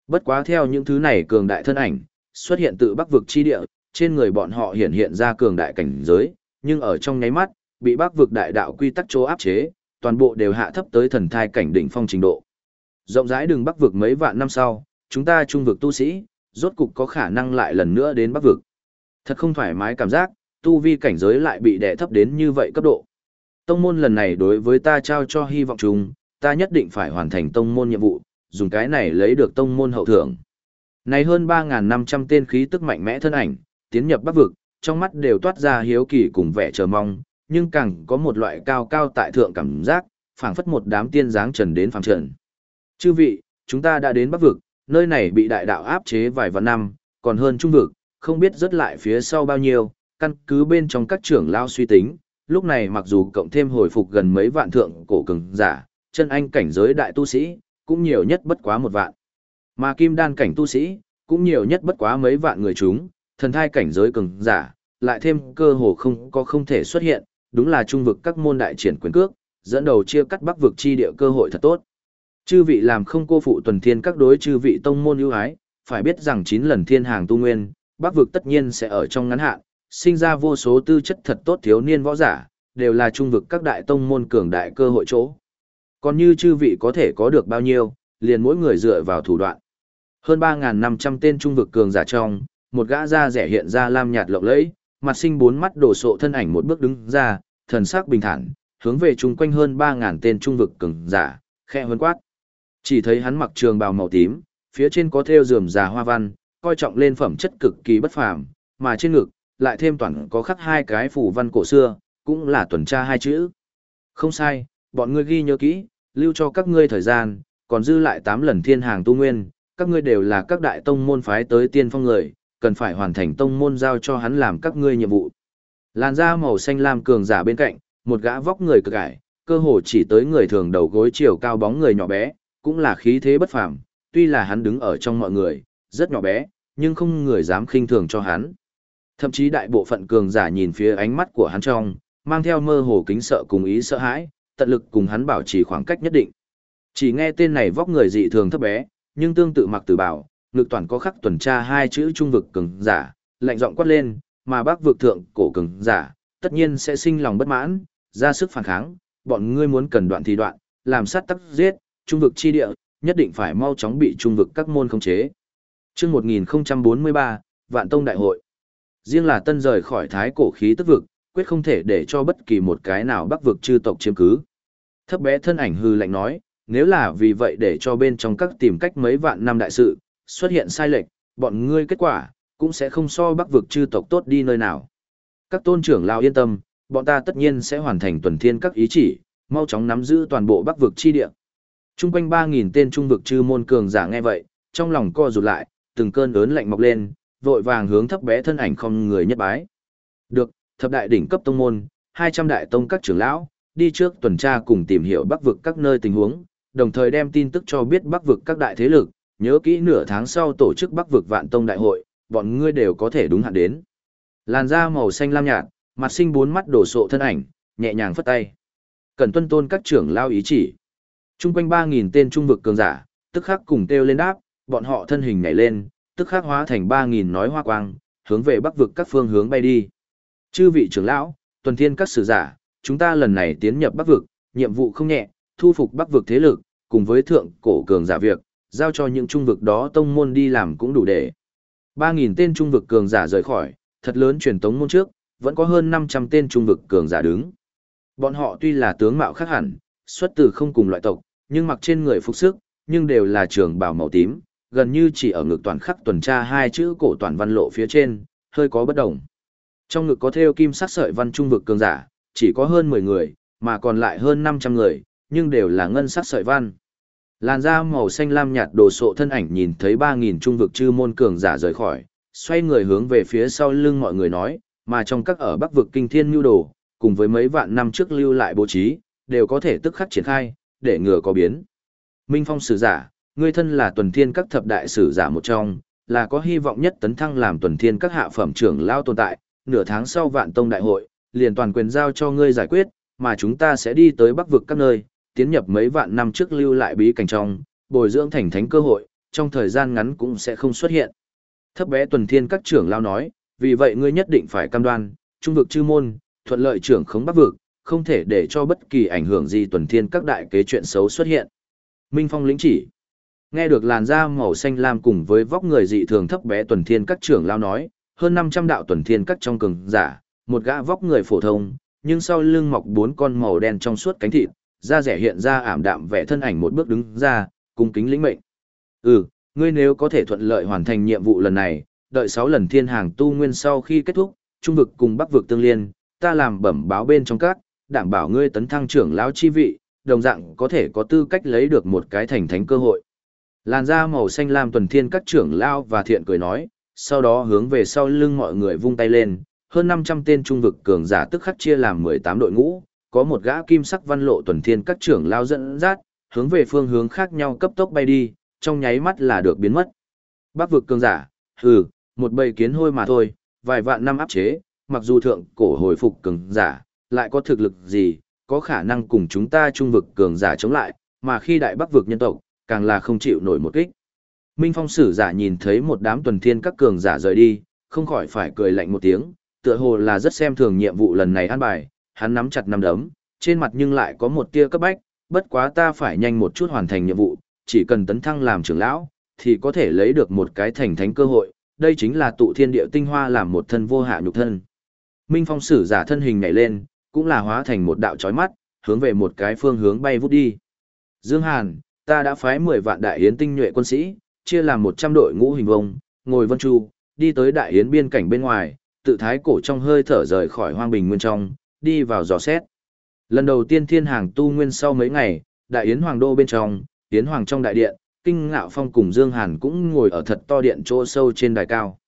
Bất quá theo những thứ này cường đại thân ảnh, xuất hiện tự bắc vực chi địa, trên người bọn họ hiện hiện ra cường đại cảnh giới, nhưng ở trong nháy mắt, bị bắc vực đại đạo quy tắc chô áp chế, toàn bộ đều hạ thấp tới thần thai cảnh đỉnh phong trình độ. Rộng rãi đường bắc vực mấy vạn năm sau, chúng ta trung vực tu sĩ, rốt cục có khả năng lại lần nữa đến bắc vực. Thật không thoải mái cảm giác, tu vi cảnh giới lại bị đè thấp đến như vậy cấp độ. Tông môn lần này đối với ta trao cho hy vọng chung, ta nhất định phải hoàn thành tông môn nhiệm vụ, dùng cái này lấy được tông môn hậu thưởng. Này hơn 3.500 tên khí tức mạnh mẽ thân ảnh, tiến nhập bắc vực, trong mắt đều toát ra hiếu kỳ cùng vẻ chờ mong, nhưng càng có một loại cao cao tại thượng cảm giác, phảng phất một đám tiên dáng trần đến phàm trần. Chư vị, chúng ta đã đến bắc vực, nơi này bị đại đạo áp chế vài vạn năm, còn hơn trung vực, không biết rớt lại phía sau bao nhiêu, căn cứ bên trong các trưởng lao suy tính, lúc này mặc dù cộng thêm hồi phục gần mấy vạn thượng cổ cường giả, chân anh cảnh giới đại tu sĩ, cũng nhiều nhất bất quá một vạn. Mà kim đan cảnh tu sĩ, cũng nhiều nhất bất quá mấy vạn người chúng, thần thai cảnh giới cường giả, lại thêm cơ hồ không có không thể xuất hiện, đúng là trung vực các môn đại triển quyền cước, dẫn đầu chia cắt bắc vực chi địa cơ hội thật tốt. Chư vị làm không cô phụ tuần thiên các đối chư vị tông môn ưu ái, phải biết rằng 9 lần thiên hàng tu nguyên, bắc vực tất nhiên sẽ ở trong ngắn hạn, sinh ra vô số tư chất thật tốt thiếu niên võ giả, đều là trung vực các đại tông môn cường đại cơ hội chỗ. Còn như chư vị có thể có được bao nhiêu, liền mỗi người dựa vào thủ đoạn. Hơn 3.500 tên trung vực cường giả trong, một gã da rẻ hiện ra lam nhạt lộng lẫy, mặt sinh bốn mắt đổ sộ thân ảnh một bước đứng ra, thần sắc bình thản, hướng về chung quanh hơn 3.000 tên trung vực cường giả, khe hơn quát. Chỉ thấy hắn mặc trường bào màu tím, phía trên có thêu rườm rà hoa văn, coi trọng lên phẩm chất cực kỳ bất phàm, mà trên ngực lại thêm toàn có khắc hai cái phủ văn cổ xưa, cũng là tuần tra hai chữ. Không sai, bọn ngươi ghi nhớ kỹ, lưu cho các ngươi thời gian, còn dư lại 8 lần thiên hàng tu nguyên, các ngươi đều là các đại tông môn phái tới tiên phong người, cần phải hoàn thành tông môn giao cho hắn làm các ngươi nhiệm vụ. Làn da màu xanh lam cường giả bên cạnh, một gã vóc người cực ải, cơ hồ chỉ tới người thường đầu gối chiều cao bóng người nhỏ bé, cũng là khí thế bất phàm, tuy là hắn đứng ở trong mọi người, rất nhỏ bé, nhưng không người dám khinh thường cho hắn. Thậm chí đại bộ phận cường giả nhìn phía ánh mắt của hắn trong, mang theo mơ hồ kính sợ cùng ý sợ hãi, tận lực cùng hắn bảo trì khoảng cách nhất định. Chỉ nghe tên này vóc người dị thường thấp bé, nhưng tương tự mặc tử bảo, ngực toàn có khắc tuần tra hai chữ trung vực cường giả, lạnh giọng quát lên, mà bác vực thượng cổ cường giả, tất nhiên sẽ sinh lòng bất mãn, ra sức phản kháng, bọn ngươi muốn cần đoạn thì đoạn, làm sát tắc giết, trung vực chi địa, nhất định phải mau chóng bị trung vực các môn khống chế. Chương 1043, Vạn Tông Đại hội. Riêng là tân rời khỏi thái cổ khí tức vực, quyết không thể để cho bất kỳ một cái nào bắc vực chư tộc chiếm cứ. Thấp bé thân ảnh hư lạnh nói, nếu là vì vậy để cho bên trong các tìm cách mấy vạn năm đại sự, xuất hiện sai lệch, bọn ngươi kết quả, cũng sẽ không so bắc vực chư tộc tốt đi nơi nào. Các tôn trưởng lao yên tâm, bọn ta tất nhiên sẽ hoàn thành tuần thiên các ý chỉ, mau chóng nắm giữ toàn bộ bắc vực chi địa. Trung quanh 3.000 tên trung vực chư môn cường giả nghe vậy, trong lòng co rụt lại, từng cơn ớn lạnh mọc lên, vội vàng hướng thấp bé thân ảnh không người nhất bái. Được, thập đại đỉnh cấp tông môn, 200 đại tông các trưởng lão, đi trước tuần tra cùng tìm hiểu bắc vực các nơi tình huống, đồng thời đem tin tức cho biết bắc vực các đại thế lực, nhớ kỹ nửa tháng sau tổ chức bắc vực vạn tông đại hội, bọn ngươi đều có thể đúng hạn đến. Làn da màu xanh lam nhạt, mặt sinh bốn mắt đổ sộ thân ảnh, nhẹ nhàng phất tay. Cần tuân tôn các trưởng lao ý chỉ. Trung quanh 3.000 tên trung vực cường giả, tức khắc cùng kêu lên đáp, bọn họ thân hình nhảy lên, tức khắc hóa thành 3.000 nói hoa quang, hướng về bắc vực các phương hướng bay đi. Chư vị trưởng lão, tuần thiên các sử giả, chúng ta lần này tiến nhập bắc vực, nhiệm vụ không nhẹ, thu phục bắc vực thế lực, cùng với thượng cổ cường giả việc, giao cho những trung vực đó tông môn đi làm cũng đủ để. 3.000 tên trung vực cường giả rời khỏi, thật lớn truyền tống môn trước, vẫn có hơn 500 tên trung vực cường giả đứng. Bọn họ tuy là tướng mạo khác hẳn, xuất từ không cùng loại tộc, nhưng mặc trên người phục sức, nhưng đều là trường bào màu tím, gần như chỉ ở ngực toàn khắc tuần tra hai chữ cổ toàn văn lộ phía trên, hơi có bất đồng. Trong ngực có theo kim sắc sợi văn trung vực cường giả, chỉ có hơn 10 người, mà còn lại hơn 500 người, nhưng đều là ngân sắc sợi văn. Làn da màu xanh lam nhạt đồ sộ thân ảnh nhìn thấy 3.000 trung vực chư môn cường giả rời khỏi, xoay người hướng về phía sau lưng mọi người nói, mà trong các ở bắc vực kinh thiên nhu đồ, cùng với mấy vạn năm trước lưu lại bố trí, đều có thể tức khắc triển khai, để ngừa có biến. Minh Phong sử giả, ngươi thân là tuần thiên các thập đại sử giả một trong, là có hy vọng nhất tấn thăng làm tuần thiên các hạ phẩm trưởng lao tồn tại, nửa tháng sau vạn tông đại hội, liền toàn quyền giao cho ngươi giải quyết, mà chúng ta sẽ đi tới bắc vực các nơi, tiến nhập mấy vạn năm trước lưu lại bí cảnh trong, bồi dưỡng thành thánh cơ hội, trong thời gian ngắn cũng sẽ không xuất hiện. Thấp bé tuần thiên các trưởng lao nói, vì vậy ngươi nhất định phải cam đoan, trung vực chư môn, thuận lợi trưởng khống bắc vực, không thể để cho bất kỳ ảnh hưởng gì tuần thiên các đại kế chuyện xấu xuất hiện. Minh Phong lĩnh chỉ. Nghe được làn da màu xanh lam cùng với vóc người dị thường thấp bé tuần thiên các trưởng lao nói, hơn 500 đạo tuần thiên các trong cường giả, một gã vóc người phổ thông, nhưng sau lưng mọc bốn con màu đen trong suốt cánh thịt, da rẻ hiện ra ảm đạm vẻ thân ảnh một bước đứng ra, cung kính lĩnh mệnh. Ừ, ngươi nếu có thể thuận lợi hoàn thành nhiệm vụ lần này, đợi 6 lần thiên hàng tu nguyên sau khi kết thúc, trung vực cùng bắc vực tương liên, ta làm bẩm báo bên trong các, đảm bảo ngươi tấn thăng trưởng lão chi vị, đồng dạng có thể có tư cách lấy được một cái thành thánh cơ hội. Làn da màu xanh lam tuần thiên các trưởng lão và thiện cười nói, sau đó hướng về sau lưng mọi người vung tay lên, hơn 500 tên trung vực cường giả tức khắc chia làm 18 đội ngũ, có một gã kim sắc văn lộ tuần thiên các trưởng lão dẫn dắt, hướng về phương hướng khác nhau cấp tốc bay đi, trong nháy mắt là được biến mất. Bắc vực cường giả, hừ, một bầy kiến hôi mà thôi, vài vạn năm áp chế, mặc dù thượng cổ hồi phục cường giả, lại có thực lực gì, có khả năng cùng chúng ta trung vực cường giả chống lại, mà khi đại bắc vực nhân tộc, càng là không chịu nổi một kích. Minh Phong sử giả nhìn thấy một đám tuần thiên các cường giả rời đi, không khỏi phải cười lạnh một tiếng, tựa hồ là rất xem thường nhiệm vụ lần này an bài, hắn nắm chặt nắm đấm, trên mặt nhưng lại có một tia cấp bách, bất quá ta phải nhanh một chút hoàn thành nhiệm vụ, chỉ cần tấn thăng làm trưởng lão, thì có thể lấy được một cái thành thánh cơ hội, đây chính là tụ thiên địa tinh hoa làm một thân vô hạ nhục thân. Minh Phong sử giả thân hình nhảy lên, cũng là hóa thành một đạo chói mắt, hướng về một cái phương hướng bay vút đi. Dương Hàn, ta đã phái 10 vạn đại yến tinh nhuệ quân sĩ, chia làm 100 đội ngũ hình vông, ngồi vân chu, đi tới đại yến biên cảnh bên ngoài, tự thái cổ trong hơi thở rời khỏi hoang bình nguyên trong, đi vào dò xét. Lần đầu tiên thiên hàng tu nguyên sau mấy ngày, đại yến hoàng đô bên trong, yến hoàng trong đại điện, kinh ngạo phong cùng Dương Hàn cũng ngồi ở thật to điện chỗ sâu trên đài cao.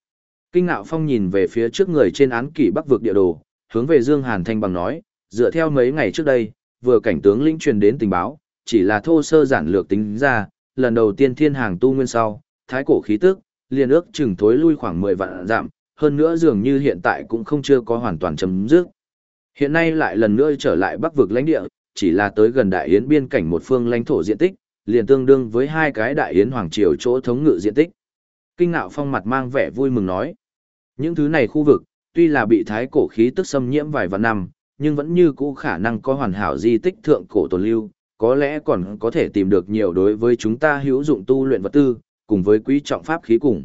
Kinh ngạo phong nhìn về phía trước người trên án kỷ bắc vực địa đồ, hướng về Dương Hàn thanh bằng nói, dựa theo mấy ngày trước đây, vừa cảnh tướng lĩnh truyền đến tình báo, chỉ là thô sơ giản lược tính ra, lần đầu tiên thiên hàng tu nguyên sau, thái cổ khí tức, liền ước chừng thối lui khoảng 10 vạn giảm, hơn nữa dường như hiện tại cũng không chưa có hoàn toàn chấm dứt. Hiện nay lại lần nữa trở lại bắc vực lãnh địa, chỉ là tới gần đại yến biên cảnh một phương lãnh thổ diện tích, liền tương đương với hai cái đại yến hoàng triều chỗ thống ngự diện tích. Kinh ngạo phong mặt mang vẻ vui mừng nói. Những thứ này khu vực, tuy là bị thái cổ khí tức xâm nhiễm vài vạn năm, nhưng vẫn như cũ khả năng có hoàn hảo di tích thượng cổ tồn lưu, có lẽ còn có thể tìm được nhiều đối với chúng ta hữu dụng tu luyện vật tư, cùng với quý trọng pháp khí cùng.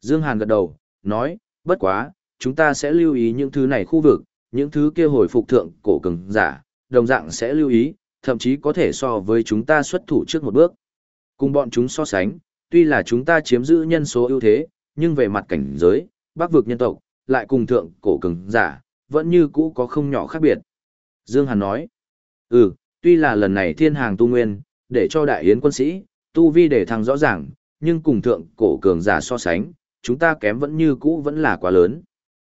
Dương Hàn gật đầu, nói, bất quá, chúng ta sẽ lưu ý những thứ này khu vực, những thứ kia hồi phục thượng cổ cường giả, đồng dạng sẽ lưu ý, thậm chí có thể so với chúng ta xuất thủ trước một bước. Cùng bọn chúng so sánh, tuy là chúng ta chiếm giữ nhân số ưu thế, nhưng về mặt cảnh giới, bắc vực nhân tộc, lại cùng thượng cổ cường giả, vẫn như cũ có không nhỏ khác biệt. Dương Hàn nói, ừ, Tuy là lần này thiên hàng tu nguyên, để cho đại yến quân sĩ, tu vi để thăng rõ ràng, nhưng cùng thượng cổ cường giả so sánh, chúng ta kém vẫn như cũ vẫn là quá lớn.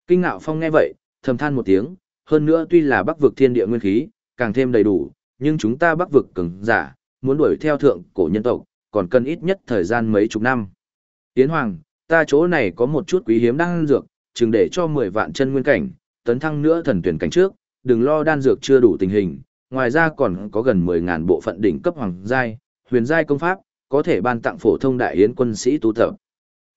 Kinh ngạo phong nghe vậy, thầm than một tiếng, hơn nữa tuy là bắc vực thiên địa nguyên khí, càng thêm đầy đủ, nhưng chúng ta bắc vực cường giả, muốn đuổi theo thượng cổ nhân tộc, còn cần ít nhất thời gian mấy chục năm. Tiến Hoàng, ta chỗ này có một chút quý hiếm đang dược, chừng để cho 10 vạn chân nguyên cảnh, tấn thăng nữa thần tuyển cảnh trước, đừng lo đan dược chưa đủ tình hình, ngoài ra còn có gần 10.000 bộ phận đỉnh cấp hoàng giai, huyền giai công pháp, có thể ban tặng phổ thông đại yến quân sĩ tu tập.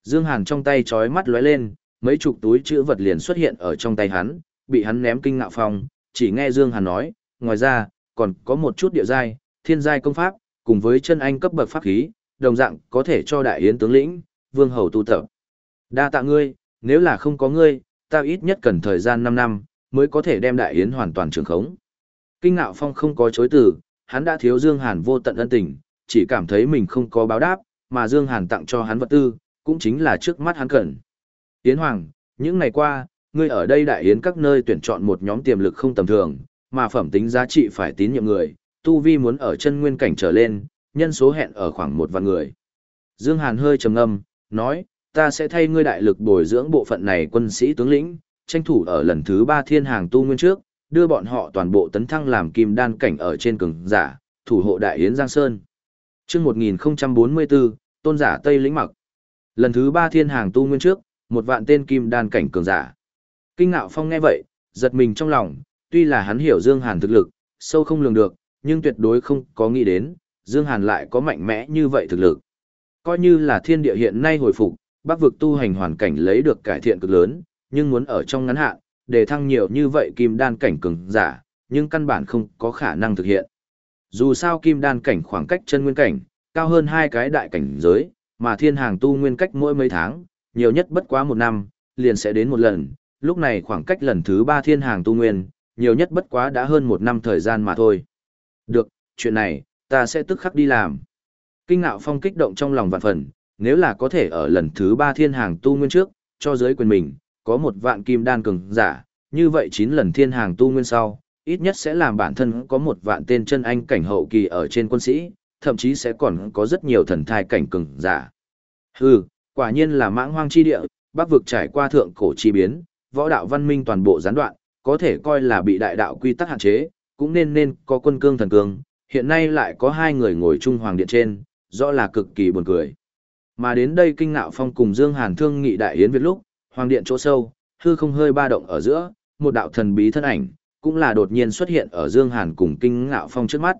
Dương Hàn trong tay chói mắt lóe lên, mấy chục túi chữ vật liền xuất hiện ở trong tay hắn, bị hắn ném kinh ngạo phong, chỉ nghe Dương Hàn nói, ngoài ra, còn có một chút địa giai, thiên giai công pháp, cùng với chân anh cấp bậc pháp khí, đồng dạng có thể cho đại yến tướng lĩnh, vương hầu tu tập. Đa tạ ngươi, nếu là không có ngươi, ta ít nhất cần thời gian 5 năm, mới có thể đem đại yến hoàn toàn trường khống. Kinh ngạo phong không có chối từ, hắn đã thiếu Dương Hàn vô tận ân tình, chỉ cảm thấy mình không có báo đáp, mà Dương Hàn tặng cho hắn vật tư, cũng chính là trước mắt hắn cần. Yến Hoàng, những ngày qua, ngươi ở đây đại yến các nơi tuyển chọn một nhóm tiềm lực không tầm thường, mà phẩm tính giá trị phải tín nhiệm người, tu vi muốn ở chân nguyên cảnh trở lên, nhân số hẹn ở khoảng một vạn người. Dương Hàn hơi trầm ngâm, nói, ta sẽ thay ngươi đại lực bồi dưỡng bộ phận này quân sĩ tướng lĩnh, tranh thủ ở lần thứ ba thiên hàng tu nguyên trước, đưa bọn họ toàn bộ tấn thăng làm kim đan cảnh ở trên cường giả, thủ hộ đại yến Giang Sơn. Chương 1044, tôn giả Tây lĩnh mặc. Lần thứ ba thiên hàng tu nguyên trước, một vạn tên kim đan cảnh cường giả. Kinh ngạo phong nghe vậy, giật mình trong lòng, tuy là hắn hiểu Dương Hàn thực lực, sâu không lường được, nhưng tuyệt đối không có nghĩ đến, Dương Hàn lại có mạnh mẽ như vậy thực lực. Coi như là thiên địa hiện nay hồi phục, bắc vực tu hành hoàn cảnh lấy được cải thiện cực lớn, nhưng muốn ở trong ngắn hạn, để thăng nhiều như vậy kim đan cảnh cường giả, nhưng căn bản không có khả năng thực hiện. Dù sao kim đan cảnh khoảng cách chân nguyên cảnh, cao hơn hai cái đại cảnh giới, mà thiên hàng tu nguyên cách mỗi mấy tháng, nhiều nhất bất quá một năm, liền sẽ đến một lần, lúc này khoảng cách lần thứ ba thiên hàng tu nguyên, nhiều nhất bất quá đã hơn một năm thời gian mà thôi. Được, chuyện này, ta sẽ tức khắc đi làm. Kinh ngạo phong kích động trong lòng vạn phần, nếu là có thể ở lần thứ ba thiên hàng tu nguyên trước, cho giới quyền mình, có một vạn kim đan cường giả, như vậy chín lần thiên hàng tu nguyên sau, ít nhất sẽ làm bản thân có một vạn tên chân anh cảnh hậu kỳ ở trên quân sĩ, thậm chí sẽ còn có rất nhiều thần thai cảnh cường giả. Hừ, quả nhiên là mãng hoang chi địa, bắc vực trải qua thượng cổ chi biến, võ đạo văn minh toàn bộ gián đoạn, có thể coi là bị đại đạo quy tắc hạn chế, cũng nên nên có quân cương thần cương, hiện nay lại có hai người ngồi chung hoàng điện trên, rõ là cực kỳ buồn cười. Mà đến đây kinh ngạo phong cùng Dương Hàn thương nghị đại yến việt lúc, hoàng điện chỗ sâu, hư không hơi ba động ở giữa, một đạo thần bí thân ảnh, cũng là đột nhiên xuất hiện ở Dương Hàn cùng kinh ngạo phong trước mắt.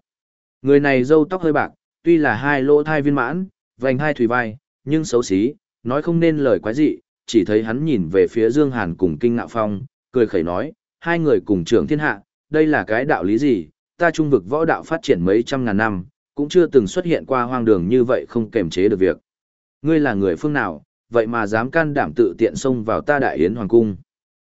Người này râu tóc hơi bạc, tuy là hai lỗ thai viên mãn, vành hai thủy vai, nhưng xấu xí, nói không nên lời quái dị, chỉ thấy hắn nhìn về phía Dương Hàn cùng kinh ngạo phong, cười khẩy nói, hai người cùng trưởng thiên hạ, đây là cái đạo lý gì, ta trung vực võ đạo phát triển mấy trăm ngàn năm, cũng chưa từng xuất hiện qua hoang đường như vậy không kềm chế được việc. Ngươi là người phương nào, vậy mà dám can đảm tự tiện xông vào ta đại yến hoàng cung.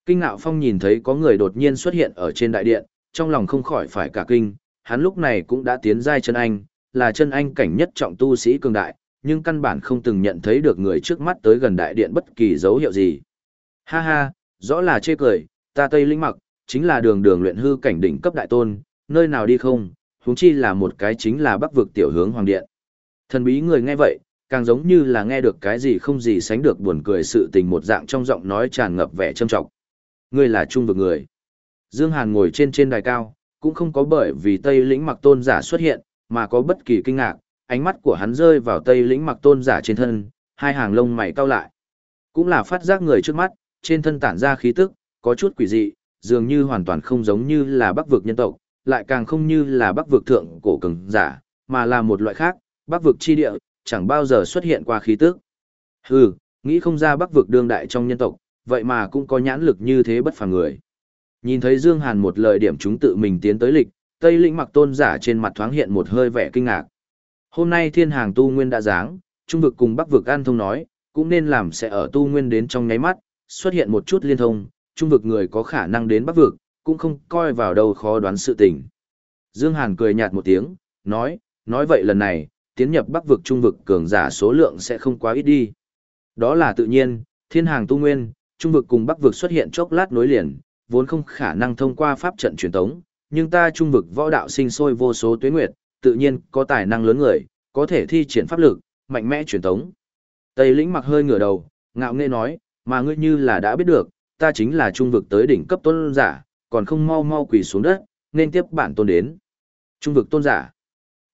Kinh ngạo phong nhìn thấy có người đột nhiên xuất hiện ở trên đại điện, trong lòng không khỏi phải cả kinh, hắn lúc này cũng đã tiến giai chân anh, là chân anh cảnh nhất trọng tu sĩ cường đại, nhưng căn bản không từng nhận thấy được người trước mắt tới gần đại điện bất kỳ dấu hiệu gì. Ha ha, rõ là chê cười, ta Tây Linh Mặc, chính là đường đường luyện hư cảnh đỉnh cấp đại tôn, nơi nào đi không, huống chi là một cái chính là bắc vực tiểu hướng hoàng điện. Thần bí người nghe vậy, càng giống như là nghe được cái gì không gì sánh được buồn cười sự tình một dạng trong giọng nói tràn ngập vẻ trâm trọng. Ngươi là trung vực người. Dương Hàn ngồi trên trên đài cao, cũng không có bởi vì Tây lĩnh mặc tôn giả xuất hiện, mà có bất kỳ kinh ngạc, ánh mắt của hắn rơi vào Tây lĩnh mặc tôn giả trên thân, hai hàng lông mày cau lại. Cũng là phát giác người trước mắt, trên thân tản ra khí tức, có chút quỷ dị, dường như hoàn toàn không giống như là bắc vực nhân tộc, lại càng không như là bắc vực thượng cổ cường giả, mà là một loại khác, bắc vực chi địa, chẳng bao giờ xuất hiện qua khí tức. Hừ, nghĩ không ra bắc vực đương đại trong nhân tộc, vậy mà cũng có nhãn lực như thế bất phàm người. Nhìn thấy Dương Hàn một lời điểm chúng tự mình tiến tới lịch, Tây Lĩnh mặc tôn giả trên mặt thoáng hiện một hơi vẻ kinh ngạc. Hôm nay thiên hàng tu nguyên đã giáng, trung vực cùng bắc vực an thông nói, cũng nên làm sẽ ở tu nguyên đến trong nháy mắt, xuất hiện một chút liên thông, trung vực người có khả năng đến bắc vực, cũng không coi vào đâu khó đoán sự tình. Dương Hàn cười nhạt một tiếng, nói, nói vậy lần này, tiến nhập bắc vực trung vực cường giả số lượng sẽ không quá ít đi. Đó là tự nhiên, thiên hàng tu nguyên, trung vực cùng bắc vực xuất hiện chốc lát nối liền, vốn không khả năng thông qua pháp trận truyền tống, nhưng ta trung vực võ đạo sinh sôi vô số tuyến nguyệt, tự nhiên có tài năng lớn người, có thể thi triển pháp lực, mạnh mẽ truyền tống. Tây lĩnh mặc hơi ngửa đầu, ngạo nghễ nói, mà ngươi như là đã biết được, ta chính là trung vực tới đỉnh cấp tôn giả, còn không mau mau quỳ xuống đất, nên tiếp bản tôn đến. Trung vực tôn giả.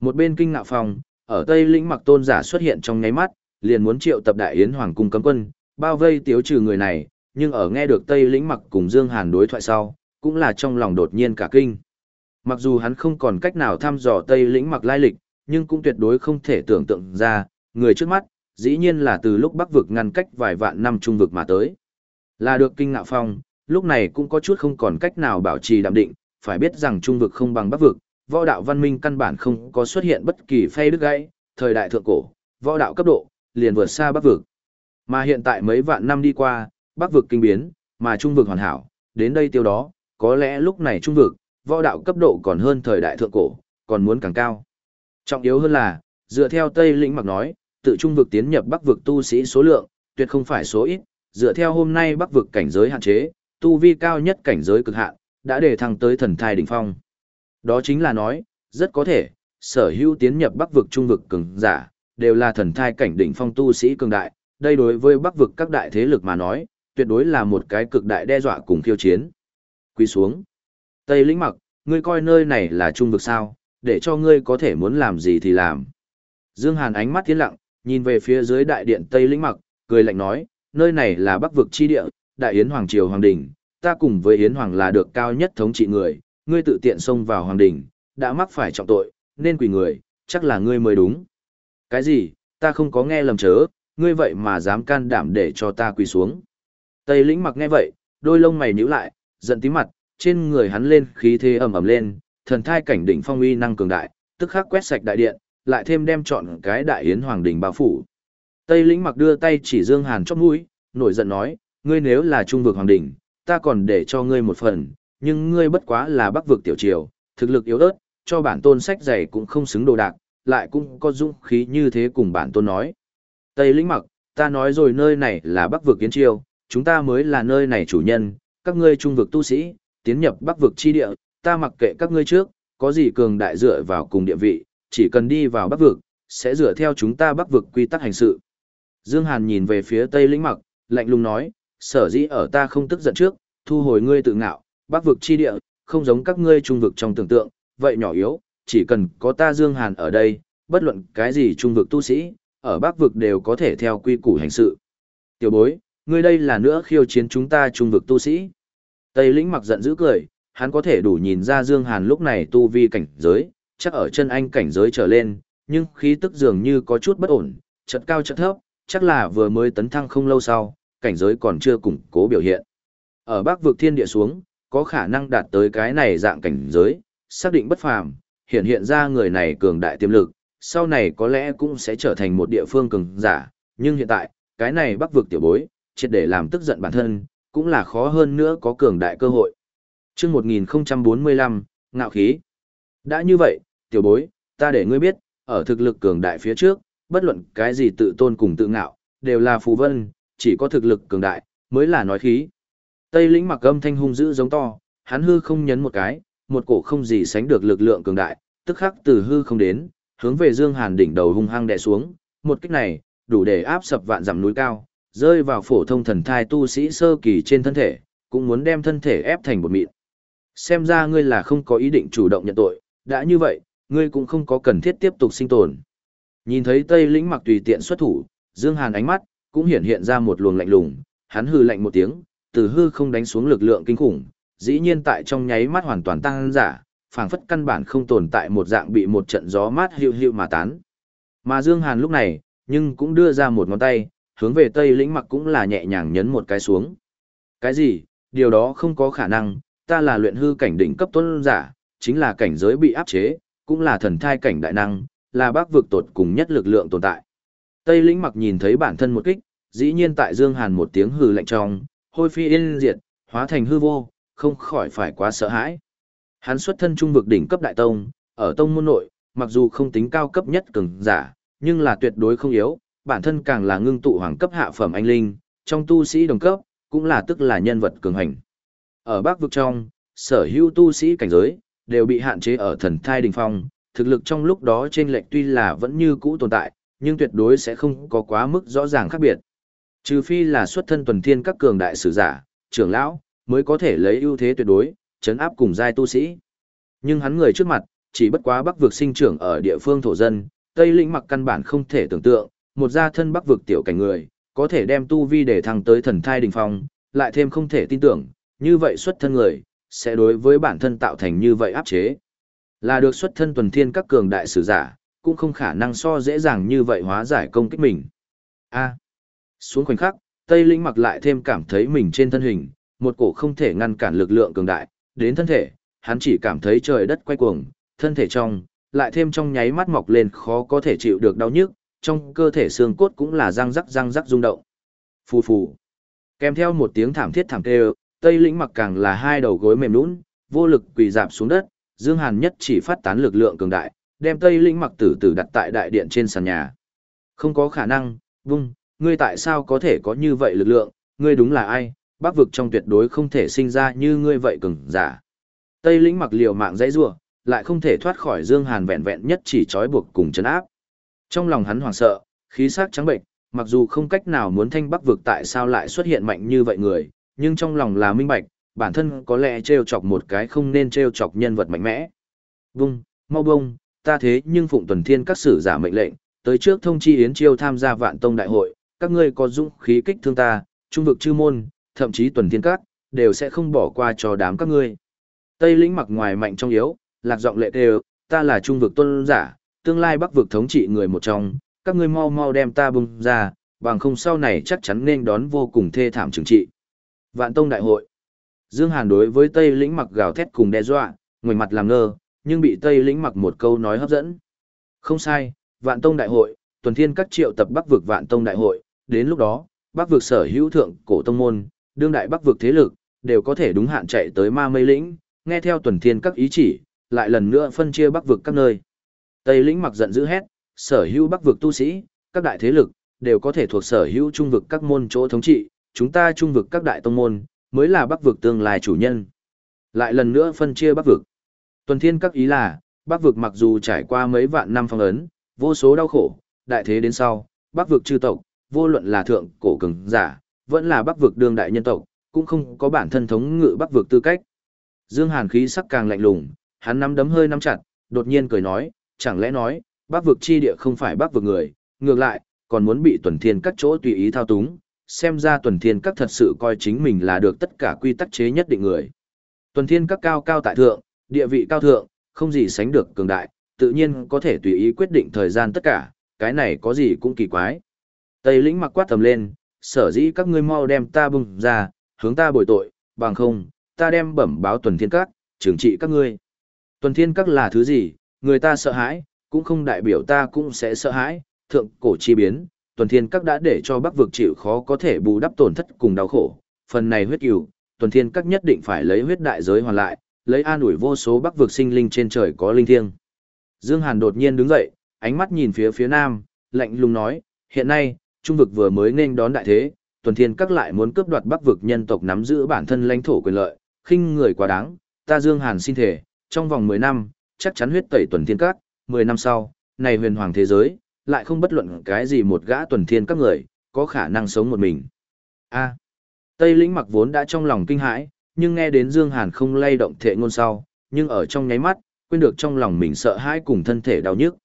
Một bên kinh ngạo phòng, ở Tây lĩnh mặc tôn giả xuất hiện trong nháy mắt, liền muốn triệu tập đại yến hoàng cung cấm quân, bao vây tiếu trừ người này, nhưng ở nghe được Tây lĩnh mặc cùng Dương Hàn đối thoại sau, cũng là trong lòng đột nhiên cả kinh. Mặc dù hắn không còn cách nào thăm dò Tây lĩnh mặc lai lịch, nhưng cũng tuyệt đối không thể tưởng tượng ra, người trước mắt, dĩ nhiên là từ lúc bắc vực ngăn cách vài vạn năm trung vực mà tới. Là được kinh ngạo phong, lúc này cũng có chút không còn cách nào bảo trì đạm định, phải biết rằng trung vực không bằng bắc vực, võ đạo văn minh căn bản không có xuất hiện bất kỳ phay đứt gãy, thời đại thượng cổ, võ đạo cấp độ, liền vượt xa bắc vực. Mà hiện tại mấy vạn năm đi qua, bắc vực kinh biến, mà trung vực hoàn hảo, đến đây tiêu đó, có lẽ lúc này trung vực, võ đạo cấp độ còn hơn thời đại thượng cổ, còn muốn càng cao. Trọng yếu hơn là, dựa theo Tây Lĩnh Mặc nói, tự trung vực tiến nhập bắc vực tu sĩ số lượng, tuyệt không phải số ít, dựa theo hôm nay bắc vực cảnh giới hạn chế, tu vi cao nhất cảnh giới cực hạn, đã để thăng tới thần thai đỉnh phong. Đó chính là nói, rất có thể, sở hữu tiến nhập bắc vực trung vực cường giả, đều là thần thai cảnh đỉnh phong tu sĩ cường đại, đây đối với bắc vực các đại thế lực mà nói, tuyệt đối là một cái cực đại đe dọa cùng khiêu chiến. Quy xuống. Tây lĩnh mặc, ngươi coi nơi này là trung vực sao, để cho ngươi có thể muốn làm gì thì làm. Dương Hàn ánh mắt tiến lặng, nhìn về phía dưới đại điện Tây lĩnh mặc, cười lạnh nói, nơi này là bắc vực chi địa, đại yến hoàng triều hoàng đình, ta cùng với yến hoàng là được cao nhất thống trị người, ngươi tự tiện xông vào hoàng đình, đã mắc phải trọng tội, nên quỳ người, chắc là ngươi mới đúng. Cái gì, ta không có nghe lầm chớ, ngươi vậy mà dám can đảm để cho ta quỳ xuống. Tây lĩnh mặc nghe vậy, đôi lông mày nhíu lại, giận tí mặt, trên người hắn lên khí thế ầm ầm lên, thần thai cảnh đỉnh phong uy năng cường đại, tức khắc quét sạch đại điện, lại thêm đem chọn cái đại yến hoàng đình bao phủ. Tây lĩnh mặc đưa tay chỉ Dương Hàn chóp mũi, nổi giận nói, ngươi nếu là trung vực hoàng đình, ta còn để cho ngươi một phần, nhưng ngươi bất quá là bắc vực tiểu triều, thực lực yếu ớt, cho bản tôn sách dày cũng không xứng đồ đạc, lại cũng có dũng khí như thế cùng bản tôn nói. Tây lĩnh mặc, ta nói rồi nơi này là bắc vực kiến triều, chúng ta mới là nơi này chủ nhân, các ngươi trung vực tu sĩ, tiến nhập bắc vực chi địa, ta mặc kệ các ngươi trước, có gì cường đại dựa vào cùng địa vị, chỉ cần đi vào bắc vực, sẽ dựa theo chúng ta bắc vực quy tắc hành sự. Dương Hàn nhìn về phía Tây lĩnh mặc, lạnh lùng nói, sở dĩ ở ta không tức giận trước, thu hồi ngươi tự ngạo, bắc vực chi địa, không giống các ngươi trung vực trong tưởng tượng, vậy nhỏ yếu, chỉ cần có ta Dương Hàn ở đây, bất luận cái gì trung vực tu sĩ, ở bắc vực đều có thể theo quy củ hành sự. Tiểu bối, ngươi đây là nữa khiêu chiến chúng ta trung vực tu sĩ. Tây lĩnh mặc giận dữ cười, hắn có thể đủ nhìn ra Dương Hàn lúc này tu vi cảnh giới, chắc ở chân anh cảnh giới trở lên, nhưng khí tức dường như có chút bất ổn, chật cao chật thấp, chắc là vừa mới tấn thăng không lâu sau, cảnh giới còn chưa củng cố biểu hiện. Ở bắc vực thiên địa xuống, có khả năng đạt tới cái này dạng cảnh giới, xác định bất phàm, hiện hiện ra người này cường đại tiềm lực, sau này có lẽ cũng sẽ trở thành một địa phương cường giả, nhưng hiện tại, cái này bắc vực tiểu bối, triệt để làm tức giận bản thân, cũng là khó hơn nữa có cường đại cơ hội. chương 1045, ngạo khí. Đã như vậy, tiểu bối, ta để ngươi biết, ở thực lực cường đại phía trước, bất luận cái gì tự tôn cùng tự ngạo, đều là phù vân, chỉ có thực lực cường đại, mới là nói khí. Tây lĩnh mặc âm thanh hung dữ giống to, hắn hư không nhấn một cái, một cổ không gì sánh được lực lượng cường đại, tức khắc từ hư không đến, hướng về Dương Hàn đỉnh đầu hung hăng đè xuống, một kích này, đủ để áp sập vạn dặm núi cao, rơi vào phổ thông thần thai tu sĩ sơ kỳ trên thân thể, cũng muốn đem thân thể ép thành một mịn. Xem ra ngươi là không có ý định chủ động nhận tội, đã như vậy, ngươi cũng không có cần thiết tiếp tục sinh tồn. Nhìn thấy Tây lĩnh mặc tùy tiện xuất thủ, Dương Hàn ánh mắt, cũng hiện hiện ra một luồng lạnh lùng, hắn hư lạnh một tiếng, từ hư không đánh xuống lực lượng kinh khủng, dĩ nhiên tại trong nháy mắt hoàn toàn tăng giả, phảng phất căn bản không tồn tại một dạng bị một trận gió mát hiệu hiệu mà tán. Mà Dương Hàn lúc này, nhưng cũng đưa ra một ngón tay, hướng về Tây lĩnh mặc cũng là nhẹ nhàng nhấn một cái xuống. Cái gì, điều đó không có khả năng, ta là luyện hư cảnh đỉnh cấp tuân giả, chính là cảnh giới bị áp chế, cũng là thần thai cảnh đại năng, là bác vực tột cùng nhất lực lượng tồn tại. Tây lĩnh mặc nhìn thấy bản thân một kích, dĩ nhiên tại Dương Hàn một tiếng hừ lạnh trong, hôi phi yên diệt, hóa thành hư vô, không khỏi phải quá sợ hãi. Hắn xuất thân trung vực đỉnh cấp đại tông, ở tông môn nội, mặc dù không tính cao cấp nhất cường giả, nhưng là tuyệt đối không yếu, bản thân càng là ngưng tụ hoàng cấp hạ phẩm anh linh, trong tu sĩ đồng cấp, cũng là tức là nhân vật cường hành. Ở Bắc vực trong, sở hữu tu sĩ cảnh giới, đều bị hạn chế ở thần thai đỉnh phong, thực lực trong lúc đó trên lệch tuy là vẫn như cũ tồn tại, nhưng tuyệt đối sẽ không có quá mức rõ ràng khác biệt. Trừ phi là xuất thân tuần thiên các cường đại sử giả, trưởng lão, mới có thể lấy ưu thế tuyệt đối, chấn áp cùng giai tu sĩ. Nhưng hắn người trước mặt, chỉ bất quá bắc vực sinh trưởng ở địa phương thổ dân, Tây lĩnh mặc căn bản không thể tưởng tượng, một gia thân bắc vực tiểu cảnh người, có thể đem tu vi để thăng tới thần thai đỉnh phong, lại thêm không thể tin tưởng, như vậy xuất thân người, sẽ đối với bản thân tạo thành như vậy áp chế. Là được xuất thân tuần thiên các cường đại sử giả, cũng không khả năng so dễ dàng như vậy hóa giải công kích mình. A xuống khoảnh khắc, Tây Linh mặc lại thêm cảm thấy mình trên thân hình, một cổ không thể ngăn cản lực lượng cường đại, đến thân thể, hắn chỉ cảm thấy trời đất quay cuồng, thân thể trong, lại thêm trong nháy mắt mọc lên khó có thể chịu được đau nhức, trong cơ thể xương cốt cũng là răng rắc răng rắc rung động. Phù phù. Kèm theo một tiếng thảm thiết thảm kêu, Tây Lĩnh mặc càng là hai đầu gối mềm nhũn, vô lực quỳ dạp xuống đất, Dương Hàn nhất chỉ phát tán lực lượng cường đại, đem Tây Lĩnh mặc tử tử đặt tại đại điện trên sàn nhà. Không có khả năng, vung, ngươi tại sao có thể có như vậy lực lượng, ngươi đúng là ai, bác vực trong tuyệt đối không thể sinh ra như ngươi vậy cường giả. Tây Lĩnh mặc liều mạng dãy rua, lại không thể thoát khỏi Dương Hàn vẹn vẹn nhất chỉ trói buộc cùng chấn áp. Trong lòng hắn hoảng sợ, khí sắc trắng bệnh, mặc dù không cách nào muốn thanh bắc vực tại sao lại xuất hiện mạnh như vậy người, nhưng trong lòng là minh bạch, bản thân có lẽ treo chọc một cái không nên treo chọc nhân vật mạnh mẽ. Vung, mau bông, ta thế nhưng phụng tuần thiên các sử giả mệnh lệnh, tới trước thông chi yến chiêu tham gia vạn tông đại hội, các ngươi có dũng khí kích thương ta, trung vực chư môn, thậm chí tuần thiên các, đều sẽ không bỏ qua cho đám các ngươi. Tây lĩnh mặc ngoài mạnh trong yếu, lạc giọng lệ đều, ta là trung vực tôn giả, tương lai bắc vực thống trị người một trong, các ngươi mau mau đem ta bung ra, bằng không sau này chắc chắn nên đón vô cùng thê thảm trừng trị. Vạn Tông Đại hội Dương Hàn đối với Tây lĩnh mặc gào thét cùng đe dọa, ngoài mặt làm ngơ, nhưng bị Tây lĩnh mặc một câu nói hấp dẫn. Không sai, Vạn Tông Đại hội, tuần thiên các triệu tập bắc vực Vạn Tông Đại hội, đến lúc đó, bắc vực sở hữu thượng cổ tông môn, đương đại bắc vực thế lực, đều có thể đúng hạn chạy tới ma mây lĩnh, nghe theo tuần thiên các ý chỉ, lại lần nữa phân chia bắc vực các nơi. Tây lĩnh mặc giận dữ hét, sở hữu bắc vực tu sĩ, các đại thế lực, đều có thể thuộc sở hữu trung vực các môn chỗ thống trị, chúng ta trung vực các đại tông môn, mới là bắc vực tương lai chủ nhân. Lại lần nữa phân chia bắc vực. Tuần thiên các ý là, bắc vực mặc dù trải qua mấy vạn năm phong ấn, vô số đau khổ, đại thế đến sau, bắc vực chư tộc, vô luận là thượng cổ cường giả, vẫn là bắc vực đương đại nhân tộc, cũng không có bản thân thống ngự bắc vực tư cách. Dương Hàn khí sắc càng lạnh lùng, hắn nắm đấm hơi nắm chặt, đột nhiên cười nói, chẳng lẽ nói, bắc vực chi địa không phải bắc vực người, ngược lại, còn muốn bị tuần thiên các chỗ tùy ý thao túng, xem ra tuần thiên các thật sự coi chính mình là được tất cả quy tắc chế nhất định người. Tuần thiên các cao cao tại thượng, địa vị cao thượng, không gì sánh được cường đại, tự nhiên có thể tùy ý quyết định thời gian tất cả, cái này có gì cũng kỳ quái. Tây lĩnh mặc quát tầm lên, sở dĩ các ngươi mau đem ta bùng ra, hướng ta bồi tội, bằng không, ta đem bẩm báo tuần thiên các, trừng trị các ngươi. Tuần thiên các là thứ gì, người ta sợ hãi, cũng không đại biểu ta cũng sẽ sợ hãi, thượng cổ chi biến, tuần thiên các đã để cho bắc vực chịu khó có thể bù đắp tổn thất cùng đau khổ, phần này huyết cửu, tuần thiên các nhất định phải lấy huyết đại giới hoàn lại, lấy an ủi vô số bắc vực sinh linh trên trời có linh thiêng. Dương Hàn đột nhiên đứng dậy, ánh mắt nhìn phía phía nam, lạnh lùng nói, hiện nay, trung vực vừa mới nên đón đại thế, tuần thiên các lại muốn cướp đoạt bắc vực nhân tộc nắm giữ bản thân lãnh thổ quyền lợi, khinh người quá đáng, ta Dương Hàn xin thể, trong vòng 10 năm, chắc chắn huyết tẩy tuần thiên các, 10 năm sau, này huyền hoàng thế giới, lại không bất luận cái gì một gã tuần thiên các người, có khả năng sống một mình. A. Tây lĩnh mặc vốn đã trong lòng kinh hãi, nhưng nghe đến Dương Hàn không lay động thệ ngôn sau, nhưng ở trong nháy mắt, quên được trong lòng mình sợ hãi cùng thân thể đau nhức.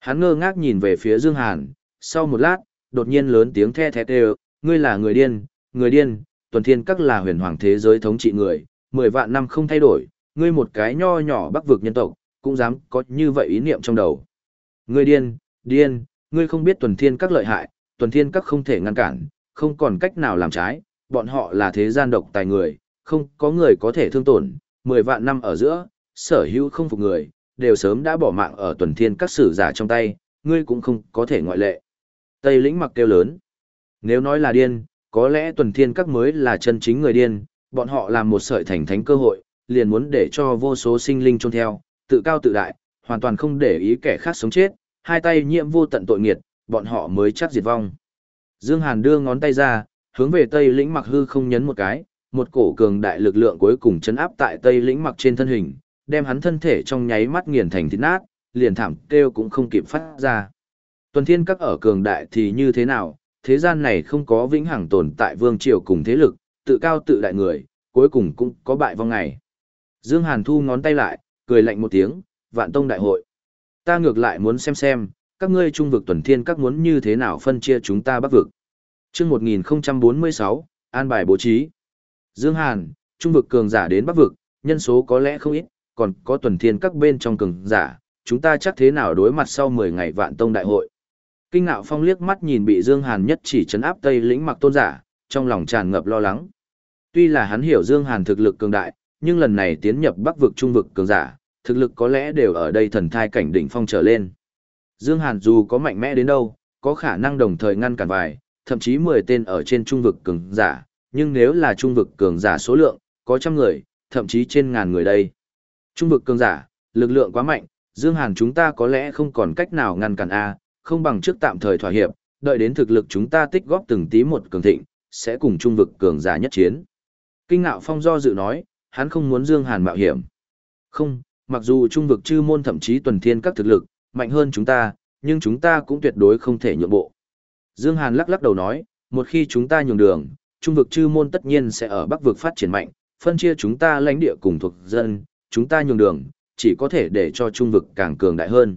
Hắn ngơ ngác nhìn về phía Dương Hàn, sau một lát, đột nhiên lớn tiếng the thét đều, ngươi là người điên, người điên, tuần thiên các là huyền hoàng thế giới thống trị người, mười vạn năm không thay đổi, ngươi một cái nho nhỏ bắc vực nhân tộc, cũng dám có như vậy ý niệm trong đầu. Ngươi điên, điên, ngươi không biết tuần thiên các lợi hại, tuần thiên các không thể ngăn cản, không còn cách nào làm trái, bọn họ là thế gian độc tài người, không có người có thể thương tổn, mười vạn năm ở giữa, sở hữu không phục người, đều sớm đã bỏ mạng ở tuần thiên các sử giả trong tay, ngươi cũng không có thể ngoại lệ. Tây lĩnh mặc kêu lớn. Nếu nói là điên, có lẽ tuần thiên các mới là chân chính người điên, bọn họ làm một sợi thành thánh cơ hội, liền muốn để cho vô số sinh linh trôn theo, tự cao tự đại, hoàn toàn không để ý kẻ khác sống chết, hai tay nhiễm vô tận tội nghiệt, bọn họ mới chắc diệt vong. Dương Hàn đưa ngón tay ra, hướng về Tây lĩnh mặc hư không nhấn một cái, một cổ cường đại lực lượng cuối cùng chấn áp tại Tây lĩnh mặc trên thân hình, đem hắn thân thể trong nháy mắt nghiền thành thịt nát, liền thảm kêu cũng không kịp phát ra. Tuần thiên các ở cường đại thì như thế nào, thế gian này không có vĩnh hằng tồn tại vương triều cùng thế lực, tự cao tự đại người, cuối cùng cũng có bại vong ngày. Dương Hàn thu ngón tay lại, cười lạnh một tiếng, vạn tông đại hội. Ta ngược lại muốn xem xem, các ngươi trung vực tuần thiên các muốn như thế nào phân chia chúng ta bắc vực. Trước 1046, an bài bố trí. Dương Hàn, trung vực cường giả đến bắc vực, nhân số có lẽ không ít, còn có tuần thiên các bên trong cường giả, chúng ta chắc thế nào đối mặt sau 10 ngày vạn tông đại hội. Kinh ngạo phong liếc mắt nhìn bị Dương Hàn nhất chỉ chấn áp Tây lĩnh mặc tôn giả, trong lòng tràn ngập lo lắng. Tuy là hắn hiểu Dương Hàn thực lực cường đại, nhưng lần này tiến nhập bắc vực trung vực cường giả, thực lực có lẽ đều ở đây thần thai cảnh đỉnh phong trở lên. Dương Hàn dù có mạnh mẽ đến đâu, có khả năng đồng thời ngăn cản vài, thậm chí 10 tên ở trên trung vực cường giả, nhưng nếu là trung vực cường giả số lượng, có trăm người, thậm chí trên ngàn người đây. Trung vực cường giả, lực lượng quá mạnh, Dương Hàn chúng ta có lẽ không còn cách nào ngăn cản A, không bằng trước tạm thời thỏa hiệp, đợi đến thực lực chúng ta tích góp từng tí một cường thịnh, sẽ cùng trung vực cường giả nhất chiến. Kinh ngạo phong do dự nói, hắn không muốn Dương Hàn mạo hiểm. Không, mặc dù trung vực chư môn thậm chí tuần thiên các thực lực, mạnh hơn chúng ta, nhưng chúng ta cũng tuyệt đối không thể nhượng bộ. Dương Hàn lắc lắc đầu nói, một khi chúng ta nhường đường, trung vực chư môn tất nhiên sẽ ở bắc vực phát triển mạnh, phân chia chúng ta lãnh địa cùng thuộc dân, chúng ta nhường đường, chỉ có thể để cho trung vực càng cường đại hơn.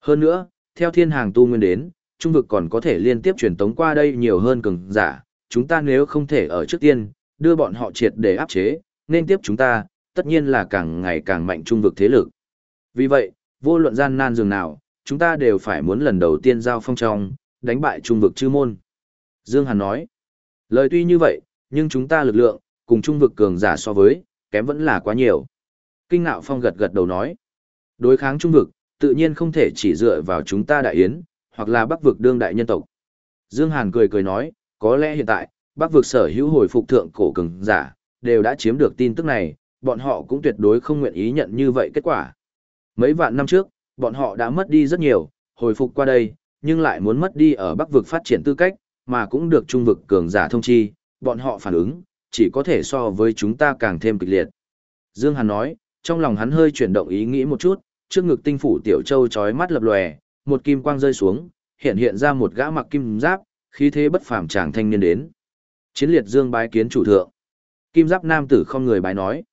Hơn nữa, theo thiên hàng tu nguyên đến, trung vực còn có thể liên tiếp truyền tống qua đây nhiều hơn cường giả, chúng ta nếu không thể ở trước tiên, đưa bọn họ triệt để áp chế, nên tiếp chúng ta, tất nhiên là càng ngày càng mạnh trung vực thế lực. Vì vậy, vô luận gian nan dường nào, chúng ta đều phải muốn lần đầu tiên giao phong trong, đánh bại trung vực chư môn. Dương Hàn nói, lời tuy như vậy, nhưng chúng ta lực lượng, cùng trung vực cường giả so với, kém vẫn là quá nhiều. Kinh ngạo phong gật gật đầu nói, đối kháng trung vực, tự nhiên không thể chỉ dựa vào chúng ta đại yến, hoặc là bắc vực đương đại nhân tộc. Dương Hàn cười cười nói, có lẽ hiện tại, bắc vực sở hữu hồi phục thượng cổ cường giả, đều đã chiếm được tin tức này, bọn họ cũng tuyệt đối không nguyện ý nhận như vậy kết quả. Mấy vạn năm trước, bọn họ đã mất đi rất nhiều, hồi phục qua đây, nhưng lại muốn mất đi ở bắc vực phát triển tư cách, mà cũng được trung vực cường giả thông chi, bọn họ phản ứng, chỉ có thể so với chúng ta càng thêm kịch liệt. Dương Hàn nói, trong lòng hắn hơi chuyển động ý nghĩ một chút, trước ngực tinh phủ tiểu châu chói mắt lập lòe, một kim quang rơi xuống, hiện hiện ra một gã mặc kim giáp, khí thế bất phàm chàng thanh niên đến. Chiến liệt Dương bái kiến chủ thượng. Kim giáp nam tử không người bái nói.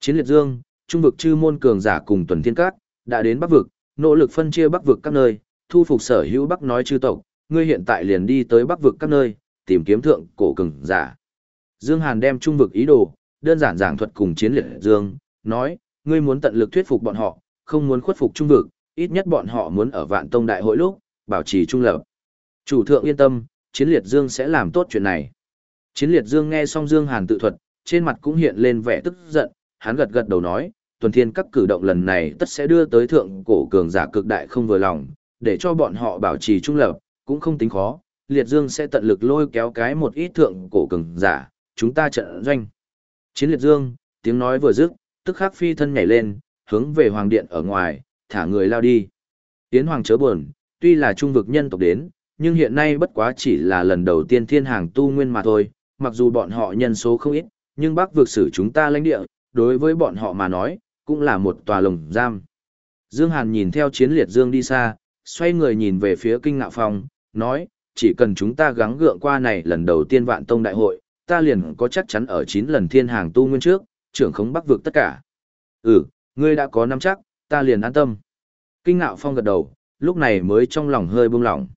Chiến liệt Dương, trung vực chư môn cường giả cùng tuần thiên cát, đã đến bắc vực, nỗ lực phân chia bắc vực các nơi, thu phục sở hữu bắc nói chư tộc, ngươi hiện tại liền đi tới bắc vực các nơi, tìm kiếm thượng cổ cường giả. Dương Hàn đem trung vực ý đồ, đơn giản giảng thuật cùng chiến liệt Dương, nói, ngươi muốn tận lực thuyết phục bọn họ, không muốn khuất phục trung vực, ít nhất bọn họ muốn ở vạn tông đại hội lúc, bảo trì trung lập. Chủ thượng yên tâm, chiến liệt Dương sẽ làm tốt chuyện này. Chiến liệt Dương nghe xong Dương Hàn tự thuật, trên mặt cũng hiện lên vẻ tức giận, hắn gật gật đầu nói, tuần thiên các cử động lần này tất sẽ đưa tới thượng cổ cường giả cực đại không vừa lòng, để cho bọn họ bảo trì trung lập, cũng không tính khó, liệt dương sẽ tận lực lôi kéo cái một ít thượng cổ cường giả, chúng ta trận doanh. Chiến liệt dương, tiếng nói vừa dứt, tức khắc phi thân nhảy lên, hướng về hoàng điện ở ngoài, thả người lao đi. Tiến hoàng chớ buồn, tuy là trung vực nhân tộc đến, nhưng hiện nay bất quá chỉ là lần đầu tiên thiên hàng tu nguyên mà thôi, mặc dù bọn họ nhân số không ít, nhưng bác vực xử chúng ta lãnh địa, đối với bọn họ mà nói, cũng là một tòa lồng giam. Dương Hàn nhìn theo chiến liệt Dương đi xa, xoay người nhìn về phía kinh ngạo phong, nói, chỉ cần chúng ta gắng gượng qua này lần đầu tiên vạn tông đại hội, ta liền có chắc chắn ở 9 lần thiên hàng tu nguyên trước, trưởng khống bắc vực tất cả. Ừ, ngươi đã có nắm chắc, ta liền an tâm. Kinh ngạo phong gật đầu, lúc này mới trong lòng hơi buông lỏng.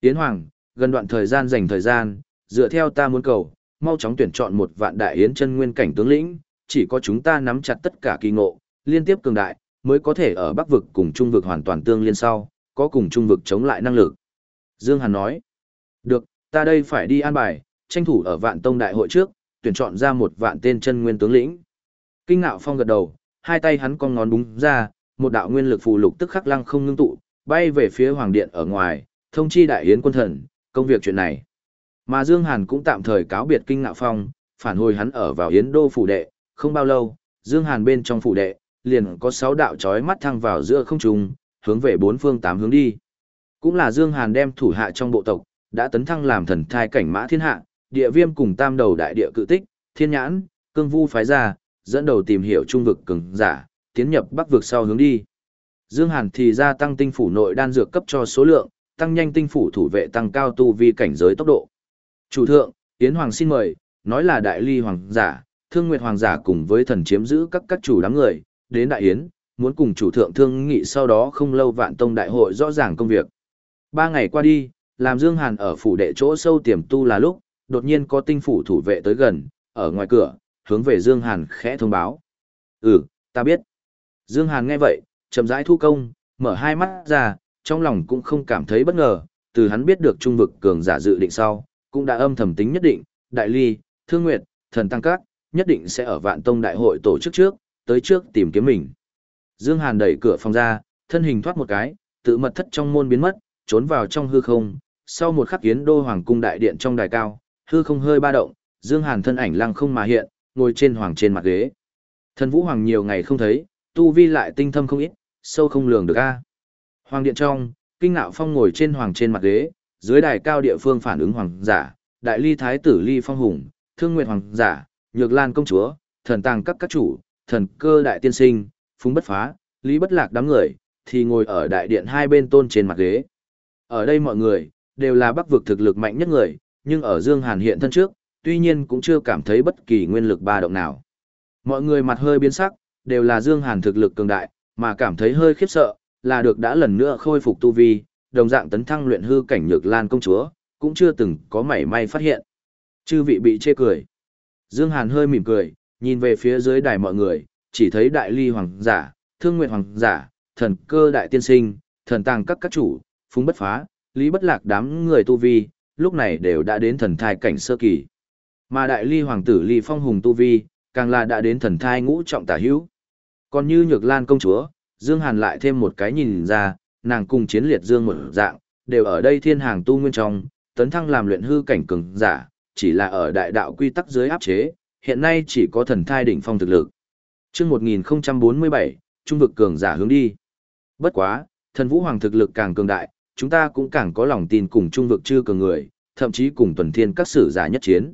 Tiến Hoàng, gần đoạn thời gian dành thời gian, dựa theo ta muốn cầu, mau chóng tuyển chọn một vạn đại yến chân nguyên cảnh tướng lĩnh, chỉ có chúng ta nắm chặt tất cả kỳ ngộ, liên tiếp cường đại, mới có thể ở Bắc vực cùng Trung vực hoàn toàn tương liên sau, có cùng Trung vực chống lại năng lực. Dương Hàn nói, được, ta đây phải đi an bài, tranh thủ ở vạn tông đại hội trước, tuyển chọn ra một vạn tên chân nguyên tướng lĩnh. Kinh ngạo phong gật đầu, hai tay hắn cong ngón búng ra, một đạo nguyên lực phù lục tức khắc lăng không ngưng tụ, bay về phía hoàng điện ở ngoài, thông chi đại yến quân thần, công việc chuyện này. Mà Dương Hàn cũng tạm thời cáo biệt kinh ngạo phong, phản hồi hắn ở vào yến đô phủ đệ, không bao lâu, Dương Hàn bên trong phủ đệ, liền có sáu đạo chói mắt thăng vào giữa không trung, hướng về bốn phương tám hướng đi. Cũng là Dương Hàn đem thủ hạ trong bộ tộc, đã tấn thăng làm thần thai cảnh mã thiên hạ, địa viêm cùng tam đầu đại địa cự tích, thiên nhãn, cương vu phái ra, dẫn đầu tìm hiểu trung vực cường giả, tiến nhập bắc vực sau hướng đi. Dương Hàn thì gia tăng tinh phủ nội đan dược cấp cho số lượng, tăng nhanh tinh phủ thủ vệ tăng cao tu vi cảnh giới tốc độ. Chủ thượng, Yến Hoàng xin mời, nói là đại ly hoàng giả, thương nguyệt hoàng giả cùng với thần chiếm giữ các các chủ đám người, đến đại yến, muốn cùng chủ thượng thương nghị sau đó không lâu vạn tông đại hội rõ ràng công việc. Ba ngày qua đi, làm Dương Hàn ở phủ đệ chỗ sâu tiềm tu là lúc, đột nhiên có tinh phủ thủ vệ tới gần, ở ngoài cửa, hướng về Dương Hàn khẽ thông báo. Ừ, ta biết. Dương Hàn nghe vậy, chậm rãi thu công, mở hai mắt ra, trong lòng cũng không cảm thấy bất ngờ, từ hắn biết được trung vực cường giả dự định sau, cũng đã âm thầm tính nhất định, đại ly, thương nguyệt, thần tăng các, nhất định sẽ ở vạn tông đại hội tổ chức trước, tới trước tìm kiếm mình. Dương Hàn đẩy cửa phòng ra, thân hình thoát một cái, tự mật thất trong môn biến mất, trốn vào trong hư không. Sau một khắc kiến đô hoàng cung đại điện trong đài cao, hư không hơi ba động, Dương Hàn thân ảnh lăng không mà hiện, ngồi trên hoàng trên mặt ghế. Thần Vũ Hoàng nhiều ngày không thấy, tu vi lại tinh thâm không ít, sâu không lường được a. Hoàng điện trong, Kinh Nạo Phong ngồi trên hoàng trên mặt ghế, dưới đài cao địa phương phản ứng hoàng giả, đại ly thái tử ly phong hùng, thương nguyệt hoàng giả, nhược lan công chúa, thần tàng các các chủ, thần cơ đại tiên sinh, phùng bất phá, lý bất lạc đám người, thì ngồi ở đại điện hai bên tôn trên mặt ghế. Ở đây mọi người, đều là bắc vực thực lực mạnh nhất người, nhưng ở Dương Hàn hiện thân trước, tuy nhiên cũng chưa cảm thấy bất kỳ nguyên lực ba động nào. Mọi người mặt hơi biến sắc, đều là Dương Hàn thực lực cường đại, mà cảm thấy hơi khiếp sợ, là được đã lần nữa khôi phục tu vi, đồng dạng tấn thăng luyện hư cảnh nhược lan công chúa, cũng chưa từng có mảy may phát hiện. Chư vị bị chê cười. Dương Hàn hơi mỉm cười, nhìn về phía dưới đài mọi người, chỉ thấy đại ly hoàng giả, thương nguyện hoàng giả, thần cơ đại tiên sinh, thần tàng các các chủ, phúng bất phá, lý bất lạc đám người tu vi, lúc này đều đã đến thần thai cảnh sơ kỳ. Mà đại ly hoàng tử ly phong hùng tu vi, càng là đã đến thần thai ngũ trọng tả hữu. Còn như nhược lan công chúa, Dương Hàn lại thêm một cái nhìn ra, nàng cùng chiến liệt Dương một dạng, đều ở đây thiên hàng tu nguyên trong, tấn thăng làm luyện hư cảnh cường giả, chỉ là ở đại đạo quy tắc dưới áp chế, hiện nay chỉ có thần thai đỉnh phong thực lực. Trước 1047, trung vực cường giả hướng đi. Bất quá, thần vũ hoàng thực lực càng cường đại, chúng ta cũng càng có lòng tin cùng trung vực chưa cường người, thậm chí cùng tuần thiên các sử giả nhất chiến.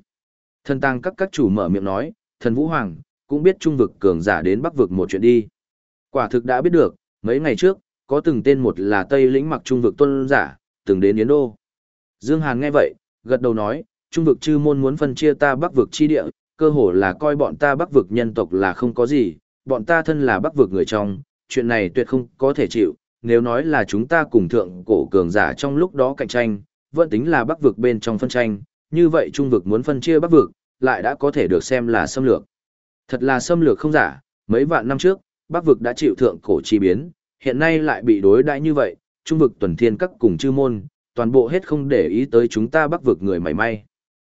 Thần tăng các các chủ mở miệng nói, thần vũ hoàng, cũng biết trung vực cường giả đến bắc vực một chuyện đi. Quả thực đã biết được, mấy ngày trước, có từng tên một là Tây lĩnh mặc trung vực tôn giả, từng đến Yến Đô. Dương Hàn nghe vậy, gật đầu nói, trung vực chư môn muốn phân chia ta bắc vực chi địa, cơ hồ là coi bọn ta bắc vực nhân tộc là không có gì, bọn ta thân là bắc vực người trong, chuyện này tuyệt không có thể chịu, nếu nói là chúng ta cùng thượng cổ cường giả trong lúc đó cạnh tranh, vẫn tính là bắc vực bên trong phân tranh, như vậy trung vực muốn phân chia bắc vực, lại đã có thể được xem là xâm lược. Thật là xâm lược không giả, mấy vạn năm trước, bắc vực đã chịu thượng cổ chi biến, hiện nay lại bị đối đãi như vậy, trung vực tuần thiên các cùng chư môn, toàn bộ hết không để ý tới chúng ta bắc vực người mảy may.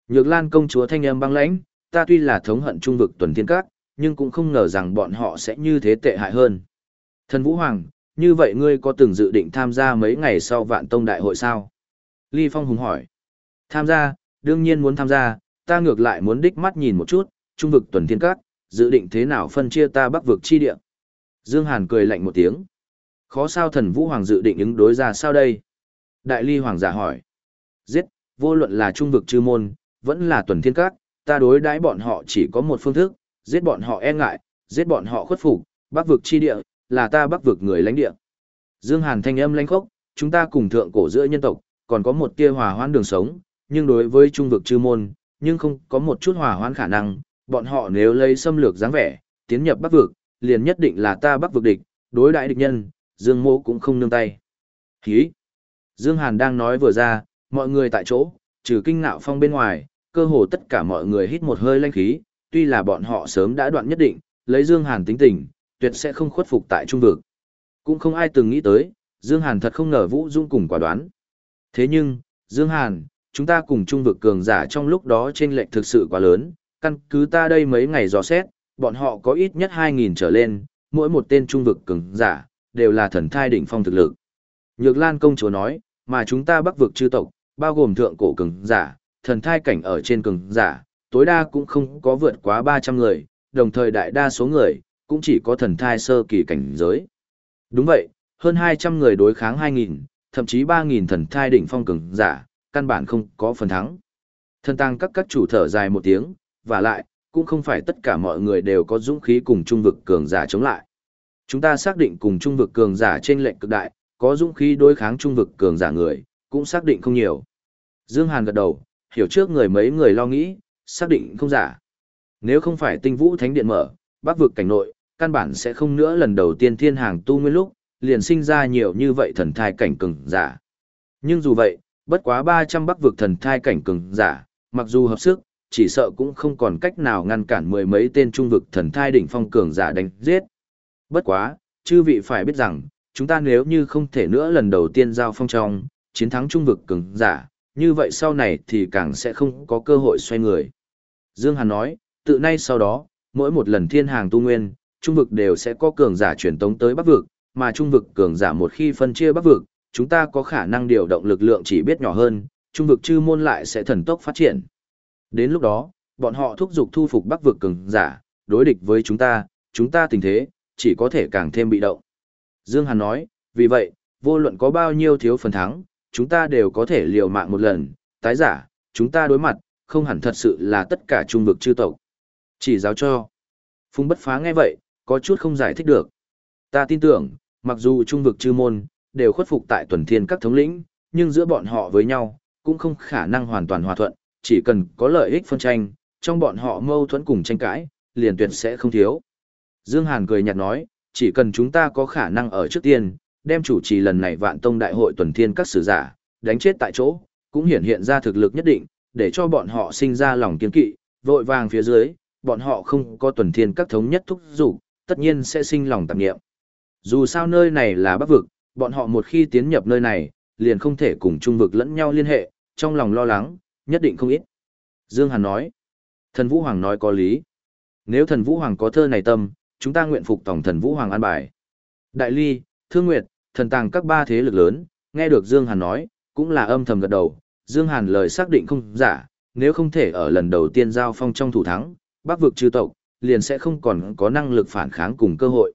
Nhược Lan công chúa thanh âm băng lãnh, ta tuy là thống hận trung vực tuần thiên các, nhưng cũng không ngờ rằng bọn họ sẽ như thế tệ hại hơn. Thần Vũ Hoàng, như vậy ngươi có từng dự định tham gia mấy ngày sau vạn tông đại hội sao? Ly Phong hùng hỏi. Tham gia, đương nhiên muốn tham gia, ta ngược lại muốn đích mắt nhìn một chút, trung vực tuần thiên các, dự định thế nào phân chia ta bắc vực chi địa. Dương Hàn cười lạnh một tiếng. Khó sao thần Vũ Hoàng dự định ứng đối ra sao đây? Đại Ly Hoàng giả hỏi. Giết, vô luận là trung vực chư môn, vẫn là tuần thiên các, ta đối đãi bọn họ chỉ có một phương thức, giết bọn họ e ngại, giết bọn họ khuất phục, bắc vực chi địa, là ta bắc vực người lãnh địa. Dương Hàn thanh âm lãnh khốc, chúng ta cùng thượng cổ giữa nhân tộc, còn có một tia hòa hoãn đường sống, nhưng đối với trung vực chư môn, nhưng không có một chút hòa hoãn khả năng, bọn họ nếu lấy xâm lược dáng vẻ, tiến nhập bắc vực, liền nhất định là ta bắc vực địch, đối đại địch nhân, Dương Mộ cũng không nương tay. Hí! Dương Hàn đang nói vừa ra, mọi người tại chỗ, trừ kinh ngạo phong bên ngoài, cơ hồ tất cả mọi người hít một hơi lanh khí, tuy là bọn họ sớm đã đoạn nhất định, lấy Dương Hàn tính tình, tuyệt sẽ không khuất phục tại trung vực. Cũng không ai từng nghĩ tới, Dương Hàn thật không ngờ Vũ Dung cùng quả đoán. Thế nhưng, Dương Hàn, chúng ta cùng trung vực cường giả trong lúc đó trên lệnh thực sự quá lớn, căn cứ ta đây mấy ngày dò xét, bọn họ có ít nhất 2.000 trở lên, mỗi một tên trung vực cường giả, đều là thần thai đỉnh phong thực lực. Nhược Lan công chúa nói, mà chúng ta bắc vực chư tộc, bao gồm thượng cổ cường giả, thần thai cảnh ở trên cường giả, tối đa cũng không có vượt quá 300 người, đồng thời đại đa số người, cũng chỉ có thần thai sơ kỳ cảnh giới. Đúng vậy, hơn 200 người đối kháng 2.000, thậm chí 3.000 thần thai đỉnh phong cường giả, căn bản không có phần thắng. Thần tăng các các chủ thở dài một tiếng, và lại, cũng không phải tất cả mọi người đều có dũng khí cùng trung vực cường giả chống lại. Chúng ta xác định cùng trung vực cường giả trên lệnh cực đại, có dũng khí đối kháng trung vực cường giả người, cũng xác định không nhiều. Dương Hàn gật đầu, hiểu trước người mấy người lo nghĩ, xác định không giả. Nếu không phải tinh vũ thánh điện mở, bắc vực cảnh nội, căn bản sẽ không nữa lần đầu tiên thiên hàng tu nguyên lúc, liền sinh ra nhiều như vậy thần thai cảnh cường giả. Nhưng dù vậy, bất quá 300 bắc vực thần thai cảnh cường giả, mặc dù hợp sức, chỉ sợ cũng không còn cách nào ngăn cản mười mấy tên trung vực thần thai đỉnh phong cường giả đánh giết. Bất quá, chư vị phải biết rằng, chúng ta nếu như không thể nữa lần đầu tiên giao phong trong, chiến thắng trung vực cường giả, như vậy sau này thì càng sẽ không có cơ hội xoay người. Dương Hàn nói, tự nay sau đó, mỗi một lần thiên hàng tu nguyên, trung vực đều sẽ có cường giả truyền tống tới bắc vực, mà trung vực cường giả một khi phân chia bắc vực, chúng ta có khả năng điều động lực lượng chỉ biết nhỏ hơn, trung vực chư môn lại sẽ thần tốc phát triển. Đến lúc đó, bọn họ thúc giục thu phục bắc vực cường giả, đối địch với chúng ta, chúng ta tình thế, chỉ có thể càng thêm bị động. Dương Hàn nói, vì vậy, vô luận có bao nhiêu thiếu phần thắng, chúng ta đều có thể liều mạng một lần, tái giả, chúng ta đối mặt, không hẳn thật sự là tất cả trung vực chư tộc. Chỉ giáo cho. Phùng bất phá nghe vậy, có chút không giải thích được. Ta tin tưởng, mặc dù trung vực chư môn, đều khuất phục tại tuần thiên các thống lĩnh, nhưng giữa bọn họ với nhau, cũng không khả năng hoàn toàn hòa thuận, chỉ cần có lợi ích phân tranh, trong bọn họ mâu thuẫn cùng tranh cãi, liền tuyệt sẽ không thiếu. Dương Hàn cười nhạt nói, chỉ cần chúng ta có khả năng ở trước tiên, đem chủ trì lần này vạn tông đại hội tuần thiên các sử giả, đánh chết tại chỗ, cũng hiển hiện ra thực lực nhất định, để cho bọn họ sinh ra lòng kiên kỵ, vội vàng phía dưới, bọn họ không có tuần thiên các thống nhất thúc dục tất nhiên sẽ sinh lòng tạp niệm. Dù sao nơi này là bắc vực, bọn họ một khi tiến nhập nơi này, liền không thể cùng trung vực lẫn nhau liên hệ, trong lòng lo lắng, nhất định không ít. Dương Hàn nói, thần Vũ Hoàng nói có lý. Nếu thần Vũ Hoàng có thơ này tâm, chúng ta nguyện phục tổng thần Vũ Hoàng an bài. Đại Ly, Thương Nguyệt, thần tàng các ba thế lực lớn, nghe được Dương Hàn nói, cũng là âm thầm gật đầu. Dương Hàn lời xác định không giả, nếu không thể ở lần đầu tiên giao phong trong thủ thắng, bắc vực trừ tộc, liền sẽ không còn có năng lực phản kháng cùng cơ hội.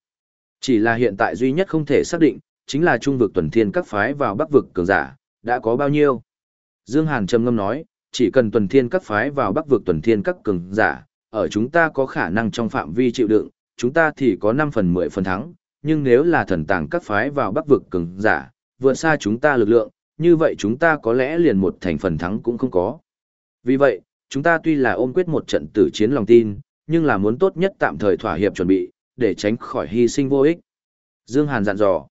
Chỉ là hiện tại duy nhất không thể xác định, chính là trung vực tuần thiên các phái vào bắc vực cường giả, đã có bao nhiêu. Dương Hàn trầm ngâm nói, chỉ cần tuần thiên các phái vào bắc vực tuần thiên các cường giả, ở chúng ta có khả năng trong phạm vi chịu đựng, chúng ta thì có 5 phần 10 phần thắng, nhưng nếu là thần tàng các phái vào bắc vực cường giả, vượt xa chúng ta lực lượng, như vậy chúng ta có lẽ liền một thành phần thắng cũng không có. Vì vậy, chúng ta tuy là ôm quyết một trận tử chiến lòng tin, nhưng là muốn tốt nhất tạm thời thỏa hiệp chuẩn bị, để tránh khỏi hy sinh vô ích. Dương Hàn dặn dò.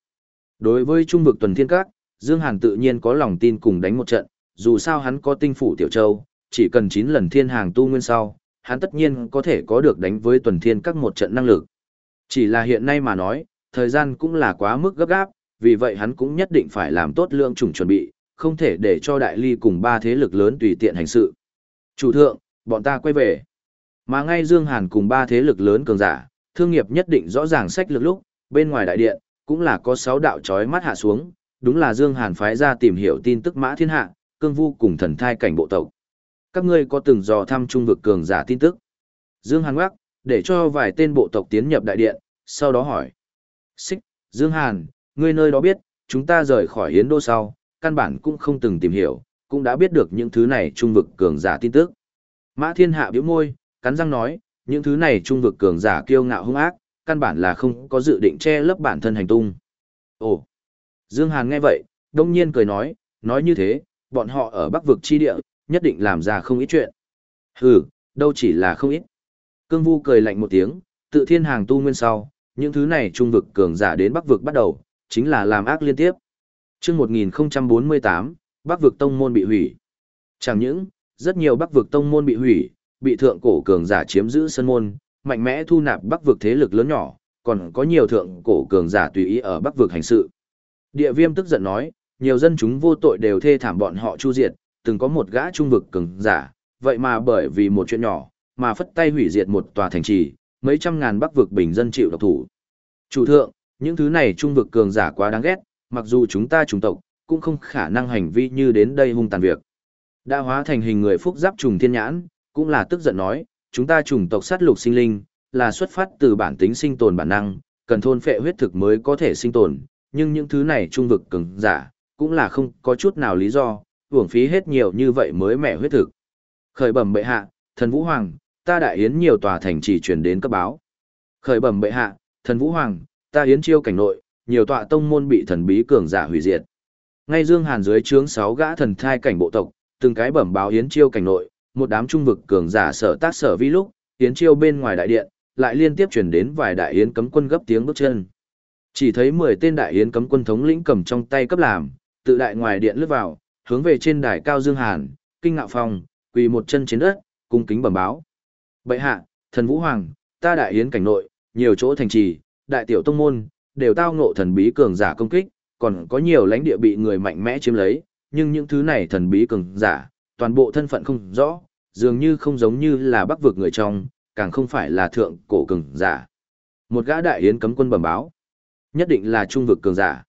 Đối với trung vực tuần thiên các, Dương Hàn tự nhiên có lòng tin cùng đánh một trận, dù sao hắn có tinh phủ tiểu châu, chỉ cần 9 lần thiên hàng tu nguyên sau, hắn tất nhiên có thể có được đánh với tuần thiên các một trận năng lực. Chỉ là hiện nay mà nói, thời gian cũng là quá mức gấp gáp, vì vậy hắn cũng nhất định phải làm tốt lượng chủng chuẩn bị, không thể để cho đại ly cùng ba thế lực lớn tùy tiện hành sự. Chủ thượng, bọn ta quay về. Mà ngay Dương Hàn cùng ba thế lực lớn cường giả, thương nghiệp nhất định rõ ràng sách lực lúc, bên ngoài đại điện, cũng là có sáu đạo chói mắt hạ xuống, đúng là Dương Hàn phái ra tìm hiểu tin tức mã thiên hạ, cương vu cùng thần thai cảnh bộ tộc. Các ngươi có từng dò thăm trung vực cường giả tin tức? Dương Hàn ngoắc, để cho vài tên bộ tộc tiến nhập đại điện, sau đó hỏi. Xích, Dương Hàn, ngươi nơi đó biết, chúng ta rời khỏi Hiến Đô sau, căn bản cũng không từng tìm hiểu, cũng đã biết được những thứ này trung vực cường giả tin tức. Mã Thiên Hạ bĩu môi, cắn răng nói, những thứ này trung vực cường giả kiêu ngạo hung ác, căn bản là không có dự định che lấp bản thân hành tung. Ồ! Dương Hàn nghe vậy, đông nhiên cười nói, nói như thế, bọn họ ở bắc vực chi địa, nhất định làm ra không ít chuyện. Hừ, đâu chỉ là không ít. Cương Vu cười lạnh một tiếng, tự thiên hàng tu nguyên sau, những thứ này trung vực cường giả đến bắc vực bắt đầu, chính là làm ác liên tiếp. Trước 1048, Bắc vực tông môn bị hủy. Chẳng những, rất nhiều Bắc vực tông môn bị hủy, bị thượng cổ cường giả chiếm giữ sân môn, mạnh mẽ thu nạp Bắc vực thế lực lớn nhỏ, còn có nhiều thượng cổ cường giả tùy ý ở Bắc vực hành sự. Địa Viêm tức giận nói, nhiều dân chúng vô tội đều thê thảm bọn họ chu diệt, từng có một gã trung vực cường giả, vậy mà bởi vì một chuyện nhỏ, mà phất tay hủy diệt một tòa thành trì, mấy trăm ngàn Bắc vực bình dân chịu độc thủ. Chủ thượng, những thứ này trung vực cường giả quá đáng ghét, mặc dù chúng ta chủng tộc, cũng không khả năng hành vi như đến đây hung tàn việc. Đã hóa thành hình người phúc giáp trùng thiên nhãn, cũng là tức giận nói, chúng ta chủng tộc sát lục sinh linh, là xuất phát từ bản tính sinh tồn bản năng, cần thôn phệ huyết thực mới có thể sinh tồn, nhưng những thứ này trung vực cường giả, cũng là không có chút nào lý do, uổng phí hết nhiều như vậy mới mẻ huyết thực. Khởi bẩm bệ hạ, thần vũ hoàng, ta đại yến nhiều tòa thành chỉ truyền đến cấp báo. Khởi bẩm bệ hạ, thần vũ hoàng, ta Yến Chiêu cảnh nội, nhiều tọa tông môn bị thần bí cường giả hủy diệt. Ngay Dương Hàn dưới trướng sáu gã thần thai cảnh bộ tộc, từng cái bẩm báo Yến Chiêu cảnh nội, một đám trung vực cường giả sở tác sở vi lúc, Yến Chiêu bên ngoài đại điện, lại liên tiếp truyền đến vài đại yến cấm quân gấp tiếng bước chân. Chỉ thấy 10 tên đại yến cấm quân thống lĩnh cầm trong tay cấp làm, tự đại ngoài điện lướt vào, hướng về trên đài cao Dương Hàn, kinh ngạo phong, quỳ một chân trên đất, cung kính bẩm báo. Bệ hạ, thần vũ hoàng, ta đại yến cảnh nội, nhiều chỗ thành trì, đại tiểu tông môn, đều tao ngộ thần bí cường giả công kích, còn có nhiều lãnh địa bị người mạnh mẽ chiếm lấy, nhưng những thứ này thần bí cường giả, toàn bộ thân phận không rõ, dường như không giống như là bắc vực người trong, càng không phải là thượng cổ cường giả. Một gã đại yến cấm quân bẩm báo, nhất định là trung vực cường giả.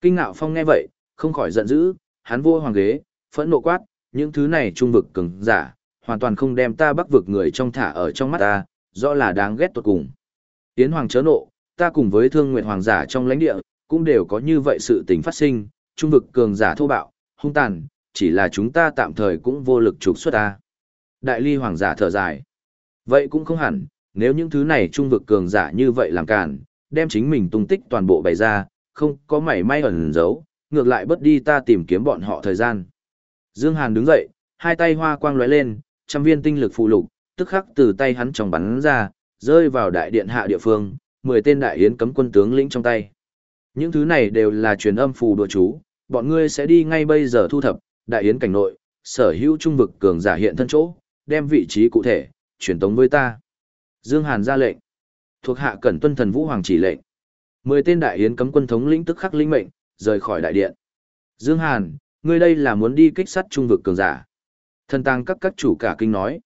Kinh ngạo phong nghe vậy, không khỏi giận dữ, hắn vua hoàng ghế, phẫn nộ quát, những thứ này trung vực cường giả, hoàn toàn không đem ta bắc vực người trong thả ở trong mắt ta, rõ là đáng ghét tuột cùng. Yến hoàng chớ nộ, ta cùng với thương nguyện hoàng giả trong lãnh địa, cũng đều có như vậy sự tình phát sinh, trung vực cường giả thô bạo, hung tàn, chỉ là chúng ta tạm thời cũng vô lực trục xuất ta. Đại ly hoàng giả thở dài. Vậy cũng không hẳn, nếu những thứ này trung vực cường giả như vậy làm cản, đem chính mình tung tích toàn bộ bày ra, không có mảy may ẩn giấu, ngược lại bất đi ta tìm kiếm bọn họ thời gian. Dương Hàn đứng dậy, hai tay hoa quang lóe lên, trăm viên tinh lực phụ lục, tức khắc từ tay hắn trong bắn ra, rơi vào đại điện hạ địa phương, mười tên đại yến cấm quân tướng lĩnh trong tay. Những thứ này đều là truyền âm phù đùa chú, bọn ngươi sẽ đi ngay bây giờ thu thập, đại yến cảnh nội, sở hữu trung vực cường giả hiện thân chỗ, đem vị trí cụ thể, truyền tống với ta. Dương Hàn ra lệnh. Thuộc hạ cẩn tuân thần vũ hoàng chỉ lệnh. Mười tên đại yến cấm quân thống lĩnh tức khắc linh mệnh, rời khỏi đại điện. Dương Hàn, ngươi đây là muốn đi kích sát trung vực cường giả. Thần tăng các các chủ cả kinh nói.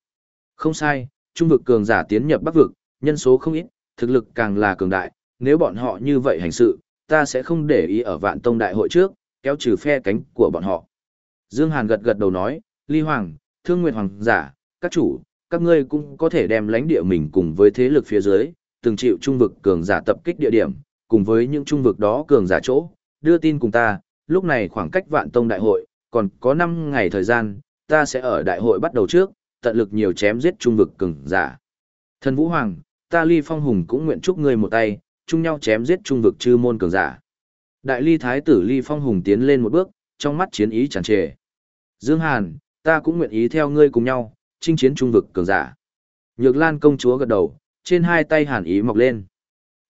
Không sai, trung vực cường giả tiến nhập bắc vực, nhân số không ít, thực lực càng là cường đại, nếu bọn họ như vậy hành sự, ta sẽ không để ý ở vạn tông đại hội trước, kéo trừ phe cánh của bọn họ. Dương Hàn gật gật đầu nói, Ly Hoàng, Thương Nguyệt Hoàng giả, các chủ, các ngươi cũng có thể đem lãnh địa mình cùng với thế lực phía dưới, từng chịu trung vực cường giả tập kích địa điểm, cùng với những trung vực đó cường giả chỗ, đưa tin cùng ta, lúc này khoảng cách vạn tông đại hội, còn có 5 ngày thời gian, ta sẽ ở đại hội bắt đầu trước, tận lực nhiều chém giết trung vực cường giả. Thần Vũ Hoàng, ta ly phong hùng cũng nguyện chúc ngươi một tay, chung nhau chém giết trung vực chư môn cường giả. Đại ly thái tử ly phong hùng tiến lên một bước, trong mắt chiến ý tràn trề. Dương Hàn, ta cũng nguyện ý theo ngươi cùng nhau, chinh chiến trung vực cường giả. Nhược Lan công chúa gật đầu, trên hai tay hàn ý mọc lên.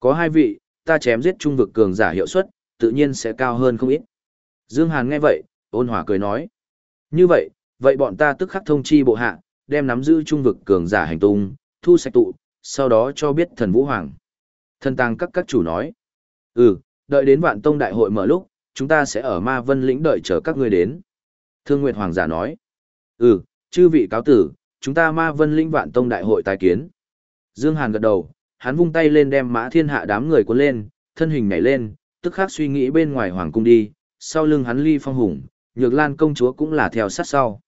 Có hai vị, ta chém giết trung vực cường giả hiệu suất, tự nhiên sẽ cao hơn không ít. Dương Hàn nghe vậy, ôn hòa cười nói. Như vậy, vậy bọn ta tức khắc thông chi bộ hạ, đem nắm giữ trung vực cường giả hành tung, thu sạch tụ, sau đó cho biết thần Vũ Hoàng. Thần tàng các các chủ nói. Ừ, đợi đến vạn tông đại hội mở lúc, chúng ta sẽ ở ma vân lĩnh đợi chờ các ngươi đến. Thương Nguyệt Hoàng giả nói. Ừ, chư vị cáo tử, chúng ta ma vân Linh vạn tông đại hội tái kiến. Dương Hàn gật đầu, hắn vung tay lên đem mã thiên hạ đám người cuốn lên, thân hình nhảy lên, tức khắc suy nghĩ bên ngoài hoàng cung đi, sau lưng hắn ly phong hùng, nhược lan công chúa cũng là theo sát sau.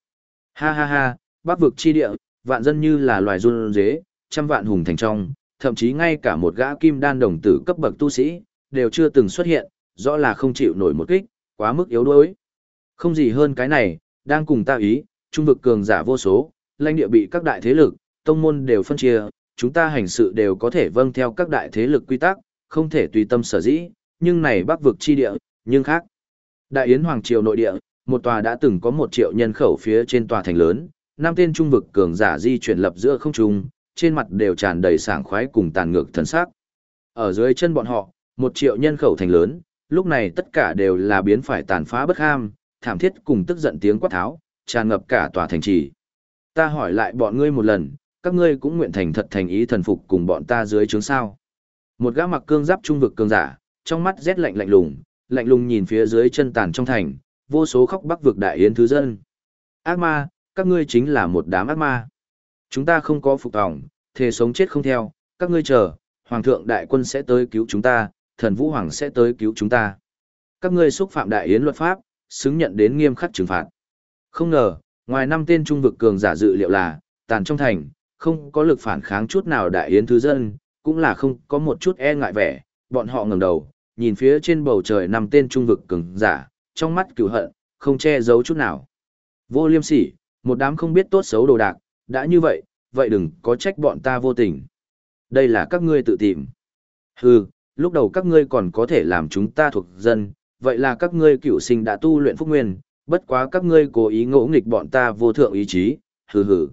Ha ha ha, bắc vực chi địa, vạn dân như là loài run dế, trăm vạn hùng thành trong, thậm chí ngay cả một gã kim đan đồng tử cấp bậc tu sĩ, đều chưa từng xuất hiện, rõ là không chịu nổi một kích, quá mức yếu đuối. Không gì hơn cái này, đang cùng ta ý, trung vực cường giả vô số, lãnh địa bị các đại thế lực, tông môn đều phân chia, chúng ta hành sự đều có thể vâng theo các đại thế lực quy tắc, không thể tùy tâm sở dĩ, nhưng này bắc vực chi địa, nhưng khác. Đại Yến Hoàng Triều nội địa, một tòa đã từng có một triệu nhân khẩu phía trên tòa thành lớn, năm tên trung vực cường giả di chuyển lập giữa không trung, trên mặt đều tràn đầy sảng khoái cùng tàn ngược thần sắc. Ở dưới chân bọn họ, một triệu nhân khẩu thành lớn, lúc này tất cả đều là biến phải tàn phá bất ham, thảm thiết cùng tức giận tiếng quát tháo, tràn ngập cả tòa thành trì. Ta hỏi lại bọn ngươi một lần, các ngươi cũng nguyện thành thật thành ý thần phục cùng bọn ta dưới trướng sao. Một gã mặc cương giáp trung vực cường giả, trong mắt rét lạnh lạnh lùng, lạnh lùng nhìn phía dưới chân tàn trong thành, vô số khóc bắc vực đại yến thứ dân. Ác ma, các ngươi chính là một đám ác ma. Chúng ta không có phục tòng, thề sống chết không theo, các ngươi chờ, hoàng thượng đại quân sẽ tới cứu chúng ta, thần vũ hoàng sẽ tới cứu chúng ta. Các ngươi xúc phạm đại yến luật pháp, xứng nhận đến nghiêm khắc trừng phạt. Không ngờ, ngoài năm tên trung vực cường giả dự liệu là, tàn trong thành, không có lực phản kháng chút nào đại yến thứ dân, cũng là không có một chút e ngại vẻ, bọn họ ngẩng đầu, nhìn phía trên bầu trời năm tên trung vực cường giả, trong mắt cửu hận, không che giấu chút nào. Vô liêm sỉ, một đám không biết tốt xấu đồ đạc, đã như vậy, vậy đừng có trách bọn ta vô tình. Đây là các ngươi tự tìm. Hừ, lúc đầu các ngươi còn có thể làm chúng ta thuộc dân, vậy là các ngươi cựu sinh đã tu luyện phúc nguyên, bất quá các ngươi cố ý ngỗ nghịch bọn ta vô thượng ý chí, hừ hừ.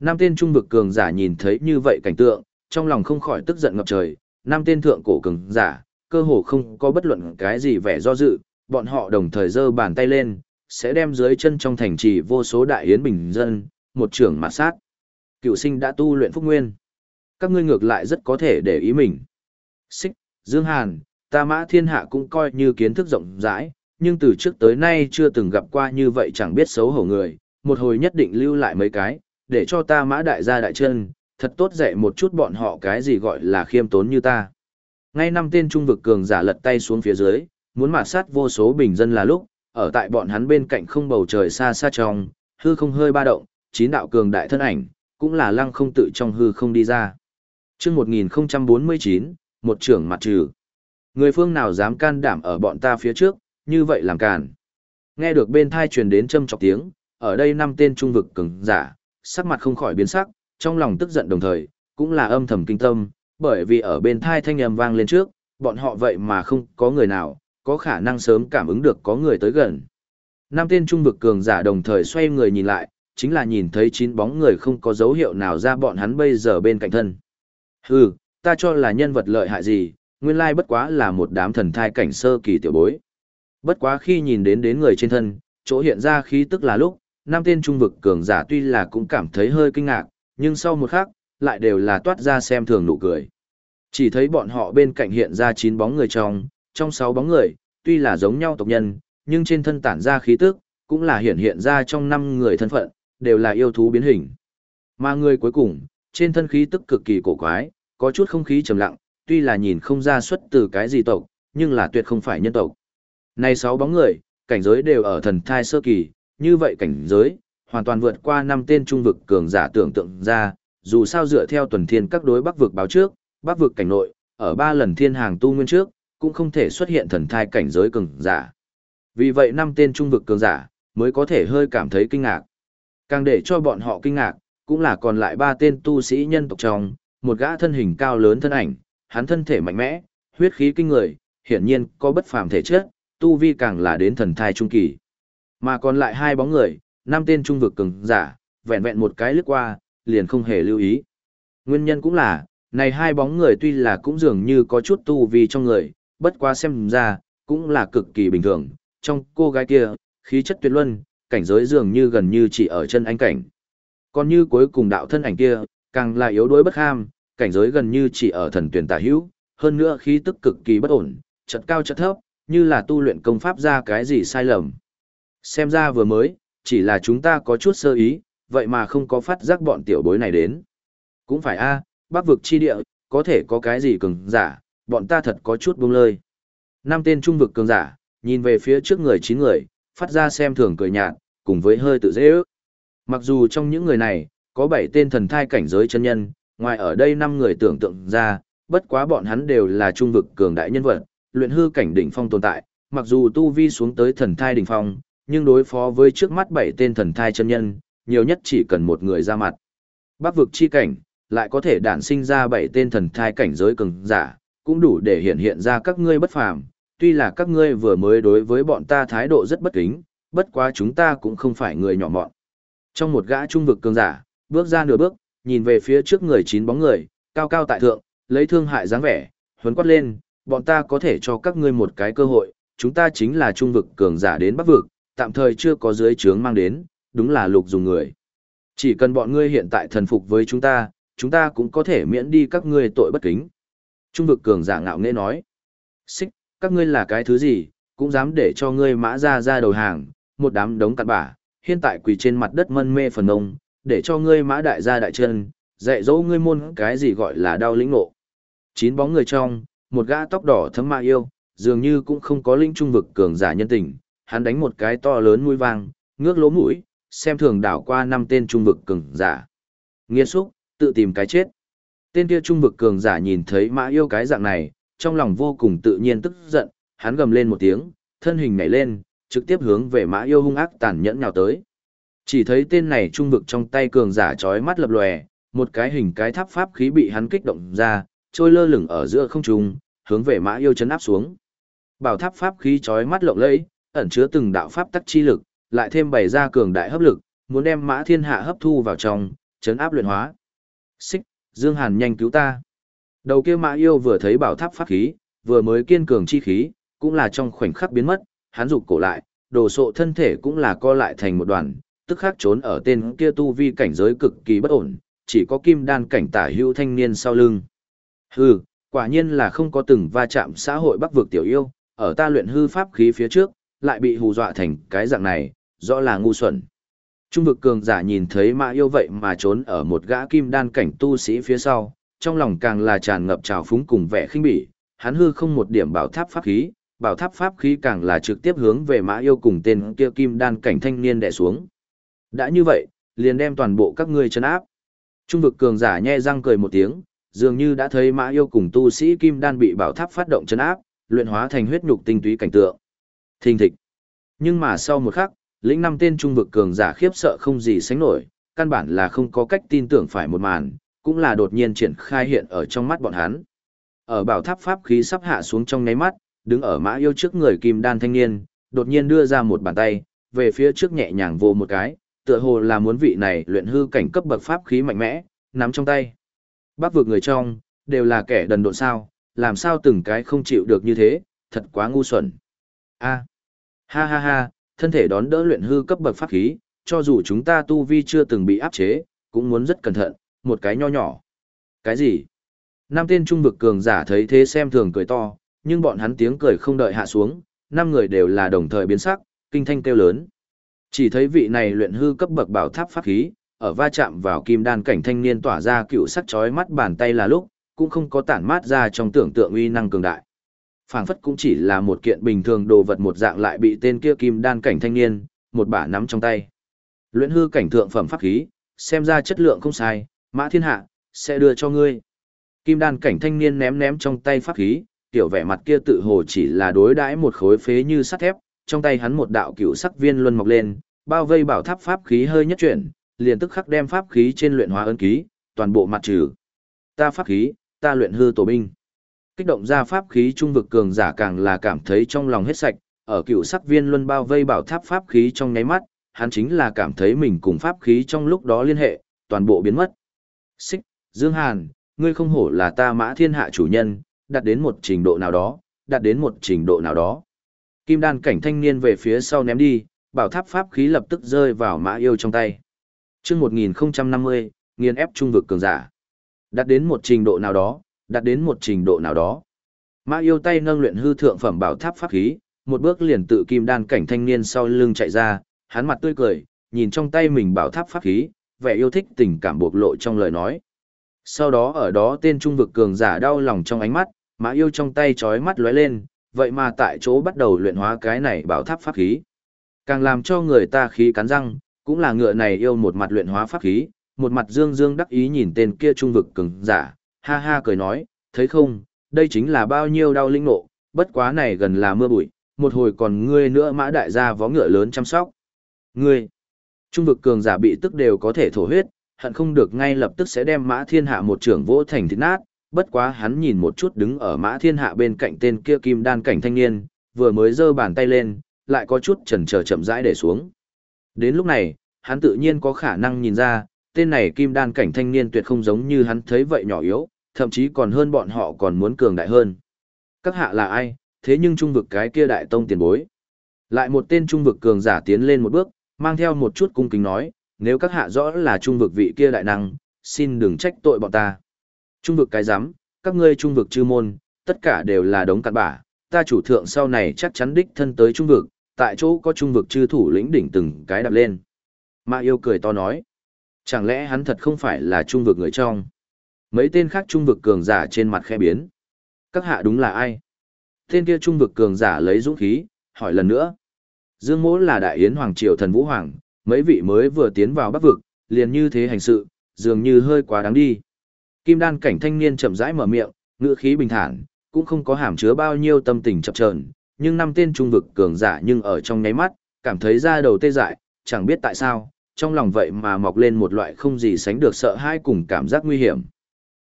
Năm tên trung vực cường giả nhìn thấy như vậy cảnh tượng, trong lòng không khỏi tức giận ngập trời, năm tên thượng cổ cường giả, cơ hồ không có bất luận cái gì vẻ do dự, bọn họ đồng thời giơ bàn tay lên, sẽ đem dưới chân trong thành trì vô số đại yến bình dân, một trưởng mạt sát. Cựu sinh đã tu luyện phúc nguyên. Các ngươi ngược lại rất có thể để ý mình. Xích, Dương Hàn, ta mã thiên hạ cũng coi như kiến thức rộng rãi, nhưng từ trước tới nay chưa từng gặp qua như vậy chẳng biết xấu hổ người, một hồi nhất định lưu lại mấy cái, để cho ta mã đại gia đại chân, thật tốt dạy một chút bọn họ cái gì gọi là khiêm tốn như ta. Ngay năm tên trung vực cường giả lật tay xuống phía dưới, muốn mạt sát vô số bình dân là lúc, ở tại bọn hắn bên cạnh không bầu trời xa xa trong, hư không hơi ba động, chín đạo cường đại thân ảnh, cũng là lăng không tự trong hư không đi ra. Trước 1049, một trưởng mặt trừ. Người phương nào dám can đảm ở bọn ta phía trước, như vậy làm càn. Nghe được bên thai truyền đến châm chọc tiếng, ở đây năm tên trung vực cường giả, sắc mặt không khỏi biến sắc, trong lòng tức giận đồng thời, cũng là âm thầm kinh tâm, bởi vì ở bên thai thanh âm vang lên trước, bọn họ vậy mà không có người nào, có khả năng sớm cảm ứng được có người tới gần. Năm tên trung vực cường giả đồng thời xoay người nhìn lại, chính là nhìn thấy chín bóng người không có dấu hiệu nào ra bọn hắn bây giờ bên cạnh thân. Hừ, ta cho là nhân vật lợi hại gì, nguyên lai bất quá là một đám thần thai cảnh sơ kỳ tiểu bối. Bất quá khi nhìn đến đến người trên thân, chỗ hiện ra khí tức là lúc, năm tên trung vực cường giả tuy là cũng cảm thấy hơi kinh ngạc, nhưng sau một khắc, lại đều là toát ra xem thường nụ cười. Chỉ thấy bọn họ bên cạnh hiện ra chín bóng người trong, trong sáu bóng người, tuy là giống nhau tộc nhân, nhưng trên thân tản ra khí tức, cũng là hiện hiện ra trong năm người thân phận, đều là yêu thú biến hình. Mà người cuối cùng, trên thân khí tức cực kỳ cổ quái, có chút không khí trầm lặng, tuy là nhìn không ra xuất từ cái gì tộc, nhưng là tuyệt không phải nhân tộc. Này sáu bóng người, cảnh giới đều ở thần thai sơ kỳ, như vậy cảnh giới, hoàn toàn vượt qua năm tên trung vực cường giả tưởng tượng ra, dù sao dựa theo tuần thiên các đối bắc vực báo trước, bắc vực cảnh nội, ở ba lần thiên hàng tu nguyên trước, cũng không thể xuất hiện thần thai cảnh giới cường giả. Vì vậy năm tên trung vực cường giả, mới có thể hơi cảm thấy kinh ngạc. Càng để cho bọn họ kinh ngạc, cũng là còn lại ba tên tu sĩ nhân tộc trong, một gã thân hình cao lớn thân ảnh, hắn thân thể mạnh mẽ, huyết khí kinh người, hiển nhiên có bất phàm thể chất, tu vi càng là đến thần thai trung kỳ. Mà còn lại hai bóng người, năm tên trung vực cường giả, vẹn vẹn một cái lướt qua, liền không hề lưu ý. Nguyên nhân cũng là, này hai bóng người tuy là cũng dường như có chút tu vi trong người, bất quá xem ra, cũng là cực kỳ bình thường. Trong cô gái kia, khí chất tuyệt luân, cảnh giới dường như gần như chỉ ở chân anh cảnh. Còn như cuối cùng đạo thân ảnh kia, càng là yếu đuối bất ham, cảnh giới gần như chỉ ở thần tuyển tà hữu, hơn nữa khí tức cực kỳ bất ổn, chật cao chật thấp, như là tu luyện công pháp ra cái gì sai lầm. Xem ra vừa mới, chỉ là chúng ta có chút sơ ý, vậy mà không có phát giác bọn tiểu bối này đến. Cũng phải a, bắc vực chi địa, có thể có cái gì cường giả, bọn ta thật có chút buông lơi. Năm tên trung vực cường giả, nhìn về phía trước người chín người, phát ra xem thường cười nhạt, cùng với hơi tự dễ ước. Mặc dù trong những người này, có bảy tên thần thai cảnh giới chân nhân, ngoài ở đây năm người tưởng tượng ra, bất quá bọn hắn đều là trung vực cường đại nhân vật, luyện hư cảnh đỉnh phong tồn tại, mặc dù tu vi xuống tới thần thai đỉnh phong, nhưng đối phó với trước mắt bảy tên thần thai chân nhân, nhiều nhất chỉ cần một người ra mặt. Bắc vực chi cảnh, lại có thể đản sinh ra bảy tên thần thai cảnh giới cường giả, cũng đủ để hiện hiện ra các ngươi bất phàm, tuy là các ngươi vừa mới đối với bọn ta thái độ rất bất kính, bất quá chúng ta cũng không phải người nhỏ mọn. Trong một gã trung vực cường giả, bước ra nửa bước, nhìn về phía trước người chín bóng người, cao cao tại thượng, lấy thương hại dáng vẻ, huấn quát lên, bọn ta có thể cho các ngươi một cái cơ hội, chúng ta chính là trung vực cường giả đến bắc vực, tạm thời chưa có dưới trướng mang đến, đúng là lục dùng người. Chỉ cần bọn ngươi hiện tại thần phục với chúng ta, chúng ta cũng có thể miễn đi các ngươi tội bất kính. Trung vực cường giả ngạo nghễ nói, xích, các ngươi là cái thứ gì, cũng dám để cho ngươi mã ra ra đầu hàng, một đám đống cặn bả, hiện tại quỳ trên mặt đất mân mê phần ông, để cho ngươi mã đại gia đại chân, dạy dỗ ngươi môn cái gì gọi là đau lĩnh ngộ. Chín bóng người trong, một gã tóc đỏ thấm ma yêu, dường như cũng không có linh trung vực cường giả nhân tình, hắn đánh một cái to lớn mũi vang, ngước lỗ mũi, xem thường đảo qua năm tên trung vực cường giả. Nghiên xúc, tự tìm cái chết. Tên kia trung vực cường giả nhìn thấy mã yêu cái dạng này, trong lòng vô cùng tự nhiên tức giận, hắn gầm lên một tiếng, thân hình nhảy lên, trực tiếp hướng về mã yêu hung ác tàn nhẫn nhào tới. Chỉ thấy tên này trung vực trong tay cường giả chói mắt lập lòe, một cái hình cái tháp pháp khí bị hắn kích động ra, trôi lơ lửng ở giữa không trung, hướng về mã yêu chấn áp xuống. Bảo tháp pháp khí chói mắt lộng lẫy, ẩn chứa từng đạo pháp tắc chi lực, lại thêm bày ra cường đại hấp lực, muốn đem mã thiên hạ hấp thu vào trong, chấn áp luyện hóa. Xích, Dương Hàn nhanh cứu ta. Đầu kia mã yêu vừa thấy bảo tháp pháp khí, vừa mới kiên cường chi khí, cũng là trong khoảnh khắc biến mất, hắn rụt cổ lại, đồ sộ thân thể cũng là co lại thành một đoàn, tức khắc trốn ở tên kia tu vi cảnh giới cực kỳ bất ổn, chỉ có kim đan cảnh tả hữu thanh niên sau lưng. Hừ, quả nhiên là không có từng va chạm xã hội bắc vực tiểu yêu, ở ta luyện hư pháp khí phía trước, lại bị hù dọa thành cái dạng này, rõ là ngu xuẩn. Trung vực cường giả nhìn thấy mã yêu vậy mà trốn ở một gã kim đan cảnh tu sĩ phía sau, trong lòng càng là tràn ngập trào phúng cùng vẻ khinh bỉ, hắn hư không một điểm bảo tháp pháp khí, bảo tháp pháp khí càng là trực tiếp hướng về mã yêu cùng tên kia kim đan cảnh thanh niên đè xuống. Đã như vậy, liền đem toàn bộ các ngươi chấn áp. Trung vực cường giả nhe răng cười một tiếng, dường như đã thấy mã yêu cùng tu sĩ kim đan bị bảo tháp phát động chấn áp, luyện hóa thành huyết nhục tinh túy cảnh tượng. Thình thịch. Nhưng mà sau một khắc, lĩnh năm tên trung vực cường giả khiếp sợ không gì sánh nổi, căn bản là không có cách tin tưởng phải một màn, cũng là đột nhiên triển khai hiện ở trong mắt bọn hắn. Ở bảo tháp pháp khí sắp hạ xuống trong nháy mắt, đứng ở mã yêu trước người kim đan thanh niên, đột nhiên đưa ra một bàn tay, về phía trước nhẹ nhàng vô một cái, tựa hồ là muốn vị này luyện hư cảnh cấp bậc pháp khí mạnh mẽ, nắm trong tay. Bác vực người trong, đều là kẻ đần độn sao, làm sao từng cái không chịu được như thế, thật quá ngu xuẩn. A. À. Ha ha ha, thân thể đón đỡ luyện hư cấp bậc pháp khí, cho dù chúng ta tu vi chưa từng bị áp chế, cũng muốn rất cẩn thận, một cái nho nhỏ. Cái gì? Năm tên trung vực cường giả thấy thế xem thường cười to, nhưng bọn hắn tiếng cười không đợi hạ xuống, năm người đều là đồng thời biến sắc, kinh thanh kêu lớn. Chỉ thấy vị này luyện hư cấp bậc bảo tháp pháp khí, ở va chạm vào kim đan cảnh thanh niên tỏa ra cựu sắc chói mắt bàn tay là lúc, cũng không có tản mát ra trong tưởng tượng uy năng cường đại. Phảng phất cũng chỉ là một kiện bình thường đồ vật một dạng lại bị tên kia kim đan cảnh thanh niên, một bả nắm trong tay. Luyện hư cảnh thượng phẩm pháp khí, xem ra chất lượng không sai, mã thiên hạ, sẽ đưa cho ngươi. Kim đan cảnh thanh niên ném ném trong tay pháp khí, tiểu vẻ mặt kia tự hồ chỉ là đối đãi một khối phế như sắt thép, trong tay hắn một đạo cựu sắc viên luân mọc lên, bao vây bảo tháp pháp khí hơi nhất chuyển, liền tức khắc đem pháp khí trên luyện hóa ấn ký, toàn bộ mặt trừ. Ta pháp khí, ta luyện hư tổ binh. Kích động ra pháp khí trung vực cường giả càng là cảm thấy trong lòng hết sạch, ở cựu sắc viên luân bao vây bảo tháp pháp khí trong nháy mắt, hắn chính là cảm thấy mình cùng pháp khí trong lúc đó liên hệ, toàn bộ biến mất. Xích, Dương Hàn, ngươi không hổ là ta mã thiên hạ chủ nhân, đạt đến một trình độ nào đó, đạt đến một trình độ nào đó. Kim đan cảnh thanh niên về phía sau ném đi, bảo tháp pháp khí lập tức rơi vào mã yêu trong tay. chương 1050, nghiền ép trung vực cường giả. Đạt đến một trình độ nào đó, đạt đến một trình độ nào đó. Mã yêu tay nâng luyện hư thượng phẩm bảo tháp pháp khí, một bước liền tự kim đan cảnh thanh niên sau lưng chạy ra, hắn mặt tươi cười, nhìn trong tay mình bảo tháp pháp khí, vẻ yêu thích tình cảm bộc lộ trong lời nói. Sau đó ở đó tên trung vực cường giả đau lòng trong ánh mắt, mã yêu trong tay chói mắt lóe lên, vậy mà tại chỗ bắt đầu luyện hóa cái này bảo tháp pháp khí. Càng làm cho người ta khí cắn răng, cũng là ngựa này yêu một mặt luyện hóa pháp khí, một mặt dương dương đắc ý nhìn tên kia trung vực cường giả, ha ha cười nói, thấy không, đây chính là bao nhiêu đau linh nộ, bất quá này gần là mưa bụi, một hồi còn ngươi nữa mã đại gia vó ngựa lớn chăm sóc. Ngươi, trung vực cường giả bị tức đều có thể thổ huyết, hận không được ngay lập tức sẽ đem mã thiên hạ một trưởng vỗ thành thịt nát, bất quá hắn nhìn một chút đứng ở mã thiên hạ bên cạnh tên kia kim đan cảnh thanh niên, vừa mới giơ bàn tay lên, lại có chút chần chờ chậm rãi để xuống. Đến lúc này, hắn tự nhiên có khả năng nhìn ra, tên này kim đan cảnh thanh niên tuyệt không giống như hắn thấy vậy nhỏ yếu, thậm chí còn hơn bọn họ còn muốn cường đại hơn. Các hạ là ai, thế nhưng trung vực cái kia đại tông tiền bối. Lại một tên trung vực cường giả tiến lên một bước, mang theo một chút cung kính nói, nếu các hạ rõ là trung vực vị kia đại năng, xin đừng trách tội bọn ta. Trung vực cái giám, các ngươi trung vực chư môn, tất cả đều là đống cặn bả, ta chủ thượng sau này chắc chắn đích thân tới trung vực, tại chỗ có trung vực chư thủ lĩnh đỉnh từng cái đạp lên. Mã yêu cười to nói, chẳng lẽ hắn thật không phải là trung vực người trong? Mấy tên khác trung vực cường giả trên mặt khe biến. Các hạ đúng là ai? Tên kia trung vực cường giả lấy dũng khí, hỏi lần nữa. Dương mỗ là đại yến hoàng triều thần vũ hoàng, mấy vị mới vừa tiến vào bắc vực, liền như thế hành sự, dường như hơi quá đáng đi. Kim đan cảnh thanh niên chậm rãi mở miệng, ngữ khí bình thản, cũng không có hàm chứa bao nhiêu tâm tình chập chờn, nhưng năm tên trung vực cường giả nhưng ở trong nháy mắt, cảm thấy da đầu tê dại, chẳng biết tại sao, trong lòng vậy mà mọc lên một loại không gì sánh được sợ hãi cùng cảm giác nguy hiểm.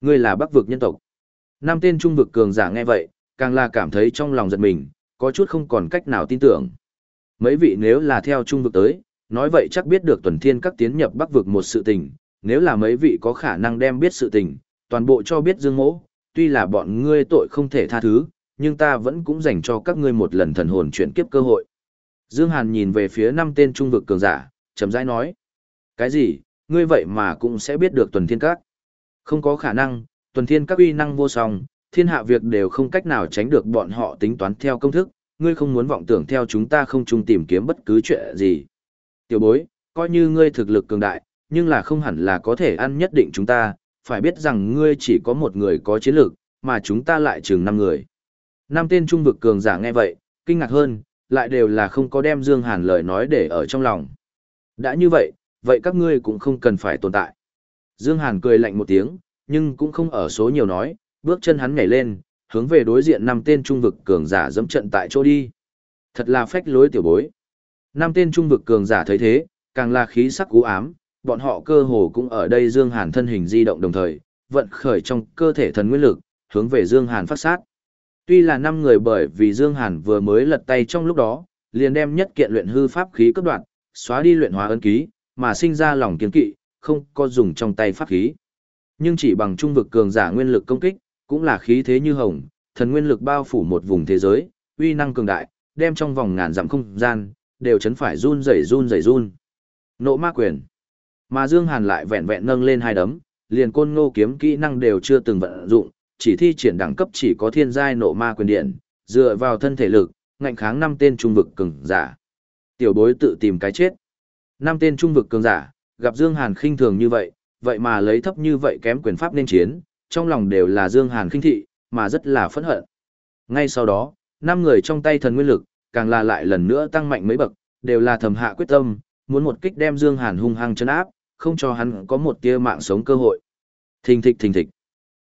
Ngươi là bắc vực nhân tộc. Năm tên trung vực cường giả nghe vậy, càng là cảm thấy trong lòng giật mình, có chút không còn cách nào tin tưởng. Mấy vị nếu là theo trung vực tới, nói vậy chắc biết được tuần thiên các tiến nhập bắc vực một sự tình, nếu là mấy vị có khả năng đem biết sự tình, toàn bộ cho biết dương mỗ, tuy là bọn ngươi tội không thể tha thứ, nhưng ta vẫn cũng dành cho các ngươi một lần thần hồn chuyển kiếp cơ hội. Dương Hàn nhìn về phía năm tên trung vực cường giả, chậm rãi nói. Cái gì, ngươi vậy mà cũng sẽ biết được tuần thiên các? Không có khả năng, tuần thiên các uy năng vô song, thiên hạ việc đều không cách nào tránh được bọn họ tính toán theo công thức, ngươi không muốn vọng tưởng theo chúng ta không chung tìm kiếm bất cứ chuyện gì. Tiểu bối, coi như ngươi thực lực cường đại, nhưng là không hẳn là có thể ăn nhất định chúng ta, phải biết rằng ngươi chỉ có một người có chiến lược, mà chúng ta lại chừng năm người. Năm tên trung vực cường giả nghe vậy, kinh ngạc hơn, lại đều là không có đem Dương Hàn lời nói để ở trong lòng. Đã như vậy, vậy các ngươi cũng không cần phải tồn tại. Dương Hàn cười lạnh một tiếng, nhưng cũng không ở số nhiều nói, bước chân hắn nhảy lên, hướng về đối diện năm tên trung vực cường giả dẫm trận tại chỗ đi. Thật là phách lối tiểu bối. Năm tên trung vực cường giả thấy thế, càng là khí sắc cú ám, bọn họ cơ hồ cũng ở đây Dương Hàn thân hình di động đồng thời, vận khởi trong cơ thể thần nguyên lực, hướng về Dương Hàn phát sát. Tuy là năm người bởi vì Dương Hàn vừa mới lật tay trong lúc đó, liền đem nhất kiện luyện hư pháp khí cấp đoạn, xóa đi luyện hóa ấn ký, mà sinh ra lòng kiên kỵ, không có dùng trong tay pháp khí. Nhưng chỉ bằng trung vực cường giả nguyên lực công kích, cũng là khí thế như hồng, thần nguyên lực bao phủ một vùng thế giới, uy năng cường đại, đem trong vòng ngàn dặm không gian, đều chấn phải run rẩy run rẩy run. Nộ ma quyền. Mà Dương Hàn lại vẹn vẹn nâng lên hai đấm, liền côn ngô kiếm kỹ năng đều chưa từng vận dụng, chỉ thi triển đẳng cấp chỉ có thiên giai nộ ma quyền điện, dựa vào thân thể lực, ngạnh kháng năm tên trung vực cường giả. Tiểu bối tự tìm cái chết. Năm tên trung vực cường giả, gặp Dương Hàn khinh thường như vậy, vậy mà lấy thấp như vậy kém quyền pháp nên chiến, trong lòng đều là Dương Hàn khinh thị, mà rất là phẫn hận. Ngay sau đó, năm người trong tay thần nguyên lực, càng là lại lần nữa tăng mạnh mấy bậc, đều là thầm hạ quyết tâm, muốn một kích đem Dương Hàn hung hăng chấn áp, không cho hắn có một tia mạng sống cơ hội. Thình thịch thình thịch.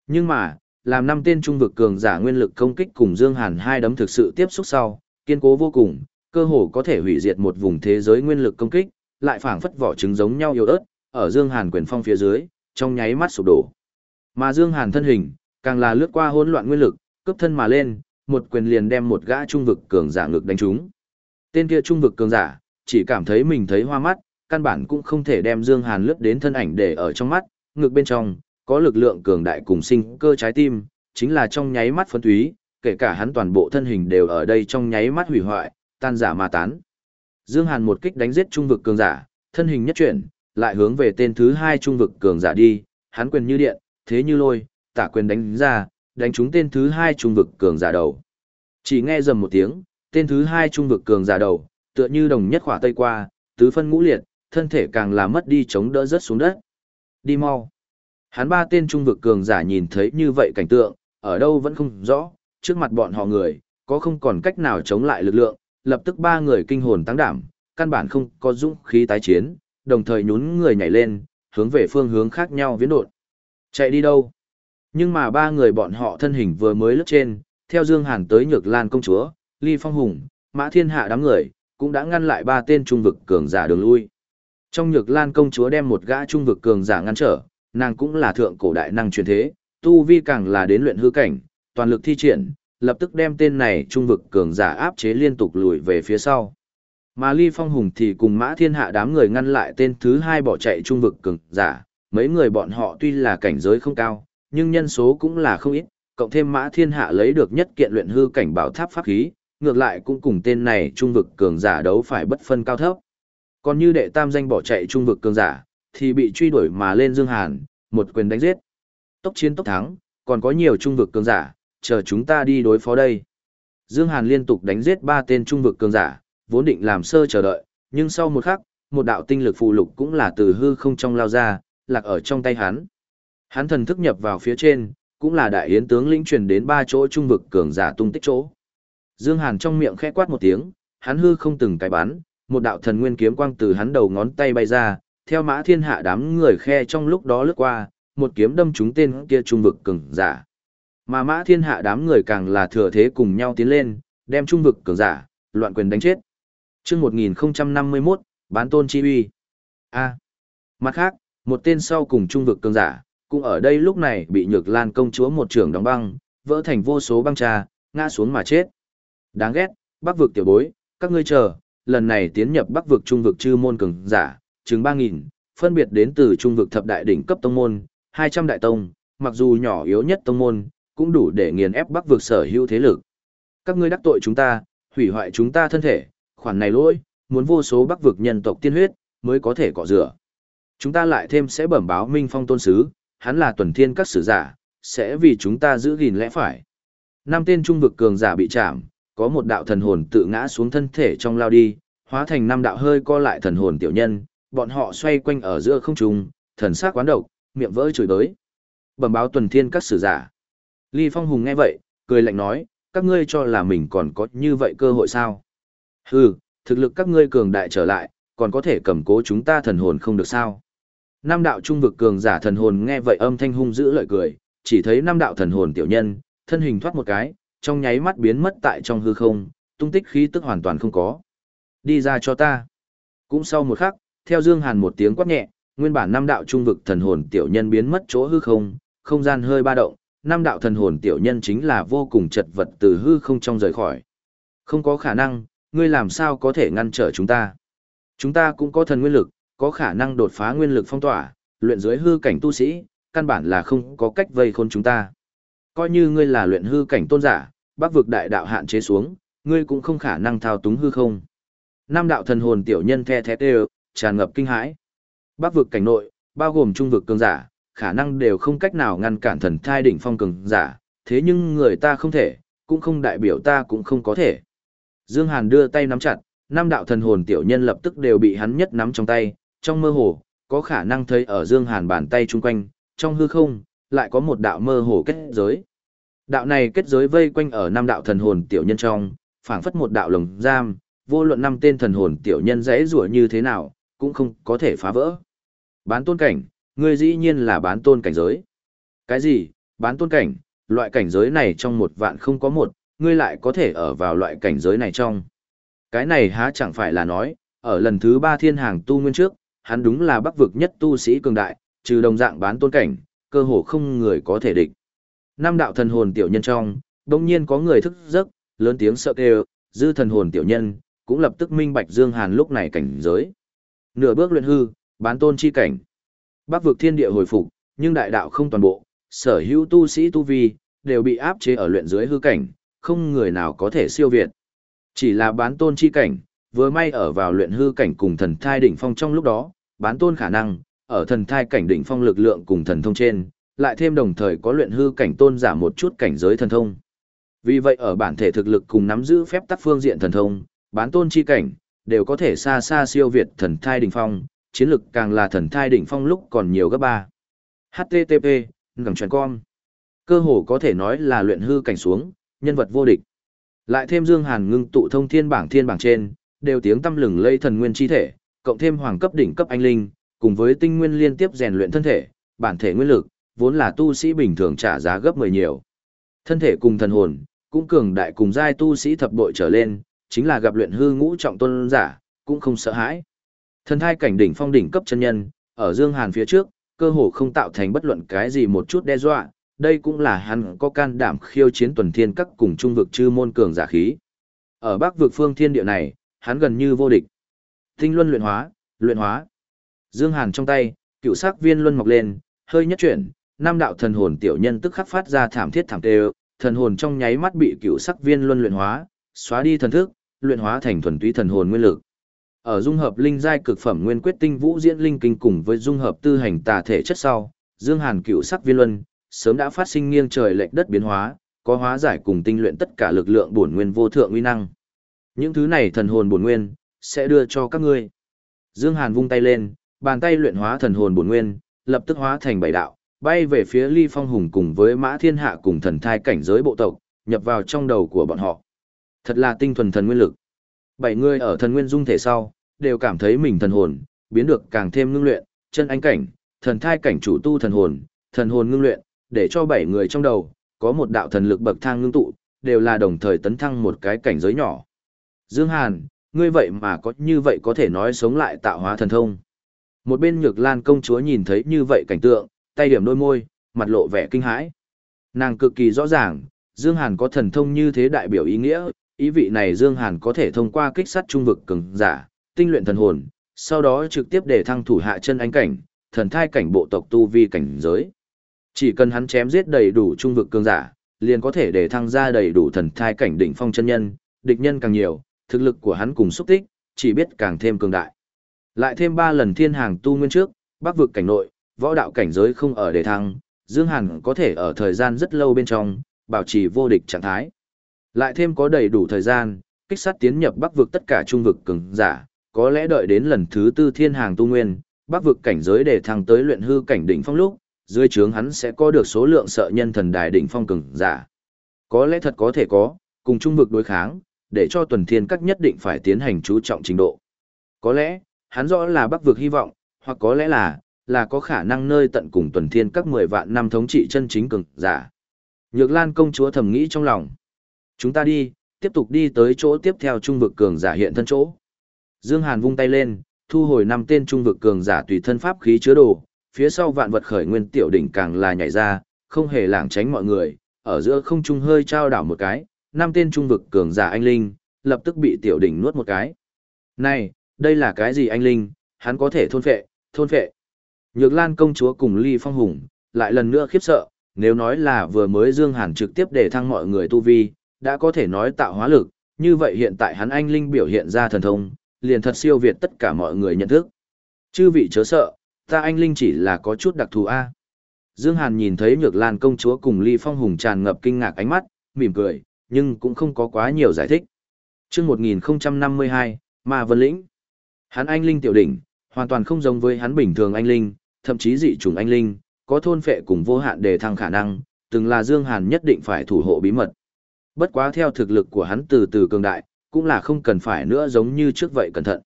Nhưng mà, làm năm tên trung vực cường giả nguyên lực công kích cùng Dương Hàn hai đấm thực sự tiếp xúc sau, kiên cố vô cùng, cơ hồ có thể hủy diệt một vùng thế giới nguyên lực công kích, lại phảng phất vỏ trứng giống nhau yếu ớt, ở Dương Hàn quyền phong phía dưới, trong nháy mắt sụp đổ. Mà Dương Hàn thân hình, càng là lướt qua hỗn loạn nguyên lực, cấp thân mà lên, một quyền liền đem một gã trung vực cường giả ngực đánh trúng. Tên kia trung vực cường giả, chỉ cảm thấy mình thấy hoa mắt, căn bản cũng không thể đem Dương Hàn lướt đến thân ảnh để ở trong mắt, ngực bên trong, có lực lượng cường đại cùng sinh cơ trái tim, chính là trong nháy mắt phấn thúy, kể cả hắn toàn bộ thân hình đều ở đây trong nháy mắt hủy hoại, tan giả mà tán. Dương Hàn một kích đánh giết trung vực cường giả, thân hình nhất chuyển, lại hướng về tên thứ hai trung vực cường giả đi, hắn quyền như điện, thế như lôi, tả quyền đánh ra, đánh trúng tên thứ hai trung vực cường giả đầu. Chỉ nghe rầm một tiếng, tên thứ hai trung vực cường giả đầu, tựa như đồng nhất khỏa tây qua, tứ phân ngũ liệt, thân thể càng là mất đi chống đỡ rất xuống đất. Đi mau. Hắn ba tên trung vực cường giả nhìn thấy như vậy cảnh tượng, ở đâu vẫn không rõ, trước mặt bọn họ người, có không còn cách nào chống lại lực lượng, lập tức ba người kinh hồn tăng đảm, căn bản không có dũng khí tái chiến, đồng thời nhún người nhảy lên, hướng về phương hướng khác nhau viễn đột. Chạy đi đâu? Nhưng mà ba người bọn họ thân hình vừa mới lướt trên, theo Dương Hàn tới Nhược Lan công chúa, Ly Phong Hùng, Mã Thiên Hạ đám người, cũng đã ngăn lại ba tên trung vực cường giả đường lui. Trong Nhược Lan công chúa đem một gã trung vực cường giả ngăn trở, nàng cũng là thượng cổ đại năng truyền thế, tu vi càng là đến luyện hư cảnh, toàn lực thi triển, lập tức đem tên này trung vực cường giả áp chế liên tục lùi về phía sau. Mà Ly Phong Hùng thì cùng Mã Thiên Hạ đám người ngăn lại tên thứ hai bỏ chạy trung vực cường giả, mấy người bọn họ tuy là cảnh giới không cao, nhưng nhân số cũng là không ít, cộng thêm Mã Thiên Hạ lấy được nhất kiện luyện hư cảnh bảo tháp pháp khí, ngược lại cũng cùng tên này trung vực cường giả đấu phải bất phân cao thấp. Còn như đệ tam danh bỏ chạy trung vực cường giả, thì bị truy đuổi mà lên Dương Hàn, một quyền đánh giết. Tốc chiến tốc thắng, còn có nhiều trung vực cường giả, chờ chúng ta đi đối phó đây. Dương Hàn liên tục đánh giết ba tên trung vực cường giả, vốn định làm sơ chờ đợi, nhưng sau một khắc, một đạo tinh lực phù lục cũng là từ hư không trong lao ra, lạc ở trong tay hắn. Hắn thần thức nhập vào phía trên, cũng là đại yến tướng lĩnh truyền đến ba chỗ trung vực cường giả tung tích chỗ. Dương Hàn trong miệng khẽ quát một tiếng, hắn hư không từng cái bắn, một đạo thần nguyên kiếm quang từ hắn đầu ngón tay bay ra, theo mã thiên hạ đám người khe trong lúc đó lướt qua, một kiếm đâm trúng tên kia trung vực cường giả. Mà mã thiên hạ đám người càng là thừa thế cùng nhau tiến lên, đem trung vực cường giả, loạn quyền đánh chết. Trước 1051, bán tôn chi uy. A. Mặt khác, một tên sau cùng trung vực cường giả, cũng ở đây lúc này bị nhược lan công chúa một trường đóng băng, vỡ thành vô số băng trà, ngã xuống mà chết. Đáng ghét, bắc vực tiểu bối, các ngươi chờ, lần này tiến nhập bắc vực trung vực chư môn cường giả, chừng 3.000, phân biệt đến từ trung vực thập đại đỉnh cấp tông môn, 200 đại tông, mặc dù nhỏ yếu nhất tông môn, cũng đủ để nghiền ép bắc vực sở hữu thế lực. Các ngươi đắc tội chúng ta, hủy hoại chúng ta thân thể, khoản này lỗi, muốn vô số bắc vực nhân tộc tiên huyết, mới có thể cọ rửa. Chúng ta lại thêm sẽ bẩm báo Minh Phong tôn sứ, hắn là tuần thiên các sử giả, sẽ vì chúng ta giữ gìn lẽ phải. Năm tên trung vực cường giả bị chạm, có một đạo thần hồn tự ngã xuống thân thể trong lao đi, hóa thành năm đạo hơi co lại thần hồn tiểu nhân, bọn họ xoay quanh ở giữa không trung, thần sắc quán độc, miệng vỡ chửi tới. Bẩm báo tuần thiên các sử giả. Ly Phong Hùng nghe vậy, cười lạnh nói, các ngươi cho là mình còn có như vậy cơ hội sao? Hừ, thực lực các ngươi cường đại trở lại, còn có thể cầm cố chúng ta thần hồn không được sao? Nam đạo trung vực cường giả thần hồn nghe vậy âm thanh hung dữ lợi cười, chỉ thấy năm đạo thần hồn tiểu nhân, thân hình thoát một cái, trong nháy mắt biến mất tại trong hư không, tung tích khí tức hoàn toàn không có. Đi ra cho ta. Cũng sau một khắc, theo Dương Hàn một tiếng quát nhẹ, nguyên bản năm đạo trung vực thần hồn tiểu nhân biến mất chỗ hư không, không gian hơi ba động, năm đạo thần hồn tiểu nhân chính là vô cùng chật vật từ hư không trong rời khỏi. Không có khả năng, ngươi làm sao có thể ngăn trở chúng ta? Chúng ta cũng có thần nguyên lực, có khả năng đột phá nguyên lực phong tỏa, luyện dưới hư cảnh tu sĩ, căn bản là không có cách vây khốn chúng ta. Coi như ngươi là luyện hư cảnh tôn giả, bắc vực đại đạo hạn chế xuống, ngươi cũng không khả năng thao túng hư không. Nam đạo thần hồn tiểu nhân the thét đều, tràn ngập kinh hãi. Bắc vực cảnh nội, bao gồm trung vực cường giả, khả năng đều không cách nào ngăn cản thần thai đỉnh phong cường giả, thế nhưng người ta không thể, cũng không đại biểu ta cũng không có thể. Dương Hàn đưa tay nắm chặt, Nam đạo thần hồn tiểu nhân lập tức đều bị hắn nhất nắm trong tay, trong mơ hồ, có khả năng thấy ở Dương Hàn bàn tay chung quanh, trong hư không, lại có một đạo mơ hồ kết giới. Đạo này kết giới vây quanh ở năm đạo thần hồn tiểu nhân trong, phảng phất một đạo lồng giam, vô luận năm tên thần hồn tiểu nhân dễ rủa như thế nào, cũng không có thể phá vỡ. Bán tôn cảnh, ngươi dĩ nhiên là bán tôn cảnh giới. Cái gì, bán tôn cảnh, loại cảnh giới này trong một vạn không có một, ngươi lại có thể ở vào loại cảnh giới này trong. Cái này há chẳng phải là nói, ở lần thứ ba thiên hàng tu nguyên trước, hắn đúng là bắc vực nhất tu sĩ cường đại, trừ đồng dạng bán tôn cảnh, cơ hồ không người có thể địch. Năm đạo thần hồn tiểu nhân trong, đồng nhiên có người thức giấc, lớn tiếng sợ kêu, dư thần hồn tiểu nhân, cũng lập tức minh bạch Dương Hàn lúc này cảnh giới. Nửa bước luyện hư, bán tôn chi cảnh. Bắc vực thiên địa hồi phục, nhưng đại đạo không toàn bộ, sở hữu tu sĩ tu vi, đều bị áp chế ở luyện dưới hư cảnh, không người nào có thể siêu việt. Chỉ là bán tôn chi cảnh, vừa may ở vào luyện hư cảnh cùng thần thai đỉnh phong trong lúc đó, bán tôn khả năng, ở thần thai cảnh đỉnh phong lực lượng cùng thần thông trên, lại thêm đồng thời có luyện hư cảnh tôn giả một chút cảnh giới thần thông. Vì vậy ở bản thể thực lực cùng nắm giữ phép tắc phương diện thần thông, bán tôn chi cảnh, đều có thể xa xa siêu việt thần thai đỉnh phong, chiến lực càng là thần thai đỉnh phong lúc còn nhiều gấp ba. HTTP, ngẳng truyền con. Cơ hồ có thể nói là luyện hư cảnh xuống, nhân vật vô địch. Lại thêm Dương Hàn ngưng tụ thông thiên bảng thiên bảng trên, đều tiếng tâm lừng lây thần nguyên chi thể, cộng thêm hoàng cấp đỉnh cấp anh linh, cùng với tinh nguyên liên tiếp rèn luyện thân thể, bản thể nguyên lực, vốn là tu sĩ bình thường trả giá gấp 10 nhiều. Thân thể cùng thần hồn, cũng cường đại cùng giai tu sĩ thập bội trở lên, chính là gặp luyện hư ngũ trọng tôn giả, cũng không sợ hãi. Thần thai cảnh đỉnh phong đỉnh cấp chân nhân, ở Dương Hàn phía trước, cơ hồ không tạo thành bất luận cái gì một chút đe dọa, đây cũng là hắn có can đảm khiêu chiến tuần thiên các cùng trung vực chư môn cường giả khí. Ở bắc vực phương thiên địa này, hắn gần như vô địch. Tinh luân luyện hóa, luyện hóa. Dương Hàn trong tay, cựu sắc viên luân mọc lên, hơi nhất chuyển, năm đạo thần hồn tiểu nhân tức khắc phát ra thảm thiết thảm tê, thần hồn trong nháy mắt bị cựu sắc viên luân luyện hóa, xóa đi thần thức, luyện hóa thành thuần túy thần hồn nguyên lực. Ở dung hợp linh giai cực phẩm nguyên quyết tinh vũ diễn linh kinh cùng với dung hợp tư hành tà thể chất sau, Dương Hàn cựu sắc viên luân sớm đã phát sinh nghiêng trời lệch đất biến hóa, có hóa giải cùng tinh luyện tất cả lực lượng bổn nguyên vô thượng uy năng. Những thứ này thần hồn bổn nguyên sẽ đưa cho các ngươi. Dương Hàn vung tay lên, bàn tay luyện hóa thần hồn bổn nguyên, lập tức hóa thành bảy đạo, bay về phía Ly Phong Hùng cùng với Mã Thiên Hạ cùng thần thai cảnh giới bộ tộc, nhập vào trong đầu của bọn họ. Thật là tinh thuần thần nguyên lực. Bảy người ở thần nguyên dung thể sau, đều cảm thấy mình thần hồn biến được càng thêm ngưng luyện, chân ánh cảnh, thần thai cảnh chủ tu thần hồn, thần hồn ngưng luyện, để cho bảy người trong đầu có một đạo thần lực bậc thang ngưng tụ, đều là đồng thời tấn thăng một cái cảnh giới nhỏ. Dương Hàn, ngươi vậy mà có như vậy có thể nói sống lại tạo hóa thần thông. Một bên Nhược Lan công chúa nhìn thấy như vậy cảnh tượng, tay điểm đôi môi, mặt lộ vẻ kinh hãi. Nàng cực kỳ rõ ràng, Dương Hàn có thần thông như thế đại biểu ý nghĩa, ý vị này Dương Hàn có thể thông qua kích sát trung vực cường giả, tinh luyện thần hồn, sau đó trực tiếp để thăng thủ hạ chân ánh cảnh, thần thai cảnh bộ tộc tu vi cảnh giới. Chỉ cần hắn chém giết đầy đủ trung vực cường giả, liền có thể để thăng ra đầy đủ thần thai cảnh đỉnh phong chân nhân, địch nhân càng nhiều, thực lực của hắn cùng xúc tích, chỉ biết càng thêm cường đại. Lại thêm 3 lần thiên hàng tu nguyên trước, bắc vực cảnh nội, võ đạo cảnh giới không ở để thăng, Dương Hàn có thể ở thời gian rất lâu bên trong, bảo trì vô địch trạng thái. Lại thêm có đầy đủ thời gian, kích sát tiến nhập bắc vực tất cả trung vực cường giả, có lẽ đợi đến lần thứ tư thiên hàng tu nguyên, bắc vực cảnh giới để thăng tới luyện hư cảnh đỉnh phong lúc, dưới trướng hắn sẽ có được số lượng sợ nhân thần đài đỉnh phong cường giả. Có lẽ thật có thể có, cùng trung vực đối kháng, để cho tuần thiên các nhất định phải tiến hành chú trọng trình độ. Có lẽ, hắn rõ là bắc vực hy vọng, hoặc có lẽ là, là có khả năng nơi tận cùng tuần thiên các 10 vạn năm thống trị chân chính cường giả. Nhược Lan công chúa thầm nghĩ trong lòng. Chúng ta đi, tiếp tục đi tới chỗ tiếp theo trung vực cường giả hiện thân chỗ. Dương Hàn vung tay lên, thu hồi năm tên trung vực cường giả tùy thân pháp khí chứa đồ, phía sau vạn vật khởi nguyên tiểu đỉnh càng là nhảy ra, không hề lảng tránh mọi người, ở giữa không trung hơi trao đảo một cái, năm tên trung vực cường giả anh linh, lập tức bị tiểu đỉnh nuốt một cái. Này, đây là cái gì anh linh, hắn có thể thôn phệ, thôn phệ. Nhược Lan công chúa cùng Ly Phong Hùng, lại lần nữa khiếp sợ, nếu nói là vừa mới Dương Hàn trực tiếp để thăng mọi người tu vi, đã có thể nói tạo hóa lực, như vậy hiện tại hắn anh linh biểu hiện ra thần thông, liền thật siêu việt tất cả mọi người nhận thức. Chư vị chớ sợ, ta anh linh chỉ là có chút đặc thù a. Dương Hàn nhìn thấy Nhược Lan công chúa cùng Ly Phong Hùng tràn ngập kinh ngạc ánh mắt, mỉm cười, nhưng cũng không có quá nhiều giải thích. Chương 1052, Ma Vân Lĩnh. Hắn anh linh tiểu đỉnh, hoàn toàn không giống với hắn bình thường anh linh, thậm chí dị chủng anh linh, có thôn phệ cùng vô hạn đề thăng khả năng, từng là Dương Hàn nhất định phải thủ hộ bí mật. Bất quá theo thực lực của hắn từ từ cường đại, cũng là không cần phải nữa giống như trước vậy cẩn thận.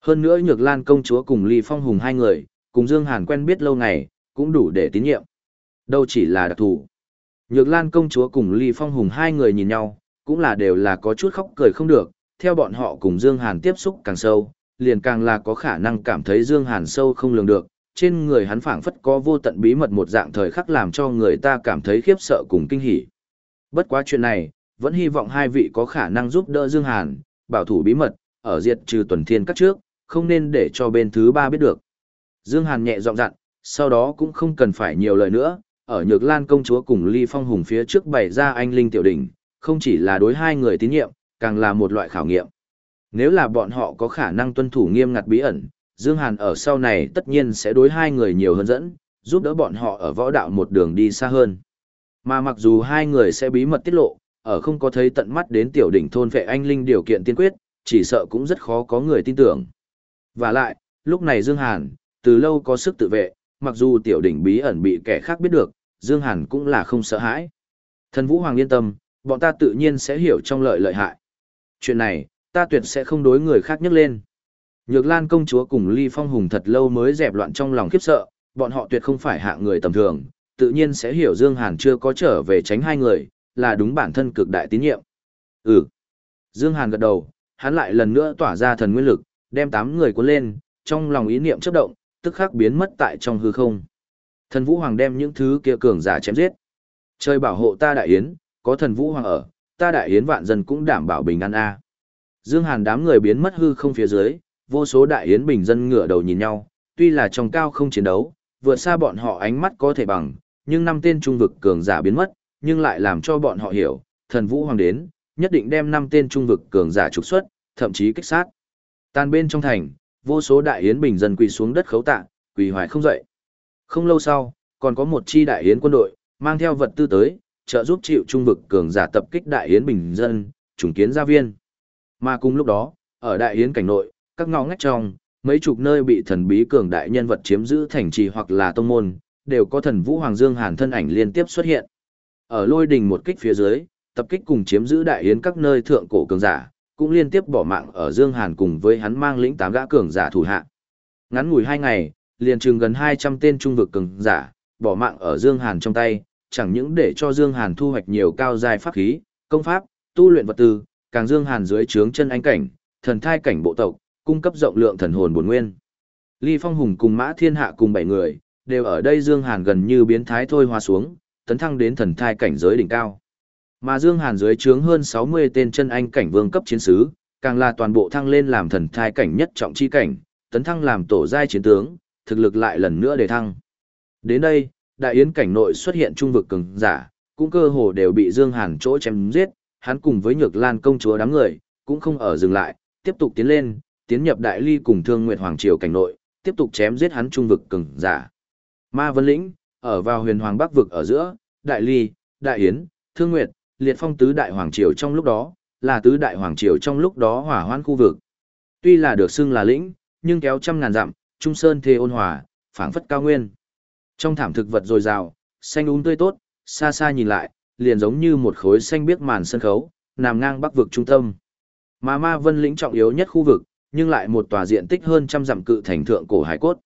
Hơn nữa Nhược Lan công chúa cùng Ly Phong Hùng hai người, cùng Dương Hàn quen biết lâu ngày, cũng đủ để tín nhiệm. Đâu chỉ là đặc thù. Nhược Lan công chúa cùng Ly Phong Hùng hai người nhìn nhau, cũng là đều là có chút khóc cười không được, theo bọn họ cùng Dương Hàn tiếp xúc càng sâu, liền càng là có khả năng cảm thấy Dương Hàn sâu không lường được, trên người hắn phảng phất có vô tận bí mật một dạng thời khắc làm cho người ta cảm thấy khiếp sợ cùng kinh hỉ. Bất quá chuyện này, vẫn hy vọng hai vị có khả năng giúp đỡ Dương Hàn, bảo thủ bí mật, ở diệt trừ tuần thiên các trước, không nên để cho bên thứ ba biết được. Dương Hàn nhẹ giọng dặn, sau đó cũng không cần phải nhiều lời nữa, ở Nhược Lan công chúa cùng Ly Phong Hùng phía trước bày ra anh linh tiểu đỉnh, không chỉ là đối hai người tín nhiệm, càng là một loại khảo nghiệm. Nếu là bọn họ có khả năng tuân thủ nghiêm ngặt bí ẩn, Dương Hàn ở sau này tất nhiên sẽ đối hai người nhiều hơn dẫn, giúp đỡ bọn họ ở võ đạo một đường đi xa hơn. Mà mặc dù hai người sẽ bí mật tiết lộ, ở không có thấy tận mắt đến tiểu đỉnh thôn vệ anh linh điều kiện tiên quyết, chỉ sợ cũng rất khó có người tin tưởng. Và lại, lúc này Dương Hàn, từ lâu có sức tự vệ, mặc dù tiểu đỉnh bí ẩn bị kẻ khác biết được, Dương Hàn cũng là không sợ hãi. Thần Vũ Hoàng yên tâm, bọn ta tự nhiên sẽ hiểu trong lợi lợi hại. Chuyện này, ta tuyệt sẽ không đối người khác nhắc lên. Nhược Lan công chúa cùng Ly Phong Hùng thật lâu mới dẹp loạn trong lòng khiếp sợ, bọn họ tuyệt không phải hạ người tầm thường, tự nhiên sẽ hiểu Dương Hàn chưa có trở về tránh hai người, là đúng bản thân cực đại tín nhiệm. Ừ. Dương Hàn gật đầu, hắn lại lần nữa tỏa ra thần nguyên lực, đem tám người cuốn lên, trong lòng ý niệm chớp động, tức khắc biến mất tại trong hư không. Thần Vũ Hoàng đem những thứ kia cường giả chém giết. Trời bảo hộ ta đại yến, có thần Vũ Hoàng ở, ta đại yến vạn dân cũng đảm bảo bình an a. Dương Hàn đám người biến mất hư không phía dưới, vô số đại yến bình dân ngửa đầu nhìn nhau, tuy là trong cao không chiến đấu, vượt xa bọn họ ánh mắt có thể bằng, nhưng năm tên trung vực cường giả biến mất, nhưng lại làm cho bọn họ hiểu, thần vũ hoàng đến, nhất định đem năm tên trung vực cường giả trục xuất, thậm chí kích sát. Tan bên trong thành, vô số đại yến bình dân quỳ xuống đất khấu tạ, quỳ hoài không dậy. Không lâu sau, còn có một chi đại yến quân đội, mang theo vật tư tới, trợ giúp chịu trung vực cường giả tập kích đại yến bình dân, trùng kiến gia viên. Mà cùng lúc đó, ở đại yến cảnh nội, các ngõ ngách trong, mấy chục nơi bị thần bí cường đại nhân vật chiếm giữ thành trì hoặc là tông môn, đều có thần vũ hoàng dương hàn thân ảnh liên tiếp xuất hiện. Ở lôi đình một kích phía dưới, tập kích cùng chiếm giữ đại yến các nơi thượng cổ cường giả, cũng liên tiếp bỏ mạng ở Dương Hàn cùng với hắn mang lĩnh tám gã cường giả thủ hạ. Ngắn ngủi hai ngày, liền chừng gần 200 tên trung vực cường giả, bỏ mạng ở Dương Hàn trong tay, chẳng những để cho Dương Hàn thu hoạch nhiều cao giai pháp khí, công pháp, tu luyện vật tư, càng Dương Hàn dưới trướng chân anh cảnh, thần thai cảnh bộ tộc, cung cấp rộng lượng thần hồn bổn nguyên. Ly Phong Hùng cùng Mã Thiên Hạ cùng bảy người, đều ở đây Dương Hàn gần như biến thái thôi hoa xuống, tấn thăng đến thần thai cảnh giới đỉnh cao. Mà Dương Hàn dưới trướng hơn 60 tên chân anh cảnh vương cấp chiến sứ, càng là toàn bộ thăng lên làm thần thai cảnh nhất trọng chi cảnh, tấn thăng làm tổ giai chiến tướng, thực lực lại lần nữa để thăng. Đến đây, đại yến cảnh nội xuất hiện trung vực cường giả, cũng cơ hồ đều bị Dương Hàn chỗ chém giết, hắn cùng với Nhược Lan công chúa đám người, cũng không ở dừng lại, tiếp tục tiến lên, tiến nhập đại ly cùng Thương Nguyệt Hoàng triều cảnh nội, tiếp tục chém giết hắn trung vực cường giả. Ma Vân Lĩnh, ở vào Huyền Hoàng Bắc vực ở giữa, Đại Ly, Đại Yến, Thương Nguyệt, Liệt Phong tứ đại hoàng triều trong lúc đó, là tứ đại hoàng triều trong lúc đó hỏa hoãn khu vực. Tuy là được xưng là lĩnh, nhưng kéo trăm ngàn dặm, trung sơn thê ôn hòa, phảng phất cao nguyên. Trong thảm thực vật dồi dào, xanh um tươi tốt, xa xa nhìn lại, liền giống như một khối xanh biếc màn sân khấu, nằm ngang bắc vực trung tâm. Mà Ma Vân lĩnh trọng yếu nhất khu vực, nhưng lại một tòa diện tích hơn trăm dặm cự thành thượng cổ hải cốt.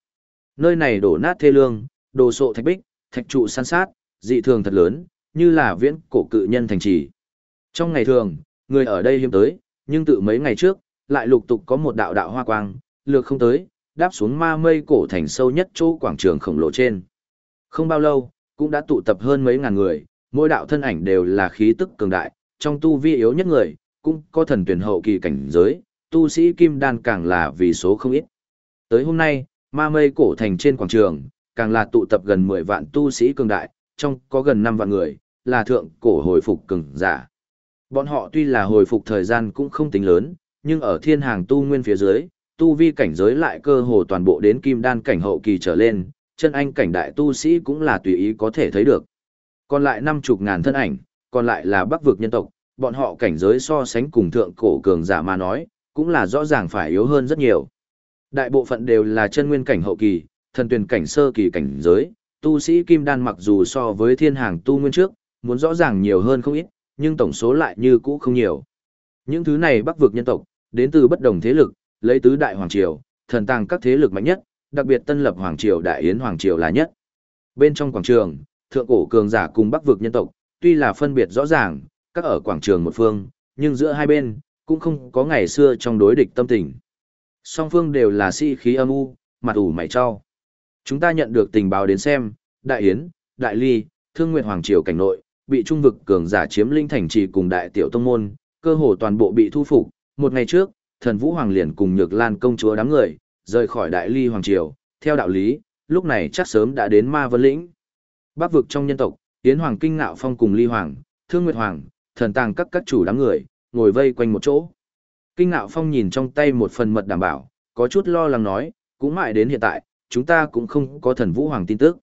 Nơi này đổ nát thê lương, đồ sộ thạch bích, thạch trụ san sát, dị thường thật lớn, như là viễn cổ cự nhân thành trì. Trong ngày thường, người ở đây hiếm tới, nhưng tự mấy ngày trước, lại lục tục có một đạo đạo hoa quang, lược không tới, đáp xuống ma mây cổ thành sâu nhất chỗ quảng trường khổng lồ trên. Không bao lâu, cũng đã tụ tập hơn mấy ngàn người, mỗi đạo thân ảnh đều là khí tức cường đại, trong tu vi yếu nhất người, cũng có thần tuyển hậu kỳ cảnh giới, tu sĩ kim đan càng là vì số không ít. Tới hôm nay, ma mây cổ thành trên quảng trường, càng là tụ tập gần 10 vạn tu sĩ cường đại, trong có gần 5 vạn người, là thượng cổ hồi phục cường giả. Bọn họ tuy là hồi phục thời gian cũng không tính lớn, nhưng ở thiên hàng tu nguyên phía dưới, tu vi cảnh giới lại cơ hồ toàn bộ đến kim đan cảnh hậu kỳ trở lên, chân anh cảnh đại tu sĩ cũng là tùy ý có thể thấy được. Còn lại năm chục ngàn thân ảnh, còn lại là bắc vực nhân tộc, bọn họ cảnh giới so sánh cùng thượng cổ cường giả mà nói, cũng là rõ ràng phải yếu hơn rất nhiều. Đại bộ phận đều là chân nguyên cảnh hậu kỳ, thần tuyển cảnh sơ kỳ cảnh giới, tu sĩ kim đan mặc dù so với thiên hàng tu nguyên trước, muốn rõ ràng nhiều hơn không ít, nhưng tổng số lại như cũ không nhiều. Những thứ này bắc vực nhân tộc, đến từ bất đồng thế lực, lấy tứ đại hoàng triều, thần tàng các thế lực mạnh nhất, đặc biệt tân lập hoàng triều đại yến hoàng triều là nhất. Bên trong quảng trường, thượng cổ cường giả cùng bắc vực nhân tộc, tuy là phân biệt rõ ràng, các ở quảng trường một phương, nhưng giữa hai bên, cũng không có ngày xưa trong đối địch tâm tình. Song phương đều là sĩ si khí âm u, mặt ủ mày cho. Chúng ta nhận được tình báo đến xem, Đại Yến, Đại Ly, Thương Nguyệt Hoàng Triều cảnh nội, bị trung vực cường giả chiếm linh thành trì cùng đại tiểu tông môn, cơ hồ toàn bộ bị thu phục. Một ngày trước, thần Vũ Hoàng liền cùng Nhược Lan công chúa đám người, rời khỏi Đại Ly Hoàng Triều, theo đạo lý, lúc này chắc sớm đã đến Ma Vân Lĩnh. Bắc vực trong nhân tộc, Yến Hoàng kinh ngạo phong cùng Ly Hoàng, Thương Nguyệt Hoàng, thần tàng các các chủ đám người, ngồi vây quanh một chỗ. Kinh ngạo phong nhìn trong tay một phần mật đảm bảo, có chút lo lắng nói, cũng mãi đến hiện tại, chúng ta cũng không có thần vũ hoàng tin tức.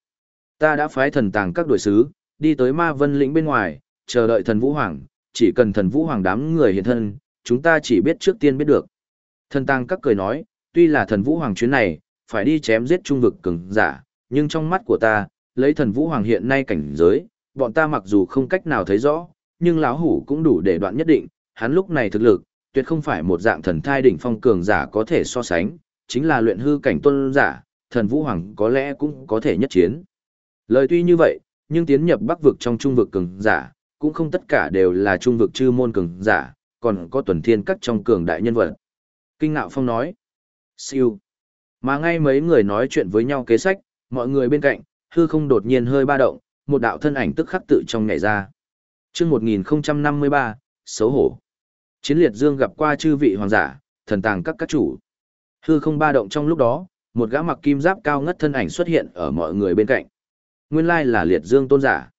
Ta đã phái thần tàng các đội sứ, đi tới ma vân lĩnh bên ngoài, chờ đợi thần vũ hoàng, chỉ cần thần vũ hoàng đám người hiện thân, chúng ta chỉ biết trước tiên biết được. Thần tàng các cười nói, tuy là thần vũ hoàng chuyến này, phải đi chém giết trung vực cường giả, nhưng trong mắt của ta, lấy thần vũ hoàng hiện nay cảnh giới, bọn ta mặc dù không cách nào thấy rõ, nhưng lão hủ cũng đủ để đoạn nhất định, hắn lúc này thực lực, tuyệt không phải một dạng thần thai đỉnh phong cường giả có thể so sánh, chính là luyện hư cảnh tôn giả, thần vũ hoàng có lẽ cũng có thể nhất chiến. Lời tuy như vậy, nhưng tiến nhập bắc vực trong trung vực cường giả, cũng không tất cả đều là trung vực chư môn cường giả, còn có tuần thiên các trong cường đại nhân vật. Kinh ngạo phong nói, siêu. Mà ngay mấy người nói chuyện với nhau kế sách, mọi người bên cạnh, hư không đột nhiên hơi ba động, một đạo thân ảnh tức khắc tự trong nhảy ra. Trước 1053, xấu hổ. Chiến liệt dương gặp qua chư vị hoàng giả, thần tàng các các chủ. Hư không ba động trong lúc đó, một gã mặc kim giáp cao ngất thân ảnh xuất hiện ở mọi người bên cạnh. Nguyên lai là liệt dương tôn giả.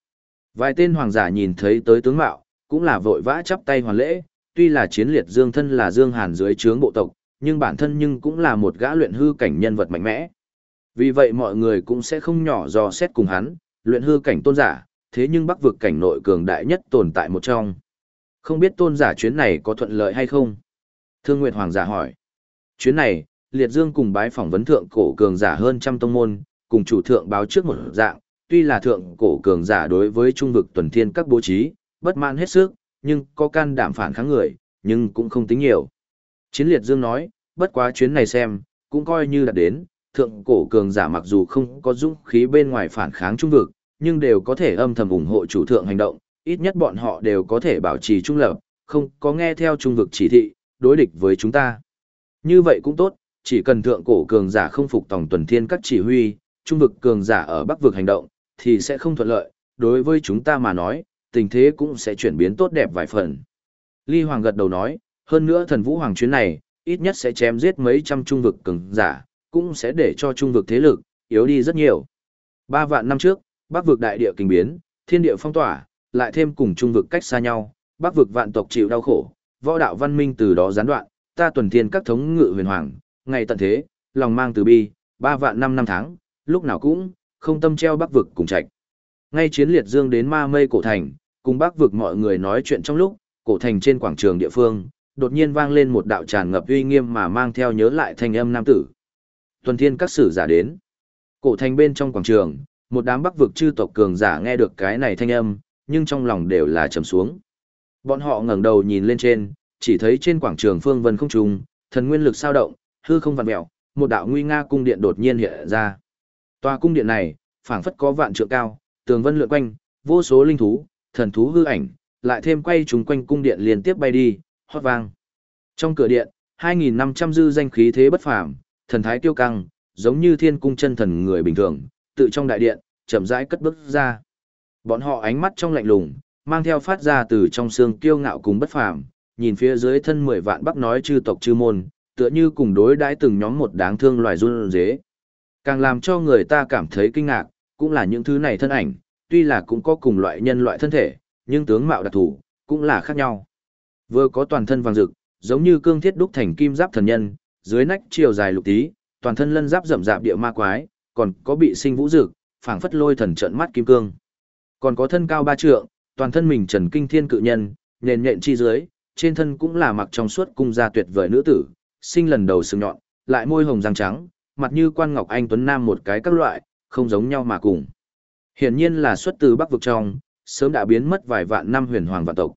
Vài tên hoàng giả nhìn thấy tới tướng mạo, cũng là vội vã chắp tay hoàn lễ, tuy là chiến liệt dương thân là dương hàn dưới trướng bộ tộc, nhưng bản thân nhưng cũng là một gã luyện hư cảnh nhân vật mạnh mẽ. Vì vậy mọi người cũng sẽ không nhỏ dò xét cùng hắn, luyện hư cảnh tôn giả, thế nhưng bắc vực cảnh nội cường đại nhất tồn tại một trong. Không biết tôn giả chuyến này có thuận lợi hay không? Thương Nguyệt Hoàng giả hỏi. Chuyến này, Liệt Dương cùng bái phỏng vấn thượng cổ cường giả hơn trăm tông môn, cùng chủ thượng báo trước một dạng, tuy là thượng cổ cường giả đối với trung vực tuần thiên các bố trí, bất mãn hết sức, nhưng có can đảm phản kháng người, nhưng cũng không tính nhiều. Chiến Liệt Dương nói, bất quá chuyến này xem, cũng coi như đã đến, thượng cổ cường giả mặc dù không có dũng khí bên ngoài phản kháng trung vực, nhưng đều có thể âm thầm ủng hộ chủ thượng hành động, ít nhất bọn họ đều có thể bảo trì trung lập, không có nghe theo trung vực chỉ thị, đối địch với chúng ta. Như vậy cũng tốt, chỉ cần thượng cổ cường giả không phục tòng tuần thiên các chỉ huy, trung vực cường giả ở bắc vực hành động, thì sẽ không thuận lợi, đối với chúng ta mà nói, tình thế cũng sẽ chuyển biến tốt đẹp vài phần. Ly Hoàng gật đầu nói, hơn nữa thần vũ hoàng chuyến này, ít nhất sẽ chém giết mấy trăm trung vực cường giả, cũng sẽ để cho trung vực thế lực, yếu đi rất nhiều. Ba vạn năm trước, bắc vực đại địa kinh biến, thiên địa phong tỏa, lại thêm cùng trung vực cách xa nhau, bắc vực vạn tộc chịu đau khổ, võ đạo văn minh từ đó gián đoạn, ta tuần thiên các thống ngự huyền hoàng, ngày tận thế, lòng mang từ bi, ba vạn năm năm tháng, lúc nào cũng, không tâm treo bắc vực cùng trạch. Ngay chiến liệt dương đến ma mây cổ thành, cùng bắc vực mọi người nói chuyện trong lúc, cổ thành trên quảng trường địa phương, đột nhiên vang lên một đạo tràn ngập uy nghiêm mà mang theo nhớ lại thanh âm nam tử. Tuần thiên các sử giả đến. Cổ thành bên trong quảng trường, một đám bắc vực chư tộc cường giả nghe được cái này thanh âm, nhưng trong lòng đều là trầm xuống. Bọn họ ngẩng đầu nhìn lên trên, chỉ thấy trên quảng trường phương vân không trùng, thần nguyên lực sao động, hư không vặn mèo, một đạo nguy nga cung điện đột nhiên hiện ra. Tòa cung điện này, phảng phất có vạn trượng cao, tường vân lượn quanh, vô số linh thú, thần thú hư ảnh, lại thêm quay chúng quanh cung điện liên tiếp bay đi, hót vang. Trong cửa điện, 2.500 dư danh khí thế bất phàm, thần thái tiêu căng, giống như thiên cung chân thần người bình thường, tự trong đại điện, chậm rãi cất bước ra. Bọn họ ánh mắt trong lạnh lùng, mang theo phát ra từ trong xương kiêu ngạo cùng bất phàm, nhìn phía dưới thân 10 vạn bắc nói chư tộc chư môn, tựa như cùng đối đãi từng nhóm một đáng thương loài run dế. Càng làm cho người ta cảm thấy kinh ngạc, cũng là những thứ này thân ảnh, tuy là cũng có cùng loại nhân loại thân thể, nhưng tướng mạo đặc thù cũng là khác nhau. Vừa có toàn thân vàng rực, giống như cương thiết đúc thành kim giáp thần nhân, dưới nách chiều dài lục tí, toàn thân lân giáp rậm rạp địa ma quái, còn có bị sinh vũ rực, phảng phất lôi thần trận mắt kim cương. Còn có thân cao ba trượng, toàn thân mình trần kinh thiên cự nhân, nền nhện chi dưới, trên thân cũng là mặc trong suốt cung gia tuyệt vời nữ tử, sinh lần đầu sừng nhọn, lại môi hồng răng trắng, mặt như quan ngọc anh tuấn nam một cái các loại, không giống nhau mà cùng. Hiển nhiên là xuất từ Bắc vực trong, sớm đã biến mất vài vạn năm huyền hoàng vạn tộc.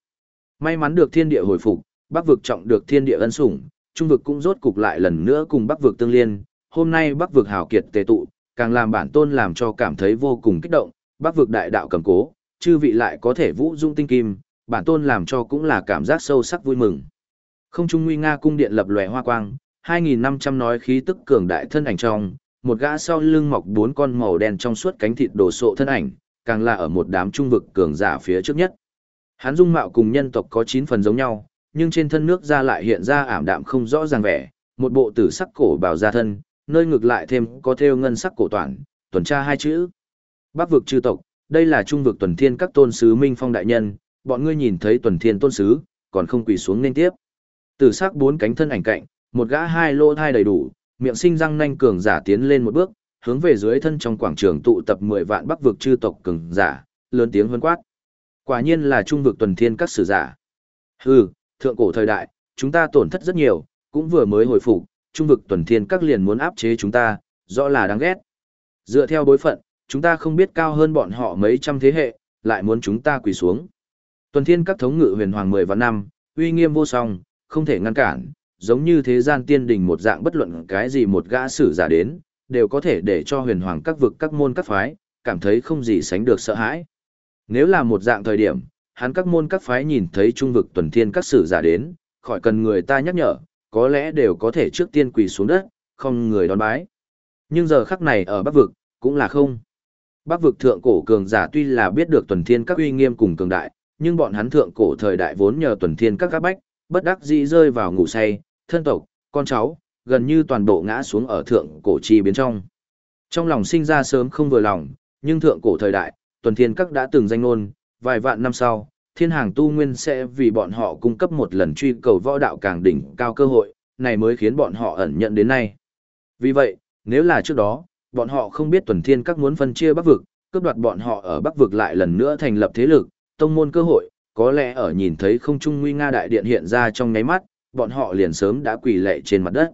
May mắn được thiên địa hồi phục, Bắc vực trọng được thiên địa ân sủng, trung vực cũng rốt cục lại lần nữa cùng Bắc vực tương liên, hôm nay Bắc vực hào kiệt tề tụ, càng làm bản tôn làm cho cảm thấy vô cùng kích động, Bắc vực đại đạo cầm cố, chư vị lại có thể vũ dung tinh kim, bản tôn làm cho cũng là cảm giác sâu sắc vui mừng. Không trung nguy nga cung điện lập lòe hoa quang, 2500 nói khí tức cường đại thân ảnh trong, một gã sau lưng mọc bốn con màu đen trong suốt cánh thịt đổ sộ thân ảnh, càng là ở một đám trung vực cường giả phía trước nhất. Hắn dung mạo cùng nhân tộc có 9 phần giống nhau, nhưng trên thân nước da lại hiện ra ảm đạm không rõ ràng vẻ, một bộ tử sắc cổ bào da thân, nơi ngược lại thêm có thêu ngân sắc cổ toàn, tuần tra hai chữ. Bắc vực chư tộc, đây là trung vực tuần thiên các tôn sứ Minh Phong đại nhân, bọn ngươi nhìn thấy tuần thiên tôn sứ, còn không quỳ xuống nên tiếp. Tử sắc bốn cánh thân ảnh cạnh, một gã hai lô thai đầy đủ, miệng sinh răng nanh cường giả tiến lên một bước, hướng về dưới thân trong quảng trường tụ tập 10 vạn Bắc vực chư tộc cường giả, lớn tiếng huân quát. Quả nhiên là trung vực tuần thiên các sử giả. Hừ, thượng cổ thời đại, chúng ta tổn thất rất nhiều, cũng vừa mới hồi phục, trung vực tuần thiên các liền muốn áp chế chúng ta, rõ là đáng ghét. Dựa theo bối phận, chúng ta không biết cao hơn bọn họ mấy trăm thế hệ, lại muốn chúng ta quỳ xuống. Tuần thiên các thống ngự huyền hoàng 10 vạn năm, uy nghiêm vô song, không thể ngăn cản, giống như thế gian tiên đình một dạng bất luận cái gì một gã sử giả đến, đều có thể để cho huyền hoàng các vực các môn các phái, cảm thấy không gì sánh được sợ hãi. Nếu là một dạng thời điểm, hắn các môn các phái nhìn thấy trung vực tuần thiên các sử giả đến, khỏi cần người ta nhắc nhở, có lẽ đều có thể trước tiên quỳ xuống đất, không người đón bái. Nhưng giờ khắc này ở Bắc vực, cũng là không. Bắc vực thượng cổ cường giả tuy là biết được tuần thiên các uy nghiêm cùng cường đại, nhưng bọn hắn thượng cổ thời đại vốn nhờ tuần thiên các các bách, bất đắc dĩ rơi vào ngủ say, thân tộc, con cháu, gần như toàn bộ ngã xuống ở thượng cổ chi biến trong. Trong lòng sinh ra sớm không vừa lòng, nhưng thượng cổ thời đại, tuần thiên các đã từng danh ngôn, vài vạn năm sau, thiên hàng tu nguyên sẽ vì bọn họ cung cấp một lần truy cầu võ đạo càng đỉnh cao cơ hội, này mới khiến bọn họ ẩn nhận đến nay. Vì vậy, nếu là trước đó, bọn họ không biết tuần thiên các muốn phân chia bắc vực, cướp đoạt bọn họ ở bắc vực lại lần nữa thành lập thế lực, tông môn cơ hội, có lẽ ở nhìn thấy không trung nguy nga đại điện hiện ra trong nháy mắt, bọn họ liền sớm đã quỳ lệ trên mặt đất.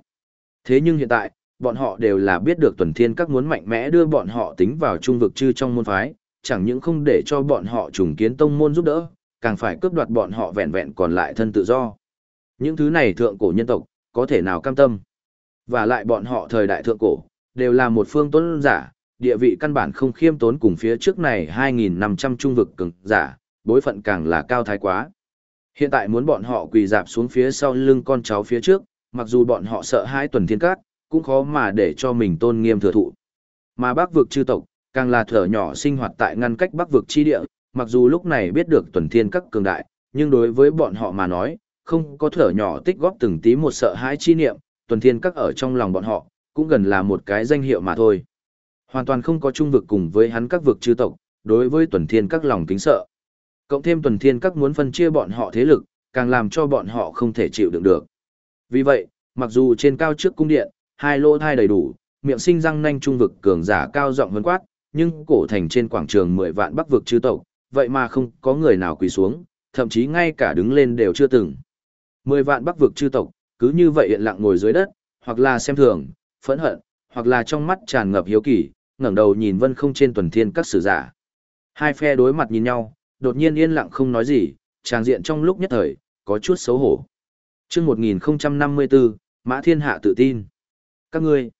Thế nhưng hiện tại, bọn họ đều là biết được tuần thiên các muốn mạnh mẽ đưa bọn họ tính vào trung vực chư trong môn phái, chẳng những không để cho bọn họ trùng kiến tông môn giúp đỡ, càng phải cướp đoạt bọn họ vẹn vẹn còn lại thân tự do. Những thứ này thượng cổ nhân tộc, có thể nào cam tâm. Và lại bọn họ thời đại thượng cổ, đều là một phương tuấn giả, địa vị căn bản không khiêm tốn cùng phía trước này 2.500 trung vực cường giả, bối phận càng là cao thái quá. Hiện tại muốn bọn họ quỳ dạp xuống phía sau lưng con cháu phía trước, mặc dù bọn họ sợ hai tuần thiên cát, cũng khó mà để cho mình tôn nghiêm thừa thụ. Mà bác vực chư tộc, càng là thở nhỏ sinh hoạt tại ngăn cách bắc vực chi địa, mặc dù lúc này biết được tuần thiên các cường đại, nhưng đối với bọn họ mà nói, không có thở nhỏ tích góp từng tí một sợ hãi chi niệm, tuần thiên các ở trong lòng bọn họ, cũng gần là một cái danh hiệu mà thôi. Hoàn toàn không có trung vực cùng với hắn các vực chư tộc, đối với tuần thiên các lòng kính sợ. Cộng thêm tuần thiên các muốn phân chia bọn họ thế lực, càng làm cho bọn họ không thể chịu đựng được. Vì vậy, mặc dù trên cao trước cung điện, hai lỗ thai đầy đủ, miệng sinh răng nanh trung vực cường giả cao giọng vân quát, nhưng cổ thành trên quảng trường 10 vạn bắc vực chư tộc, vậy mà không có người nào quỳ xuống, thậm chí ngay cả đứng lên đều chưa từng. 10 vạn bắc vực chư tộc, cứ như vậy hiện lặng ngồi dưới đất, hoặc là xem thường, phẫn hận, hoặc là trong mắt tràn ngập hiếu kỳ, ngẩng đầu nhìn vân không trên tuần thiên các sử giả. Hai phe đối mặt nhìn nhau, đột nhiên yên lặng không nói gì, tràng diện trong lúc nhất thời, có chút xấu hổ. Trước 1054, Mã Thiên Hạ tự tin. Các ngươi,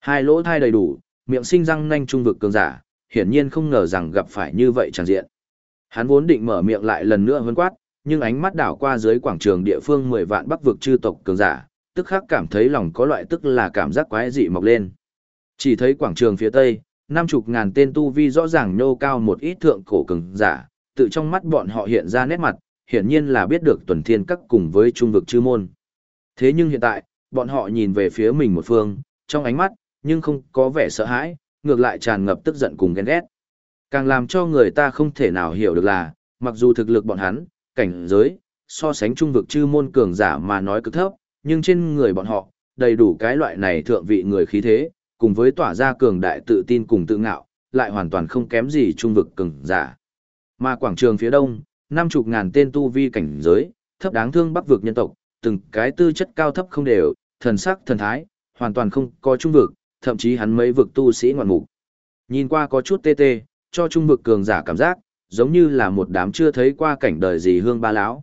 hai lỗ thai đầy đủ, miệng sinh răng nanh trung vực cường giả, hiển nhiên không ngờ rằng gặp phải như vậy tràng diện. Hắn vốn định mở miệng lại lần nữa hơn quát, nhưng ánh mắt đảo qua dưới quảng trường địa phương 10 vạn bắc vực chư tộc cường giả, tức khắc cảm thấy lòng có loại tức là cảm giác quái dị mọc lên. Chỉ thấy quảng trường phía tây, năm chục ngàn tên tu vi rõ ràng nhô cao một ít thượng cổ cường giả, tự trong mắt bọn họ hiện ra nét mặt, hiển nhiên là biết được tuần thiên các cùng với trung vực chư môn. Thế nhưng hiện tại, bọn họ nhìn về phía mình một phương, trong ánh mắt, nhưng không có vẻ sợ hãi, ngược lại tràn ngập tức giận cùng ghen ghét. Càng làm cho người ta không thể nào hiểu được là, mặc dù thực lực bọn hắn, cảnh giới, so sánh trung vực chư môn cường giả mà nói cực thấp, nhưng trên người bọn họ, đầy đủ cái loại này thượng vị người khí thế, cùng với tỏa ra cường đại tự tin cùng tự ngạo, lại hoàn toàn không kém gì trung vực cường giả. Mà quảng trường phía đông, năm chục ngàn tên tu vi cảnh giới, thấp đáng thương bắc vực nhân tộc, từng cái tư chất cao thấp không đều, thần sắc thần thái, hoàn toàn không có trung vực, thậm chí hắn mấy vực tu sĩ ngoạn mục. Nhìn qua có chút tê tê, cho trung vực cường giả cảm giác, giống như là một đám chưa thấy qua cảnh đời gì hương ba lão.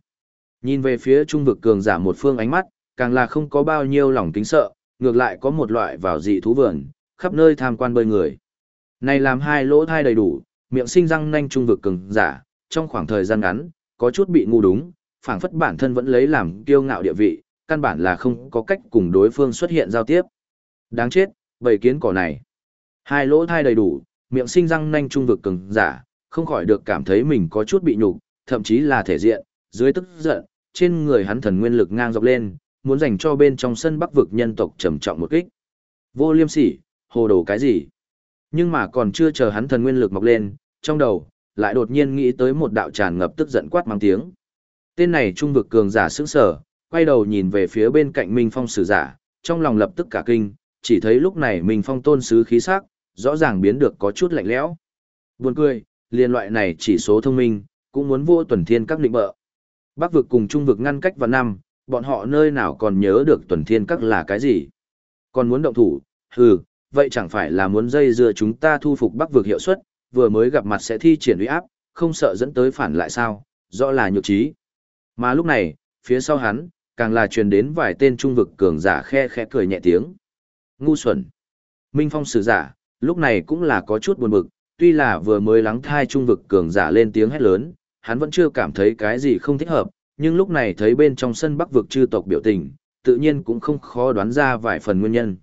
Nhìn về phía trung vực cường giả một phương ánh mắt, càng là không có bao nhiêu lòng kính sợ, ngược lại có một loại vào dị thú vườn, khắp nơi tham quan bơi người. Này làm hai lỗ thai đầy đủ, miệng sinh răng nanh trung vực cường giả, trong khoảng thời gian ngắn, có chút bị ngu đúng, phảng phất bản thân vẫn lấy làm kiêu ngạo địa vị, căn bản là không có cách cùng đối phương xuất hiện giao tiếp. Đáng chết, bầy kiến cỏ này. Hai lỗ thai đầy đủ, miệng sinh răng nanh trung vực cường giả, không khỏi được cảm thấy mình có chút bị nhục, thậm chí là thể diện, dưới tức giận, trên người hắn thần nguyên lực ngang dọc lên, muốn dành cho bên trong sân bắc vực nhân tộc trầm trọng một kích. Vô liêm sỉ, hồ đồ cái gì? Nhưng mà còn chưa chờ hắn thần nguyên lực mọc lên, trong đầu, lại đột nhiên nghĩ tới một đạo tràn ngập tức giận quát mang tiếng. Tên này trung vực cường giả sững sờ, quay đầu nhìn về phía bên cạnh Minh Phong sử giả, trong lòng lập tức cả kinh, chỉ thấy lúc này Minh Phong tôn sứ khí sắc, rõ ràng biến được có chút lạnh lẽo. Buồn cười, liên loại này chỉ số thông minh, cũng muốn vô tuần thiên các định bợ. Bắc vực cùng trung vực ngăn cách vào năm, bọn họ nơi nào còn nhớ được tuần thiên các là cái gì. Còn muốn động thủ, hừ, vậy chẳng phải là muốn dây dưa chúng ta thu phục bắc vực hiệu suất, vừa mới gặp mặt sẽ thi triển uy áp, không sợ dẫn tới phản lại sao, rõ là nhược trí. Mà lúc này, phía sau hắn, càng là truyền đến vài tên trung vực cường giả khe khẽ cười nhẹ tiếng. Ngu xuẩn. Minh Phong sử giả, lúc này cũng là có chút buồn bực, tuy là vừa mới lắng thai trung vực cường giả lên tiếng hét lớn, hắn vẫn chưa cảm thấy cái gì không thích hợp, nhưng lúc này thấy bên trong sân bắc vực chư tộc biểu tình, tự nhiên cũng không khó đoán ra vài phần nguyên nhân.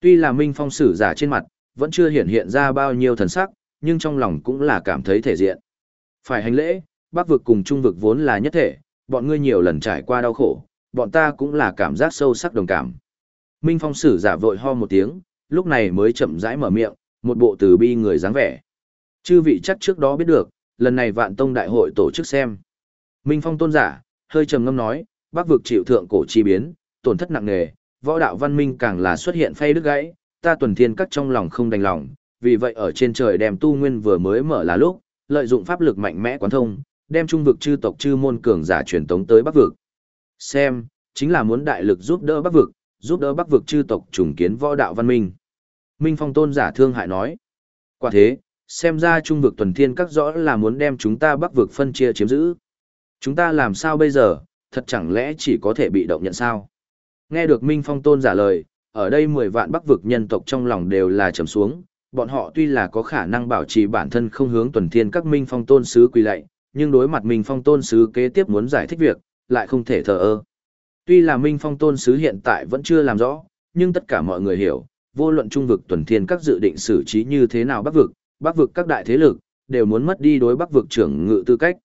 Tuy là Minh Phong sử giả trên mặt, vẫn chưa hiện hiện ra bao nhiêu thần sắc, nhưng trong lòng cũng là cảm thấy thể diện. Phải hành lễ, bắc vực cùng trung vực vốn là nhất thể, bọn ngươi nhiều lần trải qua đau khổ, bọn ta cũng là cảm giác sâu sắc đồng cảm. Minh Phong sử giả vội ho một tiếng, lúc này mới chậm rãi mở miệng, một bộ từ bi người dáng vẻ. Chư vị chắc trước đó biết được, lần này vạn tông đại hội tổ chức xem. Minh Phong tôn giả, hơi trầm ngâm nói, bắc vực chịu thượng cổ chi biến, tổn thất nặng nề, võ đạo văn minh càng là xuất hiện phay đứt gãy, ta tuần thiên các trong lòng không đành lòng, vì vậy ở trên trời đem tu nguyên vừa mới mở là lúc, lợi dụng pháp lực mạnh mẽ quán thông, đem trung vực chư tộc chư môn cường giả truyền tống tới bắc vực. Xem, chính là muốn đại lực giúp đỡ bắc vực, giúp đỡ bắc vực chư tộc trùng kiến võ đạo văn minh. Minh Phong tôn giả thương hại nói. Quả thế, xem ra trung vực tuần thiên các rõ là muốn đem chúng ta bắc vực phân chia chiếm giữ. Chúng ta làm sao bây giờ, thật chẳng lẽ chỉ có thể bị động nhận sao? Nghe được Minh Phong tôn giả lời, ở đây 10 vạn bắc vực nhân tộc trong lòng đều là trầm xuống, bọn họ tuy là có khả năng bảo trì bản thân không hướng tuần thiên các Minh Phong tôn sứ quỳ lạy, nhưng đối mặt Minh Phong tôn sứ kế tiếp muốn giải thích việc, lại không thể thờ ơ. Tuy là Minh Phong tôn sứ hiện tại vẫn chưa làm rõ, nhưng tất cả mọi người hiểu, vô luận trung vực tuần thiên các dự định xử trí như thế nào bắc vực, bắc vực các đại thế lực, đều muốn mất đi đối bắc vực trưởng ngự tư cách.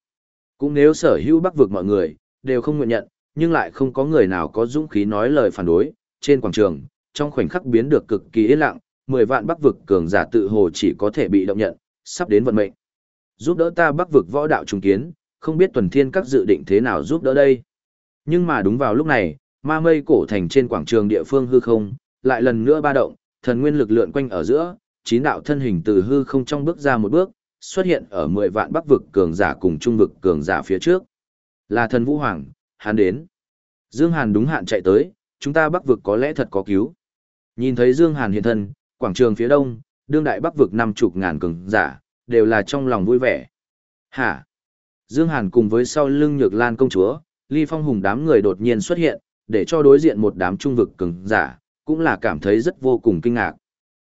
Cũng nếu sở hữu bắc vực mọi người, đều không nguyện nhận, nhưng lại không có người nào có dũng khí nói lời phản đối, trên quảng trường, trong khoảnh khắc biến được cực kỳ yên lặng, 10 vạn bắc vực cường giả tự hồ chỉ có thể bị động nhận, sắp đến vận mệnh. Giúp đỡ ta bắc vực võ đạo trùng kiến, không biết tuần thiên các dự định thế nào giúp đỡ đây. Nhưng mà đúng vào lúc này, ma mây cổ thành trên quảng trường địa phương hư không, lại lần nữa ba động, thần nguyên lực lượn quanh ở giữa, chín đạo thân hình từ hư không trong bước ra một bước, xuất hiện ở 10 vạn bắc vực cường giả cùng trung vực cường giả phía trước. Là thần Vũ Hoàng, hắn đến. Dương Hàn đúng hạn chạy tới, chúng ta bắc vực có lẽ thật có cứu. Nhìn thấy Dương Hàn hiện thân, quảng trường phía đông, đương đại bắc vực năm chục ngàn cường giả, đều là trong lòng vui vẻ. Hả? Dương Hàn cùng với sau lưng nhược lan công chúa, ly phong hùng đám người đột nhiên xuất hiện, để cho đối diện một đám trung vực cường giả, cũng là cảm thấy rất vô cùng kinh ngạc.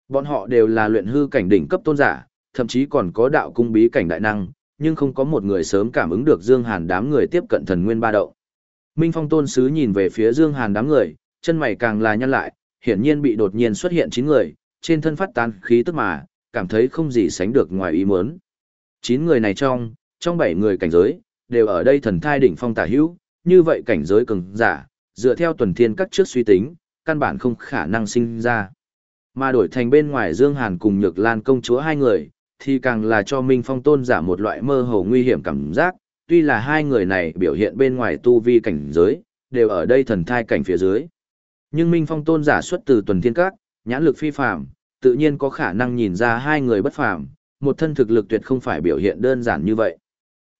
Bọn họ đều là luyện hư cảnh đỉnh cấp tôn giả, thậm chí còn có đạo cung bí cảnh đại năng, nhưng không có một người sớm cảm ứng được Dương Hàn đám người tiếp cận thần nguyên ba Đậu. Minh Phong tôn sứ nhìn về phía Dương Hàn đám người, chân mày càng là nhăn lại, hiển nhiên bị đột nhiên xuất hiện chín người, trên thân phát tán khí tức mà, cảm thấy không gì sánh được ngoài ý muốn. Chín người này trong, trong bảy người cảnh giới, đều ở đây thần thai đỉnh phong tả hữu, như vậy cảnh giới cường giả, dựa theo tuần thiên các trước suy tính, căn bản không khả năng sinh ra. Mà đổi thành bên ngoài Dương Hàn cùng Nhược Lan công chúa hai người, thì càng là cho Minh Phong tôn giả một loại mơ hồ nguy hiểm cảm giác, tuy là hai người này biểu hiện bên ngoài tu vi cảnh giới, đều ở đây thần thai cảnh phía dưới. Nhưng Minh Phong tôn giả xuất từ tuần thiên các, nhãn lực phi phàm, tự nhiên có khả năng nhìn ra hai người bất phàm, một thân thực lực tuyệt không phải biểu hiện đơn giản như vậy.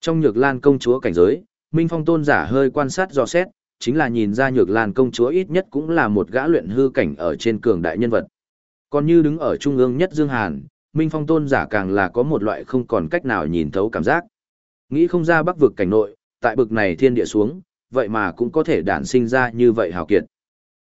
Trong Nhược Lan công chúa cảnh giới, Minh Phong tôn giả hơi quan sát dò xét, chính là nhìn ra Nhược Lan công chúa ít nhất cũng là một gã luyện hư cảnh ở trên cường đại nhân vật. Còn như đứng ở trung ương nhất Dương Hàn, Minh Phong tôn giả càng là có một loại không còn cách nào nhìn thấu cảm giác. Nghĩ không ra bắc vực cảnh nội, tại bực này thiên địa xuống, vậy mà cũng có thể đản sinh ra như vậy hào kiệt.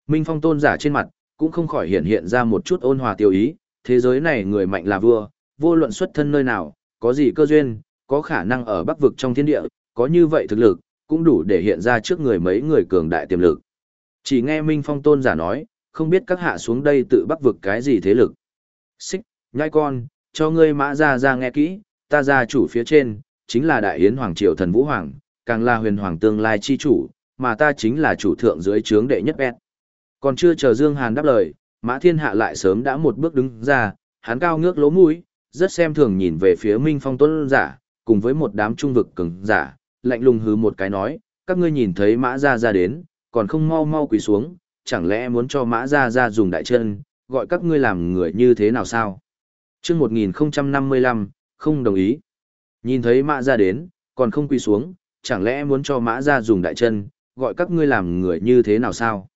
Minh Phong tôn giả trên mặt, cũng không khỏi hiện hiện ra một chút ôn hòa tiêu ý, thế giới này người mạnh là vua, vô luận xuất thân nơi nào, có gì cơ duyên, có khả năng ở bắc vực trong thiên địa, có như vậy thực lực, cũng đủ để hiện ra trước người mấy người cường đại tiềm lực. Chỉ nghe Minh Phong tôn giả nói, không biết các hạ xuống đây tự bắc vực cái gì thế lực. Xích, nhai con, cho ngươi mã ra ra nghe kỹ, ta ra chủ phía trên, chính là đại yến hoàng triều thần vũ hoàng, càng là huyền hoàng tương lai chi chủ, mà ta chính là chủ thượng dưới trướng đệ nhất bẹt. Còn chưa chờ Dương Hàn đáp lời, Mã Thiên Hạ lại sớm đã một bước đứng ra, hắn cao ngước lỗ mũi, rất xem thường nhìn về phía Minh Phong Tôn giả, cùng với một đám trung vực cường giả, lạnh lùng hứ một cái nói, các ngươi nhìn thấy Mã Gia Gia đến, còn không mau mau quỳ xuống, chẳng lẽ muốn cho Mã Gia Gia dùng đại chân, gọi các ngươi làm người như thế nào sao? Trước 1055, không đồng ý. Nhìn thấy Mã Gia đến, còn không quỳ xuống, chẳng lẽ muốn cho Mã Gia dùng đại chân, gọi các ngươi làm người như thế nào sao?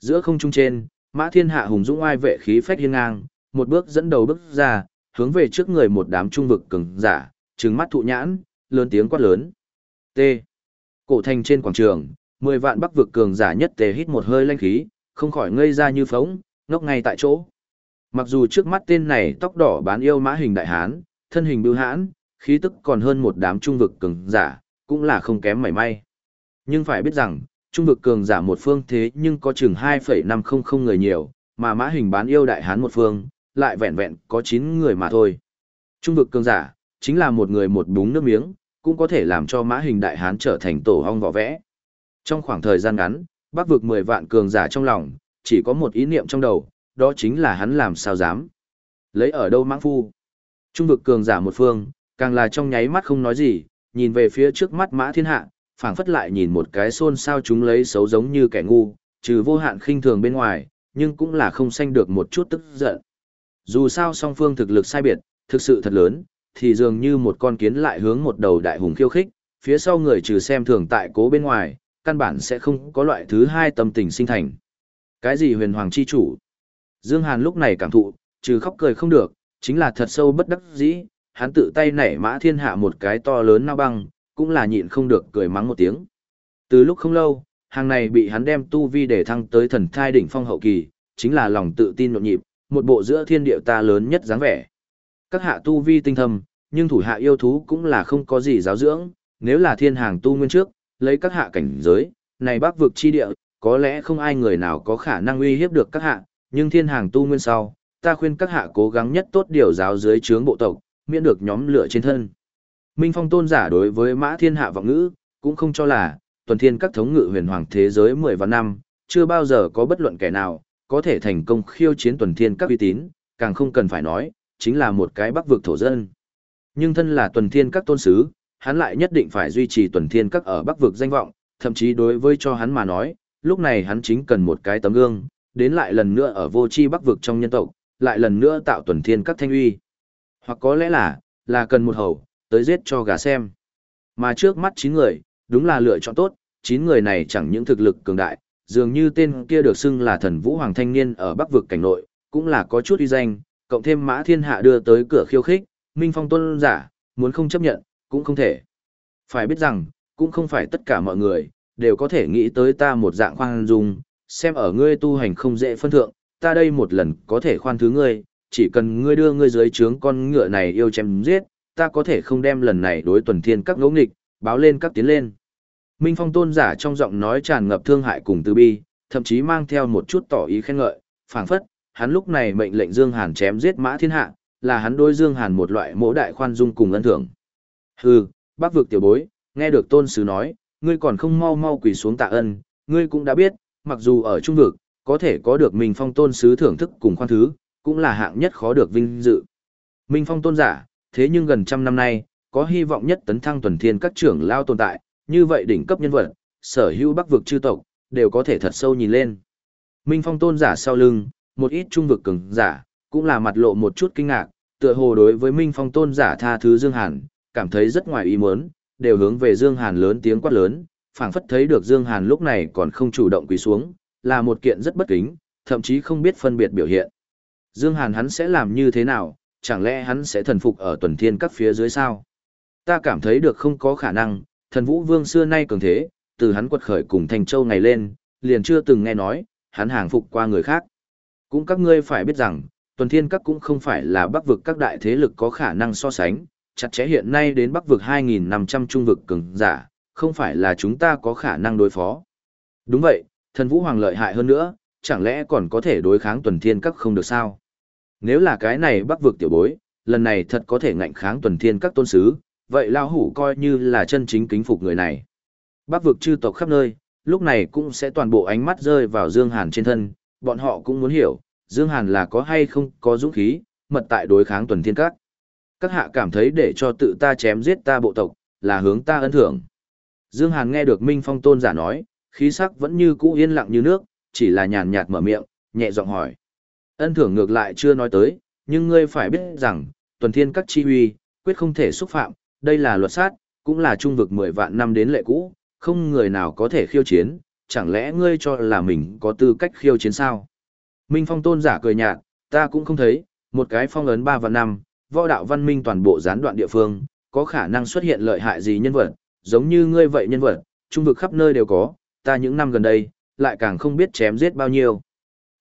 Giữa không trung trên, Mã Thiên Hạ hùng dũng oai vệ khí phách hiên ngang, một bước dẫn đầu bước ra, hướng về trước người một đám trung vực cường giả, trừng mắt thụ nhãn, lớn tiếng quát lớn. T. Cổ thành trên quảng trường, mười vạn bắc vực cường giả nhất tề hít một hơi lanh khí, không khỏi ngây ra như phóng, ngốc ngay tại chỗ. Mặc dù trước mắt tên này tóc đỏ bán yêu mã hình đại hán, thân hình bưu hãn, khí tức còn hơn một đám trung vực cường giả, cũng là không kém mảy may. Nhưng phải biết rằng, trung vực cường giả một phương thế nhưng có chừng 2,500 người nhiều, mà mã hình bán yêu đại hán một phương, lại vẹn vẹn có 9 người mà thôi. Trung vực cường giả, chính là một người một búng nước miếng, cũng có thể làm cho mã hình đại hán trở thành tổ hong vỏ vẽ. Trong khoảng thời gian ngắn, bắc vực 10 vạn cường giả trong lòng, chỉ có một ý niệm trong đầu, đó chính là hắn làm sao dám. Lấy ở đâu mãng phu? Trung vực cường giả một phương, càng là trong nháy mắt không nói gì, nhìn về phía trước mắt mã thiên hạ, phảng phất lại nhìn một cái xôn sao chúng lấy xấu giống như kẻ ngu, trừ vô hạn khinh thường bên ngoài, nhưng cũng là không sanh được một chút tức giận. Dù sao song phương thực lực sai biệt, thực sự thật lớn, thì dường như một con kiến lại hướng một đầu đại hùng khiêu khích, phía sau người trừ xem thường tại cố bên ngoài, căn bản sẽ không có loại thứ hai tâm tình sinh thành. Cái gì huyền hoàng chi chủ? Dương Hàn lúc này cảm thụ, trừ khóc cười không được, chính là thật sâu bất đắc dĩ, hắn tự tay nảy mã thiên hạ một cái to lớn nao băng, cũng là nhịn không được cười mắng một tiếng. Từ lúc không lâu, hàng này bị hắn đem tu vi để thăng tới thần thai đỉnh phong hậu kỳ, chính là lòng tự tin nhộn nhịp, một bộ giữa thiên địa ta lớn nhất dáng vẻ. Các hạ tu vi tinh thâm, nhưng thủ hạ yêu thú cũng là không có gì giáo dưỡng, nếu là thiên hàng tu nguyên trước, lấy các hạ cảnh giới, này bác vực chi địa, có lẽ không ai người nào có khả năng uy hiếp được các hạ, nhưng thiên hàng tu nguyên sau, ta khuyên các hạ cố gắng nhất tốt điều giáo dưới trướng bộ tộc, miễn được nhóm lửa trên thân. Minh Phong tôn giả đối với Mã Thiên Hạ vọng ngữ, cũng không cho là, tuần thiên các thống ngự huyền hoàng thế giới 10 và năm, chưa bao giờ có bất luận kẻ nào, có thể thành công khiêu chiến tuần thiên các uy tín, càng không cần phải nói, chính là một cái bắc vực thổ dân. Nhưng thân là tuần thiên các tôn sứ, hắn lại nhất định phải duy trì tuần thiên các ở bắc vực danh vọng, thậm chí đối với cho hắn mà nói, lúc này hắn chính cần một cái tấm gương, đến lại lần nữa ở vô chi bắc vực trong nhân tộc, lại lần nữa tạo tuần thiên các thanh uy. Hoặc có lẽ là, là cần một hầu, tới giết cho gà xem. Mà trước mắt 9 người, đúng là lựa chọn tốt, 9 người này chẳng những thực lực cường đại, dường như tên kia được xưng là thần vũ hoàng thanh niên ở bắc vực cảnh nội, cũng là có chút uy danh, cộng thêm mã thiên hạ đưa tới cửa khiêu khích, minh phong tuân giả, muốn không chấp nhận, cũng không thể. Phải biết rằng, cũng không phải tất cả mọi người, đều có thể nghĩ tới ta một dạng khoan dung, xem ở ngươi tu hành không dễ phân thượng, ta đây một lần có thể khoan thứ ngươi, chỉ cần ngươi đưa ngươi dưới trướng con ngựa này yêu chém giết, ta có thể không đem lần này đối tuần thiên các ngỗ nghịch, báo lên các tiến lên. Minh Phong tôn giả trong giọng nói tràn ngập thương hại cùng từ bi, thậm chí mang theo một chút tỏ ý khen ngợi, phảng phất, hắn lúc này mệnh lệnh Dương Hàn chém giết Mã Thiên Hạ, là hắn đối Dương Hàn một loại mỗ đại khoan dung cùng ân thưởng. Hừ, bác vực tiểu bối, nghe được tôn sứ nói, ngươi còn không mau mau quỳ xuống tạ ân, ngươi cũng đã biết, mặc dù ở trung vực, có thể có được Minh Phong tôn sứ thưởng thức cùng khoan thứ, cũng là hạng nhất khó được vinh dự. Minh Phong tôn giả, thế nhưng gần trăm năm nay, có hy vọng nhất tấn thăng tuần thiên các trưởng lao tồn tại, như vậy đỉnh cấp nhân vật, sở hữu bắc vực chư tộc, đều có thể thật sâu nhìn lên. Minh Phong tôn giả sau lưng, một ít trung vực cường giả, cũng là mặt lộ một chút kinh ngạc, tựa hồ đối với Minh Phong tôn giả tha thứ Dương Hàn, cảm thấy rất ngoài ý muốn, đều hướng về Dương Hàn lớn tiếng quát lớn, phảng phất thấy được Dương Hàn lúc này còn không chủ động quỳ xuống, là một kiện rất bất kính, thậm chí không biết phân biệt biểu hiện. Dương Hàn hắn sẽ làm như thế nào, chẳng lẽ hắn sẽ thần phục ở tuần thiên các phía dưới sao? Ta cảm thấy được không có khả năng, thần vũ vương xưa nay cường thế, từ hắn quật khởi cùng thành châu ngày lên, liền chưa từng nghe nói, hắn hàng phục qua người khác. Cũng các ngươi phải biết rằng, tuần thiên các cũng không phải là bắc vực các đại thế lực có khả năng so sánh, chặt chẽ hiện nay đến bắc vực 2.500 trung vực cường giả, không phải là chúng ta có khả năng đối phó. Đúng vậy, thần vũ hoàng lợi hại hơn nữa, chẳng lẽ còn có thể đối kháng tuần thiên các không được sao? Nếu là cái này bắc vực tiểu bối, lần này thật có thể ngạnh kháng tuần thiên các tôn sứ, vậy lao hủ coi như là chân chính kính phục người này. Bắc vực chư tộc khắp nơi, lúc này cũng sẽ toàn bộ ánh mắt rơi vào Dương Hàn trên thân, bọn họ cũng muốn hiểu, Dương Hàn là có hay không có dũng khí, mật tại đối kháng tuần thiên các. Các hạ cảm thấy để cho tự ta chém giết ta bộ tộc, là hướng ta ân thưởng. Dương Hàn nghe được Minh Phong tôn giả nói, khí sắc vẫn như cũ yên lặng như nước, chỉ là nhàn nhạt mở miệng, nhẹ giọng hỏi. Ân thưởng ngược lại chưa nói tới, nhưng ngươi phải biết rằng, tuần thiên các chi huy, quyết không thể xúc phạm, đây là luật sát, cũng là trung vực 10 vạn năm đến lệ cũ, không người nào có thể khiêu chiến, chẳng lẽ ngươi cho là mình có tư cách khiêu chiến sao? Minh Phong tôn giả cười nhạt, ta cũng không thấy, một cái phong ấn 3 vạn năm, võ đạo văn minh toàn bộ gián đoạn địa phương, có khả năng xuất hiện lợi hại gì nhân vật, giống như ngươi vậy nhân vật, trung vực khắp nơi đều có, ta những năm gần đây, lại càng không biết chém giết bao nhiêu.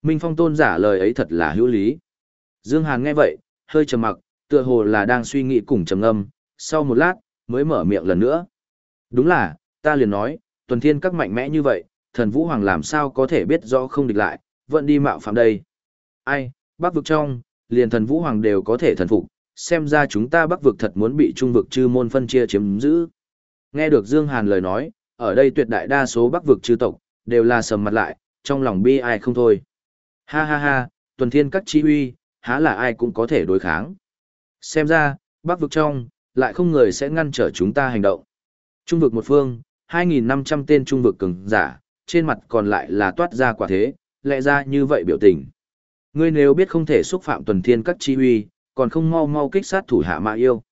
Minh Phong tôn giả lời ấy thật là hữu lý. Dương Hàn nghe vậy, hơi trầm mặc, tựa hồ là đang suy nghĩ cùng trầm ngâm, sau một lát, mới mở miệng lần nữa. Đúng là, ta liền nói, tuần thiên các mạnh mẽ như vậy, thần vũ hoàng làm sao có thể biết rõ không địch lại, vẫn đi mạo phạm đây. Ai, bắc vực trong, liền thần vũ hoàng đều có thể thần phục, xem ra chúng ta bắc vực thật muốn bị trung vực chư môn phân chia chiếm giữ. Nghe được Dương Hàn lời nói, ở đây tuyệt đại đa số bắc vực chư tộc, đều là sầm mặt lại, trong lòng bi ai không thôi. Ha ha ha, tuần thiên các chi uy, há là ai cũng có thể đối kháng. Xem ra, bắc vực trong, lại không người sẽ ngăn trở chúng ta hành động. Trung vực một phương, 2.500 tên trung vực cường giả, trên mặt còn lại là toát ra quả thế, lẽ ra như vậy biểu tình. Ngươi nếu biết không thể xúc phạm tuần thiên các chi huy, còn không mau mau kích sát thủ hạ mạ yêu.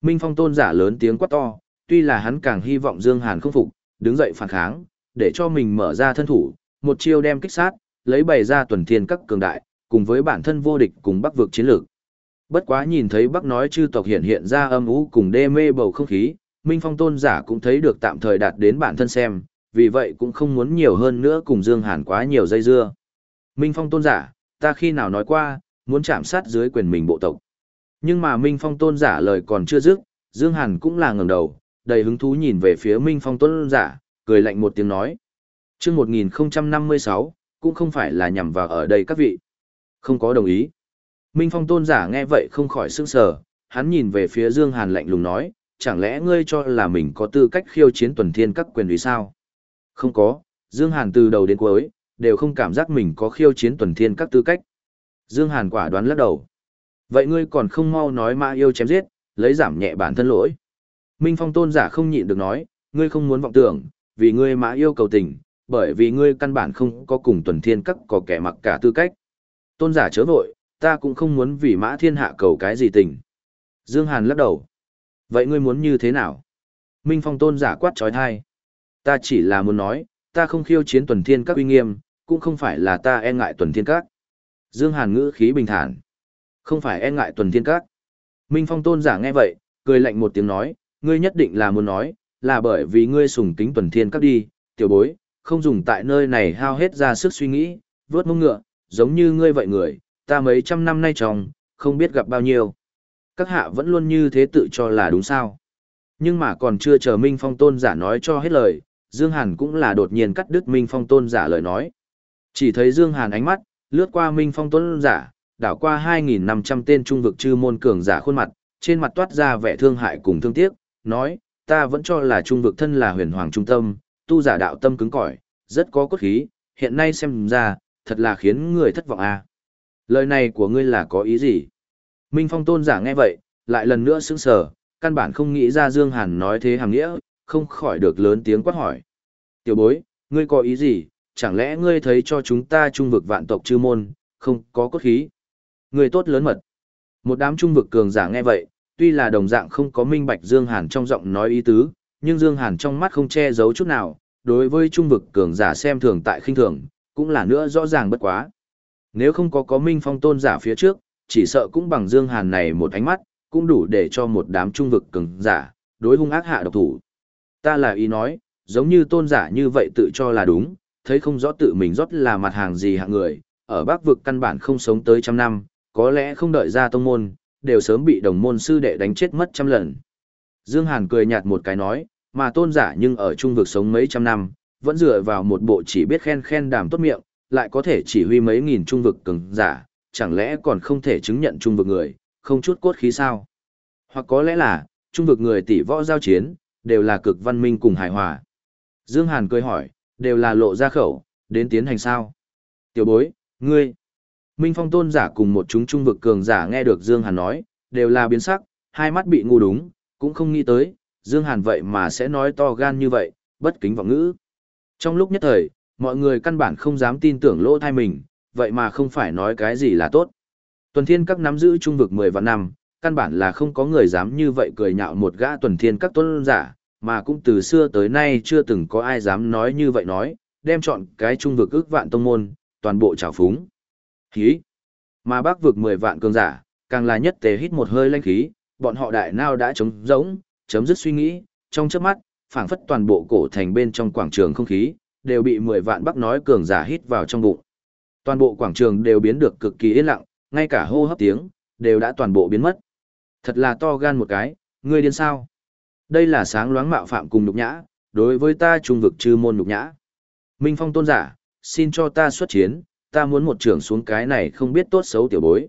Minh Phong tôn giả lớn tiếng quát to, tuy là hắn càng hy vọng Dương Hàn không phục, đứng dậy phản kháng, để cho mình mở ra thân thủ, một chiêu đem kích sát, lấy bày ra tuần thiên các cường đại, cùng với bản thân vô địch cùng bắc vực chiến lược. Bất quá nhìn thấy bắc nói chư tộc hiện hiện ra âm ú cùng đê mê bầu không khí, Minh Phong tôn giả cũng thấy được tạm thời đạt đến bản thân xem, vì vậy cũng không muốn nhiều hơn nữa cùng Dương Hàn quá nhiều dây dưa. Minh Phong tôn giả, ta khi nào nói qua, muốn chạm sát dưới quyền mình bộ tộc. Nhưng mà Minh Phong tôn giả lời còn chưa dứt, Dương Hàn cũng là ngẩng đầu, đầy hứng thú nhìn về phía Minh Phong tôn giả, cười lạnh một tiếng nói. Chương 1056, cũng không phải là nhằm vào ở đây các vị. Không có đồng ý. Minh Phong tôn giả nghe vậy không khỏi sững sờ, hắn nhìn về phía Dương Hàn lạnh lùng nói, chẳng lẽ ngươi cho là mình có tư cách khiêu chiến tuần thiên các quyền uy sao? Không có, Dương Hàn từ đầu đến cuối, đều không cảm giác mình có khiêu chiến tuần thiên các tư cách. Dương Hàn quả đoán lắc đầu. Vậy ngươi còn không mau nói ma yêu chém giết, lấy giảm nhẹ bản thân lỗi. Minh Phong tôn giả không nhịn được nói, ngươi không muốn vọng tưởng, vì ngươi mã yêu cầu tình, bởi vì ngươi căn bản không có cùng tuần thiên các có kẻ mặc cả tư cách. Tôn giả chớ vội, ta cũng không muốn vì mã thiên hạ cầu cái gì tình. Dương Hàn lắc đầu. Vậy ngươi muốn như thế nào? Minh Phong tôn giả quát trói thai. Ta chỉ là muốn nói, ta không khiêu chiến tuần thiên các uy nghiêm, cũng không phải là ta e ngại tuần thiên các. Dương Hàn ngữ khí bình thản. Không phải e ngại tuần thiên các. Minh Phong tôn giả nghe vậy, cười lạnh một tiếng nói, ngươi nhất định là muốn nói, là bởi vì ngươi sùng kính tuần thiên các đi, tiểu bối, không dùng tại nơi này hao hết ra sức suy nghĩ, vớt mông ngựa, giống như ngươi vậy người, ta mấy trăm năm nay chồng, không biết gặp bao nhiêu. Các hạ vẫn luôn như thế tự cho là đúng sao. Nhưng mà còn chưa chờ Minh Phong tôn giả nói cho hết lời, Dương Hàn cũng là đột nhiên cắt đứt Minh Phong tôn giả lời nói. Chỉ thấy Dương Hàn ánh mắt, lướt qua Minh Phong tôn giả, đảo qua 2.500 tên trung vực chư môn cường giả khuôn mặt, trên mặt toát ra vẻ thương hại cùng thương tiếc, nói, ta vẫn cho là trung vực thân là huyền hoàng trung tâm, tu giả đạo tâm cứng cỏi, rất có cốt khí, hiện nay xem ra, thật là khiến người thất vọng à. Lời này của ngươi là có ý gì? Minh Phong tôn giả nghe vậy, lại lần nữa sững sờ, căn bản không nghĩ ra Dương Hàn nói thế hàng nghĩa, không khỏi được lớn tiếng quát hỏi. Tiểu bối, ngươi có ý gì, chẳng lẽ ngươi thấy cho chúng ta trung vực vạn tộc chư môn, không có cốt khí? Ngươi tốt lớn mật. Một đám trung vực cường giả nghe vậy, tuy là đồng dạng không có minh bạch Dương Hàn trong giọng nói ý tứ, nhưng Dương Hàn trong mắt không che giấu chút nào, đối với trung vực cường giả xem thường tại khinh thường, cũng là nữa rõ ràng bất quá. Nếu không có có minh phong tôn giả phía trước, chỉ sợ cũng bằng Dương Hàn này một ánh mắt, cũng đủ để cho một đám trung vực cường giả, đối hung ác hạ độc thủ. Ta là ý nói, giống như tôn giả như vậy tự cho là đúng, thấy không rõ tự mình rót là mặt hàng gì hạng người, ở bắc vực căn bản không sống tới trăm năm, có lẽ không đợi ra tông môn, đều sớm bị đồng môn sư đệ đánh chết mất trăm lần. Dương Hàn cười nhạt một cái nói, mà tôn giả nhưng ở trung vực sống mấy trăm năm, vẫn dựa vào một bộ chỉ biết khen khen đàm tốt miệng, lại có thể chỉ huy mấy nghìn trung vực cường giả, chẳng lẽ còn không thể chứng nhận trung vực người, không chút cốt khí sao? Hoặc có lẽ là, trung vực người tỷ võ giao chiến, đều là cực văn minh cùng hài hòa. Dương Hàn cười hỏi, đều là lộ ra khẩu, đến tiến hành sao? Tiểu bối, ngươi, Minh Phong tôn giả cùng một chúng trung vực cường giả nghe được Dương Hàn nói, đều là biến sắc, hai mắt bị ngu đúng, cũng không nghĩ tới, Dương Hàn vậy mà sẽ nói to gan như vậy, bất kính vọng ngữ. Trong lúc nhất thời, mọi người căn bản không dám tin tưởng lỗ thai mình, vậy mà không phải nói cái gì là tốt. Tuần thiên các nắm giữ trung vực 10 vạn năm, căn bản là không có người dám như vậy cười nhạo một gã tuần thiên các tôn giả, mà cũng từ xưa tới nay chưa từng có ai dám nói như vậy nói, đem chọn cái trung vực ước vạn tông môn, toàn bộ trào phúng. Khí. Mà bác vực 10 vạn cường giả, càng là nhất tề hít một hơi lanh khí, bọn họ đại nào đã trống rỗng, chấm dứt suy nghĩ, trong chớp mắt, phảng phất toàn bộ cổ thành bên trong quảng trường không khí, đều bị 10 vạn bác nói cường giả hít vào trong bụng. Toàn bộ quảng trường đều biến được cực kỳ yên lặng, ngay cả hô hấp tiếng, đều đã toàn bộ biến mất. Thật là to gan một cái, ngươi điên sao? Đây là sáng loáng mạo phạm cùng nhục nhã, đối với ta trung vực chư môn nhục nhã. Minh Phong tôn giả, xin cho ta xuất chiến, ta muốn một trưởng xuống cái này không biết tốt xấu tiểu bối.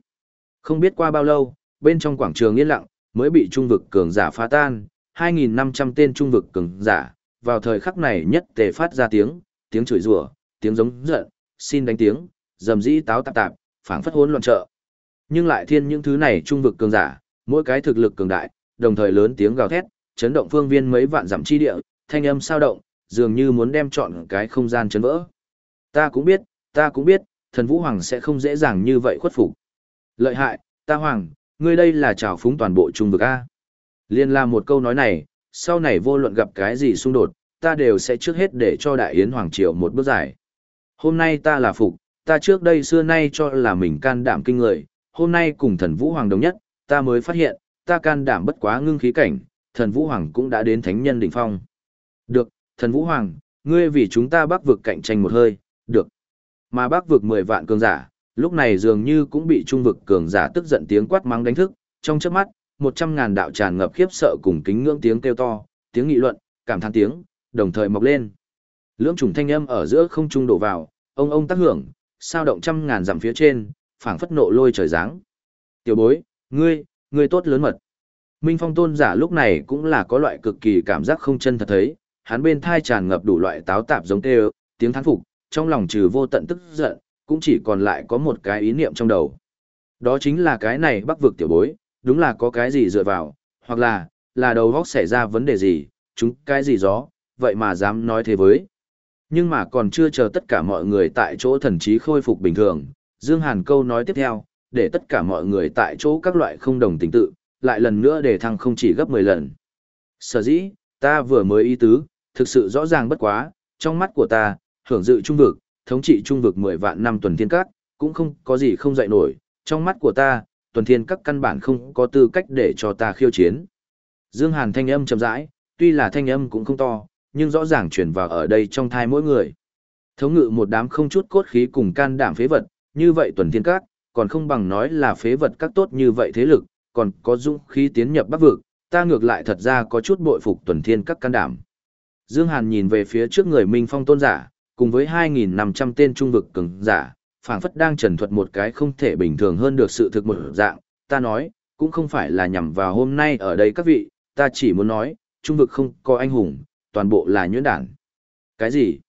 Không biết qua bao lâu, bên trong quảng trường yên lặng, mới bị trung vực cường giả phá tan, 2.500 tên trung vực cường giả, vào thời khắc này nhất tề phát ra tiếng, tiếng chửi rủa, tiếng giống giận, xin đánh tiếng, dầm dĩ táo tạp tạp, phảng phất hỗn loạn trợ. Nhưng lại thiên những thứ này trung vực cường giả, mỗi cái thực lực cường đại, đồng thời lớn tiếng gào thét, chấn động phương viên mấy vạn dặm chi địa, thanh âm sao động, dường như muốn đem trọn cái không gian chấn vỡ. Ta cũng biết, ta cũng biết, thần Vũ Hoàng sẽ không dễ dàng như vậy khuất phục. Lợi hại, ta Hoàng, ngươi đây là trào phúng toàn bộ trung vực A. Liên la một câu nói này, sau này vô luận gặp cái gì xung đột, ta đều sẽ trước hết để cho Đại Yến Hoàng Triều một bước giải. Hôm nay ta là phục, ta trước đây xưa nay cho là mình can đảm kinh người, hôm nay cùng thần Vũ Hoàng đồng nhất, ta mới phát hiện, ta can đảm bất quá ngưng khí cảnh, thần Vũ Hoàng cũng đã đến thánh nhân đỉnh phong. Được, thần Vũ Hoàng, ngươi vì chúng ta bắc vực cạnh tranh một hơi, được. Mà bác vực 10 vạn cường giả, lúc này dường như cũng bị trung vực cường giả tức giận tiếng quát mắng đánh thức, trong chớp mắt, 100 ngàn đạo tràn ngập khiếp sợ cùng kính ngưỡng tiếng kêu to, tiếng nghị luận, cảm thán tiếng, đồng thời mọc lên. Lưỡng trùng thanh âm ở giữa không trung đổ vào, ông ông tác hưởng, sao động trăm ngàn dặm phía trên, phảng phất nộ lôi trời giáng. Tiểu bối, ngươi, ngươi tốt lớn mật. Minh Phong tôn giả lúc này cũng là có loại cực kỳ cảm giác không chân thật thấy, hắn bên thai tràn ngập đủ loại táo tạp giống tê tiếng thán phục, trong lòng trừ vô tận tức giận, cũng chỉ còn lại có một cái ý niệm trong đầu. Đó chính là cái này bắc vực tiểu bối, đúng là có cái gì dựa vào, hoặc là, là đầu góc xảy ra vấn đề gì, chúng cái gì gió, vậy mà dám nói thế với. Nhưng mà còn chưa chờ tất cả mọi người tại chỗ thần trí khôi phục bình thường, Dương Hàn câu nói tiếp theo, để tất cả mọi người tại chỗ các loại không đồng tình tự, lại lần nữa để thăng không chỉ gấp 10 lần. Sở dĩ, ta vừa mới ý tứ, thực sự rõ ràng bất quá, trong mắt của ta, hưởng dự trung vực, thống trị trung vực 10 vạn năm tuần thiên các, cũng không có gì không dạy nổi, trong mắt của ta, tuần thiên các căn bản không có tư cách để cho ta khiêu chiến. Dương Hàn thanh âm chậm rãi, tuy là thanh âm cũng không to, nhưng rõ ràng truyền vào ở đây trong thai mỗi người. Thống ngự một đám không chút cốt khí cùng can đảm phế vật, như vậy tuần thiên các, còn không bằng nói là phế vật các tốt như vậy thế lực, còn có dũng khí tiến nhập bắc vực, ta ngược lại thật ra có chút bội phục tuần thiên các can đảm. Dương Hàn nhìn về phía trước người Minh Phong tôn giả, cùng với 2.500 tên trung vực cường giả, phảng phất đang trần thuật một cái không thể bình thường hơn được sự thực một dạng, ta nói, cũng không phải là nhằm vào hôm nay ở đây các vị, ta chỉ muốn nói, trung vực không có anh hùng, toàn bộ là nhuyễn đản. Cái gì?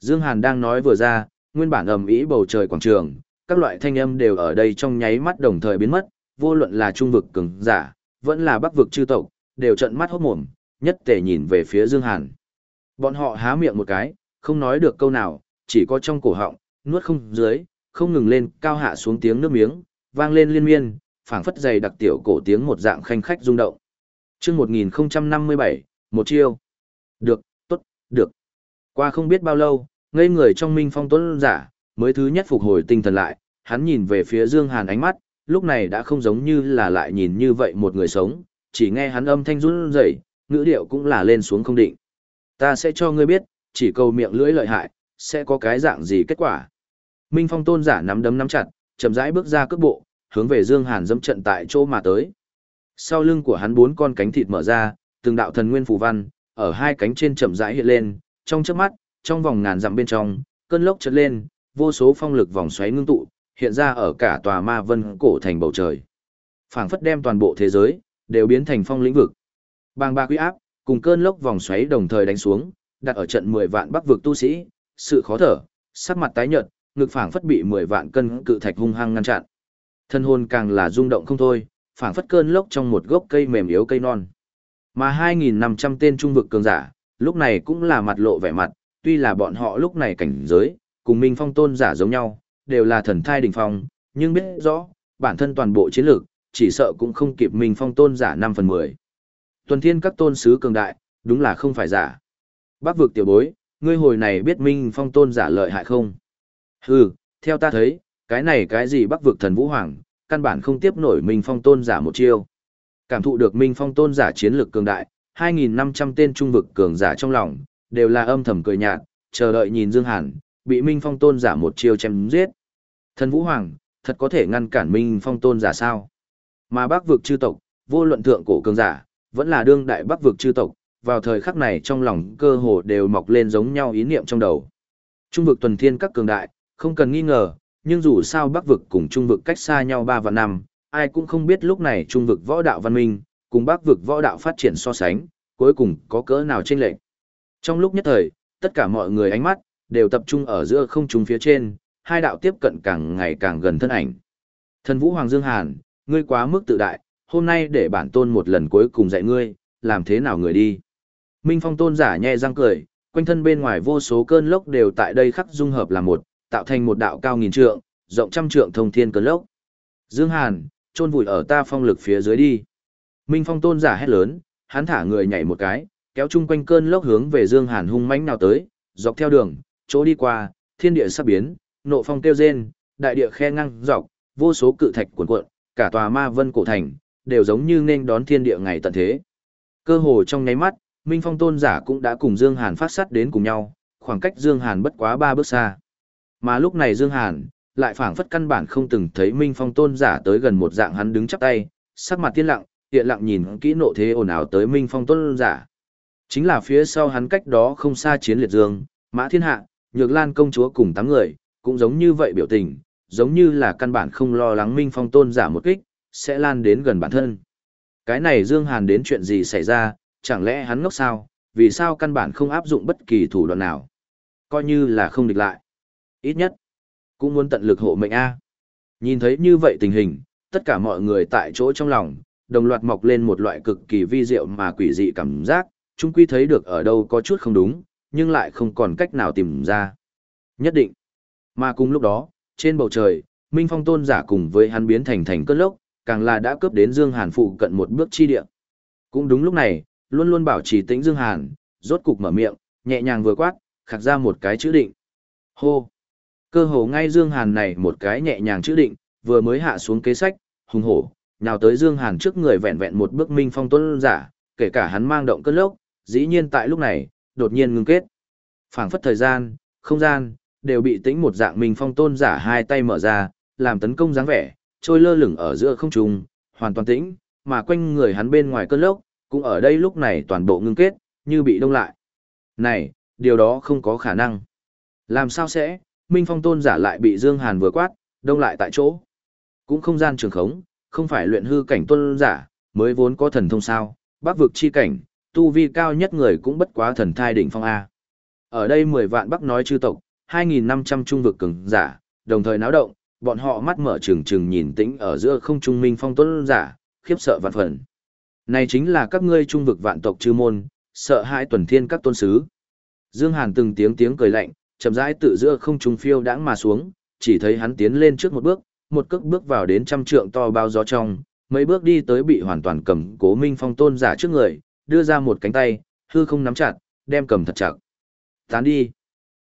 Dương Hàn đang nói vừa ra, nguyên bản ầm ĩ bầu trời quảng trường, các loại thanh âm đều ở đây trong nháy mắt đồng thời biến mất, vô luận là trung vực cường giả, vẫn là bắc vực chư tộc, đều trợn mắt hốt mồm, nhất tề nhìn về phía Dương Hàn. Bọn họ há miệng một cái, không nói được câu nào, chỉ có trong cổ họng, nuốt không dưới, không ngừng lên, cao hạ xuống tiếng nước miếng, vang lên liên miên, phảng phất dày đặc tiểu cổ tiếng một dạng khanh khách rung động. Chương 1057, một chiêu. Được, tốt, được. Qua không biết bao lâu, ngây người trong minh phong tuấn giả, mới thứ nhất phục hồi tinh thần lại, hắn nhìn về phía Dương Hàn ánh mắt, lúc này đã không giống như là lại nhìn như vậy một người sống, chỉ nghe hắn âm thanh run rẩy, ngữ điệu cũng là lên xuống không định. Ta sẽ cho ngươi biết, chỉ cầu miệng lưỡi lợi hại, sẽ có cái dạng gì kết quả. Minh Phong tôn giả nắm đấm nắm chặt, chậm rãi bước ra cước bộ, hướng về Dương Hàn dẫm trận tại chỗ mà tới. Sau lưng của hắn bốn con cánh thịt mở ra, từng đạo thần nguyên phù văn, ở hai cánh trên chậm rãi hiện lên, trong chớp mắt, trong vòng ngàn dặm bên trong, cơn lốc chợt lên, vô số phong lực vòng xoáy ngưng tụ, hiện ra ở cả tòa ma vân cổ thành bầu trời. Phảng phất đem toàn bộ thế giới đều biến thành phong lĩnh vực. Bàng bạc uy áp, cùng cơn lốc vòng xoáy đồng thời đánh xuống, đặt ở trận 10 vạn bắc vực tu sĩ, sự khó thở, sắc mặt tái nhợt, ngực phảng phất bị 10 vạn cân cự thạch hung hăng ngăn chặn. Thân hồn càng là rung động không thôi, phảng phất cơn lốc trong một gốc cây mềm yếu cây non. Mà 2.500 tên trung vực cường giả, lúc này cũng là mặt lộ vẻ mặt, tuy là bọn họ lúc này cảnh giới, cùng Minh Phong tôn giả giống nhau, đều là thần thai đỉnh phong, nhưng biết rõ, bản thân toàn bộ chiến lược, chỉ sợ cũng không kịp Minh Phong tôn giả 5 phần 10. Tuần thiên các tôn sứ cường đại, đúng là không phải giả. Bác vực tiểu bối, ngươi hồi này biết Minh Phong tôn giả lợi hại không? Hừ, theo ta thấy, cái này cái gì bắc vực thần vũ hoàng, căn bản không tiếp nổi Minh Phong tôn giả một chiêu. Cảm thụ được Minh Phong tôn giả chiến lược cường đại, 2.500 tên trung vực cường giả trong lòng, đều là âm thầm cười nhạt, chờ đợi nhìn Dương Hàn, bị Minh Phong tôn giả một chiêu chém giết. Thần Vũ Hoàng, thật có thể ngăn cản Minh Phong tôn giả sao? Mà bắc vực chư tộc, vô luận thượng cổ cường giả, vẫn là đương đại bắc vực chư tộc, vào thời khắc này trong lòng cơ hồ đều mọc lên giống nhau ý niệm trong đầu. Trung vực tuần thiên các cường đại, không cần nghi ngờ, nhưng dù sao bắc vực cùng trung vực cách xa nhau 3 và năm, ai cũng không biết lúc này trung vực võ đạo văn minh, cùng bắc vực võ đạo phát triển so sánh, cuối cùng có cỡ nào chênh lệch. Trong lúc nhất thời, tất cả mọi người ánh mắt, đều tập trung ở giữa không trung phía trên, hai đạo tiếp cận càng ngày càng gần thân ảnh. Thần Vũ Hoàng Dương Hàn, ngươi quá mức tự đại, hôm nay để bản tôn một lần cuối cùng dạy ngươi, làm thế nào người đi. Minh Phong tôn giả nhẹ răng cười, quanh thân bên ngoài vô số cơn lốc đều tại đây khắc dung hợp làm một, tạo thành một đạo cao nghìn trượng, rộng trăm trượng thông thiên cơn lốc. Dương Hàn, trôn vùi ở ta phong lực phía dưới đi. Minh Phong tôn giả hét lớn, hắn thả người nhảy một cái, kéo chung quanh cơn lốc hướng về Dương Hàn hung mãnh nào tới, dọc theo đường, chỗ đi qua, thiên địa sắp biến, nộ phong tiêu rên, đại địa khe ngang dọc, vô số cự thạch cuộn cuộn, cả tòa ma vân cổ thành, đều giống như nên đón thiên địa ngày tận thế. Cơ hồ trong nháy mắt, Minh Phong tôn giả cũng đã cùng Dương Hàn phát sát đến cùng nhau, khoảng cách Dương Hàn bất quá ba bước xa. Mà lúc này Dương Hàn, lại phảng phất căn bản không từng thấy Minh Phong tôn giả tới gần một dạng hắn đứng chắp tay, sắc mặt tiên lặng, hiện lặng nhìn kỹ nộ thế ồn ào tới Minh Phong tôn giả. Chính là phía sau hắn cách đó không xa chiến liệt dương, Mã Thiên Hạ, Nhược Lan công chúa cùng tám người, cũng giống như vậy biểu tình, giống như là căn bản không lo lắng Minh Phong tôn giả một kích, sẽ lan đến gần bản thân. Cái này Dương Hàn đến chuyện gì xảy ra, chẳng lẽ hắn ngốc sao, vì sao căn bản không áp dụng bất kỳ thủ đoạn nào. Coi như là không địch lại. Ít nhất, cũng muốn tận lực hộ mệnh A. Nhìn thấy như vậy tình hình, tất cả mọi người tại chỗ trong lòng, đồng loạt mọc lên một loại cực kỳ vi diệu mà quỷ dị cảm giác, chung quy thấy được ở đâu có chút không đúng, nhưng lại không còn cách nào tìm ra. Nhất định. Mà cùng lúc đó, trên bầu trời, Minh Phong tôn giả cùng với hắn biến thành thành cơn lốc, càng là đã cướp đến Dương Hàn phụ cận một bước chi địa. Cũng đúng lúc này, luôn luôn bảo trì tĩnh Dương Hàn, rốt cục mở miệng, nhẹ nhàng vừa quát, khắc ra một cái chữ định. Hô! Cơ hồ ngay Dương Hàn này một cái nhẹ nhàng chữ định, vừa mới hạ xuống kế sách, hùng hổ, nào tới Dương Hàn trước người vẹn vẹn một bước minh phong tuấn giả, kể cả hắn mang động cơn lốc, dĩ nhiên tại lúc này, đột nhiên ngưng kết. phảng phất thời gian, không gian, đều bị tĩnh một dạng minh phong tôn giả hai tay mở ra, làm tấn công dáng vẻ, trôi lơ lửng ở giữa không trung, hoàn toàn tĩnh, mà quanh người hắn bên ngoài cơn lốc, cũng ở đây lúc này toàn bộ ngưng kết, như bị đông lại. Này, điều đó không có khả năng. Làm sao sẽ, Minh Phong tôn giả lại bị Dương Hàn vừa quát, đông lại tại chỗ. Cũng không gian trường khống, không phải luyện hư cảnh tôn giả, mới vốn có thần thông sao, bác vực chi cảnh, tu vi cao nhất người cũng bất quá thần thai đỉnh phong A. Ở đây 10 vạn bắc nói chư tộc, 2.500 trung vực cường giả, đồng thời náo động, bọn họ mắt mở trừng trừng nhìn tĩnh ở giữa không trung minh phong tôn giả, khiếp sợ vạn phần. Này chính là các ngươi trung vực vạn tộc chư môn, sợ hãi tuần thiên các tôn sứ. Dương Hàn từng tiếng tiếng cười lạnh, chậm rãi tự giữa không trung phiêu đãng mà xuống, chỉ thấy hắn tiến lên trước một bước, một cước bước vào đến trăm trượng to bao gió trong, mấy bước đi tới bị hoàn toàn cầm cố minh phong tôn giả trước người, đưa ra một cánh tay, hư không nắm chặt, đem cầm thật chặt. Tán đi.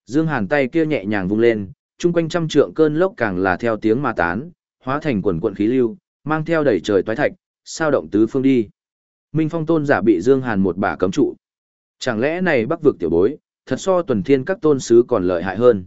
Dương Hàn tay kia nhẹ nhàng vung lên, chung quanh trăm trượng cơn lốc càng là theo tiếng mà tán, hóa thành quần quận khí lưu, mang theo đẩy trời toái thạch, sao động tứ phương đi. Minh Phong tôn giả bị Dương Hàn một bả cấm trụ. Chẳng lẽ này Bắc vực tiểu bối, thật so tuần thiên các tôn sứ còn lợi hại hơn.